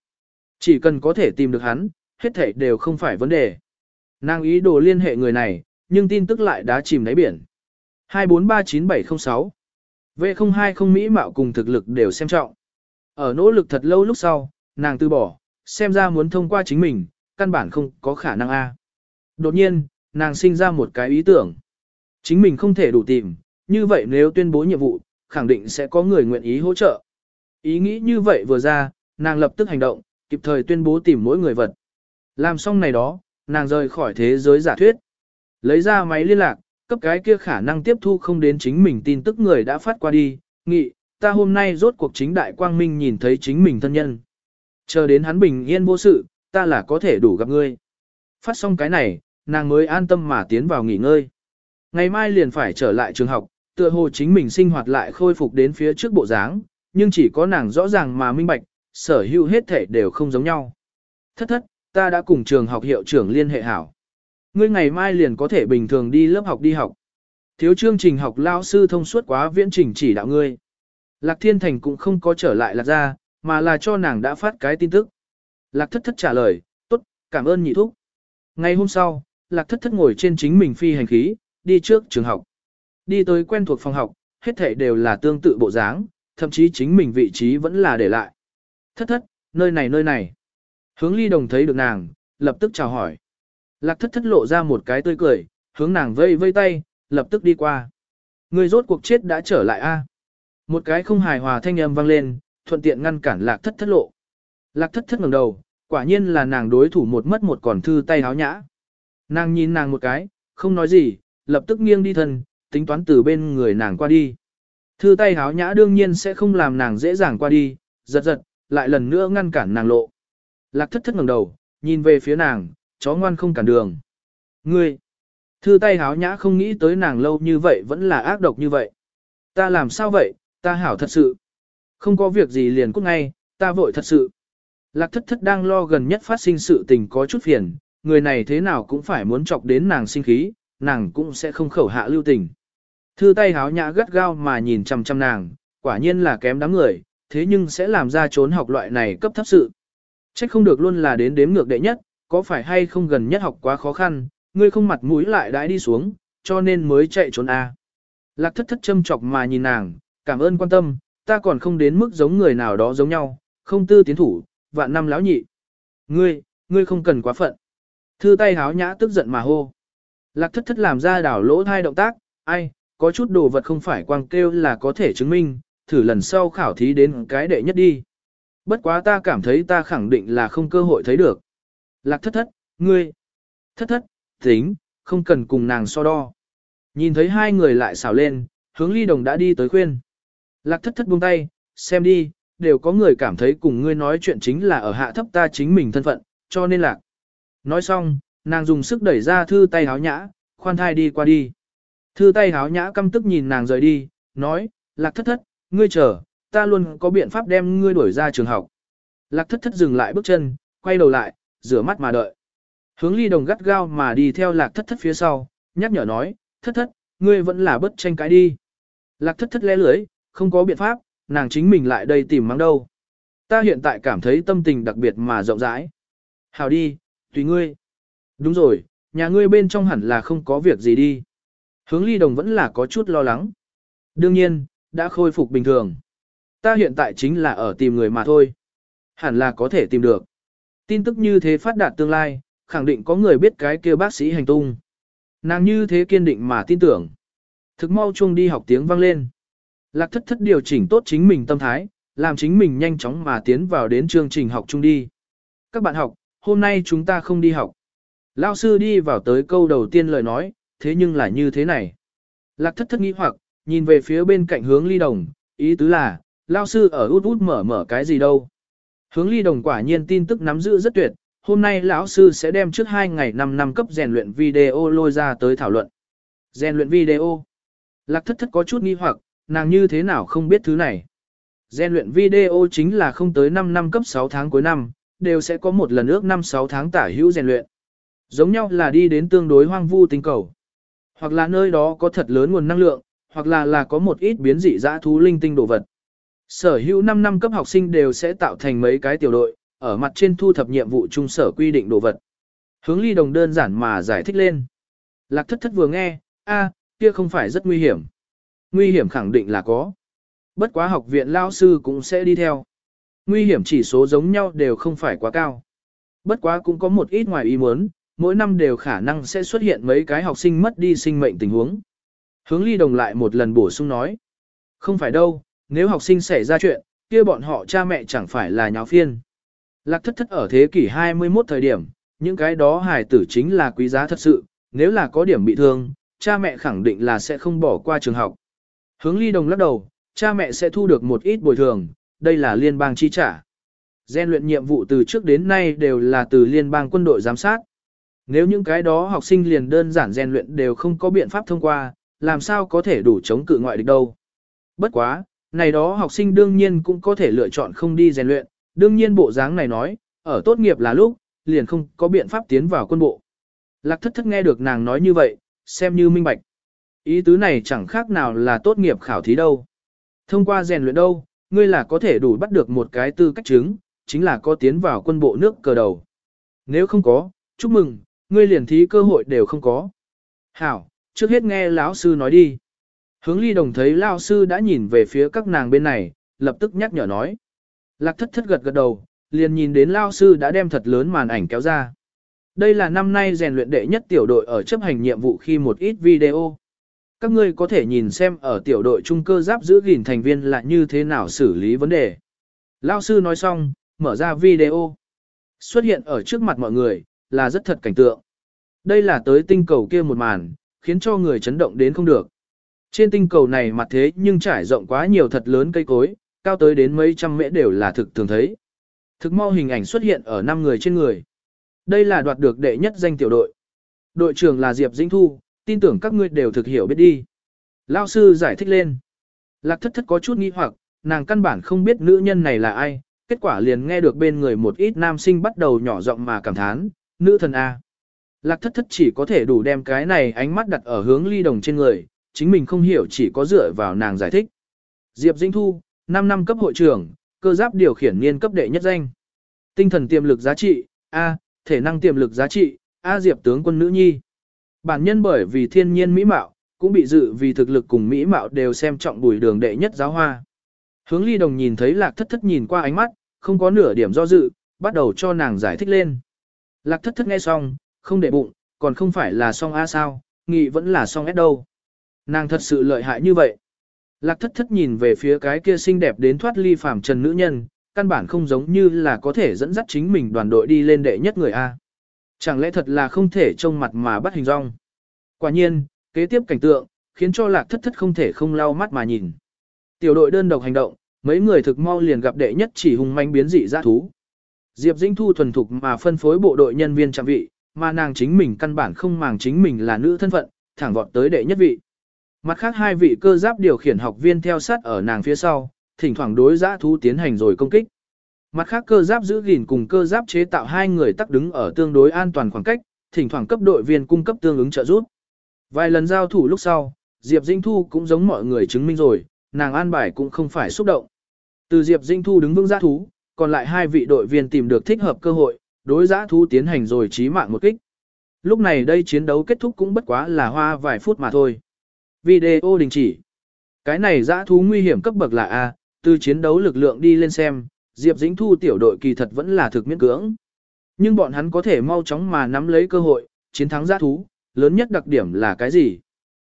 Chỉ cần có thể tìm được hắn, hết thảy đều không phải vấn đề. Nàng ý đồ liên hệ người này, nhưng tin tức lại đã chìm đáy biển. 2439706 V020 Mỹ mạo cùng thực lực đều xem trọng. Ở nỗ lực thật lâu lúc sau, nàng từ bỏ, xem ra muốn thông qua chính mình, căn bản không có khả năng a. Đột nhiên, nàng sinh ra một cái ý tưởng. Chính mình không thể đủ tìm, như vậy nếu tuyên bố nhiệm vụ, khẳng định sẽ có người nguyện ý hỗ trợ. Ý nghĩ như vậy vừa ra, nàng lập tức hành động, kịp thời tuyên bố tìm mỗi người vật. Làm xong này đó, nàng rời khỏi thế giới giả thuyết. Lấy ra máy liên lạc, cấp cái kia khả năng tiếp thu không đến chính mình tin tức người đã phát qua đi, nghị, ta hôm nay rốt cuộc chính đại quang minh nhìn thấy chính mình thân nhân. Chờ đến hắn bình yên vô sự, ta là có thể đủ gặp ngươi. Phát xong cái này, nàng mới an tâm mà tiến vào nghỉ ngơi. Ngày mai liền phải trở lại trường học, tựa hồ chính mình sinh hoạt lại khôi phục đến phía trước bộ dáng, nhưng chỉ có nàng rõ ràng mà minh bạch, sở hữu hết thể đều không giống nhau. Thất thất, ta đã cùng trường học hiệu trưởng liên hệ hảo. Ngươi ngày mai liền có thể bình thường đi lớp học đi học. Thiếu chương trình học lao sư thông suốt quá viễn trình chỉ đạo ngươi. Lạc Thiên Thành cũng không có trở lại lạc ra, mà là cho nàng đã phát cái tin tức. Lạc thất thất trả lời, tốt, cảm ơn nhị thúc. Ngày hôm sau, lạc thất thất ngồi trên chính mình phi hành khí, đi trước trường học. Đi tới quen thuộc phòng học, hết thảy đều là tương tự bộ dáng, thậm chí chính mình vị trí vẫn là để lại. Thất thất, nơi này nơi này. Hướng ly đồng thấy được nàng, lập tức chào hỏi. Lạc thất thất lộ ra một cái tươi cười, hướng nàng vây vây tay, lập tức đi qua. Người rốt cuộc chết đã trở lại a. Một cái không hài hòa thanh âm vang lên, thuận tiện ngăn cản lạc thất thất lộ. Lạc thất thất ngẩng đầu, quả nhiên là nàng đối thủ một mất một còn thư tay háo nhã. Nàng nhìn nàng một cái, không nói gì, lập tức nghiêng đi thân, tính toán từ bên người nàng qua đi. Thư tay háo nhã đương nhiên sẽ không làm nàng dễ dàng qua đi, giật giật, lại lần nữa ngăn cản nàng lộ. Lạc thất thất ngẩng đầu, nhìn về phía nàng, chó ngoan không cản đường. Ngươi! Thư tay háo nhã không nghĩ tới nàng lâu như vậy vẫn là ác độc như vậy. Ta làm sao vậy, ta hảo thật sự. Không có việc gì liền cút ngay, ta vội thật sự. Lạc thất thất đang lo gần nhất phát sinh sự tình có chút phiền, người này thế nào cũng phải muốn chọc đến nàng sinh khí, nàng cũng sẽ không khẩu hạ lưu tình. Thư tay háo nhã gắt gao mà nhìn chăm chăm nàng, quả nhiên là kém đám người, thế nhưng sẽ làm ra trốn học loại này cấp thấp sự. Trách không được luôn là đến đếm ngược đệ nhất, có phải hay không gần nhất học quá khó khăn, ngươi không mặt mũi lại đãi đi xuống, cho nên mới chạy trốn A. Lạc thất thất châm chọc mà nhìn nàng, cảm ơn quan tâm, ta còn không đến mức giống người nào đó giống nhau, không tư tiến thủ, vạn năm lão nhị. Ngươi, ngươi không cần quá phận. Thư tay háo nhã tức giận mà hô. Lạc thất thất làm ra đảo lỗ thai động tác, ai, có chút đồ vật không phải quang kêu là có thể chứng minh, thử lần sau khảo thí đến cái đệ nhất đi. Bất quá ta cảm thấy ta khẳng định là không cơ hội thấy được. Lạc thất thất, ngươi, thất thất, tính, không cần cùng nàng so đo. Nhìn thấy hai người lại xảo lên, hướng ly đồng đã đi tới khuyên. Lạc thất thất buông tay, xem đi, đều có người cảm thấy cùng ngươi nói chuyện chính là ở hạ thấp ta chính mình thân phận, cho nên lạc. Nói xong, nàng dùng sức đẩy ra thư tay háo nhã, khoan thai đi qua đi. Thư tay háo nhã căm tức nhìn nàng rời đi, nói, lạc thất thất, ngươi chờ, ta luôn có biện pháp đem ngươi đuổi ra trường học. Lạc thất thất dừng lại bước chân, quay đầu lại, rửa mắt mà đợi. Hướng ly đồng gắt gao mà đi theo lạc thất thất phía sau, nhắc nhở nói, thất thất, ngươi vẫn là bất tranh cãi đi. Lạc thất thất lẽ lưới, không có biện pháp, nàng chính mình lại đây tìm mắng đâu. Ta hiện tại cảm thấy tâm tình đặc biệt mà rộng rãi. Hào đi, tùy ngươi. Đúng rồi, nhà ngươi bên trong hẳn là không có việc gì đi. Hướng ly đồng vẫn là có chút lo lắng. Đương nhiên, đã khôi phục bình thường. Ta hiện tại chính là ở tìm người mà thôi. Hẳn là có thể tìm được. Tin tức như thế phát đạt tương lai, khẳng định có người biết cái kia bác sĩ hành tung. Nàng như thế kiên định mà tin tưởng. Thực mau chuông đi học tiếng vang lên. Lạc thất thất điều chỉnh tốt chính mình tâm thái, làm chính mình nhanh chóng mà tiến vào đến chương trình học chung đi. Các bạn học, hôm nay chúng ta không đi học. Lao sư đi vào tới câu đầu tiên lời nói, thế nhưng là như thế này. Lạc thất thất nghĩ hoặc, nhìn về phía bên cạnh hướng ly đồng, ý tứ là, Lao sư ở út út mở mở cái gì đâu. Hướng ly đồng quả nhiên tin tức nắm giữ rất tuyệt, hôm nay lão sư sẽ đem trước 2 ngày 5 năm cấp rèn luyện video lôi ra tới thảo luận. Rèn luyện video. Lạc thất thất có chút nghi hoặc, nàng như thế nào không biết thứ này. Gen luyện video chính là không tới 5 năm cấp 6 tháng cuối năm, đều sẽ có một lần ước 5-6 tháng tả hữu rèn luyện. Giống nhau là đi đến tương đối hoang vu tinh cầu. Hoặc là nơi đó có thật lớn nguồn năng lượng, hoặc là là có một ít biến dị dã thú linh tinh đồ vật. Sở hữu 5 năm cấp học sinh đều sẽ tạo thành mấy cái tiểu đội, ở mặt trên thu thập nhiệm vụ trung sở quy định đồ vật. Hướng ly đồng đơn giản mà giải thích lên. Lạc thất thất vừa nghe, a, kia không phải rất nguy hiểm. Nguy hiểm khẳng định là có. Bất quá học viện lao sư cũng sẽ đi theo. Nguy hiểm chỉ số giống nhau đều không phải quá cao. Bất quá cũng có một ít ngoài ý muốn, mỗi năm đều khả năng sẽ xuất hiện mấy cái học sinh mất đi sinh mệnh tình huống. Hướng ly đồng lại một lần bổ sung nói. Không phải đâu, nếu học sinh xảy ra chuyện, kia bọn họ cha mẹ chẳng phải là nháo phiên. Lạc thất thất ở thế kỷ 21 thời điểm, những cái đó hài tử chính là quý giá thật sự, nếu là có điểm bị thương, cha mẹ khẳng định là sẽ không bỏ qua trường học. Hướng ly đồng lắc đầu, cha mẹ sẽ thu được một ít bồi thường, đây là liên bang chi trả. Gen luyện nhiệm vụ từ trước đến nay đều là từ liên bang quân đội giám sát. Nếu những cái đó học sinh liền đơn giản gen luyện đều không có biện pháp thông qua, làm sao có thể đủ chống cự ngoại địch đâu. Bất quá, này đó học sinh đương nhiên cũng có thể lựa chọn không đi rèn luyện, đương nhiên bộ dáng này nói, ở tốt nghiệp là lúc, liền không có biện pháp tiến vào quân bộ. Lạc thất thất nghe được nàng nói như vậy, xem như minh bạch. Ý tứ này chẳng khác nào là tốt nghiệp khảo thí đâu. Thông qua rèn luyện đâu, ngươi là có thể đủ bắt được một cái tư cách chứng, chính là có tiến vào quân bộ nước cờ đầu. Nếu không có, chúc mừng, ngươi liền thí cơ hội đều không có. Hảo, trước hết nghe lão sư nói đi. Hướng ly đồng thấy lão sư đã nhìn về phía các nàng bên này, lập tức nhắc nhở nói. Lạc thất thất gật gật đầu, liền nhìn đến lão sư đã đem thật lớn màn ảnh kéo ra. Đây là năm nay rèn luyện đệ nhất tiểu đội ở chấp hành nhiệm vụ khi một ít video. Các ngươi có thể nhìn xem ở tiểu đội trung cơ giáp giữ gìn thành viên là như thế nào xử lý vấn đề. Lão sư nói xong, mở ra video. Xuất hiện ở trước mặt mọi người, là rất thật cảnh tượng. Đây là tới tinh cầu kia một màn, khiến cho người chấn động đến không được. Trên tinh cầu này mặt thế nhưng trải rộng quá nhiều thật lớn cây cối, cao tới đến mấy trăm mễ đều là thực thường thấy. Thực mau hình ảnh xuất hiện ở 5 người trên người. Đây là đoạt được đệ nhất danh tiểu đội. Đội trưởng là Diệp Dĩnh Thu, tin tưởng các ngươi đều thực hiểu biết đi. Lao sư giải thích lên. Lạc thất thất có chút nghi hoặc, nàng căn bản không biết nữ nhân này là ai, kết quả liền nghe được bên người một ít nam sinh bắt đầu nhỏ giọng mà cảm thán, nữ thần A. Lạc thất thất chỉ có thể đủ đem cái này ánh mắt đặt ở hướng ly đồng trên người, chính mình không hiểu chỉ có dựa vào nàng giải thích. Diệp Dĩnh Thu, 5 năm cấp hội trưởng, cơ giáp điều khiển niên cấp đệ nhất danh. Tinh thần tiềm lực giá trị, A, thể năng tiềm lực giá trị, A Diệp tướng quân nữ nhi. Bản nhân bởi vì thiên nhiên mỹ mạo, cũng bị dự vì thực lực cùng mỹ mạo đều xem trọng bùi đường đệ nhất giáo hoa. Hướng ly đồng nhìn thấy lạc thất thất nhìn qua ánh mắt, không có nửa điểm do dự, bắt đầu cho nàng giải thích lên. Lạc thất thất nghe xong, không để bụng, còn không phải là song A sao, nghị vẫn là song S đâu. Nàng thật sự lợi hại như vậy. Lạc thất thất nhìn về phía cái kia xinh đẹp đến thoát ly phàm trần nữ nhân, căn bản không giống như là có thể dẫn dắt chính mình đoàn đội đi lên đệ nhất người A. Chẳng lẽ thật là không thể trông mặt mà bắt hình rong. Quả nhiên, kế tiếp cảnh tượng, khiến cho lạc thất thất không thể không lau mắt mà nhìn. Tiểu đội đơn độc hành động, mấy người thực mau liền gặp đệ nhất chỉ hùng manh biến dị dã thú. Diệp Dĩnh Thu thuần thục mà phân phối bộ đội nhân viên trạm vị, mà nàng chính mình căn bản không màng chính mình là nữ thân phận, thẳng vọt tới đệ nhất vị. Mặt khác hai vị cơ giáp điều khiển học viên theo sát ở nàng phía sau, thỉnh thoảng đối giã thú tiến hành rồi công kích. Mặt khác cơ giáp giữ gìn cùng cơ giáp chế tạo hai người tắc đứng ở tương đối an toàn khoảng cách, thỉnh thoảng cấp đội viên cung cấp tương ứng trợ giúp. Vài lần giao thủ lúc sau, Diệp Dinh Thu cũng giống mọi người chứng minh rồi, nàng an bài cũng không phải xúc động. Từ Diệp Dinh Thu đứng vững giã thú, còn lại hai vị đội viên tìm được thích hợp cơ hội, đối giã thú tiến hành rồi chí mạng một kích. Lúc này đây chiến đấu kết thúc cũng bất quá là hoa vài phút mà thôi. Video đình chỉ. Cái này giã thú nguy hiểm cấp bậc là A, từ chiến đấu lực lượng đi lên xem, Diệp Dĩnh Thu tiểu đội kỳ thật vẫn là thực miễn cưỡng. Nhưng bọn hắn có thể mau chóng mà nắm lấy cơ hội, chiến thắng giã thú, lớn nhất đặc điểm là cái gì?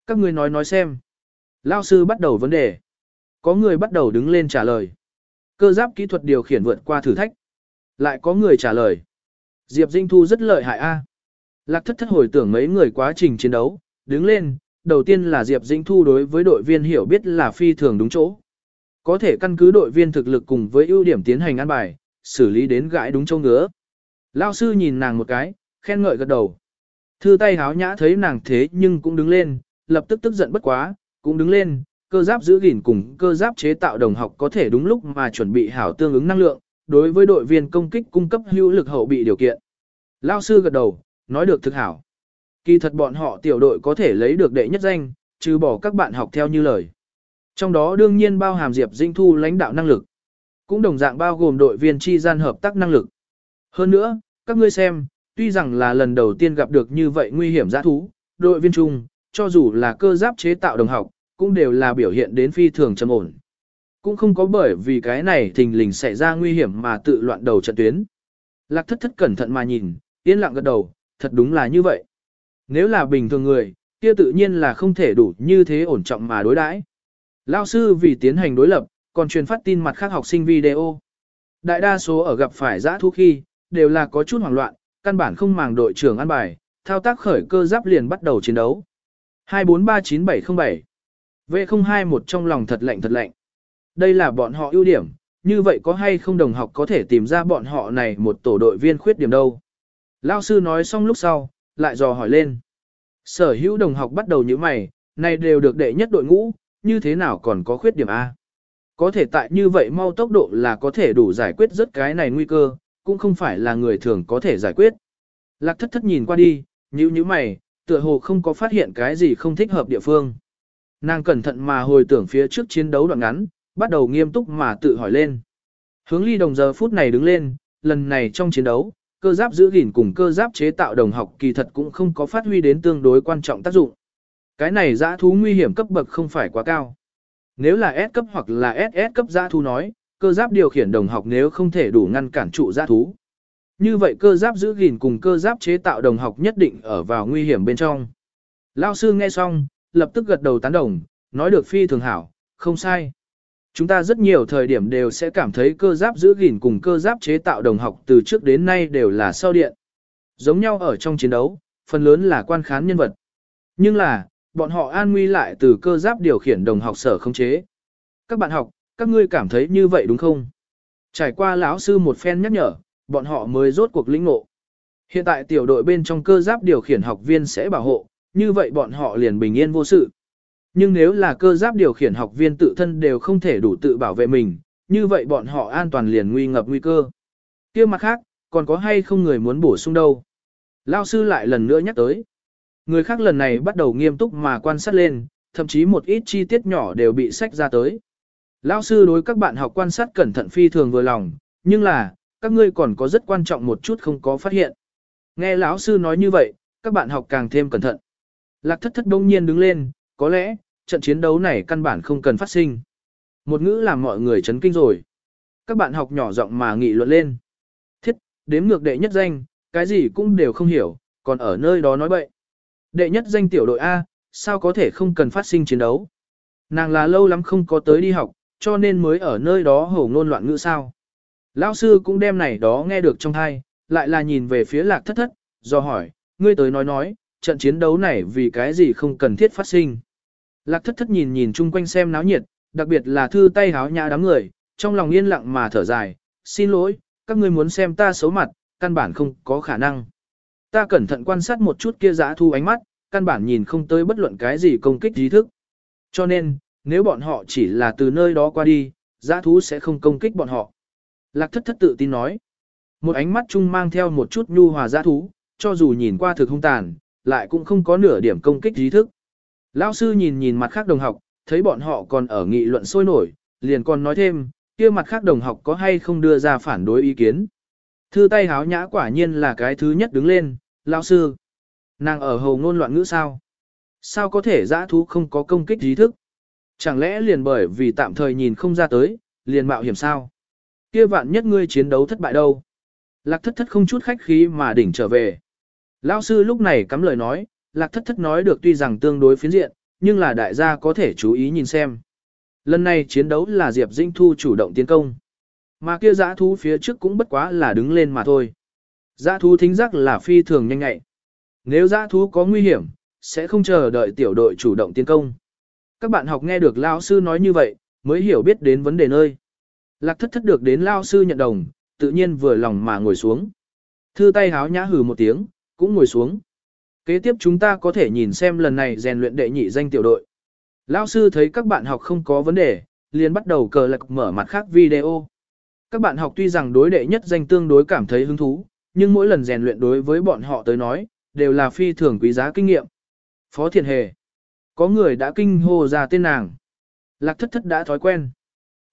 Các người nói nói xem. Lao sư bắt đầu vấn đề. Có người bắt đầu đứng lên trả lời. Cơ giáp kỹ thuật điều khiển vượt qua thử thách. Lại có người trả lời. Diệp Dinh Thu rất lợi hại a. Lạc thất thất hồi tưởng mấy người quá trình chiến đấu, đứng lên, đầu tiên là Diệp Dinh Thu đối với đội viên hiểu biết là phi thường đúng chỗ. Có thể căn cứ đội viên thực lực cùng với ưu điểm tiến hành ăn bài, xử lý đến gãi đúng châu ngứa. Lao sư nhìn nàng một cái, khen ngợi gật đầu. Thư tay háo nhã thấy nàng thế nhưng cũng đứng lên, lập tức tức giận bất quá, cũng đứng lên, cơ giáp giữ gìn cùng cơ giáp chế tạo đồng học có thể đúng lúc mà chuẩn bị hảo tương ứng năng lượng, đối với đội viên công kích cung cấp hữu lực hậu bị điều kiện. Lao sư gật đầu, nói được thực hảo. Kỳ thật bọn họ tiểu đội có thể lấy được đệ nhất danh, trừ bỏ các bạn học theo như lời. Trong đó đương nhiên bao hàm Diệp Dinh Thu lãnh đạo năng lực. Cũng đồng dạng bao gồm đội viên chi gian hợp tác năng lực. Hơn nữa, các ngươi xem, tuy rằng là lần đầu tiên gặp được như vậy nguy hiểm giã thú, đội viên chung, cho dù là cơ giáp chế tạo đồng học, cũng đều là biểu hiện đến phi thường trầm ổn. cũng không có bởi vì cái này thình lình xảy ra nguy hiểm mà tự loạn đầu trận tuyến. Lạc thất thất cẩn thận mà nhìn, yên lặng gật đầu, thật đúng là như vậy. Nếu là bình thường người, kia tự nhiên là không thể đủ như thế ổn trọng mà đối đãi. Lao sư vì tiến hành đối lập, còn truyền phát tin mặt khác học sinh video. Đại đa số ở gặp phải giã thu khi, đều là có chút hoảng loạn, căn bản không màng đội trưởng ăn bài, thao tác khởi cơ giáp liền bắt đầu chiến đấu. 2439707 V021 trong lòng thật lạnh thật lạnh. Đây là bọn họ ưu điểm, như vậy có hay không đồng học có thể tìm ra bọn họ này một tổ đội viên khuyết điểm đâu. Lao sư nói xong lúc sau, lại dò hỏi lên. Sở hữu đồng học bắt đầu như mày, này đều được đệ nhất đội ngũ, như thế nào còn có khuyết điểm A. Có thể tại như vậy mau tốc độ là có thể đủ giải quyết rất cái này nguy cơ, cũng không phải là người thường có thể giải quyết. Lạc thất thất nhìn qua đi, nhíu nhíu mày, tựa hồ không có phát hiện cái gì không thích hợp địa phương. Nàng cẩn thận mà hồi tưởng phía trước chiến đấu đoạn ngắn, bắt đầu nghiêm túc mà tự hỏi lên. Hướng ly đồng giờ phút này đứng lên, lần này trong chiến đấu, cơ giáp giữ gìn cùng cơ giáp chế tạo đồng học kỳ thật cũng không có phát huy đến tương đối quan trọng tác dụng. Cái này dã thú nguy hiểm cấp bậc không phải quá cao. Nếu là S cấp hoặc là SS cấp dã thú nói, cơ giáp điều khiển đồng học nếu không thể đủ ngăn cản trụ dã thú. Như vậy cơ giáp giữ gìn cùng cơ giáp chế tạo đồng học nhất định ở vào nguy hiểm bên trong. Lao sư nghe xong, lập tức gật đầu tán đồng, nói được phi thường hảo, không sai. Chúng ta rất nhiều thời điểm đều sẽ cảm thấy cơ giáp giữ gìn cùng cơ giáp chế tạo đồng học từ trước đến nay đều là sau điện. Giống nhau ở trong chiến đấu, phần lớn là quan khán nhân vật. Nhưng là, bọn họ an nguy lại từ cơ giáp điều khiển đồng học sở không chế. Các bạn học, các ngươi cảm thấy như vậy đúng không? Trải qua lão sư một phen nhắc nhở, bọn họ mới rốt cuộc lĩnh ngộ. Hiện tại tiểu đội bên trong cơ giáp điều khiển học viên sẽ bảo hộ, như vậy bọn họ liền bình yên vô sự. Nhưng nếu là cơ giáp điều khiển học viên tự thân đều không thể đủ tự bảo vệ mình, như vậy bọn họ an toàn liền nguy ngập nguy cơ. kia mặt khác, còn có hay không người muốn bổ sung đâu? Lao sư lại lần nữa nhắc tới. Người khác lần này bắt đầu nghiêm túc mà quan sát lên, thậm chí một ít chi tiết nhỏ đều bị sách ra tới. Lao sư đối các bạn học quan sát cẩn thận phi thường vừa lòng, nhưng là, các ngươi còn có rất quan trọng một chút không có phát hiện. Nghe lão sư nói như vậy, các bạn học càng thêm cẩn thận. Lạc thất thất đông nhiên đứng lên, có lẽ, trận chiến đấu này căn bản không cần phát sinh. Một ngữ làm mọi người chấn kinh rồi. Các bạn học nhỏ giọng mà nghị luận lên. Thiết, đếm ngược đệ nhất danh, cái gì cũng đều không hiểu, còn ở nơi đó nói bậy. Đệ nhất danh tiểu đội A, sao có thể không cần phát sinh chiến đấu? Nàng là lâu lắm không có tới đi học, cho nên mới ở nơi đó hổ ngôn loạn ngữ sao. Lão sư cũng đem này đó nghe được trong thai, lại là nhìn về phía lạc thất thất, do hỏi, ngươi tới nói nói, trận chiến đấu này vì cái gì không cần thiết phát sinh. Lạc thất thất nhìn nhìn chung quanh xem náo nhiệt, đặc biệt là thư tay háo nhã đám người, trong lòng yên lặng mà thở dài, xin lỗi, các ngươi muốn xem ta xấu mặt, căn bản không có khả năng. Ta cẩn thận quan sát một chút kia giã thu ánh mắt, căn bản nhìn không tới bất luận cái gì công kích trí thức. Cho nên, nếu bọn họ chỉ là từ nơi đó qua đi, giã thú sẽ không công kích bọn họ. Lạc thất thất tự tin nói. Một ánh mắt chung mang theo một chút nhu hòa giã thú, cho dù nhìn qua thực hung tàn, lại cũng không có nửa điểm công kích trí thức. Lão sư nhìn nhìn mặt khác đồng học, thấy bọn họ còn ở nghị luận sôi nổi, liền còn nói thêm, kia mặt khác đồng học có hay không đưa ra phản đối ý kiến. Thư tay háo nhã quả nhiên là cái thứ nhất đứng lên, lão sư. Nàng ở hầu ngôn loạn ngữ sao? Sao có thể giã thú không có công kích trí thức? Chẳng lẽ liền bởi vì tạm thời nhìn không ra tới, liền mạo hiểm sao? Kia vạn nhất ngươi chiến đấu thất bại đâu? Lạc thất thất không chút khách khí mà đỉnh trở về. Lão sư lúc này cắm lời nói, lạc thất thất nói được tuy rằng tương đối phiến diện, nhưng là đại gia có thể chú ý nhìn xem. Lần này chiến đấu là Diệp Dinh Thu chủ động tiến công. Mà kia giã thú phía trước cũng bất quá là đứng lên mà thôi. Giã thú thính giác là phi thường nhanh nhạy. Nếu giã thú có nguy hiểm, sẽ không chờ đợi tiểu đội chủ động tiến công. Các bạn học nghe được Lao sư nói như vậy, mới hiểu biết đến vấn đề nơi. Lạc thất thất được đến Lao sư nhận đồng, tự nhiên vừa lòng mà ngồi xuống. Thư tay háo nhã hừ một tiếng, cũng ngồi xuống. Kế tiếp chúng ta có thể nhìn xem lần này rèn luyện đệ nhị danh tiểu đội. Lão sư thấy các bạn học không có vấn đề, liền bắt đầu cờ lạc mở mặt khác video. Các bạn học tuy rằng đối đệ nhất danh tương đối cảm thấy hứng thú, nhưng mỗi lần rèn luyện đối với bọn họ tới nói, đều là phi thường quý giá kinh nghiệm. Phó Thiện Hề. Có người đã kinh hô ra tên nàng. Lạc thất thất đã thói quen.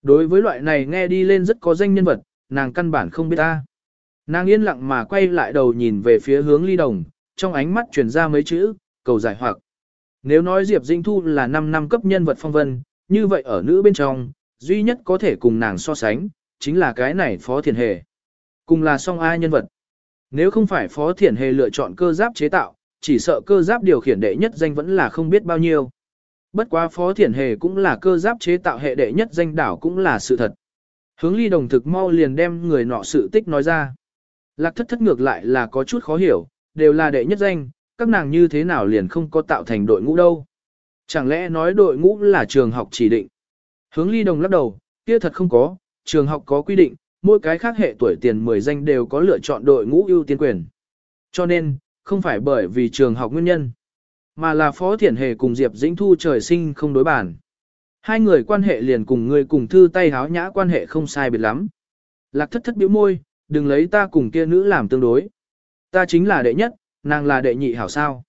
Đối với loại này nghe đi lên rất có danh nhân vật, nàng căn bản không biết ta. Nàng yên lặng mà quay lại đầu nhìn về phía hướng ly đồng, trong ánh mắt truyền ra mấy chữ, cầu giải hoặc. Nếu nói Diệp dinh Thu là 5 năm cấp nhân vật phong vân, như vậy ở nữ bên trong, Duy nhất có thể cùng nàng so sánh, chính là cái này Phó Thiền Hề. Cùng là song ai nhân vật. Nếu không phải Phó Thiền Hề lựa chọn cơ giáp chế tạo, chỉ sợ cơ giáp điều khiển đệ nhất danh vẫn là không biết bao nhiêu. Bất quá Phó Thiển Hề cũng là cơ giáp chế tạo hệ đệ nhất danh đảo cũng là sự thật. Hướng ly đồng thực mau liền đem người nọ sự tích nói ra. Lạc thất thất ngược lại là có chút khó hiểu, đều là đệ nhất danh, các nàng như thế nào liền không có tạo thành đội ngũ đâu. Chẳng lẽ nói đội ngũ là trường học chỉ định. Hướng ly đồng lắc đầu, kia thật không có, trường học có quy định, mỗi cái khác hệ tuổi tiền 10 danh đều có lựa chọn đội ngũ ưu tiên quyền. Cho nên, không phải bởi vì trường học nguyên nhân, mà là Phó Thiển Hề cùng Diệp Dĩnh Thu trời sinh không đối bản. Hai người quan hệ liền cùng người cùng thư tay háo nhã quan hệ không sai biệt lắm. Lạc thất thất biểu môi, đừng lấy ta cùng kia nữ làm tương đối. Ta chính là đệ nhất, nàng là đệ nhị hảo sao.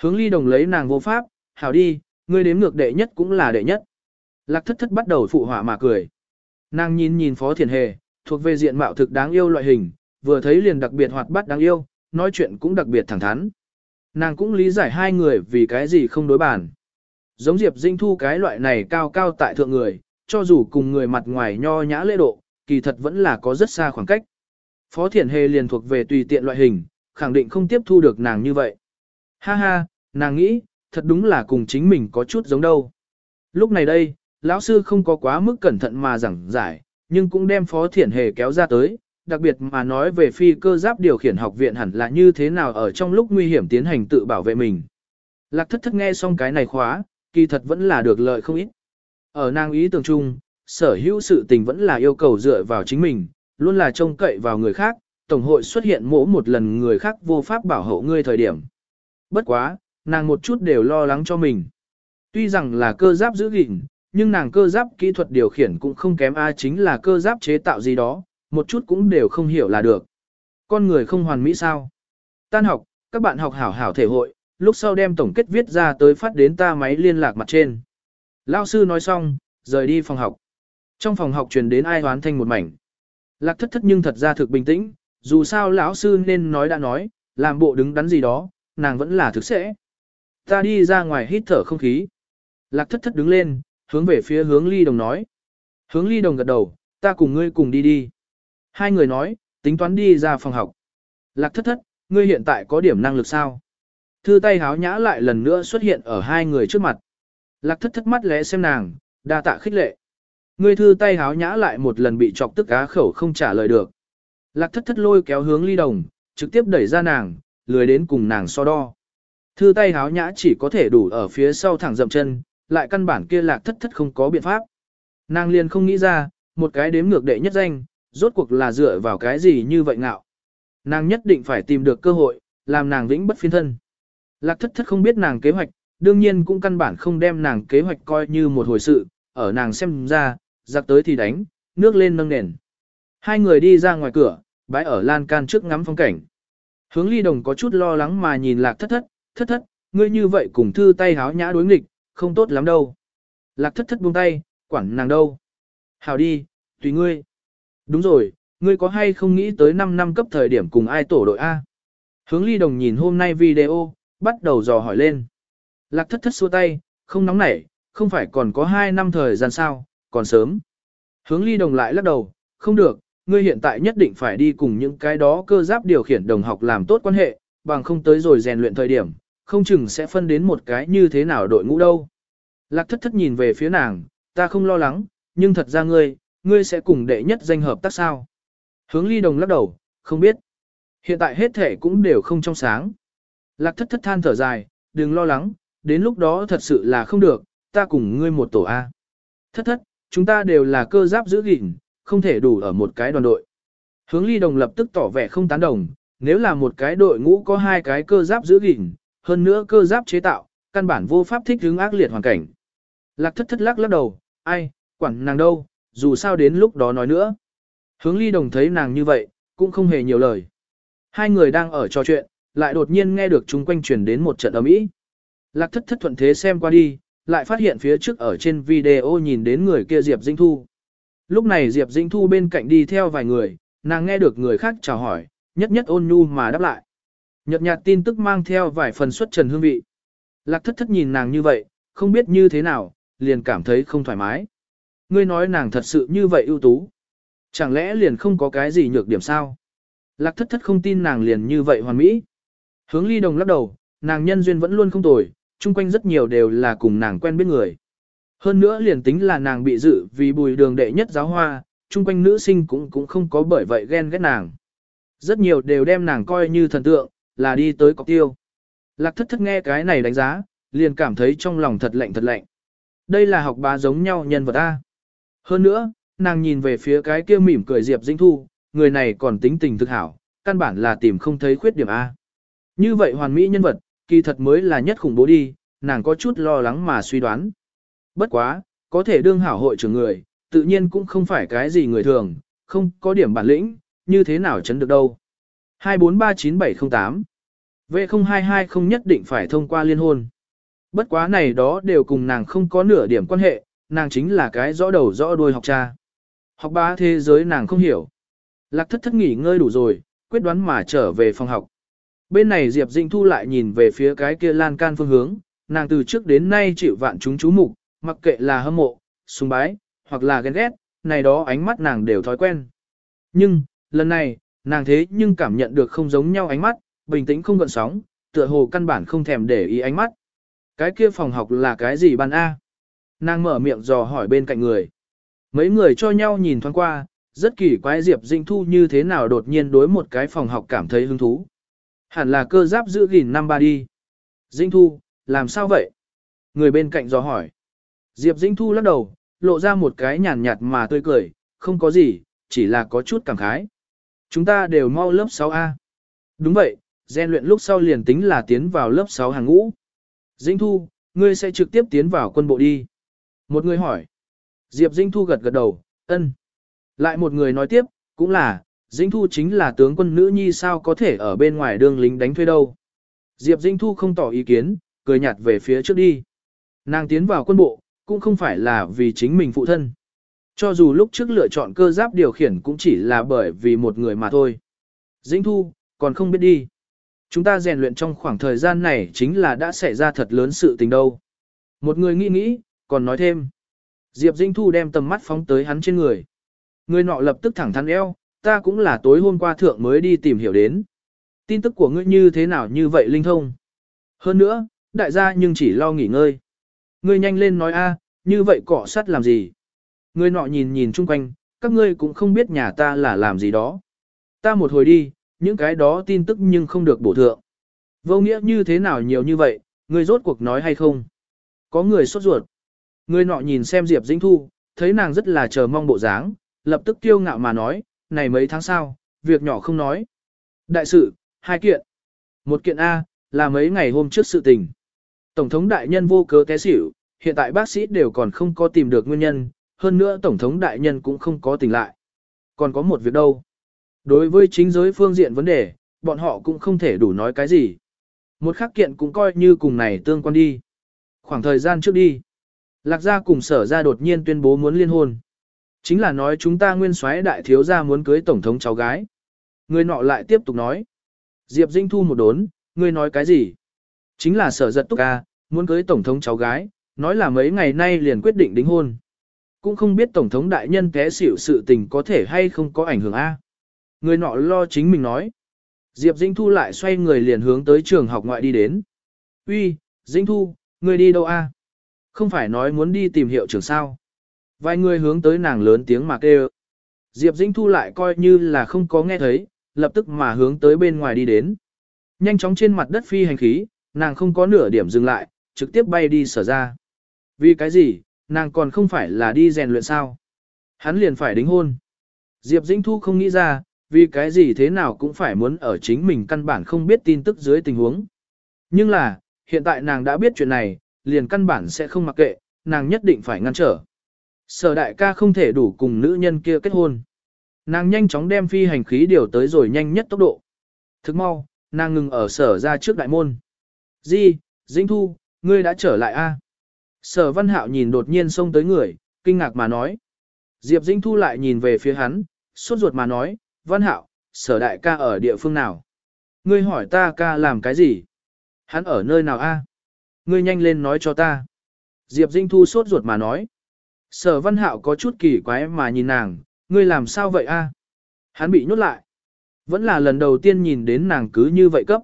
Hướng ly đồng lấy nàng vô pháp, hảo đi, ngươi đếm ngược đệ nhất cũng là đệ nhất. Lạc thất thất bắt đầu phụ họa mà cười. Nàng nhìn nhìn Phó Thiền Hề, thuộc về diện mạo thực đáng yêu loại hình, vừa thấy liền đặc biệt hoạt bát đáng yêu, nói chuyện cũng đặc biệt thẳng thắn. Nàng cũng lý giải hai người vì cái gì không đối bàn. Giống Diệp Dinh Thu cái loại này cao cao tại thượng người, cho dù cùng người mặt ngoài nho nhã lễ độ, kỳ thật vẫn là có rất xa khoảng cách. Phó Thiển Hề liền thuộc về tùy tiện loại hình, khẳng định không tiếp thu được nàng như vậy. Ha ha, nàng nghĩ, thật đúng là cùng chính mình có chút giống đâu. Lúc này đây, lão sư không có quá mức cẩn thận mà giảng giải, nhưng cũng đem Phó Thiển Hề kéo ra tới, đặc biệt mà nói về phi cơ giáp điều khiển học viện hẳn là như thế nào ở trong lúc nguy hiểm tiến hành tự bảo vệ mình. Lạc thất thất nghe xong cái này khóa, kỳ thật vẫn là được lợi không ít. Ở nàng ý tưởng chung, sở hữu sự tình vẫn là yêu cầu dựa vào chính mình, luôn là trông cậy vào người khác, tổng hội xuất hiện mỗi một lần người khác vô pháp bảo hộ ngươi thời điểm. Bất quá, nàng một chút đều lo lắng cho mình. Tuy rằng là cơ giáp giữ gìn, nhưng nàng cơ giáp kỹ thuật điều khiển cũng không kém ai chính là cơ giáp chế tạo gì đó, một chút cũng đều không hiểu là được. Con người không hoàn mỹ sao? Tan học, các bạn học hảo hảo thể hội, lúc sau đem tổng kết viết ra tới phát đến ta máy liên lạc mặt trên. Lao sư nói xong, rời đi phòng học. Trong phòng học truyền đến ai hoán thanh một mảnh. Lạc thất thất nhưng thật ra thực bình tĩnh, dù sao lão sư nên nói đã nói, làm bộ đứng đắn gì đó, nàng vẫn là thực sẽ. Ta đi ra ngoài hít thở không khí. Lạc thất thất đứng lên, hướng về phía hướng ly đồng nói. Hướng ly đồng gật đầu, ta cùng ngươi cùng đi đi. Hai người nói, tính toán đi ra phòng học. Lạc thất thất, ngươi hiện tại có điểm năng lực sao? Thư tay háo nhã lại lần nữa xuất hiện ở hai người trước mặt. Lạc thất thất mắt lẽ xem nàng, đa tạ khích lệ. Ngươi thư tay háo nhã lại một lần bị chọc tức á khẩu không trả lời được. Lạc thất thất lôi kéo hướng ly đồng, trực tiếp đẩy ra nàng, lười đến cùng nàng so đo. Thư tay háo nhã chỉ có thể đủ ở phía sau thẳng dậm chân, lại căn bản kia lạc thất thất không có biện pháp. Nàng liền không nghĩ ra, một cái đếm ngược đệ nhất danh, rốt cuộc là dựa vào cái gì như vậy ngạo. Nàng nhất định phải tìm được cơ hội, làm nàng vĩnh bất phiên thân. Lạc thất thất không biết nàng kế hoạch, đương nhiên cũng căn bản không đem nàng kế hoạch coi như một hồi sự, ở nàng xem ra, giặc tới thì đánh, nước lên nâng nền. Hai người đi ra ngoài cửa, bãi ở lan can trước ngắm phong cảnh. Hướng ly đồng có chút lo lắng mà nhìn lạc thất thất, thất thất, ngươi như vậy cùng thư tay háo nhã đối nghịch, không tốt lắm đâu. Lạc thất thất buông tay, quản nàng đâu. Hào đi, tùy ngươi. Đúng rồi, ngươi có hay không nghĩ tới 5 năm cấp thời điểm cùng ai tổ đội A? Hướng ly đồng nhìn hôm nay video, bắt đầu dò hỏi lên. Lạc thất thất xua tay, không nóng nảy, không phải còn có 2 năm thời gian sao, còn sớm. Hướng ly đồng lại lắc đầu, không được, ngươi hiện tại nhất định phải đi cùng những cái đó cơ giáp điều khiển đồng học làm tốt quan hệ, bằng không tới rồi rèn luyện thời điểm, không chừng sẽ phân đến một cái như thế nào đội ngũ đâu. Lạc thất thất nhìn về phía nàng, ta không lo lắng, nhưng thật ra ngươi, ngươi sẽ cùng đệ nhất danh hợp tác sao? Hướng ly đồng lắc đầu, không biết. Hiện tại hết thể cũng đều không trong sáng. Lạc thất thất than thở dài, đừng lo lắng, đến lúc đó thật sự là không được, ta cùng ngươi một tổ A. Thất thất, chúng ta đều là cơ giáp giữ gìn, không thể đủ ở một cái đoàn đội. Hướng ly đồng lập tức tỏ vẻ không tán đồng, nếu là một cái đội ngũ có hai cái cơ giáp giữ gìn, hơn nữa cơ giáp chế tạo, căn bản vô pháp thích hướng ác liệt hoàn cảnh. Lạc thất thất lắc lắc đầu, ai, quản nàng đâu, dù sao đến lúc đó nói nữa. Hướng ly đồng thấy nàng như vậy, cũng không hề nhiều lời. Hai người đang ở trò chuyện, lại đột nhiên nghe được chúng quanh truyền đến một trận ấm ý. Lạc thất thất thuận thế xem qua đi, lại phát hiện phía trước ở trên video nhìn đến người kia Diệp Dinh Thu. Lúc này Diệp Dinh Thu bên cạnh đi theo vài người, nàng nghe được người khác chào hỏi, nhất nhất ôn nhu mà đáp lại. Nhật nhạt tin tức mang theo vài phần xuất trần hương vị. Lạc thất thất nhìn nàng như vậy, không biết như thế nào, liền cảm thấy không thoải mái. Ngươi nói nàng thật sự như vậy ưu tú. Chẳng lẽ liền không có cái gì nhược điểm sao? Lạc thất thất không tin nàng liền như vậy hoàn mỹ. Hướng ly đồng lắc đầu, nàng nhân duyên vẫn luôn không tồi, chung quanh rất nhiều đều là cùng nàng quen biết người. Hơn nữa liền tính là nàng bị dự vì bùi đường đệ nhất giáo hoa, chung quanh nữ sinh cũng cũng không có bởi vậy ghen ghét nàng. Rất nhiều đều đem nàng coi như thần tượng, là đi tới cọc tiêu. Lạc thất thất nghe cái này đánh giá, liền cảm thấy trong lòng thật lạnh thật lạnh. Đây là học bá giống nhau nhân vật A. Hơn nữa, nàng nhìn về phía cái kia mỉm cười Diệp Dĩnh Thu, người này còn tính tình thực hảo, căn bản là tìm không thấy khuyết điểm A. Như vậy hoàn mỹ nhân vật, kỳ thật mới là nhất khủng bố đi, nàng có chút lo lắng mà suy đoán. Bất quá, có thể đương hảo hội trưởng người, tự nhiên cũng không phải cái gì người thường, không có điểm bản lĩnh, như thế nào chấn được đâu. 2439708 V022 không nhất định phải thông qua liên hôn. Bất quá này đó đều cùng nàng không có nửa điểm quan hệ, nàng chính là cái rõ đầu rõ đuôi học cha. Học bá thế giới nàng không hiểu. Lạc thất thất nghỉ ngơi đủ rồi, quyết đoán mà trở về phòng học. Bên này Diệp Dĩnh Thu lại nhìn về phía cái kia lan can phương hướng, nàng từ trước đến nay chịu vạn chúng chú mục, mặc kệ là hâm mộ, sùng bái, hoặc là ghen ghét, này đó ánh mắt nàng đều thói quen. Nhưng, lần này, nàng thế nhưng cảm nhận được không giống nhau ánh mắt, bình tĩnh không gợn sóng, tựa hồ căn bản không thèm để ý ánh mắt. Cái kia phòng học là cái gì ban A? Nàng mở miệng dò hỏi bên cạnh người. Mấy người cho nhau nhìn thoáng qua, rất kỳ quái Diệp Dĩnh Thu như thế nào đột nhiên đối một cái phòng học cảm thấy hứng thú. Hẳn là cơ giáp giữ gìn năm ba đi. Dĩnh Thu, làm sao vậy? Người bên cạnh dò hỏi. Diệp Dĩnh Thu lắc đầu, lộ ra một cái nhàn nhạt mà tươi cười, không có gì, chỉ là có chút cảm khái. Chúng ta đều mau lớp 6A. Đúng vậy, gian luyện lúc sau liền tính là tiến vào lớp 6 hàng ngũ. Dĩnh Thu, ngươi sẽ trực tiếp tiến vào quân bộ đi. Một người hỏi. Diệp Dĩnh Thu gật gật đầu, ân. Lại một người nói tiếp, cũng là, Dĩnh Thu chính là tướng quân nữ nhi sao có thể ở bên ngoài đường lính đánh thuê đâu. Diệp Dĩnh Thu không tỏ ý kiến, cười nhạt về phía trước đi. Nàng tiến vào quân bộ, cũng không phải là vì chính mình phụ thân. Cho dù lúc trước lựa chọn cơ giáp điều khiển cũng chỉ là bởi vì một người mà thôi. Dĩnh Thu, còn không biết đi. Chúng ta rèn luyện trong khoảng thời gian này chính là đã xảy ra thật lớn sự tình đâu. Một người nghĩ nghĩ, còn nói thêm. Diệp Dĩnh Thu đem tầm mắt phóng tới hắn trên người. Người nọ lập tức thẳng thắn eo, ta cũng là tối hôm qua thượng mới đi tìm hiểu đến. Tin tức của ngươi như thế nào như vậy linh thông. Hơn nữa, đại gia nhưng chỉ lo nghỉ ngơi. Ngươi nhanh lên nói a, như vậy cọ sắt làm gì? Người nọ nhìn nhìn chung quanh, các ngươi cũng không biết nhà ta là làm gì đó. Ta một hồi đi, những cái đó tin tức nhưng không được bổ thượng. Vô nghĩa như thế nào nhiều như vậy, ngươi rốt cuộc nói hay không? Có người sốt ruột. Người nọ nhìn xem Diệp Dĩnh Thu, thấy nàng rất là chờ mong bộ dáng, lập tức kiêu ngạo mà nói, này mấy tháng sau, việc nhỏ không nói. Đại sự, hai kiện. Một kiện A, là mấy ngày hôm trước sự tình. Tổng thống đại nhân vô cớ té xỉu, hiện tại bác sĩ đều còn không có tìm được nguyên nhân, hơn nữa Tổng thống đại nhân cũng không có tỉnh lại. Còn có một việc đâu. Đối với chính giới phương diện vấn đề, bọn họ cũng không thể đủ nói cái gì. Một khắc kiện cũng coi như cùng này tương quan đi. Khoảng thời gian trước đi, Lạc gia cùng sở gia đột nhiên tuyên bố muốn liên hôn. Chính là nói chúng ta nguyên soái đại thiếu gia muốn cưới tổng thống cháu gái. Người nọ lại tiếp tục nói. Diệp Dinh Thu một đốn, người nói cái gì? Chính là sở giật túc ca, muốn cưới tổng thống cháu gái, nói là mấy ngày nay liền quyết định đính hôn. Cũng không biết tổng thống đại nhân té xỉu sự tình có thể hay không có ảnh hưởng A. Người nọ lo chính mình nói. Diệp dĩnh Thu lại xoay người liền hướng tới trường học ngoại đi đến. Uy, dĩnh Thu, người đi đâu A? Không phải nói muốn đi tìm hiệu trưởng sao. Vài người hướng tới nàng lớn tiếng mà kêu. Diệp Dĩnh Thu lại coi như là không có nghe thấy, lập tức mà hướng tới bên ngoài đi đến. Nhanh chóng trên mặt đất phi hành khí, nàng không có nửa điểm dừng lại, trực tiếp bay đi sở ra. Vì cái gì, nàng còn không phải là đi rèn luyện sao? Hắn liền phải đính hôn. Diệp Dĩnh Thu không nghĩ ra, vì cái gì thế nào cũng phải muốn ở chính mình căn bản không biết tin tức dưới tình huống. Nhưng là, hiện tại nàng đã biết chuyện này, liền căn bản sẽ không mặc kệ, nàng nhất định phải ngăn trở. Sở đại ca không thể đủ cùng nữ nhân kia kết hôn. Nàng nhanh chóng đem phi hành khí điều tới rồi nhanh nhất tốc độ. Thức mau, nàng ngừng ở sở ra trước đại môn. Di, Dĩnh Thu, ngươi đã trở lại a? Sở văn hạo nhìn đột nhiên xông tới người, kinh ngạc mà nói. Diệp Dĩnh Thu lại nhìn về phía hắn, sốt ruột mà nói, văn hạo, sở đại ca ở địa phương nào? Ngươi hỏi ta ca làm cái gì? Hắn ở nơi nào a? Ngươi nhanh lên nói cho ta. Diệp Dinh Thu sốt ruột mà nói. Sở văn hạo có chút kỳ quái mà nhìn nàng, ngươi làm sao vậy a? Hắn bị nhốt lại. Vẫn là lần đầu tiên nhìn đến nàng cứ như vậy cấp.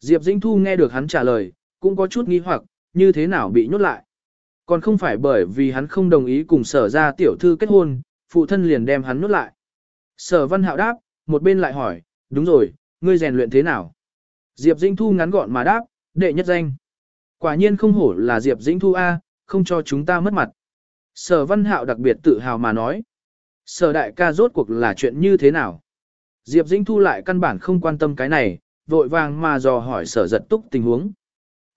Diệp Dĩnh Thu nghe được hắn trả lời, cũng có chút nghi hoặc, như thế nào bị nhốt lại. Còn không phải bởi vì hắn không đồng ý cùng sở ra tiểu thư kết hôn, phụ thân liền đem hắn nuốt lại. Sở văn hạo đáp, một bên lại hỏi, đúng rồi, ngươi rèn luyện thế nào? Diệp Dĩnh Thu ngắn gọn mà đáp, đệ nhất danh. Quả nhiên không hổ là Diệp Dĩnh Thu A, không cho chúng ta mất mặt. Sở văn hạo đặc biệt tự hào mà nói. Sở đại ca rốt cuộc là chuyện như thế nào? Diệp Dĩnh Thu lại căn bản không quan tâm cái này, vội vàng mà dò hỏi sở giật túc tình huống.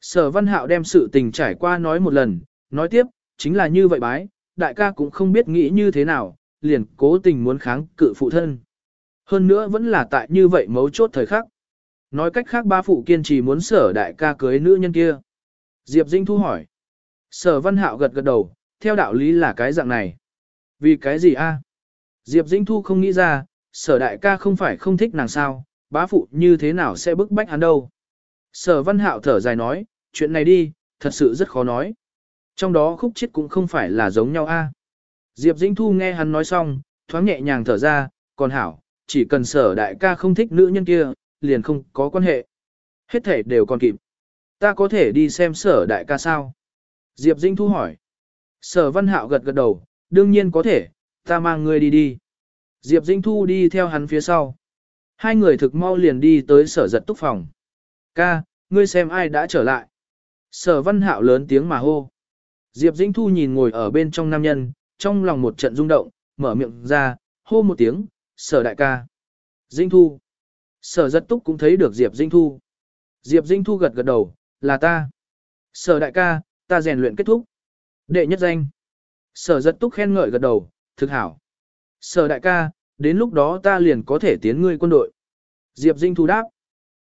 Sở văn hạo đem sự tình trải qua nói một lần, nói tiếp, chính là như vậy bái, đại ca cũng không biết nghĩ như thế nào, liền cố tình muốn kháng cự phụ thân. Hơn nữa vẫn là tại như vậy mấu chốt thời khắc. Nói cách khác ba phụ kiên trì muốn sở đại ca cưới nữ nhân kia. Diệp Dinh Thu hỏi. Sở văn hạo gật gật đầu, theo đạo lý là cái dạng này. Vì cái gì a? Diệp Dinh Thu không nghĩ ra, sở đại ca không phải không thích nàng sao, bá phụ như thế nào sẽ bức bách hắn đâu. Sở văn hạo thở dài nói, chuyện này đi, thật sự rất khó nói. Trong đó khúc chết cũng không phải là giống nhau a. Diệp Dĩnh Thu nghe hắn nói xong, thoáng nhẹ nhàng thở ra, còn hảo, chỉ cần sở đại ca không thích nữ nhân kia, liền không có quan hệ. Hết thể đều còn kịp. Ta có thể đi xem sở đại ca sao? Diệp Dĩnh Thu hỏi. Sở văn hạo gật gật đầu, đương nhiên có thể, ta mang ngươi đi đi. Diệp Dĩnh Thu đi theo hắn phía sau. Hai người thực mau liền đi tới sở giật túc phòng. Ca, ngươi xem ai đã trở lại. Sở văn hạo lớn tiếng mà hô. Diệp Dĩnh Thu nhìn ngồi ở bên trong nam nhân, trong lòng một trận rung động, mở miệng ra, hô một tiếng, sở đại ca. Dĩnh Thu. Sở giật túc cũng thấy được Diệp Dĩnh Thu. Diệp Dĩnh Thu gật gật đầu, là ta. Sở đại ca, ta rèn luyện kết thúc. Đệ nhất danh. Sở giật túc khen ngợi gật đầu, thực hảo. Sở đại ca, đến lúc đó ta liền có thể tiến ngươi quân đội. Diệp Dĩnh Thu đáp.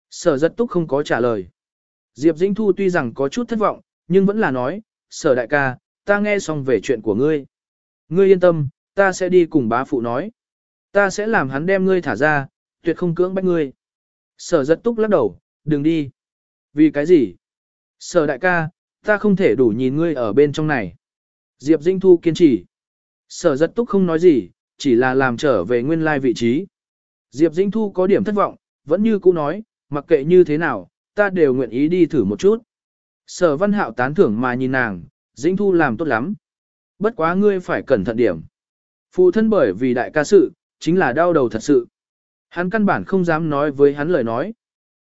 Sở giật túc không có trả lời. Diệp Dĩnh Thu tuy rằng có chút thất vọng, nhưng vẫn là nói, sở đại ca, ta nghe xong về chuyện của ngươi. Ngươi yên tâm, ta sẽ đi cùng bá phụ nói. Ta sẽ làm hắn đem ngươi thả ra, tuyệt không cưỡng bách ngươi. Sở giật túc lắc đầu, đừng đi. Vì cái gì? Sở đại ca, ta không thể đủ nhìn ngươi ở bên trong này. Diệp Dinh Thu kiên trì. Sở giật túc không nói gì, chỉ là làm trở về nguyên lai vị trí. Diệp Dinh Thu có điểm thất vọng, vẫn như cũ nói, mặc kệ như thế nào, ta đều nguyện ý đi thử một chút. Sở văn hạo tán thưởng mà nhìn nàng, Dĩnh Thu làm tốt lắm. Bất quá ngươi phải cẩn thận điểm. Phụ thân bởi vì đại ca sự, chính là đau đầu thật sự. Hắn căn bản không dám nói với hắn lời nói.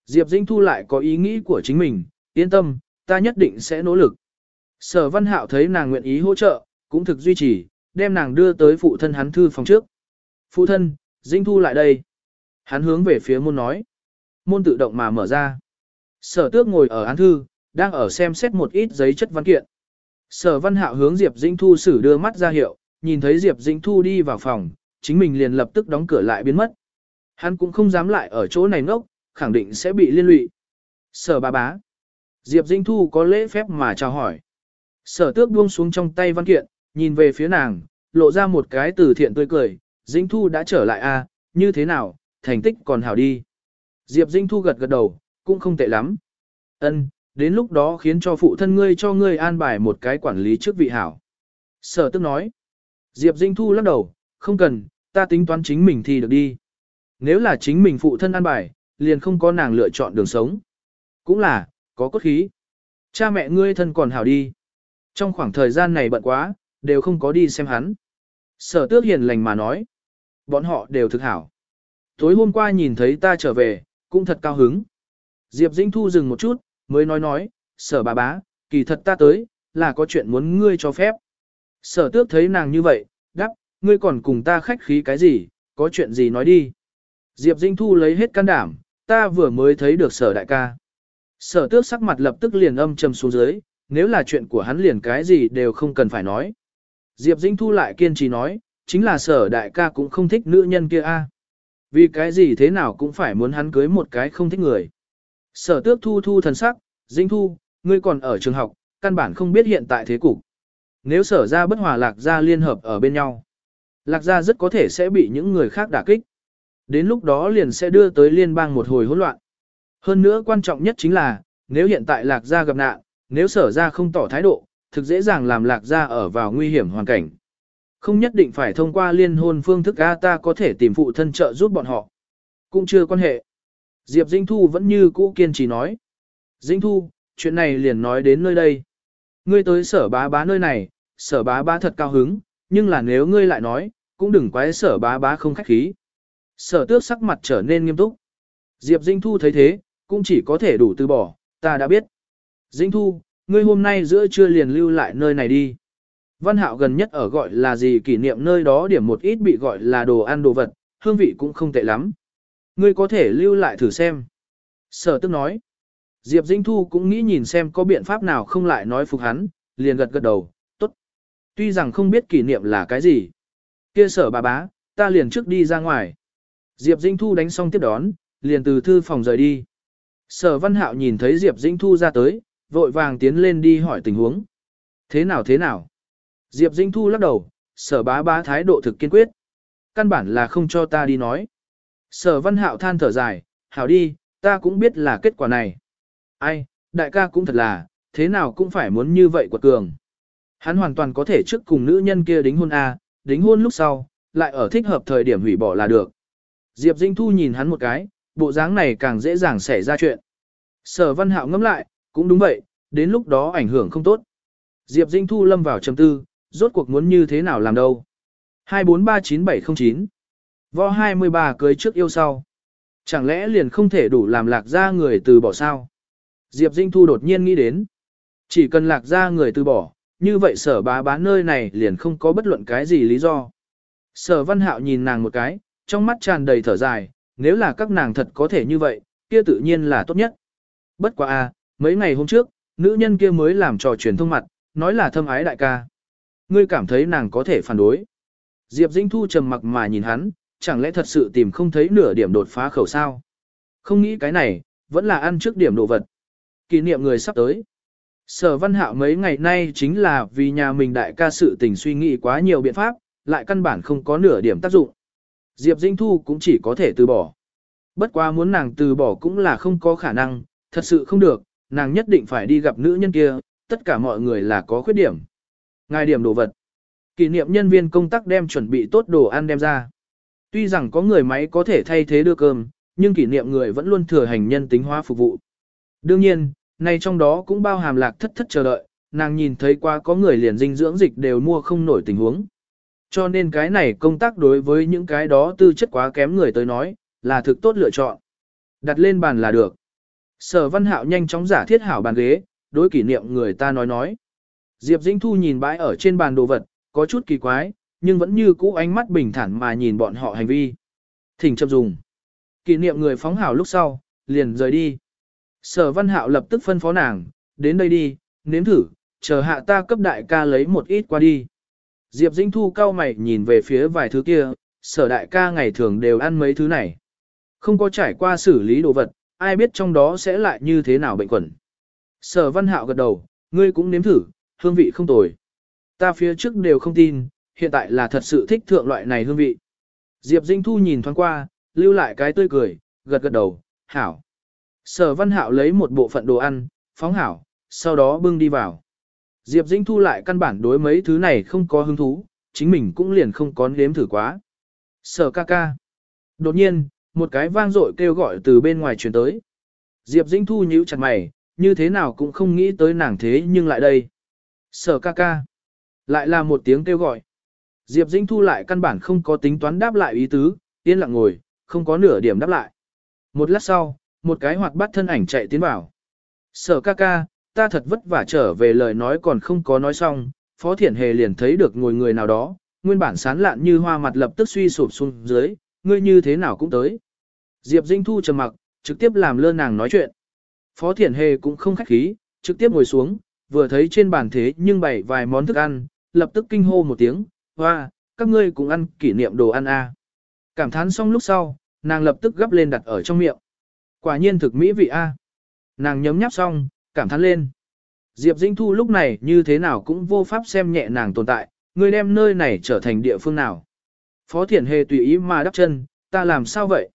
Diệp Dĩnh Thu lại có ý nghĩ của chính mình, yên tâm, ta nhất định sẽ nỗ lực. Sở văn hạo thấy nàng nguyện ý hỗ trợ, cũng thực duy trì, đem nàng đưa tới phụ thân hắn thư phòng trước. Phụ thân, Dĩnh Thu lại đây. Hắn hướng về phía môn nói. Môn tự động mà mở ra. Sở tước ngồi ở án thư, đang ở xem xét một ít giấy chất văn kiện. Sở văn hạo hướng Diệp Dĩnh Thu xử đưa mắt ra hiệu, nhìn thấy Diệp Dĩnh Thu đi vào phòng, chính mình liền lập tức đóng cửa lại biến mất. Hắn cũng không dám lại ở chỗ này ngốc, khẳng định sẽ bị liên lụy. Sở bà bá. Diệp Dĩnh Thu có lễ phép mà chào hỏi. Sở tước buông xuống trong tay văn kiện, nhìn về phía nàng, lộ ra một cái từ thiện tươi cười. Dĩnh Thu đã trở lại a, à, như thế nào, thành tích còn hảo đi. Diệp Dĩnh Thu gật gật đầu, cũng không tệ lắm. Ân, đến lúc đó khiến cho phụ thân ngươi cho ngươi an bài một cái quản lý trước vị hảo. Sở tức nói. Diệp Dinh Thu lắc đầu, không cần, ta tính toán chính mình thì được đi. Nếu là chính mình phụ thân an bài, liền không có nàng lựa chọn đường sống. Cũng là, có cốt khí. Cha mẹ ngươi thân còn hảo đi. Trong khoảng thời gian này bận quá, đều không có đi xem hắn. Sở tước hiền lành mà nói. Bọn họ đều thực hảo. Tối hôm qua nhìn thấy ta trở về, cũng thật cao hứng. Diệp Dĩnh Thu dừng một chút, mới nói nói, sở bà bá, kỳ thật ta tới, là có chuyện muốn ngươi cho phép. Sở tước thấy nàng như vậy, đáp, ngươi còn cùng ta khách khí cái gì, có chuyện gì nói đi. Diệp Dinh Thu lấy hết can đảm, ta vừa mới thấy được sở đại ca. Sở tước sắc mặt lập tức liền âm trầm xuống dưới, nếu là chuyện của hắn liền cái gì đều không cần phải nói. Diệp Dinh Thu lại kiên trì nói, chính là sở đại ca cũng không thích nữ nhân kia a. Vì cái gì thế nào cũng phải muốn hắn cưới một cái không thích người. Sở tước thu thu thần sắc, dinh thu, ngươi còn ở trường học, căn bản không biết hiện tại thế cục. Nếu sở ra bất hòa lạc gia liên hợp ở bên nhau, lạc gia rất có thể sẽ bị những người khác đả kích. Đến lúc đó liền sẽ đưa tới liên bang một hồi hỗn loạn. Hơn nữa quan trọng nhất chính là, nếu hiện tại lạc gia gặp nạn, nếu sở ra không tỏ thái độ, thực dễ dàng làm lạc gia ở vào nguy hiểm hoàn cảnh. Không nhất định phải thông qua liên hôn phương thức A ta có thể tìm phụ thân trợ giúp bọn họ. Cũng chưa quan hệ. Diệp Dĩnh Thu vẫn như cũ kiên trì nói. Dĩnh Thu, chuyện này liền nói đến nơi đây. Ngươi tới sở bá bá nơi này, sở bá bá thật cao hứng, nhưng là nếu ngươi lại nói, cũng đừng quái sở bá bá không khách khí. Sở tước sắc mặt trở nên nghiêm túc. Diệp Dĩnh Thu thấy thế, cũng chỉ có thể đủ từ bỏ, ta đã biết. Dĩnh Thu, ngươi hôm nay giữa trưa liền lưu lại nơi này đi. Văn hạo gần nhất ở gọi là gì kỷ niệm nơi đó điểm một ít bị gọi là đồ ăn đồ vật, hương vị cũng không tệ lắm. Ngươi có thể lưu lại thử xem. Sở tức nói. Diệp Dĩnh Thu cũng nghĩ nhìn xem có biện pháp nào không lại nói phục hắn, liền gật gật đầu, tốt. Tuy rằng không biết kỷ niệm là cái gì. Kia sở bà bá, ta liền trước đi ra ngoài. Diệp Dĩnh Thu đánh xong tiếp đón, liền từ thư phòng rời đi. Sở Văn Hạo nhìn thấy Diệp Dĩnh Thu ra tới, vội vàng tiến lên đi hỏi tình huống. Thế nào thế nào? Diệp Dĩnh Thu lắc đầu, sở bá bá thái độ thực kiên quyết. Căn bản là không cho ta đi nói. Sở Văn Hạo than thở dài, hảo đi, ta cũng biết là kết quả này. Ai, đại ca cũng thật là, thế nào cũng phải muốn như vậy của cường. Hắn hoàn toàn có thể trước cùng nữ nhân kia đính hôn A, đính hôn lúc sau, lại ở thích hợp thời điểm hủy bỏ là được. Diệp Dinh Thu nhìn hắn một cái, bộ dáng này càng dễ dàng xảy ra chuyện. Sở Văn Hạo ngẫm lại, cũng đúng vậy, đến lúc đó ảnh hưởng không tốt. Diệp Dinh Thu lâm vào trầm tư, rốt cuộc muốn như thế nào làm đâu. 2439709 Võ 23 cưới trước yêu sau. Chẳng lẽ liền không thể đủ làm lạc ra người từ bỏ sao? Diệp Dinh Thu đột nhiên nghĩ đến. Chỉ cần lạc ra người từ bỏ, như vậy sở bá bán nơi này liền không có bất luận cái gì lý do. Sở văn hạo nhìn nàng một cái, trong mắt tràn đầy thở dài, nếu là các nàng thật có thể như vậy, kia tự nhiên là tốt nhất. Bất quá a, à, mấy ngày hôm trước, nữ nhân kia mới làm trò truyền thông mặt, nói là thâm ái đại ca. Ngươi cảm thấy nàng có thể phản đối. Diệp Dĩnh Thu trầm mặc mà nhìn hắn, chẳng lẽ thật sự tìm không thấy nửa điểm đột phá khẩu sao? Không nghĩ cái này, vẫn là ăn trước điểm đồ vật. Kỷ niệm người sắp tới. Sở văn hạo mấy ngày nay chính là vì nhà mình đại ca sự tình suy nghĩ quá nhiều biện pháp, lại căn bản không có nửa điểm tác dụng. Diệp Dĩnh Thu cũng chỉ có thể từ bỏ. Bất quá muốn nàng từ bỏ cũng là không có khả năng, thật sự không được, nàng nhất định phải đi gặp nữ nhân kia, tất cả mọi người là có khuyết điểm. Ngài điểm đồ vật. Kỷ niệm nhân viên công tác đem chuẩn bị tốt đồ ăn đem ra. Tuy rằng có người máy có thể thay thế đưa cơm, nhưng kỷ niệm người vẫn luôn thừa hành nhân tính hóa phục vụ. Đương nhiên, nay trong đó cũng bao hàm lạc thất thất chờ đợi, nàng nhìn thấy qua có người liền dinh dưỡng dịch đều mua không nổi tình huống. Cho nên cái này công tác đối với những cái đó tư chất quá kém người tới nói, là thực tốt lựa chọn. Đặt lên bàn là được. Sở văn hạo nhanh chóng giả thiết hảo bàn ghế, đối kỷ niệm người ta nói nói. Diệp Dĩnh Thu nhìn bãi ở trên bàn đồ vật, có chút kỳ quái, nhưng vẫn như cũ ánh mắt bình thản mà nhìn bọn họ hành vi. Thỉnh chậm dùng. Kỷ niệm người phóng hảo lúc sau, liền rời đi. Sở văn hạo lập tức phân phó nàng, đến đây đi, nếm thử, chờ hạ ta cấp đại ca lấy một ít qua đi. Diệp Dĩnh Thu cao mày nhìn về phía vài thứ kia, sở đại ca ngày thường đều ăn mấy thứ này. Không có trải qua xử lý đồ vật, ai biết trong đó sẽ lại như thế nào bệnh quẩn. Sở văn hạo gật đầu, ngươi cũng nếm thử, hương vị không tồi. Ta phía trước đều không tin, hiện tại là thật sự thích thượng loại này hương vị. Diệp Dinh Thu nhìn thoáng qua, lưu lại cái tươi cười, gật gật đầu, hảo. Sở văn hạo lấy một bộ phận đồ ăn, phóng hảo, sau đó bưng đi vào. Diệp Dinh Thu lại căn bản đối mấy thứ này không có hứng thú, chính mình cũng liền không có nếm thử quá. Sở ca ca. Đột nhiên, một cái vang dội kêu gọi từ bên ngoài truyền tới. Diệp Dinh Thu nhíu chặt mày, như thế nào cũng không nghĩ tới nàng thế nhưng lại đây. Sở ca ca. Lại là một tiếng kêu gọi. Diệp Dĩnh Thu lại căn bản không có tính toán đáp lại ý tứ, yên lặng ngồi, không có nửa điểm đáp lại. Một lát sau, một cái hoạt bát thân ảnh chạy tiến vào. Sở ca ca, ta thật vất vả trở về lời nói còn không có nói xong, Phó Thiển Hề liền thấy được ngồi người nào đó, nguyên bản sán lạn như hoa mặt lập tức suy sụp xuống dưới, ngươi như thế nào cũng tới. Diệp Dĩnh Thu trầm mặc, trực tiếp làm lơ nàng nói chuyện. Phó Thiển Hề cũng không khách khí, trực tiếp ngồi xuống, vừa thấy trên bàn thế nhưng bày vài món thức ăn, lập tức kinh hô một tiếng, hoa, các ngươi cùng ăn kỷ niệm đồ ăn à. Cảm thán xong lúc sau, nàng lập tức gấp lên đặt ở trong miệng. Quả nhiên thực mỹ vị a. Nàng nhấm nháp xong, cảm thán lên. Diệp Dĩnh Thu lúc này như thế nào cũng vô pháp xem nhẹ nàng tồn tại, ngươi đem nơi này trở thành địa phương nào. Phó Thiển Hề tùy ý mà đắp chân, ta làm sao vậy?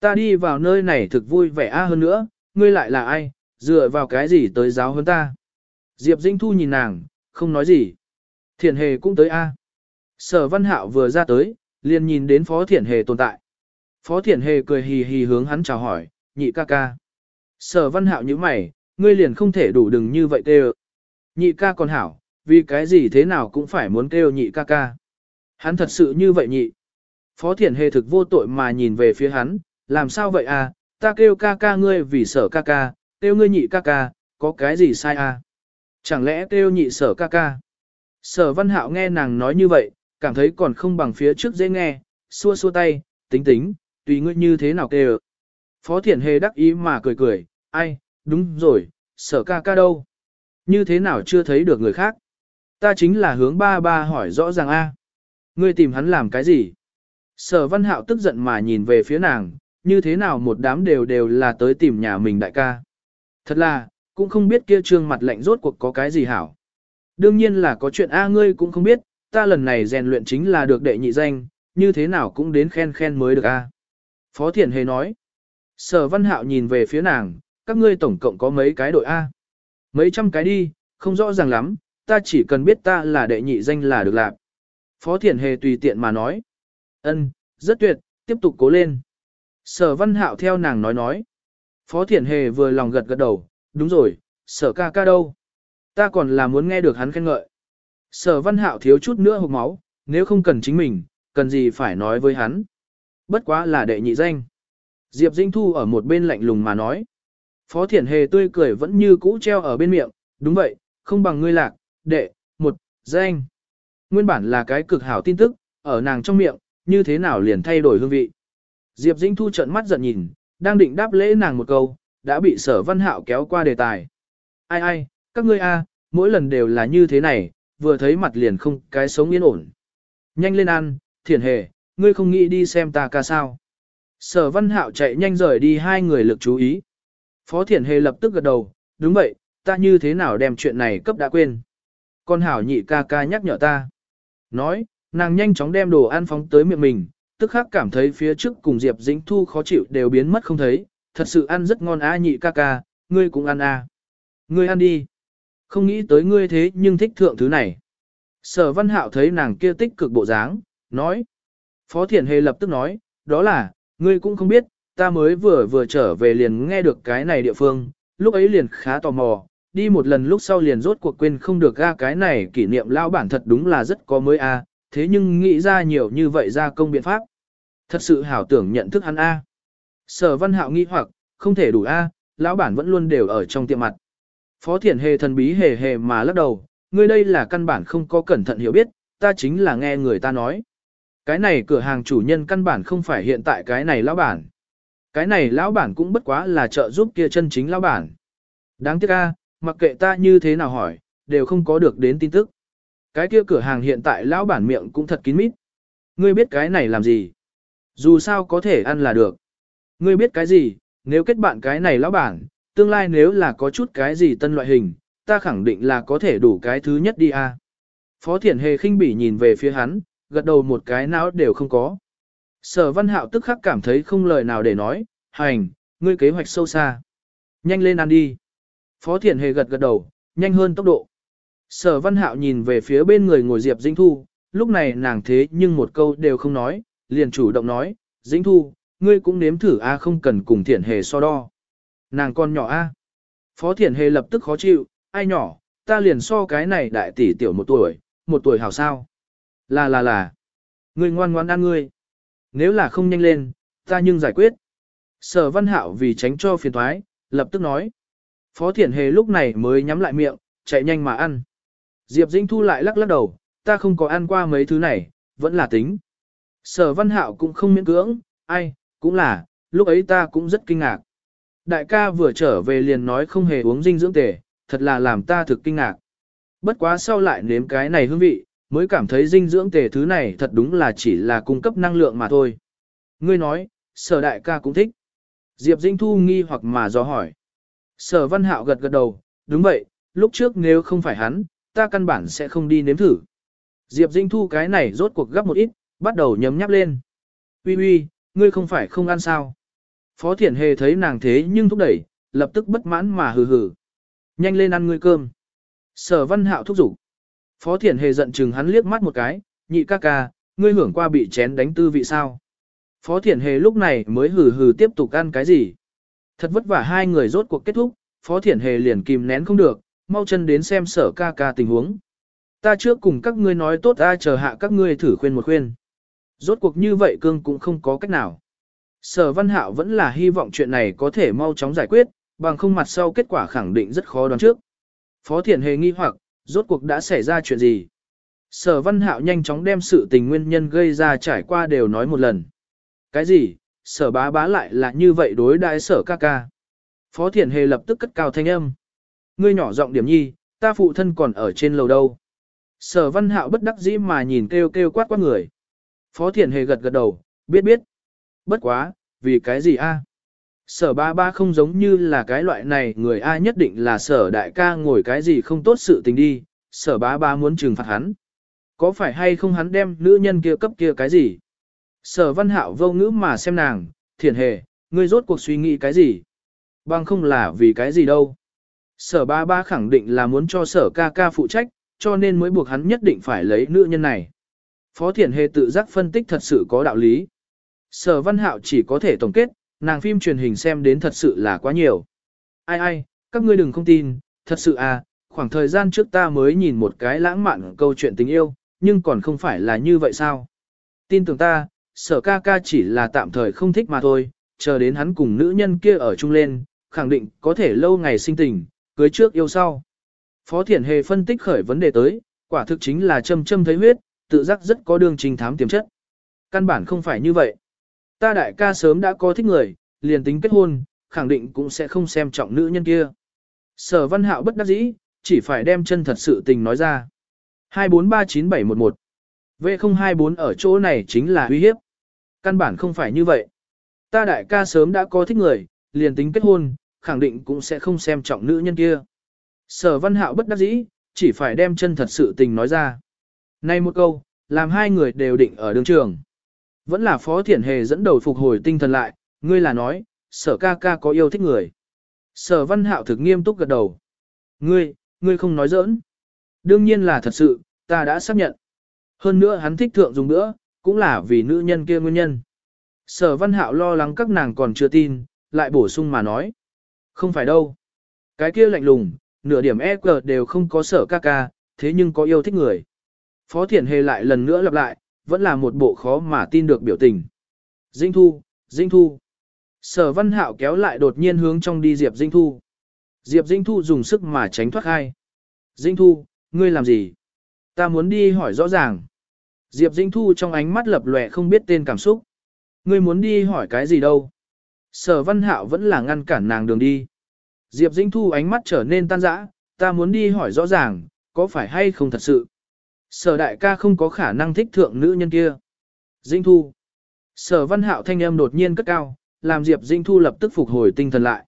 Ta đi vào nơi này thực vui vẻ a hơn nữa, ngươi lại là ai, dựa vào cái gì tới giáo hơn ta? Diệp Dĩnh Thu nhìn nàng, không nói gì. Thiển Hề cũng tới a. Sở Văn Hạo vừa ra tới, liền nhìn đến Phó Thiển Hề tồn tại. Phó Thiển Hề cười hì hì hướng hắn chào hỏi, nhị ca ca. Sở Văn Hạo như mày, ngươi liền không thể đủ đừng như vậy kêu. Nhị ca còn hảo, vì cái gì thế nào cũng phải muốn kêu nhị ca ca. Hắn thật sự như vậy nhị. Phó Thiển Hề thực vô tội mà nhìn về phía hắn, làm sao vậy à, ta kêu ca ca ngươi vì sở ca ca, kêu ngươi nhị ca ca, có cái gì sai à? Chẳng lẽ kêu nhị sở ca ca? Sở Văn Hạo nghe nàng nói như vậy, cảm thấy còn không bằng phía trước dễ nghe, xua xua tay, tính tính, tùy ngươi như thế nào kêu. Phó Thiển Hề đắc ý mà cười cười, ai, đúng rồi, sở ca ca đâu? Như thế nào chưa thấy được người khác? Ta chính là hướng ba ba hỏi rõ ràng a. Ngươi tìm hắn làm cái gì? Sở văn hạo tức giận mà nhìn về phía nàng, như thế nào một đám đều đều là tới tìm nhà mình đại ca. Thật là, cũng không biết kia trương mặt lạnh rốt cuộc có cái gì hảo. Đương nhiên là có chuyện A ngươi cũng không biết, ta lần này rèn luyện chính là được đệ nhị danh, như thế nào cũng đến khen khen mới được A. À? Phó Thiển Hề nói. Sở văn hạo nhìn về phía nàng, các ngươi tổng cộng có mấy cái đội A. Mấy trăm cái đi, không rõ ràng lắm, ta chỉ cần biết ta là đệ nhị danh là được làm. Phó Thiển Hề tùy tiện mà nói. ân rất tuyệt, tiếp tục cố lên. Sở văn hạo theo nàng nói nói. Phó Thiển Hề vừa lòng gật gật đầu, đúng rồi, sở ca ca đâu. Ta còn là muốn nghe được hắn khen ngợi. Sở văn hạo thiếu chút nữa hộp máu, nếu không cần chính mình, cần gì phải nói với hắn. Bất quá là đệ nhị danh. Diệp Dinh Thu ở một bên lạnh lùng mà nói. Phó Thiển Hề tươi cười vẫn như cũ treo ở bên miệng, đúng vậy, không bằng ngươi lạc, đệ, một, danh. Nguyên bản là cái cực hảo tin tức, ở nàng trong miệng, như thế nào liền thay đổi hương vị. Diệp Dĩnh Thu trợn mắt giận nhìn, đang định đáp lễ nàng một câu, đã bị sở văn hạo kéo qua đề tài. Ai ai, các ngươi a, mỗi lần đều là như thế này, vừa thấy mặt liền không cái sống yên ổn. Nhanh lên ăn, thiền hề, ngươi không nghĩ đi xem ta ca sao. Sở văn hạo chạy nhanh rời đi hai người lực chú ý. Phó thiền hề lập tức gật đầu, đúng vậy, ta như thế nào đem chuyện này cấp đã quên. Con hảo nhị ca ca nhắc nhở ta. Nói, nàng nhanh chóng đem đồ ăn phóng tới miệng mình, tức khắc cảm thấy phía trước cùng Diệp Dĩnh Thu khó chịu đều biến mất không thấy, thật sự ăn rất ngon a nhị ca ca, ngươi cũng ăn a. Ngươi ăn đi. Không nghĩ tới ngươi thế nhưng thích thượng thứ này. Sở Văn Hạo thấy nàng kia tích cực bộ dáng, nói. Phó Thiển Hề lập tức nói, đó là, ngươi cũng không biết, ta mới vừa vừa trở về liền nghe được cái này địa phương, lúc ấy liền khá tò mò, đi một lần lúc sau liền rốt cuộc quên không được ra cái này kỷ niệm lao bản thật đúng là rất có mới a, thế nhưng nghĩ ra nhiều như vậy ra công biện pháp. Thật sự hảo tưởng nhận thức hắn a. Sở văn hạo nghi hoặc, không thể đủ a, lão bản vẫn luôn đều ở trong tiệm mặt. Phó thiển hề thần bí hề hề mà lắc đầu, ngươi đây là căn bản không có cẩn thận hiểu biết, ta chính là nghe người ta nói. Cái này cửa hàng chủ nhân căn bản không phải hiện tại cái này lão bản. Cái này lão bản cũng bất quá là trợ giúp kia chân chính lão bản. Đáng tiếc a, mặc kệ ta như thế nào hỏi, đều không có được đến tin tức. Cái kia cửa hàng hiện tại lão bản miệng cũng thật kín mít. Ngươi biết cái này làm gì? Dù sao có thể ăn là được. Ngươi biết cái gì, nếu kết bạn cái này lão bản, tương lai nếu là có chút cái gì tân loại hình, ta khẳng định là có thể đủ cái thứ nhất đi a. Phó Thiển Hề khinh bỉ nhìn về phía hắn, gật đầu một cái não đều không có. Sở Văn Hạo tức khắc cảm thấy không lời nào để nói, hành, ngươi kế hoạch sâu xa. Nhanh lên ăn đi. Phó Thiển Hề gật gật đầu, nhanh hơn tốc độ. Sở Văn Hạo nhìn về phía bên người ngồi Diệp Dĩnh Thu, lúc này nàng thế nhưng một câu đều không nói, liền chủ động nói, Dĩnh Thu, ngươi cũng nếm thử a không cần cùng Thiển Hề so đo. Nàng con nhỏ a. Phó Thiển Hề lập tức khó chịu, ai nhỏ, ta liền so cái này đại tỷ tiểu một tuổi, một tuổi hảo sao. Là là là. Ngươi ngoan ngoan ăn ngươi. Nếu là không nhanh lên, ta nhưng giải quyết. Sở Văn Hạo vì tránh cho phiền thoái, lập tức nói. Phó Thiển Hề lúc này mới nhắm lại miệng, chạy nhanh mà ăn. Diệp Dĩnh Thu lại lắc lắc đầu, ta không có ăn qua mấy thứ này, vẫn là tính. Sở Văn Hạo cũng không miễn cưỡng, ai, cũng là, lúc ấy ta cũng rất kinh ngạc. Đại ca vừa trở về liền nói không hề uống dinh dưỡng tề, thật là làm ta thực kinh ngạc. Bất quá sau lại nếm cái này hương vị, mới cảm thấy dinh dưỡng tề thứ này thật đúng là chỉ là cung cấp năng lượng mà thôi. Ngươi nói, sở đại ca cũng thích. Diệp Dinh Thu nghi hoặc mà do hỏi. Sở Văn Hạo gật gật đầu, đúng vậy, lúc trước nếu không phải hắn, ta căn bản sẽ không đi nếm thử. Diệp Dinh Thu cái này rốt cuộc gấp một ít, bắt đầu nhấm nháp lên. Uy uy, ngươi không phải không ăn sao. Phó Thiển Hề thấy nàng thế nhưng thúc đẩy, lập tức bất mãn mà hừ hừ. Nhanh lên ăn ngươi cơm. Sở Văn Hạo thúc giục. Phó Thiển Hề giận chừng hắn liếc mắt một cái, nhị ca ca, ngươi hưởng qua bị chén đánh tư vị sao. Phó Thiển Hề lúc này mới hừ hừ tiếp tục ăn cái gì. Thật vất vả hai người rốt cuộc kết thúc, Phó Thiển Hề liền kìm nén không được, mau chân đến xem sở ca ca tình huống. Ta trước cùng các ngươi nói tốt ai chờ hạ các ngươi thử khuyên một khuyên. Rốt cuộc như vậy cương cũng không có cách nào. Sở Văn Hạo vẫn là hy vọng chuyện này có thể mau chóng giải quyết, bằng không mặt sau kết quả khẳng định rất khó đoán trước. Phó Thiển Hề nghi hoặc, rốt cuộc đã xảy ra chuyện gì? Sở Văn Hạo nhanh chóng đem sự tình nguyên nhân gây ra trải qua đều nói một lần. Cái gì? Sở bá bá lại là như vậy đối đại sở ca ca. Phó Thiển Hề lập tức cất cao thanh âm. Ngươi nhỏ giọng điểm nhi, ta phụ thân còn ở trên lầu đâu. Sở Văn Hạo bất đắc dĩ mà nhìn kêu kêu quát quát người. Phó Thiển Hề gật gật đầu, biết biết. Bất quá, vì cái gì a? Sở ba ba không giống như là cái loại này người A nhất định là sở đại ca ngồi cái gì không tốt sự tình đi, sở ba ba muốn trừng phạt hắn. Có phải hay không hắn đem nữ nhân kia cấp kia cái gì? Sở văn hạo vô ngữ mà xem nàng, thiền hề, ngươi rốt cuộc suy nghĩ cái gì? Bằng không là vì cái gì đâu. Sở ba ba khẳng định là muốn cho sở ca ca phụ trách, cho nên mới buộc hắn nhất định phải lấy nữ nhân này. Phó thiền hề tự giác phân tích thật sự có đạo lý. Sở văn hạo chỉ có thể tổng kết, nàng phim truyền hình xem đến thật sự là quá nhiều. Ai ai, các ngươi đừng không tin, thật sự à, khoảng thời gian trước ta mới nhìn một cái lãng mạn câu chuyện tình yêu, nhưng còn không phải là như vậy sao? Tin tưởng ta, sở ca ca chỉ là tạm thời không thích mà thôi, chờ đến hắn cùng nữ nhân kia ở chung lên, khẳng định có thể lâu ngày sinh tình, cưới trước yêu sau. Phó Thiển Hề phân tích khởi vấn đề tới, quả thực chính là châm châm thấy huyết, tự giác rất có đường trình thám tiềm chất. Căn bản không phải như vậy. Ta đại ca sớm đã có thích người, liền tính kết hôn, khẳng định cũng sẽ không xem trọng nữ nhân kia. Sở văn hạo bất đắc dĩ, chỉ phải đem chân thật sự tình nói ra. 2439711 V024 ở chỗ này chính là uy hiếp. Căn bản không phải như vậy. Ta đại ca sớm đã có thích người, liền tính kết hôn, khẳng định cũng sẽ không xem trọng nữ nhân kia. Sở văn hạo bất đắc dĩ, chỉ phải đem chân thật sự tình nói ra. Nay một câu, làm hai người đều định ở đường trường. Vẫn là Phó Thiển Hề dẫn đầu phục hồi tinh thần lại, ngươi là nói, sở ca ca có yêu thích người. Sở văn hạo thực nghiêm túc gật đầu. Ngươi, ngươi không nói giỡn. Đương nhiên là thật sự, ta đã xác nhận. Hơn nữa hắn thích thượng dùng nữa, cũng là vì nữ nhân kia nguyên nhân. Sở văn hạo lo lắng các nàng còn chưa tin, lại bổ sung mà nói. Không phải đâu. Cái kia lạnh lùng, nửa điểm EQ đều không có sở ca ca, thế nhưng có yêu thích người. Phó Thiển Hề lại lần nữa lặp lại, vẫn là một bộ khó mà tin được biểu tình. Dinh Thu, Dinh Thu. Sở Văn Hạo kéo lại đột nhiên hướng trong đi Diệp Dinh Thu. Diệp Dinh Thu dùng sức mà tránh thoát hai. Dinh Thu, ngươi làm gì? Ta muốn đi hỏi rõ ràng. Diệp Dinh Thu trong ánh mắt lập lòe không biết tên cảm xúc. Ngươi muốn đi hỏi cái gì đâu? Sở Văn Hạo vẫn là ngăn cản nàng đường đi. Diệp Dinh Thu ánh mắt trở nên tan rã, ta muốn đi hỏi rõ ràng, có phải hay không thật sự? Sở đại ca không có khả năng thích thượng nữ nhân kia. Dinh Thu. Sở văn hạo thanh âm đột nhiên cất cao, làm Diệp Dinh Thu lập tức phục hồi tinh thần lại.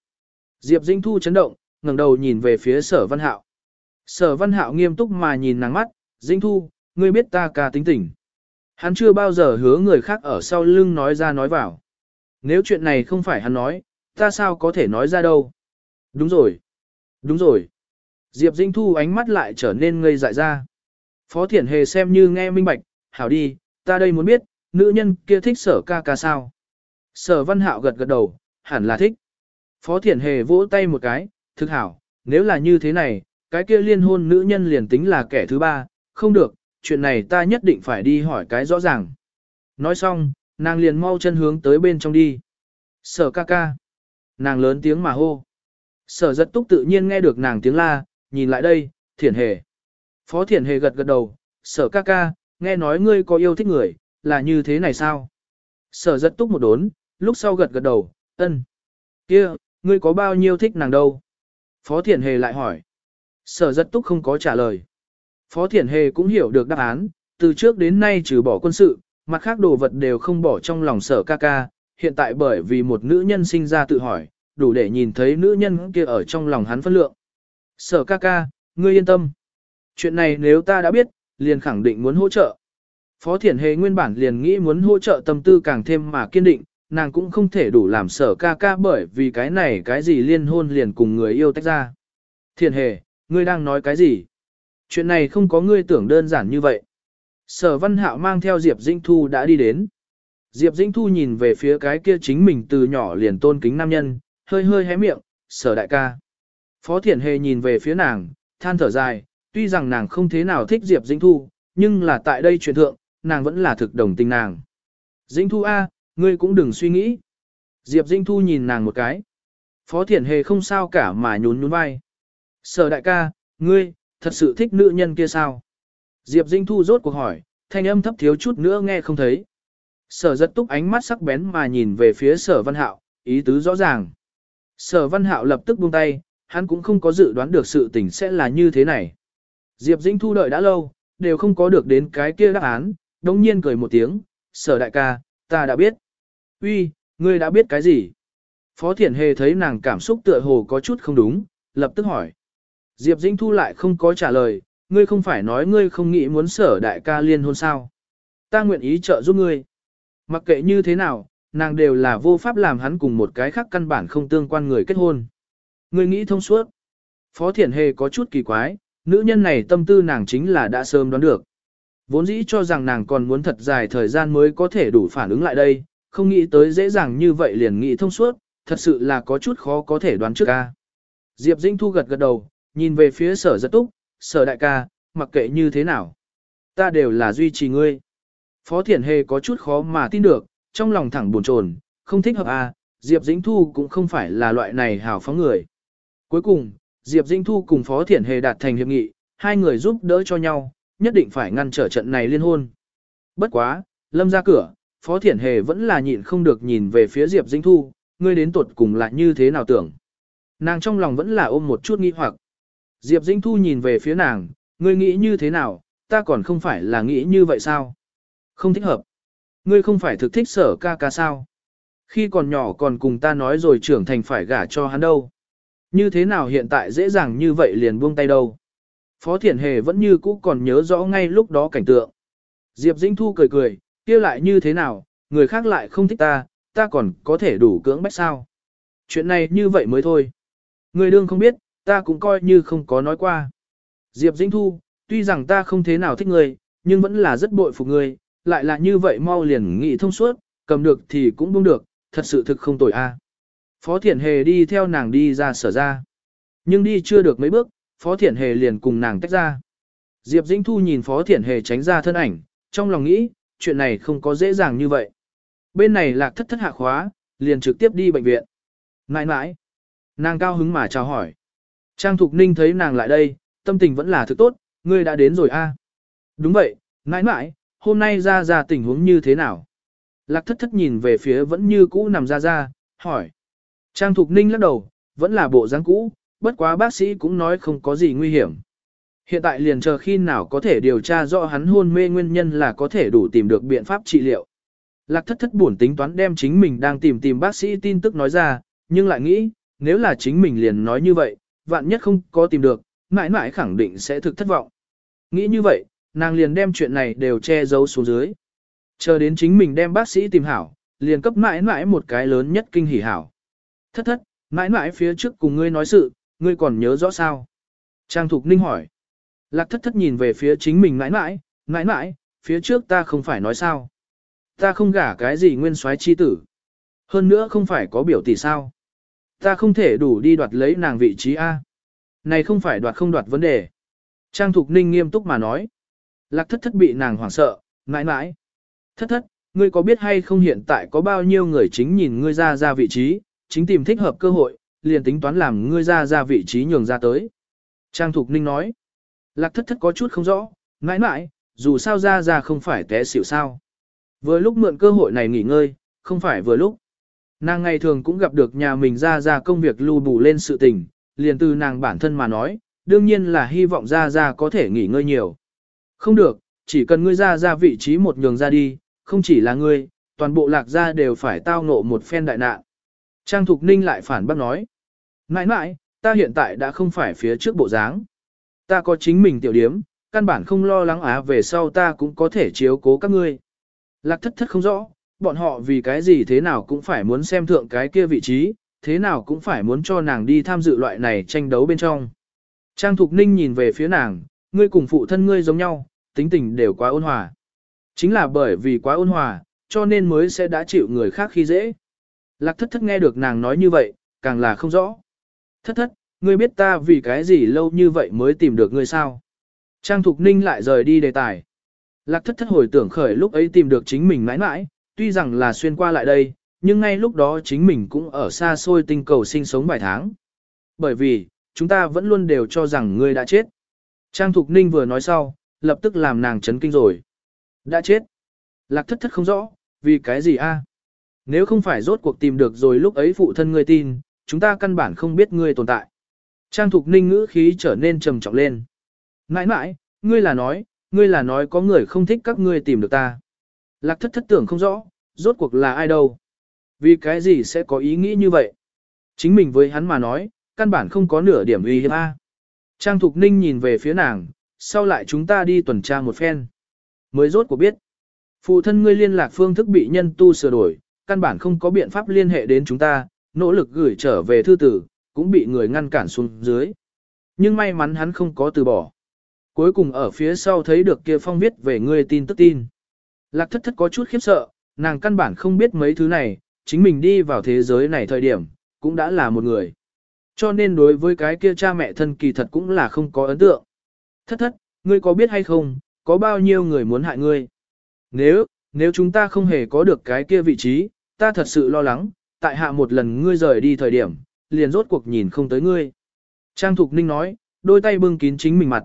Diệp Dinh Thu chấn động, ngẩng đầu nhìn về phía sở văn hạo. Sở văn hạo nghiêm túc mà nhìn nàng mắt, Dinh Thu, ngươi biết ta ca tính tình. Hắn chưa bao giờ hứa người khác ở sau lưng nói ra nói vào. Nếu chuyện này không phải hắn nói, ta sao có thể nói ra đâu. Đúng rồi. Đúng rồi. Diệp Dinh Thu ánh mắt lại trở nên ngây dại ra. Phó Thiển Hề xem như nghe minh bạch, hảo đi, ta đây muốn biết, nữ nhân kia thích sở ca ca sao. Sở văn hạo gật gật đầu, hẳn là thích. Phó Thiển Hề vỗ tay một cái, thực hảo, nếu là như thế này, cái kia liên hôn nữ nhân liền tính là kẻ thứ ba, không được, chuyện này ta nhất định phải đi hỏi cái rõ ràng. Nói xong, nàng liền mau chân hướng tới bên trong đi. Sở ca ca. Nàng lớn tiếng mà hô. Sở rất túc tự nhiên nghe được nàng tiếng la, nhìn lại đây, thiển hề. Phó Thiển Hề gật gật đầu, sở ca ca, nghe nói ngươi có yêu thích người, là như thế này sao? Sở giật túc một đốn, lúc sau gật gật đầu, ân. kia, ngươi có bao nhiêu thích nàng đâu? Phó Thiển Hề lại hỏi. Sở giật túc không có trả lời. Phó Thiển Hề cũng hiểu được đáp án, từ trước đến nay trừ bỏ quân sự, mặt khác đồ vật đều không bỏ trong lòng sở ca ca, hiện tại bởi vì một nữ nhân sinh ra tự hỏi, đủ để nhìn thấy nữ nhân kia ở trong lòng hắn phân lượng. Sở ca ca, ngươi yên tâm. Chuyện này nếu ta đã biết, liền khẳng định muốn hỗ trợ. Phó Thiển Hề nguyên bản liền nghĩ muốn hỗ trợ tâm tư càng thêm mà kiên định, nàng cũng không thể đủ làm sở ca ca bởi vì cái này cái gì liên hôn liền cùng người yêu tách ra. Thiển Hề, ngươi đang nói cái gì? Chuyện này không có ngươi tưởng đơn giản như vậy. Sở Văn Hạo mang theo Diệp Dĩnh Thu đã đi đến. Diệp Dĩnh Thu nhìn về phía cái kia chính mình từ nhỏ liền tôn kính nam nhân, hơi hơi hé miệng, sở đại ca. Phó Thiển Hề nhìn về phía nàng, than thở dài, tuy rằng nàng không thế nào thích Diệp Dĩnh Thu, nhưng là tại đây truyền thượng, nàng vẫn là thực đồng tình nàng. Dĩnh Thu A, ngươi cũng đừng suy nghĩ. Diệp Dĩnh Thu nhìn nàng một cái. Phó Thiển Hề không sao cả mà nhún nhún vai. Sở đại ca, ngươi, thật sự thích nữ nhân kia sao? Diệp Dĩnh Thu rốt cuộc hỏi, thanh âm thấp thiếu chút nữa nghe không thấy. Sở giật túc ánh mắt sắc bén mà nhìn về phía sở văn hạo, ý tứ rõ ràng. Sở văn hạo lập tức buông tay, hắn cũng không có dự đoán được sự tình sẽ là như thế này. Diệp Dĩnh Thu đợi đã lâu, đều không có được đến cái kia đáp án, đồng nhiên cười một tiếng, sở đại ca, ta đã biết. Uy, ngươi đã biết cái gì? Phó Thiển Hề thấy nàng cảm xúc tựa hồ có chút không đúng, lập tức hỏi. Diệp Dĩnh Thu lại không có trả lời, ngươi không phải nói ngươi không nghĩ muốn sở đại ca liên hôn sao. Ta nguyện ý trợ giúp ngươi. Mặc kệ như thế nào, nàng đều là vô pháp làm hắn cùng một cái khác căn bản không tương quan người kết hôn. Ngươi nghĩ thông suốt. Phó Thiển Hề có chút kỳ quái, nữ nhân này tâm tư nàng chính là đã sớm đoán được. Vốn dĩ cho rằng nàng còn muốn thật dài thời gian mới có thể đủ phản ứng lại đây, không nghĩ tới dễ dàng như vậy liền nghĩ thông suốt, thật sự là có chút khó có thể đoán trước ca. Diệp Dĩnh Thu gật gật đầu, nhìn về phía sở giật túc, sở đại ca, mặc kệ như thế nào. Ta đều là duy trì ngươi. Phó Thiển Hề có chút khó mà tin được, trong lòng thẳng buồn chồn, không thích hợp à, Diệp Dĩnh Thu cũng không phải là loại này hào phóng người. Cuối cùng, Diệp Dĩnh Thu cùng Phó Thiển Hề đạt thành hiệp nghị, hai người giúp đỡ cho nhau, nhất định phải ngăn trở trận này liên hôn. Bất quá, lâm ra cửa, Phó Thiển Hề vẫn là nhịn không được nhìn về phía Diệp Dĩnh Thu, ngươi đến tuột cùng lại như thế nào tưởng. Nàng trong lòng vẫn là ôm một chút nghi hoặc. Diệp Dĩnh Thu nhìn về phía nàng, ngươi nghĩ như thế nào, ta còn không phải là nghĩ như vậy sao? Không thích hợp. Ngươi không phải thực thích sở ca ca sao? Khi còn nhỏ còn cùng ta nói rồi trưởng thành phải gả cho hắn đâu. Như thế nào hiện tại dễ dàng như vậy liền buông tay đâu. Phó Thiển Hề vẫn như cũ còn nhớ rõ ngay lúc đó cảnh tượng. Diệp Dĩnh Thu cười cười, kia lại như thế nào, người khác lại không thích ta, ta còn có thể đủ cưỡng bách sao. Chuyện này như vậy mới thôi. Người đương không biết, ta cũng coi như không có nói qua. Diệp Dĩnh Thu, tuy rằng ta không thế nào thích người, nhưng vẫn là rất bội phục người, lại là như vậy mau liền nghĩ thông suốt, cầm được thì cũng buông được, thật sự thực không tồi a. Phó Thiển Hề đi theo nàng đi ra sở ra. Nhưng đi chưa được mấy bước, Phó Thiển Hề liền cùng nàng tách ra. Diệp Dĩnh Thu nhìn Phó Thiển Hề tránh ra thân ảnh, trong lòng nghĩ, chuyện này không có dễ dàng như vậy. Bên này lạc thất thất hạ khóa, liền trực tiếp đi bệnh viện. Nãi nãi. Nàng cao hứng mà chào hỏi. Trang Thục Ninh thấy nàng lại đây, tâm tình vẫn là thực tốt, ngươi đã đến rồi a. Đúng vậy, nãi nãi, hôm nay ra ra tình huống như thế nào? Lạc thất thất nhìn về phía vẫn như cũ nằm ra ra, hỏi. Trang Thục Ninh lắc đầu, vẫn là bộ dáng cũ, bất quá bác sĩ cũng nói không có gì nguy hiểm. Hiện tại liền chờ khi nào có thể điều tra rõ hắn hôn mê nguyên nhân là có thể đủ tìm được biện pháp trị liệu. Lạc thất thất buồn tính toán đem chính mình đang tìm tìm bác sĩ tin tức nói ra, nhưng lại nghĩ, nếu là chính mình liền nói như vậy, vạn nhất không có tìm được, mãi mãi khẳng định sẽ thực thất vọng. Nghĩ như vậy, nàng liền đem chuyện này đều che giấu xuống dưới. Chờ đến chính mình đem bác sĩ tìm hảo, liền cấp mãi mãi một cái lớn nhất kinh hỉ hảo. Thất thất, mãi mãi phía trước cùng ngươi nói sự, ngươi còn nhớ rõ sao? Trang Thục Ninh hỏi. Lạc thất thất nhìn về phía chính mình mãi mãi, mãi mãi, phía trước ta không phải nói sao. Ta không gả cái gì nguyên soái chi tử. Hơn nữa không phải có biểu tỷ sao. Ta không thể đủ đi đoạt lấy nàng vị trí A. Này không phải đoạt không đoạt vấn đề. Trang Thục Ninh nghiêm túc mà nói. Lạc thất thất bị nàng hoảng sợ, mãi mãi. Thất thất, ngươi có biết hay không hiện tại có bao nhiêu người chính nhìn ngươi ra ra vị trí, chính tìm thích hợp cơ hội, liền tính toán làm ngươi ra ra vị trí nhường ra tới. Trang Thục Ninh nói. Lạc thất thất có chút không rõ, mãi mãi, dù sao ra ra không phải té xỉu sao. Vừa lúc mượn cơ hội này nghỉ ngơi, không phải vừa lúc. Nàng ngày thường cũng gặp được nhà mình ra ra công việc lưu bù lên sự tình, liền từ nàng bản thân mà nói, đương nhiên là hy vọng ra ra có thể nghỉ ngơi nhiều. Không được, chỉ cần ngươi ra ra vị trí một nhường ra đi, không chỉ là ngươi, toàn bộ lạc gia đều phải tao ngộ một phen đại nạn. Trang Thục Ninh lại phản bác nói. Nãi nãi, ta hiện tại đã không phải phía trước bộ dáng. Ta có chính mình tiểu điếm, căn bản không lo lắng á về sau ta cũng có thể chiếu cố các ngươi. Lạc thất thất không rõ, bọn họ vì cái gì thế nào cũng phải muốn xem thượng cái kia vị trí, thế nào cũng phải muốn cho nàng đi tham dự loại này tranh đấu bên trong. Trang Thục Ninh nhìn về phía nàng, ngươi cùng phụ thân ngươi giống nhau, tính tình đều quá ôn hòa. Chính là bởi vì quá ôn hòa, cho nên mới sẽ đã chịu người khác khi dễ. Lạc thất thất nghe được nàng nói như vậy, càng là không rõ. Thất thất, ngươi biết ta vì cái gì lâu như vậy mới tìm được ngươi sao? Trang Thục Ninh lại rời đi đề tài. Lạc thất thất hồi tưởng khởi lúc ấy tìm được chính mình mãi mãi, tuy rằng là xuyên qua lại đây, nhưng ngay lúc đó chính mình cũng ở xa xôi tinh cầu sinh sống vài tháng. Bởi vì, chúng ta vẫn luôn đều cho rằng ngươi đã chết. Trang Thục Ninh vừa nói sau, lập tức làm nàng chấn kinh rồi. Đã chết. Lạc thất thất không rõ, vì cái gì a? Nếu không phải rốt cuộc tìm được rồi lúc ấy phụ thân ngươi tin, chúng ta căn bản không biết ngươi tồn tại. Trang Thục Ninh ngữ khí trở nên trầm trọng lên. Nãi nãi, ngươi là nói, ngươi là nói có người không thích các ngươi tìm được ta. Lạc thất thất tưởng không rõ, rốt cuộc là ai đâu. Vì cái gì sẽ có ý nghĩ như vậy? Chính mình với hắn mà nói, căn bản không có nửa điểm uy hiếp A. Trang Thục Ninh nhìn về phía nàng, sau lại chúng ta đi tuần tra một phen. Mới rốt cuộc biết. Phụ thân ngươi liên lạc phương thức bị nhân tu sửa đổi, căn bản không có biện pháp liên hệ đến chúng ta, nỗ lực gửi trở về thư tử, cũng bị người ngăn cản xuống dưới. Nhưng may mắn hắn không có từ bỏ. Cuối cùng ở phía sau thấy được kia phong viết về ngươi tin tức tin. Lạc thất thất có chút khiếp sợ, nàng căn bản không biết mấy thứ này, chính mình đi vào thế giới này thời điểm, cũng đã là một người. Cho nên đối với cái kia cha mẹ thân kỳ thật cũng là không có ấn tượng. Thất thất, ngươi có biết hay không, có bao nhiêu người muốn hại ngươi? Nếu, nếu chúng ta không hề có được cái kia vị trí, ta thật sự lo lắng, tại hạ một lần ngươi rời đi thời điểm, liền rốt cuộc nhìn không tới ngươi. Trang Thục Ninh nói, đôi tay bưng kín chính mình mặt.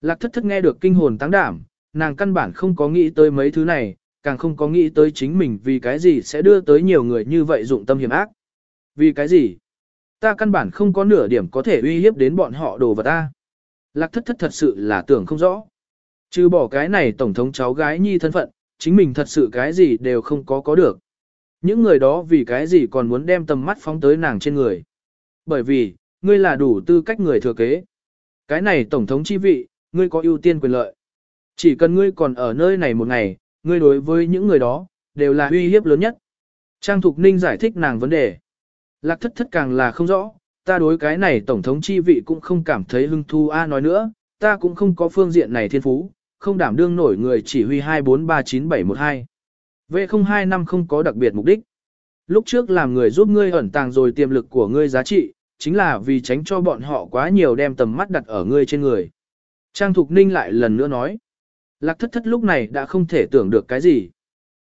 Lạc thất thất nghe được kinh hồn tăng đảm, nàng căn bản không có nghĩ tới mấy thứ này, càng không có nghĩ tới chính mình vì cái gì sẽ đưa tới nhiều người như vậy dụng tâm hiểm ác. Vì cái gì? Ta căn bản không có nửa điểm có thể uy hiếp đến bọn họ đồ vật ta. Lạc thất thất thật sự là tưởng không rõ. Trừ bỏ cái này tổng thống cháu gái nhi thân phận, chính mình thật sự cái gì đều không có có được. Những người đó vì cái gì còn muốn đem tầm mắt phóng tới nàng trên người. Bởi vì, ngươi là đủ tư cách người thừa kế. Cái này tổng thống chi vị, ngươi có ưu tiên quyền lợi. Chỉ cần ngươi còn ở nơi này một ngày, ngươi đối với những người đó, đều là uy hiếp lớn nhất. Trang Thục Ninh giải thích nàng vấn đề. Lạc thất thất càng là không rõ, ta đối cái này tổng thống chi vị cũng không cảm thấy hưng thu A nói nữa, ta cũng không có phương diện này thiên phú, không đảm đương nổi người chỉ huy 2439712. V025 không có đặc biệt mục đích. Lúc trước làm người giúp ngươi ẩn tàng rồi tiềm lực của ngươi giá trị, chính là vì tránh cho bọn họ quá nhiều đem tầm mắt đặt ở ngươi trên người. Trang Thục Ninh lại lần nữa nói. Lạc thất thất lúc này đã không thể tưởng được cái gì.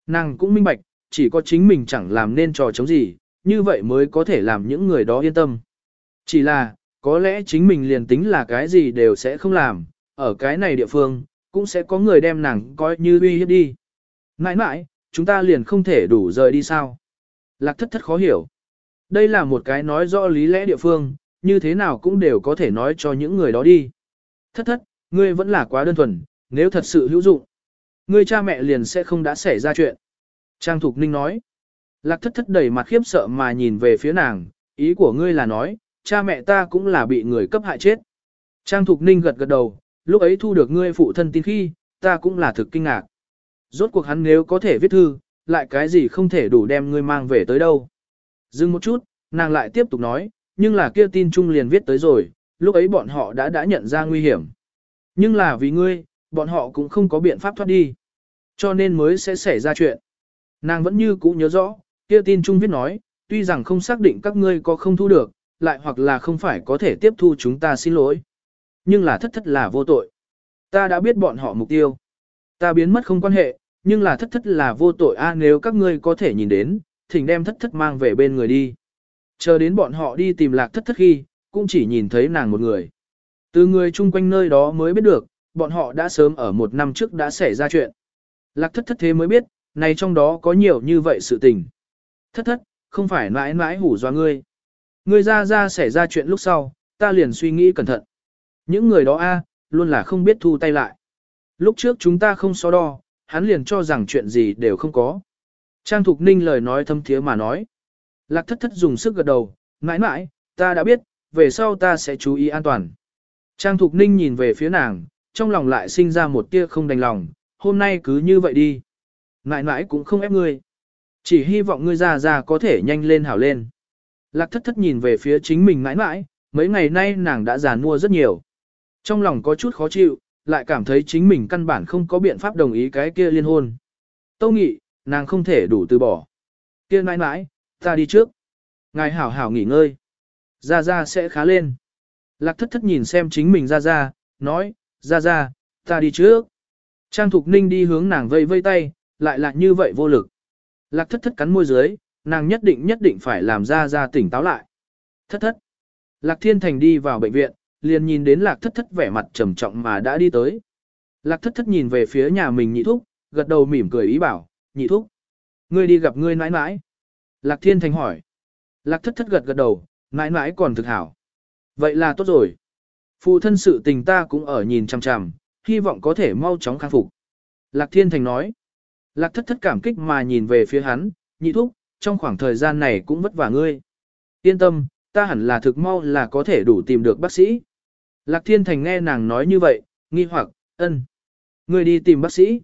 Nàng cũng minh bạch, chỉ có chính mình chẳng làm nên trò chống gì, như vậy mới có thể làm những người đó yên tâm. Chỉ là, có lẽ chính mình liền tính là cái gì đều sẽ không làm, ở cái này địa phương, cũng sẽ có người đem nàng coi như uy hiếp đi. Nãi nãi chúng ta liền không thể đủ rời đi sao. Lạc thất thất khó hiểu. Đây là một cái nói rõ lý lẽ địa phương, như thế nào cũng đều có thể nói cho những người đó đi. Thất thất, ngươi vẫn là quá đơn thuần, nếu thật sự hữu dụng, ngươi cha mẹ liền sẽ không đã xảy ra chuyện. Trang Thục Ninh nói. Lạc thất thất đầy mặt khiếp sợ mà nhìn về phía nàng, ý của ngươi là nói, cha mẹ ta cũng là bị người cấp hại chết. Trang Thục Ninh gật gật đầu, lúc ấy thu được ngươi phụ thân tin khi, ta cũng là thực kinh ngạc. Rốt cuộc hắn nếu có thể viết thư, lại cái gì không thể đủ đem ngươi mang về tới đâu. Dừng một chút, nàng lại tiếp tục nói, nhưng là kia tin chung liền viết tới rồi, lúc ấy bọn họ đã đã nhận ra nguy hiểm. Nhưng là vì ngươi, bọn họ cũng không có biện pháp thoát đi. Cho nên mới sẽ xảy ra chuyện. Nàng vẫn như cũ nhớ rõ, kia tin chung viết nói, tuy rằng không xác định các ngươi có không thu được, lại hoặc là không phải có thể tiếp thu chúng ta xin lỗi. Nhưng là thất thất là vô tội. Ta đã biết bọn họ mục tiêu. Ta biến mất không quan hệ, nhưng là thất thất là vô tội a nếu các ngươi có thể nhìn đến, thỉnh đem thất thất mang về bên người đi. Chờ đến bọn họ đi tìm lạc thất thất khi, cũng chỉ nhìn thấy nàng một người. Từ người chung quanh nơi đó mới biết được, bọn họ đã sớm ở một năm trước đã xảy ra chuyện. Lạc thất thất thế mới biết, này trong đó có nhiều như vậy sự tình. Thất thất, không phải mãi mãi hủ do ngươi. Ngươi ra ra xảy ra chuyện lúc sau, ta liền suy nghĩ cẩn thận. Những người đó a luôn là không biết thu tay lại. Lúc trước chúng ta không so đo, hắn liền cho rằng chuyện gì đều không có. Trang Thục Ninh lời nói thâm thiế mà nói. Lạc thất thất dùng sức gật đầu, mãi mãi, ta đã biết, về sau ta sẽ chú ý an toàn. Trang Thục Ninh nhìn về phía nàng, trong lòng lại sinh ra một tia không đành lòng, hôm nay cứ như vậy đi. Mãi mãi cũng không ép ngươi. Chỉ hy vọng ngươi già già có thể nhanh lên hảo lên. Lạc thất thất nhìn về phía chính mình mãi mãi, mấy ngày nay nàng đã già mua rất nhiều. Trong lòng có chút khó chịu, lại cảm thấy chính mình căn bản không có biện pháp đồng ý cái kia liên hôn. Tâu nghị, nàng không thể đủ từ bỏ. Kia mãi mãi, ta đi trước. Ngài hảo hảo nghỉ ngơi. gia gia sẽ khá lên. Lạc thất thất nhìn xem chính mình gia gia, nói, gia gia, ta đi trước. Trang Thục Ninh đi hướng nàng vây vây tay, lại là như vậy vô lực. Lạc thất thất cắn môi dưới, nàng nhất định nhất định phải làm gia gia tỉnh táo lại. Thất thất. Lạc Thiên Thành đi vào bệnh viện, liền nhìn đến Lạc thất thất vẻ mặt trầm trọng mà đã đi tới. Lạc thất thất nhìn về phía nhà mình nhị thúc, gật đầu mỉm cười ý bảo, nhị thúc. Ngươi đi gặp ngươi nãi nãi. Lạc Thiên Thành hỏi. Lạc thất thất gật gật đầu, nãi nãi còn thực hảo. Vậy là tốt rồi. Phụ thân sự tình ta cũng ở nhìn chằm chằm, hy vọng có thể mau chóng khắc phục. Lạc Thiên Thành nói. Lạc thất thất cảm kích mà nhìn về phía hắn, nhị thúc, trong khoảng thời gian này cũng vất vả ngươi. Yên tâm, ta hẳn là thực mau là có thể đủ tìm được bác sĩ. Lạc Thiên Thành nghe nàng nói như vậy, nghi hoặc, ân. người đi tìm bác sĩ.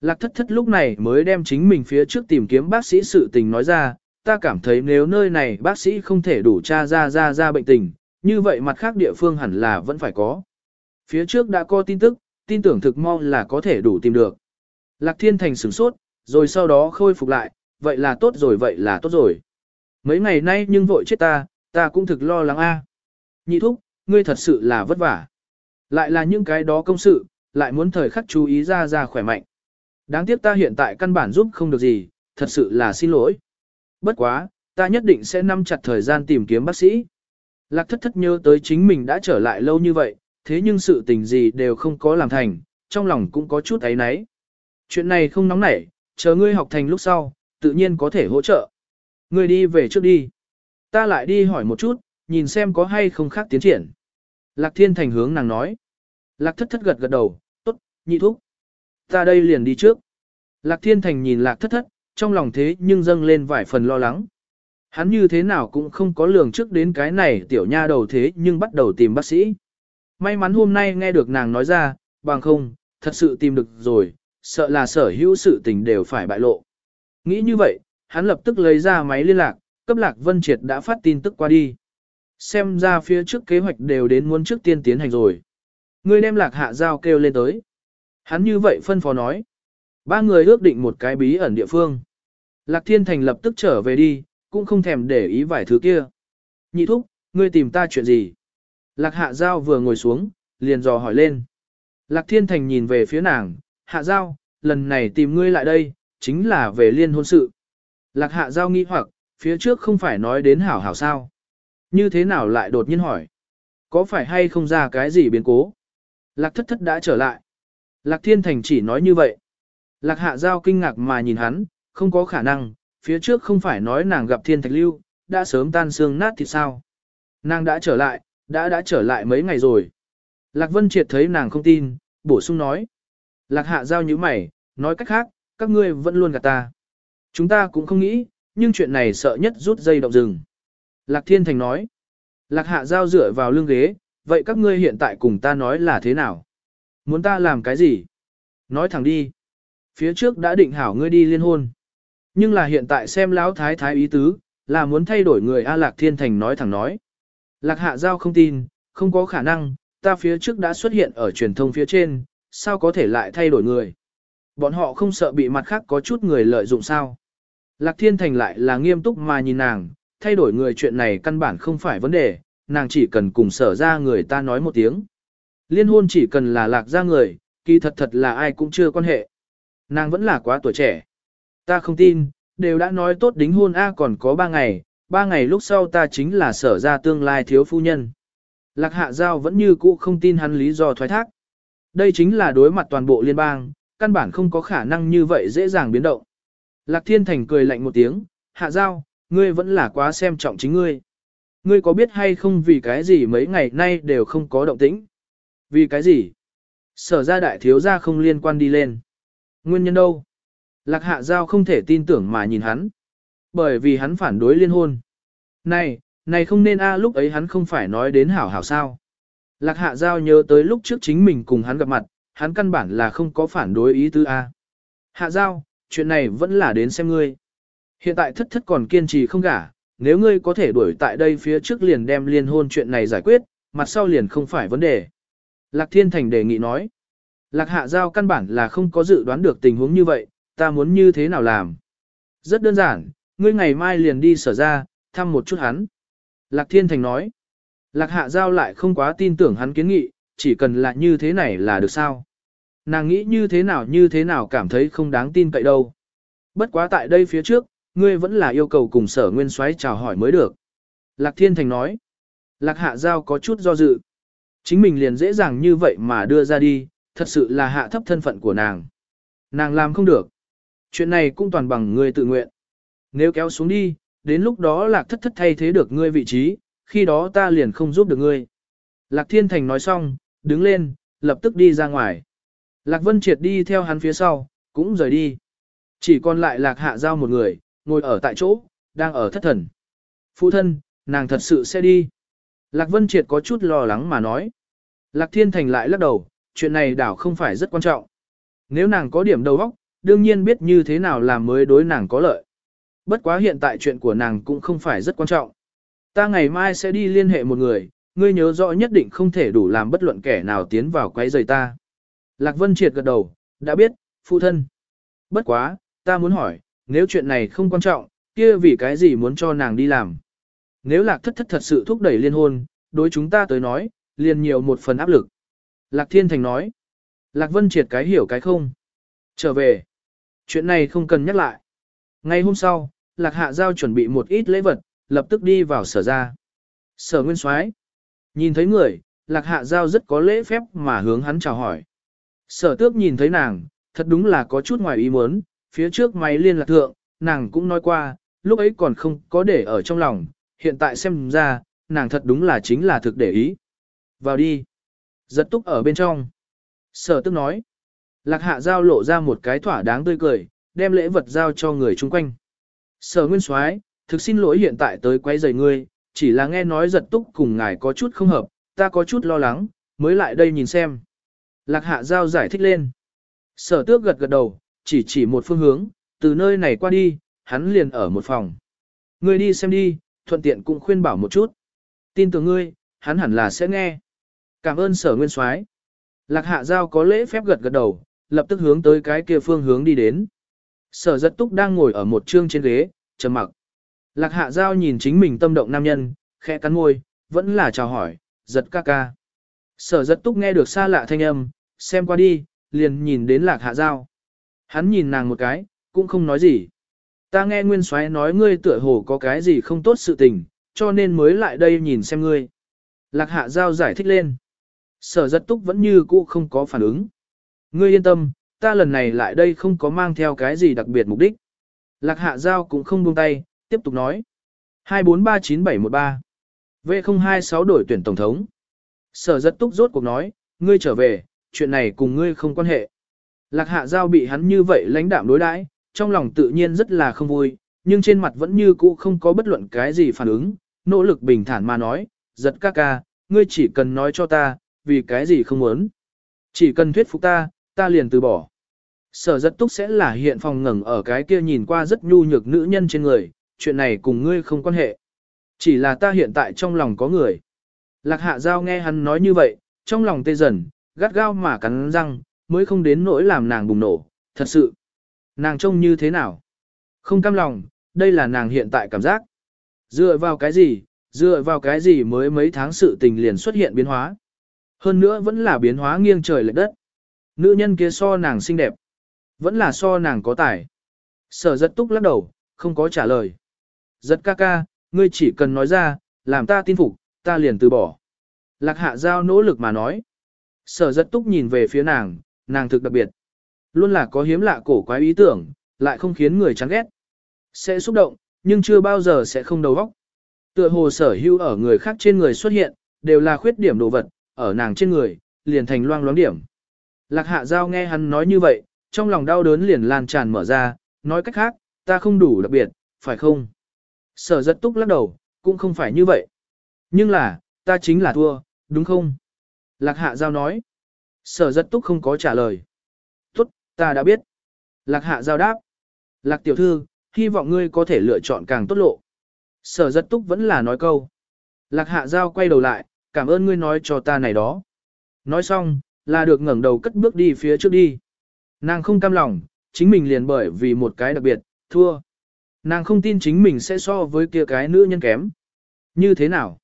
Lạc thất thất lúc này mới đem chính mình phía trước tìm kiếm bác sĩ sự tình nói ra, ta cảm thấy nếu nơi này bác sĩ không thể đủ tra ra ra ra bệnh tình, như vậy mặt khác địa phương hẳn là vẫn phải có. Phía trước đã có tin tức, tin tưởng thực mau là có thể đủ tìm được. Lạc Thiên Thành sửng sốt, rồi sau đó khôi phục lại, vậy là tốt rồi vậy là tốt rồi. Mấy ngày nay nhưng vội chết ta, ta cũng thực lo lắng a. Nhị thúc, ngươi thật sự là vất vả. Lại là những cái đó công sự, lại muốn thời khắc chú ý ra ra khỏe mạnh. Đáng tiếc ta hiện tại căn bản giúp không được gì, thật sự là xin lỗi. Bất quá, ta nhất định sẽ nắm chặt thời gian tìm kiếm bác sĩ. Lạc thất thất nhớ tới chính mình đã trở lại lâu như vậy, thế nhưng sự tình gì đều không có làm thành, trong lòng cũng có chút ấy náy. Chuyện này không nóng nảy, chờ ngươi học thành lúc sau, tự nhiên có thể hỗ trợ. Ngươi đi về trước đi. Ta lại đi hỏi một chút, nhìn xem có hay không khác tiến triển. Lạc thiên thành hướng nàng nói. Lạc thất thất gật gật đầu, tốt, nhị thúc. Ta đây liền đi trước. Lạc thiên thành nhìn lạc thất thất, trong lòng thế nhưng dâng lên vài phần lo lắng. Hắn như thế nào cũng không có lường trước đến cái này tiểu nha đầu thế nhưng bắt đầu tìm bác sĩ. May mắn hôm nay nghe được nàng nói ra, bằng không, thật sự tìm được rồi, sợ là sở hữu sự tình đều phải bại lộ. Nghĩ như vậy, hắn lập tức lấy ra máy liên lạc, cấp lạc vân triệt đã phát tin tức qua đi. Xem ra phía trước kế hoạch đều đến muốn trước tiên tiến hành rồi. Người đem lạc hạ giao kêu lên tới. Hắn như vậy phân phó nói. Ba người ước định một cái bí ẩn địa phương. Lạc Thiên Thành lập tức trở về đi, cũng không thèm để ý vài thứ kia. Nhị thúc, ngươi tìm ta chuyện gì? Lạc Hạ Giao vừa ngồi xuống, liền dò hỏi lên. Lạc Thiên Thành nhìn về phía nàng, Hạ Giao, lần này tìm ngươi lại đây, chính là về liên hôn sự. Lạc Hạ Giao nghi hoặc, phía trước không phải nói đến hảo hảo sao. Như thế nào lại đột nhiên hỏi? Có phải hay không ra cái gì biến cố? Lạc thất thất đã trở lại. Lạc Thiên Thành chỉ nói như vậy. Lạc Hạ Giao kinh ngạc mà nhìn hắn, không có khả năng, phía trước không phải nói nàng gặp thiên thạch lưu, đã sớm tan xương nát thì sao. Nàng đã trở lại, đã đã trở lại mấy ngày rồi. Lạc Vân Triệt thấy nàng không tin, bổ sung nói. Lạc Hạ Giao như mày, nói cách khác, các ngươi vẫn luôn gạt ta. Chúng ta cũng không nghĩ, nhưng chuyện này sợ nhất rút dây động rừng. Lạc Thiên Thành nói. Lạc Hạ Giao dựa vào lưng ghế, vậy các ngươi hiện tại cùng ta nói là thế nào? Muốn ta làm cái gì? Nói thẳng đi. Phía trước đã định hảo ngươi đi liên hôn. Nhưng là hiện tại xem lão thái thái ý tứ, là muốn thay đổi người A Lạc Thiên Thành nói thẳng nói. Lạc Hạ Giao không tin, không có khả năng, ta phía trước đã xuất hiện ở truyền thông phía trên, sao có thể lại thay đổi người. Bọn họ không sợ bị mặt khác có chút người lợi dụng sao. Lạc Thiên Thành lại là nghiêm túc mà nhìn nàng, thay đổi người chuyện này căn bản không phải vấn đề, nàng chỉ cần cùng sở ra người ta nói một tiếng. Liên hôn chỉ cần là lạc ra người, kỳ thật thật là ai cũng chưa quan hệ. Nàng vẫn là quá tuổi trẻ. Ta không tin, đều đã nói tốt đính hôn A còn có ba ngày, ba ngày lúc sau ta chính là sở ra tương lai thiếu phu nhân. Lạc hạ giao vẫn như cũ không tin hắn lý do thoái thác. Đây chính là đối mặt toàn bộ liên bang, căn bản không có khả năng như vậy dễ dàng biến động. Lạc thiên thành cười lạnh một tiếng, hạ giao, ngươi vẫn là quá xem trọng chính ngươi. Ngươi có biết hay không vì cái gì mấy ngày nay đều không có động tĩnh? Vì cái gì? Sở ra đại thiếu gia không liên quan đi lên. Nguyên nhân đâu? Lạc hạ giao không thể tin tưởng mà nhìn hắn. Bởi vì hắn phản đối liên hôn. Này, này không nên a lúc ấy hắn không phải nói đến hảo hảo sao. Lạc hạ giao nhớ tới lúc trước chính mình cùng hắn gặp mặt, hắn căn bản là không có phản đối ý tứ a. Hạ giao, chuyện này vẫn là đến xem ngươi. Hiện tại thất thất còn kiên trì không gả, nếu ngươi có thể đuổi tại đây phía trước liền đem liên hôn chuyện này giải quyết, mặt sau liền không phải vấn đề. Lạc Thiên Thành đề nghị nói. Lạc hạ giao căn bản là không có dự đoán được tình huống như vậy, ta muốn như thế nào làm. Rất đơn giản, ngươi ngày mai liền đi sở ra, thăm một chút hắn. Lạc Thiên Thành nói. Lạc hạ giao lại không quá tin tưởng hắn kiến nghị, chỉ cần là như thế này là được sao. Nàng nghĩ như thế nào như thế nào cảm thấy không đáng tin cậy đâu. Bất quá tại đây phía trước, ngươi vẫn là yêu cầu cùng sở nguyên soái chào hỏi mới được. Lạc Thiên Thành nói. Lạc hạ giao có chút do dự. Chính mình liền dễ dàng như vậy mà đưa ra đi, thật sự là hạ thấp thân phận của nàng. Nàng làm không được. Chuyện này cũng toàn bằng ngươi tự nguyện. Nếu kéo xuống đi, đến lúc đó lạc thất thất thay thế được ngươi vị trí, khi đó ta liền không giúp được ngươi. Lạc Thiên Thành nói xong, đứng lên, lập tức đi ra ngoài. Lạc Vân Triệt đi theo hắn phía sau, cũng rời đi. Chỉ còn lại Lạc Hạ Giao một người, ngồi ở tại chỗ, đang ở thất thần. Phụ thân, nàng thật sự sẽ đi. Lạc Vân Triệt có chút lo lắng mà nói. Lạc Thiên Thành lại lắc đầu, chuyện này đảo không phải rất quan trọng. Nếu nàng có điểm đầu óc, đương nhiên biết như thế nào làm mới đối nàng có lợi. Bất quá hiện tại chuyện của nàng cũng không phải rất quan trọng. Ta ngày mai sẽ đi liên hệ một người, ngươi nhớ rõ nhất định không thể đủ làm bất luận kẻ nào tiến vào quấy rầy ta. Lạc Vân Triệt gật đầu, đã biết, phụ thân. Bất quá, ta muốn hỏi, nếu chuyện này không quan trọng, kia vì cái gì muốn cho nàng đi làm? Nếu Lạc Thất Thất thật sự thúc đẩy liên hôn, đối chúng ta tới nói, liền nhiều một phần áp lực. Lạc Thiên Thành nói. Lạc Vân Triệt cái hiểu cái không. Trở về. Chuyện này không cần nhắc lại. Ngay hôm sau, Lạc Hạ Giao chuẩn bị một ít lễ vật, lập tức đi vào sở ra. Sở Nguyên Soái Nhìn thấy người, Lạc Hạ Giao rất có lễ phép mà hướng hắn chào hỏi. Sở tước nhìn thấy nàng, thật đúng là có chút ngoài ý muốn, phía trước máy liên lạc thượng, nàng cũng nói qua, lúc ấy còn không có để ở trong lòng, hiện tại xem ra, nàng thật đúng là chính là thực để ý. Vào đi. Giật túc ở bên trong. Sở tước nói. Lạc hạ giao lộ ra một cái thỏa đáng tươi cười, đem lễ vật giao cho người chung quanh. Sở nguyên soái thực xin lỗi hiện tại tới quấy rầy ngươi, chỉ là nghe nói giật túc cùng ngài có chút không hợp, ta có chút lo lắng, mới lại đây nhìn xem. Lạc hạ giao giải thích lên. Sở tước gật gật đầu, chỉ chỉ một phương hướng, từ nơi này qua đi, hắn liền ở một phòng. Ngươi đi xem đi, thuận tiện cũng khuyên bảo một chút. Tin tưởng ngươi, hắn hẳn là sẽ nghe. Cảm ơn sở nguyên soái. Lạc hạ giao có lễ phép gật gật đầu, lập tức hướng tới cái kia phương hướng đi đến. Sở giật túc đang ngồi ở một trương trên ghế, trầm mặc. Lạc hạ giao nhìn chính mình tâm động nam nhân, khẽ cắn môi, vẫn là chào hỏi, giật ca ca. Sở giật túc nghe được xa lạ thanh âm, xem qua đi, liền nhìn đến lạc hạ giao. Hắn nhìn nàng một cái, cũng không nói gì. Ta nghe Nguyên Soái nói ngươi tựa hồ có cái gì không tốt sự tình, cho nên mới lại đây nhìn xem ngươi. Lạc hạ giao giải thích lên. Sở giật túc vẫn như cũ không có phản ứng. Ngươi yên tâm, ta lần này lại đây không có mang theo cái gì đặc biệt mục đích. Lạc hạ giao cũng không buông tay, tiếp tục nói. 2439713 V026 đổi tuyển tổng thống. Sở giật túc rốt cuộc nói, ngươi trở về, chuyện này cùng ngươi không quan hệ. Lạc hạ giao bị hắn như vậy lãnh đạm đối đãi, trong lòng tự nhiên rất là không vui, nhưng trên mặt vẫn như cũ không có bất luận cái gì phản ứng, nỗ lực bình thản mà nói, giật ca ca, ngươi chỉ cần nói cho ta, vì cái gì không muốn. Chỉ cần thuyết phục ta, ta liền từ bỏ. Sở giật túc sẽ là hiện phòng ngẩng ở cái kia nhìn qua rất nhu nhược nữ nhân trên người, chuyện này cùng ngươi không quan hệ. Chỉ là ta hiện tại trong lòng có người. Lạc hạ giao nghe hắn nói như vậy, trong lòng tê dần, gắt gao mà cắn răng, mới không đến nỗi làm nàng bùng nổ, thật sự. Nàng trông như thế nào? Không cam lòng, đây là nàng hiện tại cảm giác. Dựa vào cái gì, dựa vào cái gì mới mấy tháng sự tình liền xuất hiện biến hóa. Hơn nữa vẫn là biến hóa nghiêng trời lệch đất. Nữ nhân kia so nàng xinh đẹp. Vẫn là so nàng có tài. Sở giật túc lắc đầu, không có trả lời. Giật ca ca, ngươi chỉ cần nói ra, làm ta tin phục, ta liền từ bỏ. Lạc hạ giao nỗ lực mà nói. Sở giật túc nhìn về phía nàng, nàng thực đặc biệt. Luôn là có hiếm lạ cổ quái ý tưởng, lại không khiến người chán ghét. Sẽ xúc động, nhưng chưa bao giờ sẽ không đầu óc. Tựa hồ sở hữu ở người khác trên người xuất hiện, đều là khuyết điểm đồ vật, ở nàng trên người, liền thành loang loáng điểm. Lạc hạ giao nghe hắn nói như vậy, trong lòng đau đớn liền lan tràn mở ra, nói cách khác, ta không đủ đặc biệt, phải không? Sở rất túc lắc đầu, cũng không phải như vậy. Nhưng là, ta chính là thua, đúng không? Lạc hạ giao nói. Sở rất túc không có trả lời. Tốt, ta đã biết. Lạc hạ giao đáp. Lạc tiểu thư, hy vọng ngươi có thể lựa chọn càng tốt lộ. Sở rất túc vẫn là nói câu. Lạc hạ giao quay đầu lại, cảm ơn ngươi nói cho ta này đó. Nói xong, là được ngẩng đầu cất bước đi phía trước đi. Nàng không cam lòng, chính mình liền bởi vì một cái đặc biệt, thua. Nàng không tin chính mình sẽ so với kia cái nữ nhân kém. Như thế nào?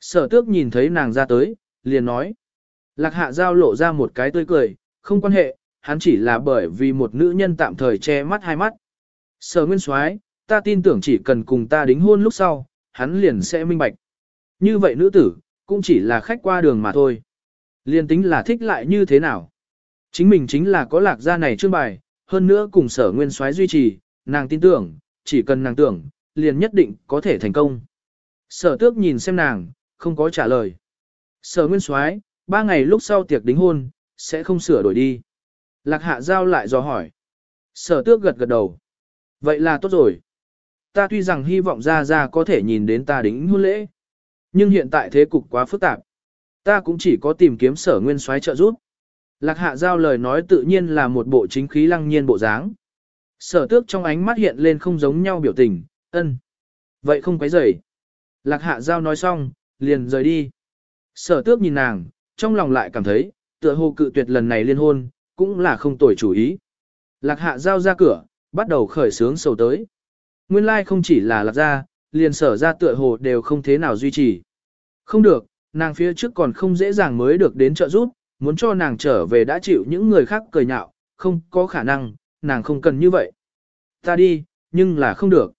Sở tước nhìn thấy nàng ra tới, liền nói. Lạc hạ giao lộ ra một cái tươi cười, không quan hệ, hắn chỉ là bởi vì một nữ nhân tạm thời che mắt hai mắt. Sở nguyên soái, ta tin tưởng chỉ cần cùng ta đính hôn lúc sau, hắn liền sẽ minh bạch. Như vậy nữ tử, cũng chỉ là khách qua đường mà thôi. Liên tính là thích lại như thế nào. Chính mình chính là có lạc gia này trương bài, hơn nữa cùng sở nguyên soái duy trì, nàng tin tưởng, chỉ cần nàng tưởng, liền nhất định có thể thành công. Sở tước nhìn xem nàng, không có trả lời. Sở nguyên soái, ba ngày lúc sau tiệc đính hôn, sẽ không sửa đổi đi. Lạc hạ giao lại dò hỏi. Sở tước gật gật đầu. Vậy là tốt rồi. Ta tuy rằng hy vọng ra ra có thể nhìn đến ta đính hôn lễ. Nhưng hiện tại thế cục quá phức tạp. Ta cũng chỉ có tìm kiếm sở nguyên soái trợ giúp. Lạc hạ giao lời nói tự nhiên là một bộ chính khí lăng nhiên bộ dáng. Sở tước trong ánh mắt hiện lên không giống nhau biểu tình, ân. Vậy không quấy rầy. Lạc hạ giao nói xong, liền rời đi. Sở tước nhìn nàng, trong lòng lại cảm thấy, tựa hồ cự tuyệt lần này liên hôn, cũng là không tồi chủ ý. Lạc hạ giao ra cửa, bắt đầu khởi sướng sầu tới. Nguyên lai like không chỉ là lạc gia, liền sở ra tựa hồ đều không thế nào duy trì. Không được, nàng phía trước còn không dễ dàng mới được đến trợ giúp, muốn cho nàng trở về đã chịu những người khác cười nhạo, không có khả năng, nàng không cần như vậy. Ta đi, nhưng là không được.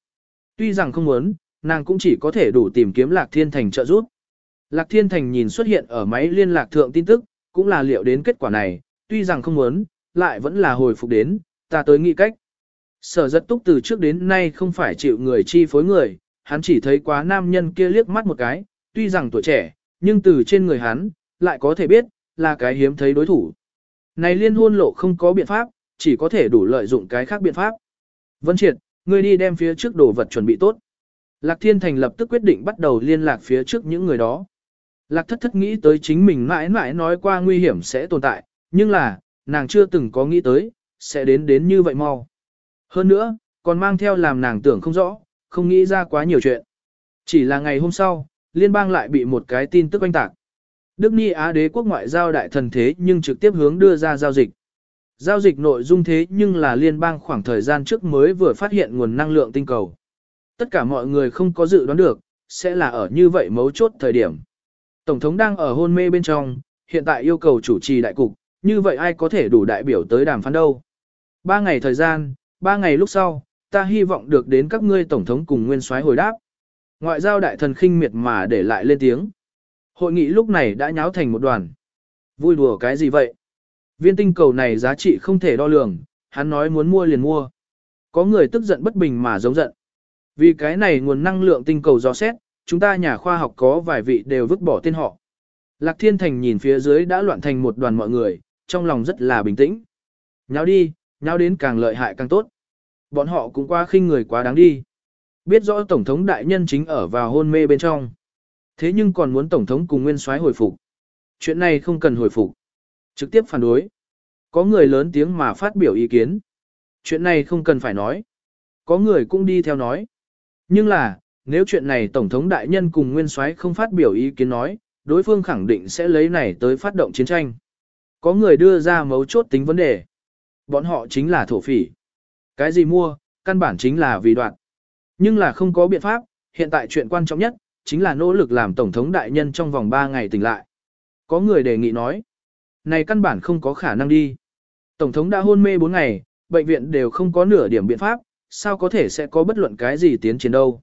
Tuy rằng không muốn, nàng cũng chỉ có thể đủ tìm kiếm Lạc Thiên Thành trợ giúp. Lạc Thiên Thành nhìn xuất hiện ở máy liên lạc thượng tin tức, cũng là liệu đến kết quả này, tuy rằng không muốn, lại vẫn là hồi phục đến, ta tới nghĩ cách. Sở rất túc từ trước đến nay không phải chịu người chi phối người, hắn chỉ thấy quá nam nhân kia liếc mắt một cái, tuy rằng tuổi trẻ, nhưng từ trên người hắn, lại có thể biết, là cái hiếm thấy đối thủ. Này liên hôn lộ không có biện pháp, chỉ có thể đủ lợi dụng cái khác biện pháp. Vân Triệt, ngươi đi đem phía trước đồ vật chuẩn bị tốt. Lạc Thiên Thành lập tức quyết định bắt đầu liên lạc phía trước những người đó. Lạc thất thất nghĩ tới chính mình mãi mãi nói qua nguy hiểm sẽ tồn tại, nhưng là, nàng chưa từng có nghĩ tới, sẽ đến đến như vậy mau. Hơn nữa, còn mang theo làm nàng tưởng không rõ, không nghĩ ra quá nhiều chuyện. Chỉ là ngày hôm sau, liên bang lại bị một cái tin tức oanh tạc. Đức Ni Á đế quốc ngoại giao đại thần thế nhưng trực tiếp hướng đưa ra giao dịch. Giao dịch nội dung thế nhưng là liên bang khoảng thời gian trước mới vừa phát hiện nguồn năng lượng tinh cầu. Tất cả mọi người không có dự đoán được, sẽ là ở như vậy mấu chốt thời điểm. Tổng thống đang ở hôn mê bên trong, hiện tại yêu cầu chủ trì đại cục, như vậy ai có thể đủ đại biểu tới đàm phán đâu. Ba ngày thời gian, ba ngày lúc sau, ta hy vọng được đến các ngươi tổng thống cùng nguyên soái hồi đáp. Ngoại giao đại thần khinh miệt mà để lại lên tiếng. Hội nghị lúc này đã nháo thành một đoàn. Vui đùa cái gì vậy? Viên tinh cầu này giá trị không thể đo lường, hắn nói muốn mua liền mua. Có người tức giận bất bình mà giống giận. Vì cái này nguồn năng lượng tinh cầu do xét, chúng ta nhà khoa học có vài vị đều vứt bỏ tên họ. Lạc Thiên Thành nhìn phía dưới đã loạn thành một đoàn mọi người, trong lòng rất là bình tĩnh. Nháo đi, nháo đến càng lợi hại càng tốt. Bọn họ cũng qua khinh người quá đáng đi. Biết rõ Tổng thống đại nhân chính ở vào hôn mê bên trong. Thế nhưng còn muốn Tổng thống cùng Nguyên soái hồi phục. Chuyện này không cần hồi phục. Trực tiếp phản đối. Có người lớn tiếng mà phát biểu ý kiến. Chuyện này không cần phải nói. Có người cũng đi theo nói. Nhưng là, nếu chuyện này Tổng thống đại nhân cùng Nguyên soái không phát biểu ý kiến nói, đối phương khẳng định sẽ lấy này tới phát động chiến tranh. Có người đưa ra mấu chốt tính vấn đề. Bọn họ chính là thổ phỉ. Cái gì mua, căn bản chính là vì đoạn. Nhưng là không có biện pháp, hiện tại chuyện quan trọng nhất, chính là nỗ lực làm Tổng thống đại nhân trong vòng 3 ngày tỉnh lại. Có người đề nghị nói, này căn bản không có khả năng đi. Tổng thống đã hôn mê 4 ngày, bệnh viện đều không có nửa điểm biện pháp, sao có thể sẽ có bất luận cái gì tiến triển đâu.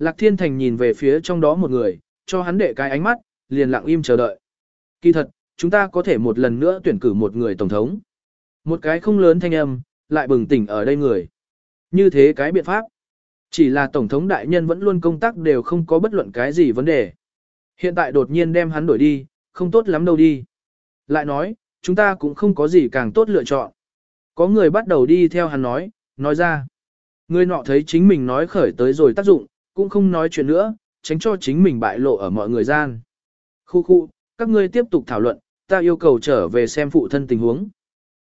Lạc Thiên Thành nhìn về phía trong đó một người, cho hắn đệ cái ánh mắt, liền lặng im chờ đợi. Kỳ thật, chúng ta có thể một lần nữa tuyển cử một người tổng thống. Một cái không lớn thanh âm, lại bừng tỉnh ở đây người. Như thế cái biện pháp. Chỉ là Tổng thống đại nhân vẫn luôn công tác đều không có bất luận cái gì vấn đề. Hiện tại đột nhiên đem hắn đổi đi, không tốt lắm đâu đi. Lại nói, chúng ta cũng không có gì càng tốt lựa chọn. Có người bắt đầu đi theo hắn nói, nói ra. Người nọ thấy chính mình nói khởi tới rồi tác dụng, cũng không nói chuyện nữa, tránh cho chính mình bại lộ ở mọi người gian. Khu khu, các ngươi tiếp tục thảo luận, ta yêu cầu trở về xem phụ thân tình huống.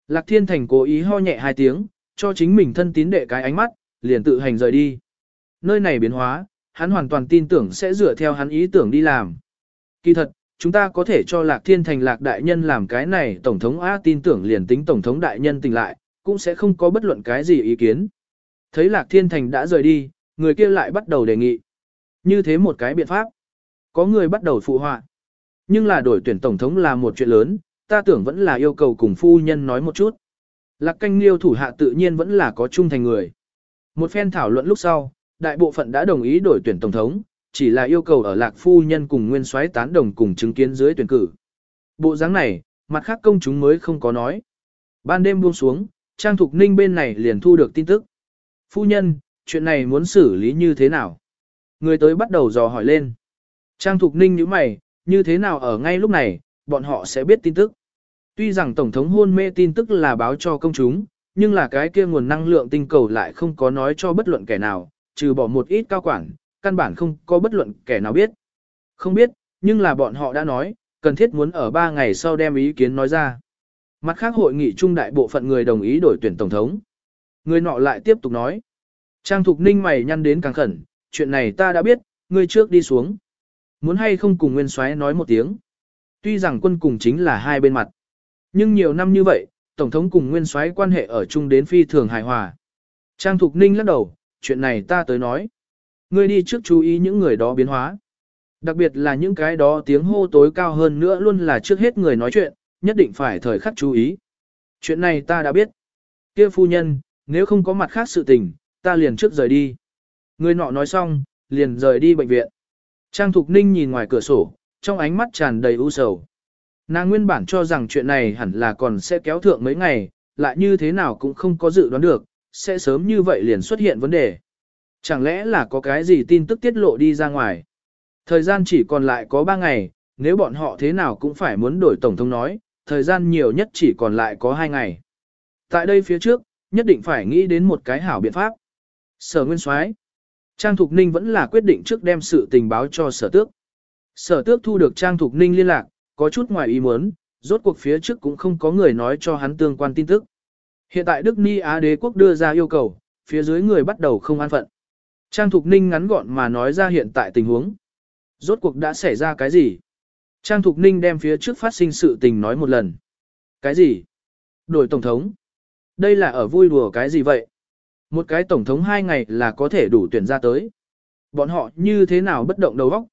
Lạc Thiên Thành cố ý ho nhẹ hai tiếng, cho chính mình thân tín đệ cái ánh mắt, liền tự hành rời đi. Nơi này biến hóa, hắn hoàn toàn tin tưởng sẽ dựa theo hắn ý tưởng đi làm. Kỳ thật, Chúng ta có thể cho Lạc Thiên Thành Lạc Đại Nhân làm cái này Tổng thống A tin tưởng liền tính Tổng thống Đại Nhân tỉnh lại, cũng sẽ không có bất luận cái gì ý kiến. Thấy Lạc Thiên Thành đã rời đi, người kia lại bắt đầu đề nghị. Như thế một cái biện pháp. Có người bắt đầu phụ họa. Nhưng là đổi tuyển Tổng thống là một chuyện lớn, ta tưởng vẫn là yêu cầu cùng phu nhân nói một chút. Lạc canh liêu thủ hạ tự nhiên vẫn là có trung thành người. Một phen thảo luận lúc sau, đại bộ phận đã đồng ý đổi tuyển Tổng thống, chỉ là yêu cầu ở lạc phu nhân cùng nguyên soái tán đồng cùng chứng kiến dưới tuyển cử. Bộ dáng này, mặt khác công chúng mới không có nói. Ban đêm buông xuống, Trang Thục Ninh bên này liền thu được tin tức. Phu nhân, chuyện này muốn xử lý như thế nào? Người tới bắt đầu dò hỏi lên. Trang Thục Ninh như mày, như thế nào ở ngay lúc này, bọn họ sẽ biết tin tức. Tuy rằng Tổng thống hôn mê tin tức là báo cho công chúng, nhưng là cái kia nguồn năng lượng tinh cầu lại không có nói cho bất luận kẻ nào, trừ bỏ một ít cao quản, căn bản không có bất luận kẻ nào biết. Không biết, nhưng là bọn họ đã nói, cần thiết muốn ở 3 ngày sau đem ý kiến nói ra. Mặt khác hội nghị trung đại bộ phận người đồng ý đổi tuyển tổng thống. Người nọ lại tiếp tục nói. Trang Thục Ninh mày nhăn đến càng khẩn, chuyện này ta đã biết, ngươi trước đi xuống. Muốn hay không cùng Nguyên Soái nói một tiếng. Tuy rằng quân cùng chính là hai bên mặt. Nhưng nhiều năm như vậy, Tổng thống cùng Nguyên Soái quan hệ ở chung đến phi thường hài hòa. Trang Thục Ninh lắc đầu, chuyện này ta tới nói. Ngươi đi trước chú ý những người đó biến hóa. Đặc biệt là những cái đó tiếng hô tối cao hơn nữa luôn là trước hết người nói chuyện, nhất định phải thời khắc chú ý. Chuyện này ta đã biết. Kia phu nhân, nếu không có mặt khác sự tình, ta liền trước rời đi. Người nọ nói xong, liền rời đi bệnh viện. Trang Thục Ninh nhìn ngoài cửa sổ, trong ánh mắt tràn đầy u sầu. Nàng nguyên bản cho rằng chuyện này hẳn là còn sẽ kéo thượng mấy ngày, lại như thế nào cũng không có dự đoán được, sẽ sớm như vậy liền xuất hiện vấn đề. Chẳng lẽ là có cái gì tin tức tiết lộ đi ra ngoài? Thời gian chỉ còn lại có 3 ngày, nếu bọn họ thế nào cũng phải muốn đổi Tổng thống nói, thời gian nhiều nhất chỉ còn lại có 2 ngày. Tại đây phía trước, nhất định phải nghĩ đến một cái hảo biện pháp. Sở Nguyên Soái, Trang Thục Ninh vẫn là quyết định trước đem sự tình báo cho sở tước. Sở tước thu được Trang Thục Ninh liên lạc, có chút ngoài ý muốn, rốt cuộc phía trước cũng không có người nói cho hắn tương quan tin tức. Hiện tại Đức Ni Á đế quốc đưa ra yêu cầu, phía dưới người bắt đầu không an phận. Trang Thục Ninh ngắn gọn mà nói ra hiện tại tình huống. Rốt cuộc đã xảy ra cái gì? Trang Thục Ninh đem phía trước phát sinh sự tình nói một lần. Cái gì? Đổi Tổng thống. Đây là ở vui đùa cái gì vậy? Một cái Tổng thống hai ngày là có thể đủ tuyển ra tới. Bọn họ như thế nào bất động đầu óc?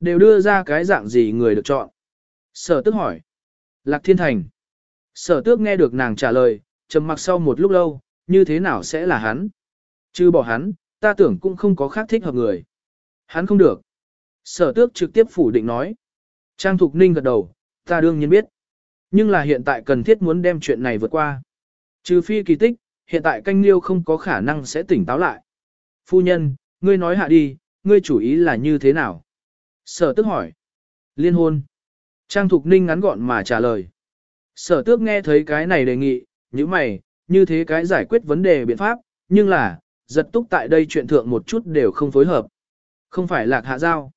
Đều đưa ra cái dạng gì người được chọn? Sở tước hỏi. Lạc Thiên Thành. Sở tước nghe được nàng trả lời, trầm mặc sau một lúc lâu, như thế nào sẽ là hắn? Chứ bỏ hắn, ta tưởng cũng không có khác thích hợp người. Hắn không được. Sở tước trực tiếp phủ định nói. Trang Thục Ninh gật đầu, ta đương nhiên biết. Nhưng là hiện tại cần thiết muốn đem chuyện này vượt qua. Trừ phi kỳ tích, hiện tại canh liêu không có khả năng sẽ tỉnh táo lại. Phu nhân, ngươi nói hạ đi, ngươi chủ ý là như thế nào? Sở tước hỏi. Liên hôn. Trang Thục Ninh ngắn gọn mà trả lời. Sở tước nghe thấy cái này đề nghị, như mày, như thế cái giải quyết vấn đề biện pháp, nhưng là, giật túc tại đây chuyện thượng một chút đều không phối hợp. Không phải lạc hạ giao.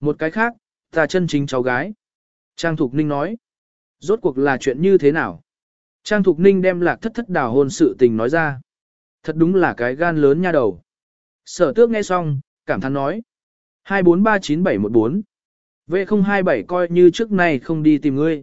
Một cái khác, ta chân chính cháu gái. Trang Thục Ninh nói. Rốt cuộc là chuyện như thế nào? Trang Thục Ninh đem lạc thất thất đào hôn sự tình nói ra. Thật đúng là cái gan lớn nha đầu. Sở tước nghe xong, cảm thán nói. 2439714. V027 coi như trước này không đi tìm ngươi.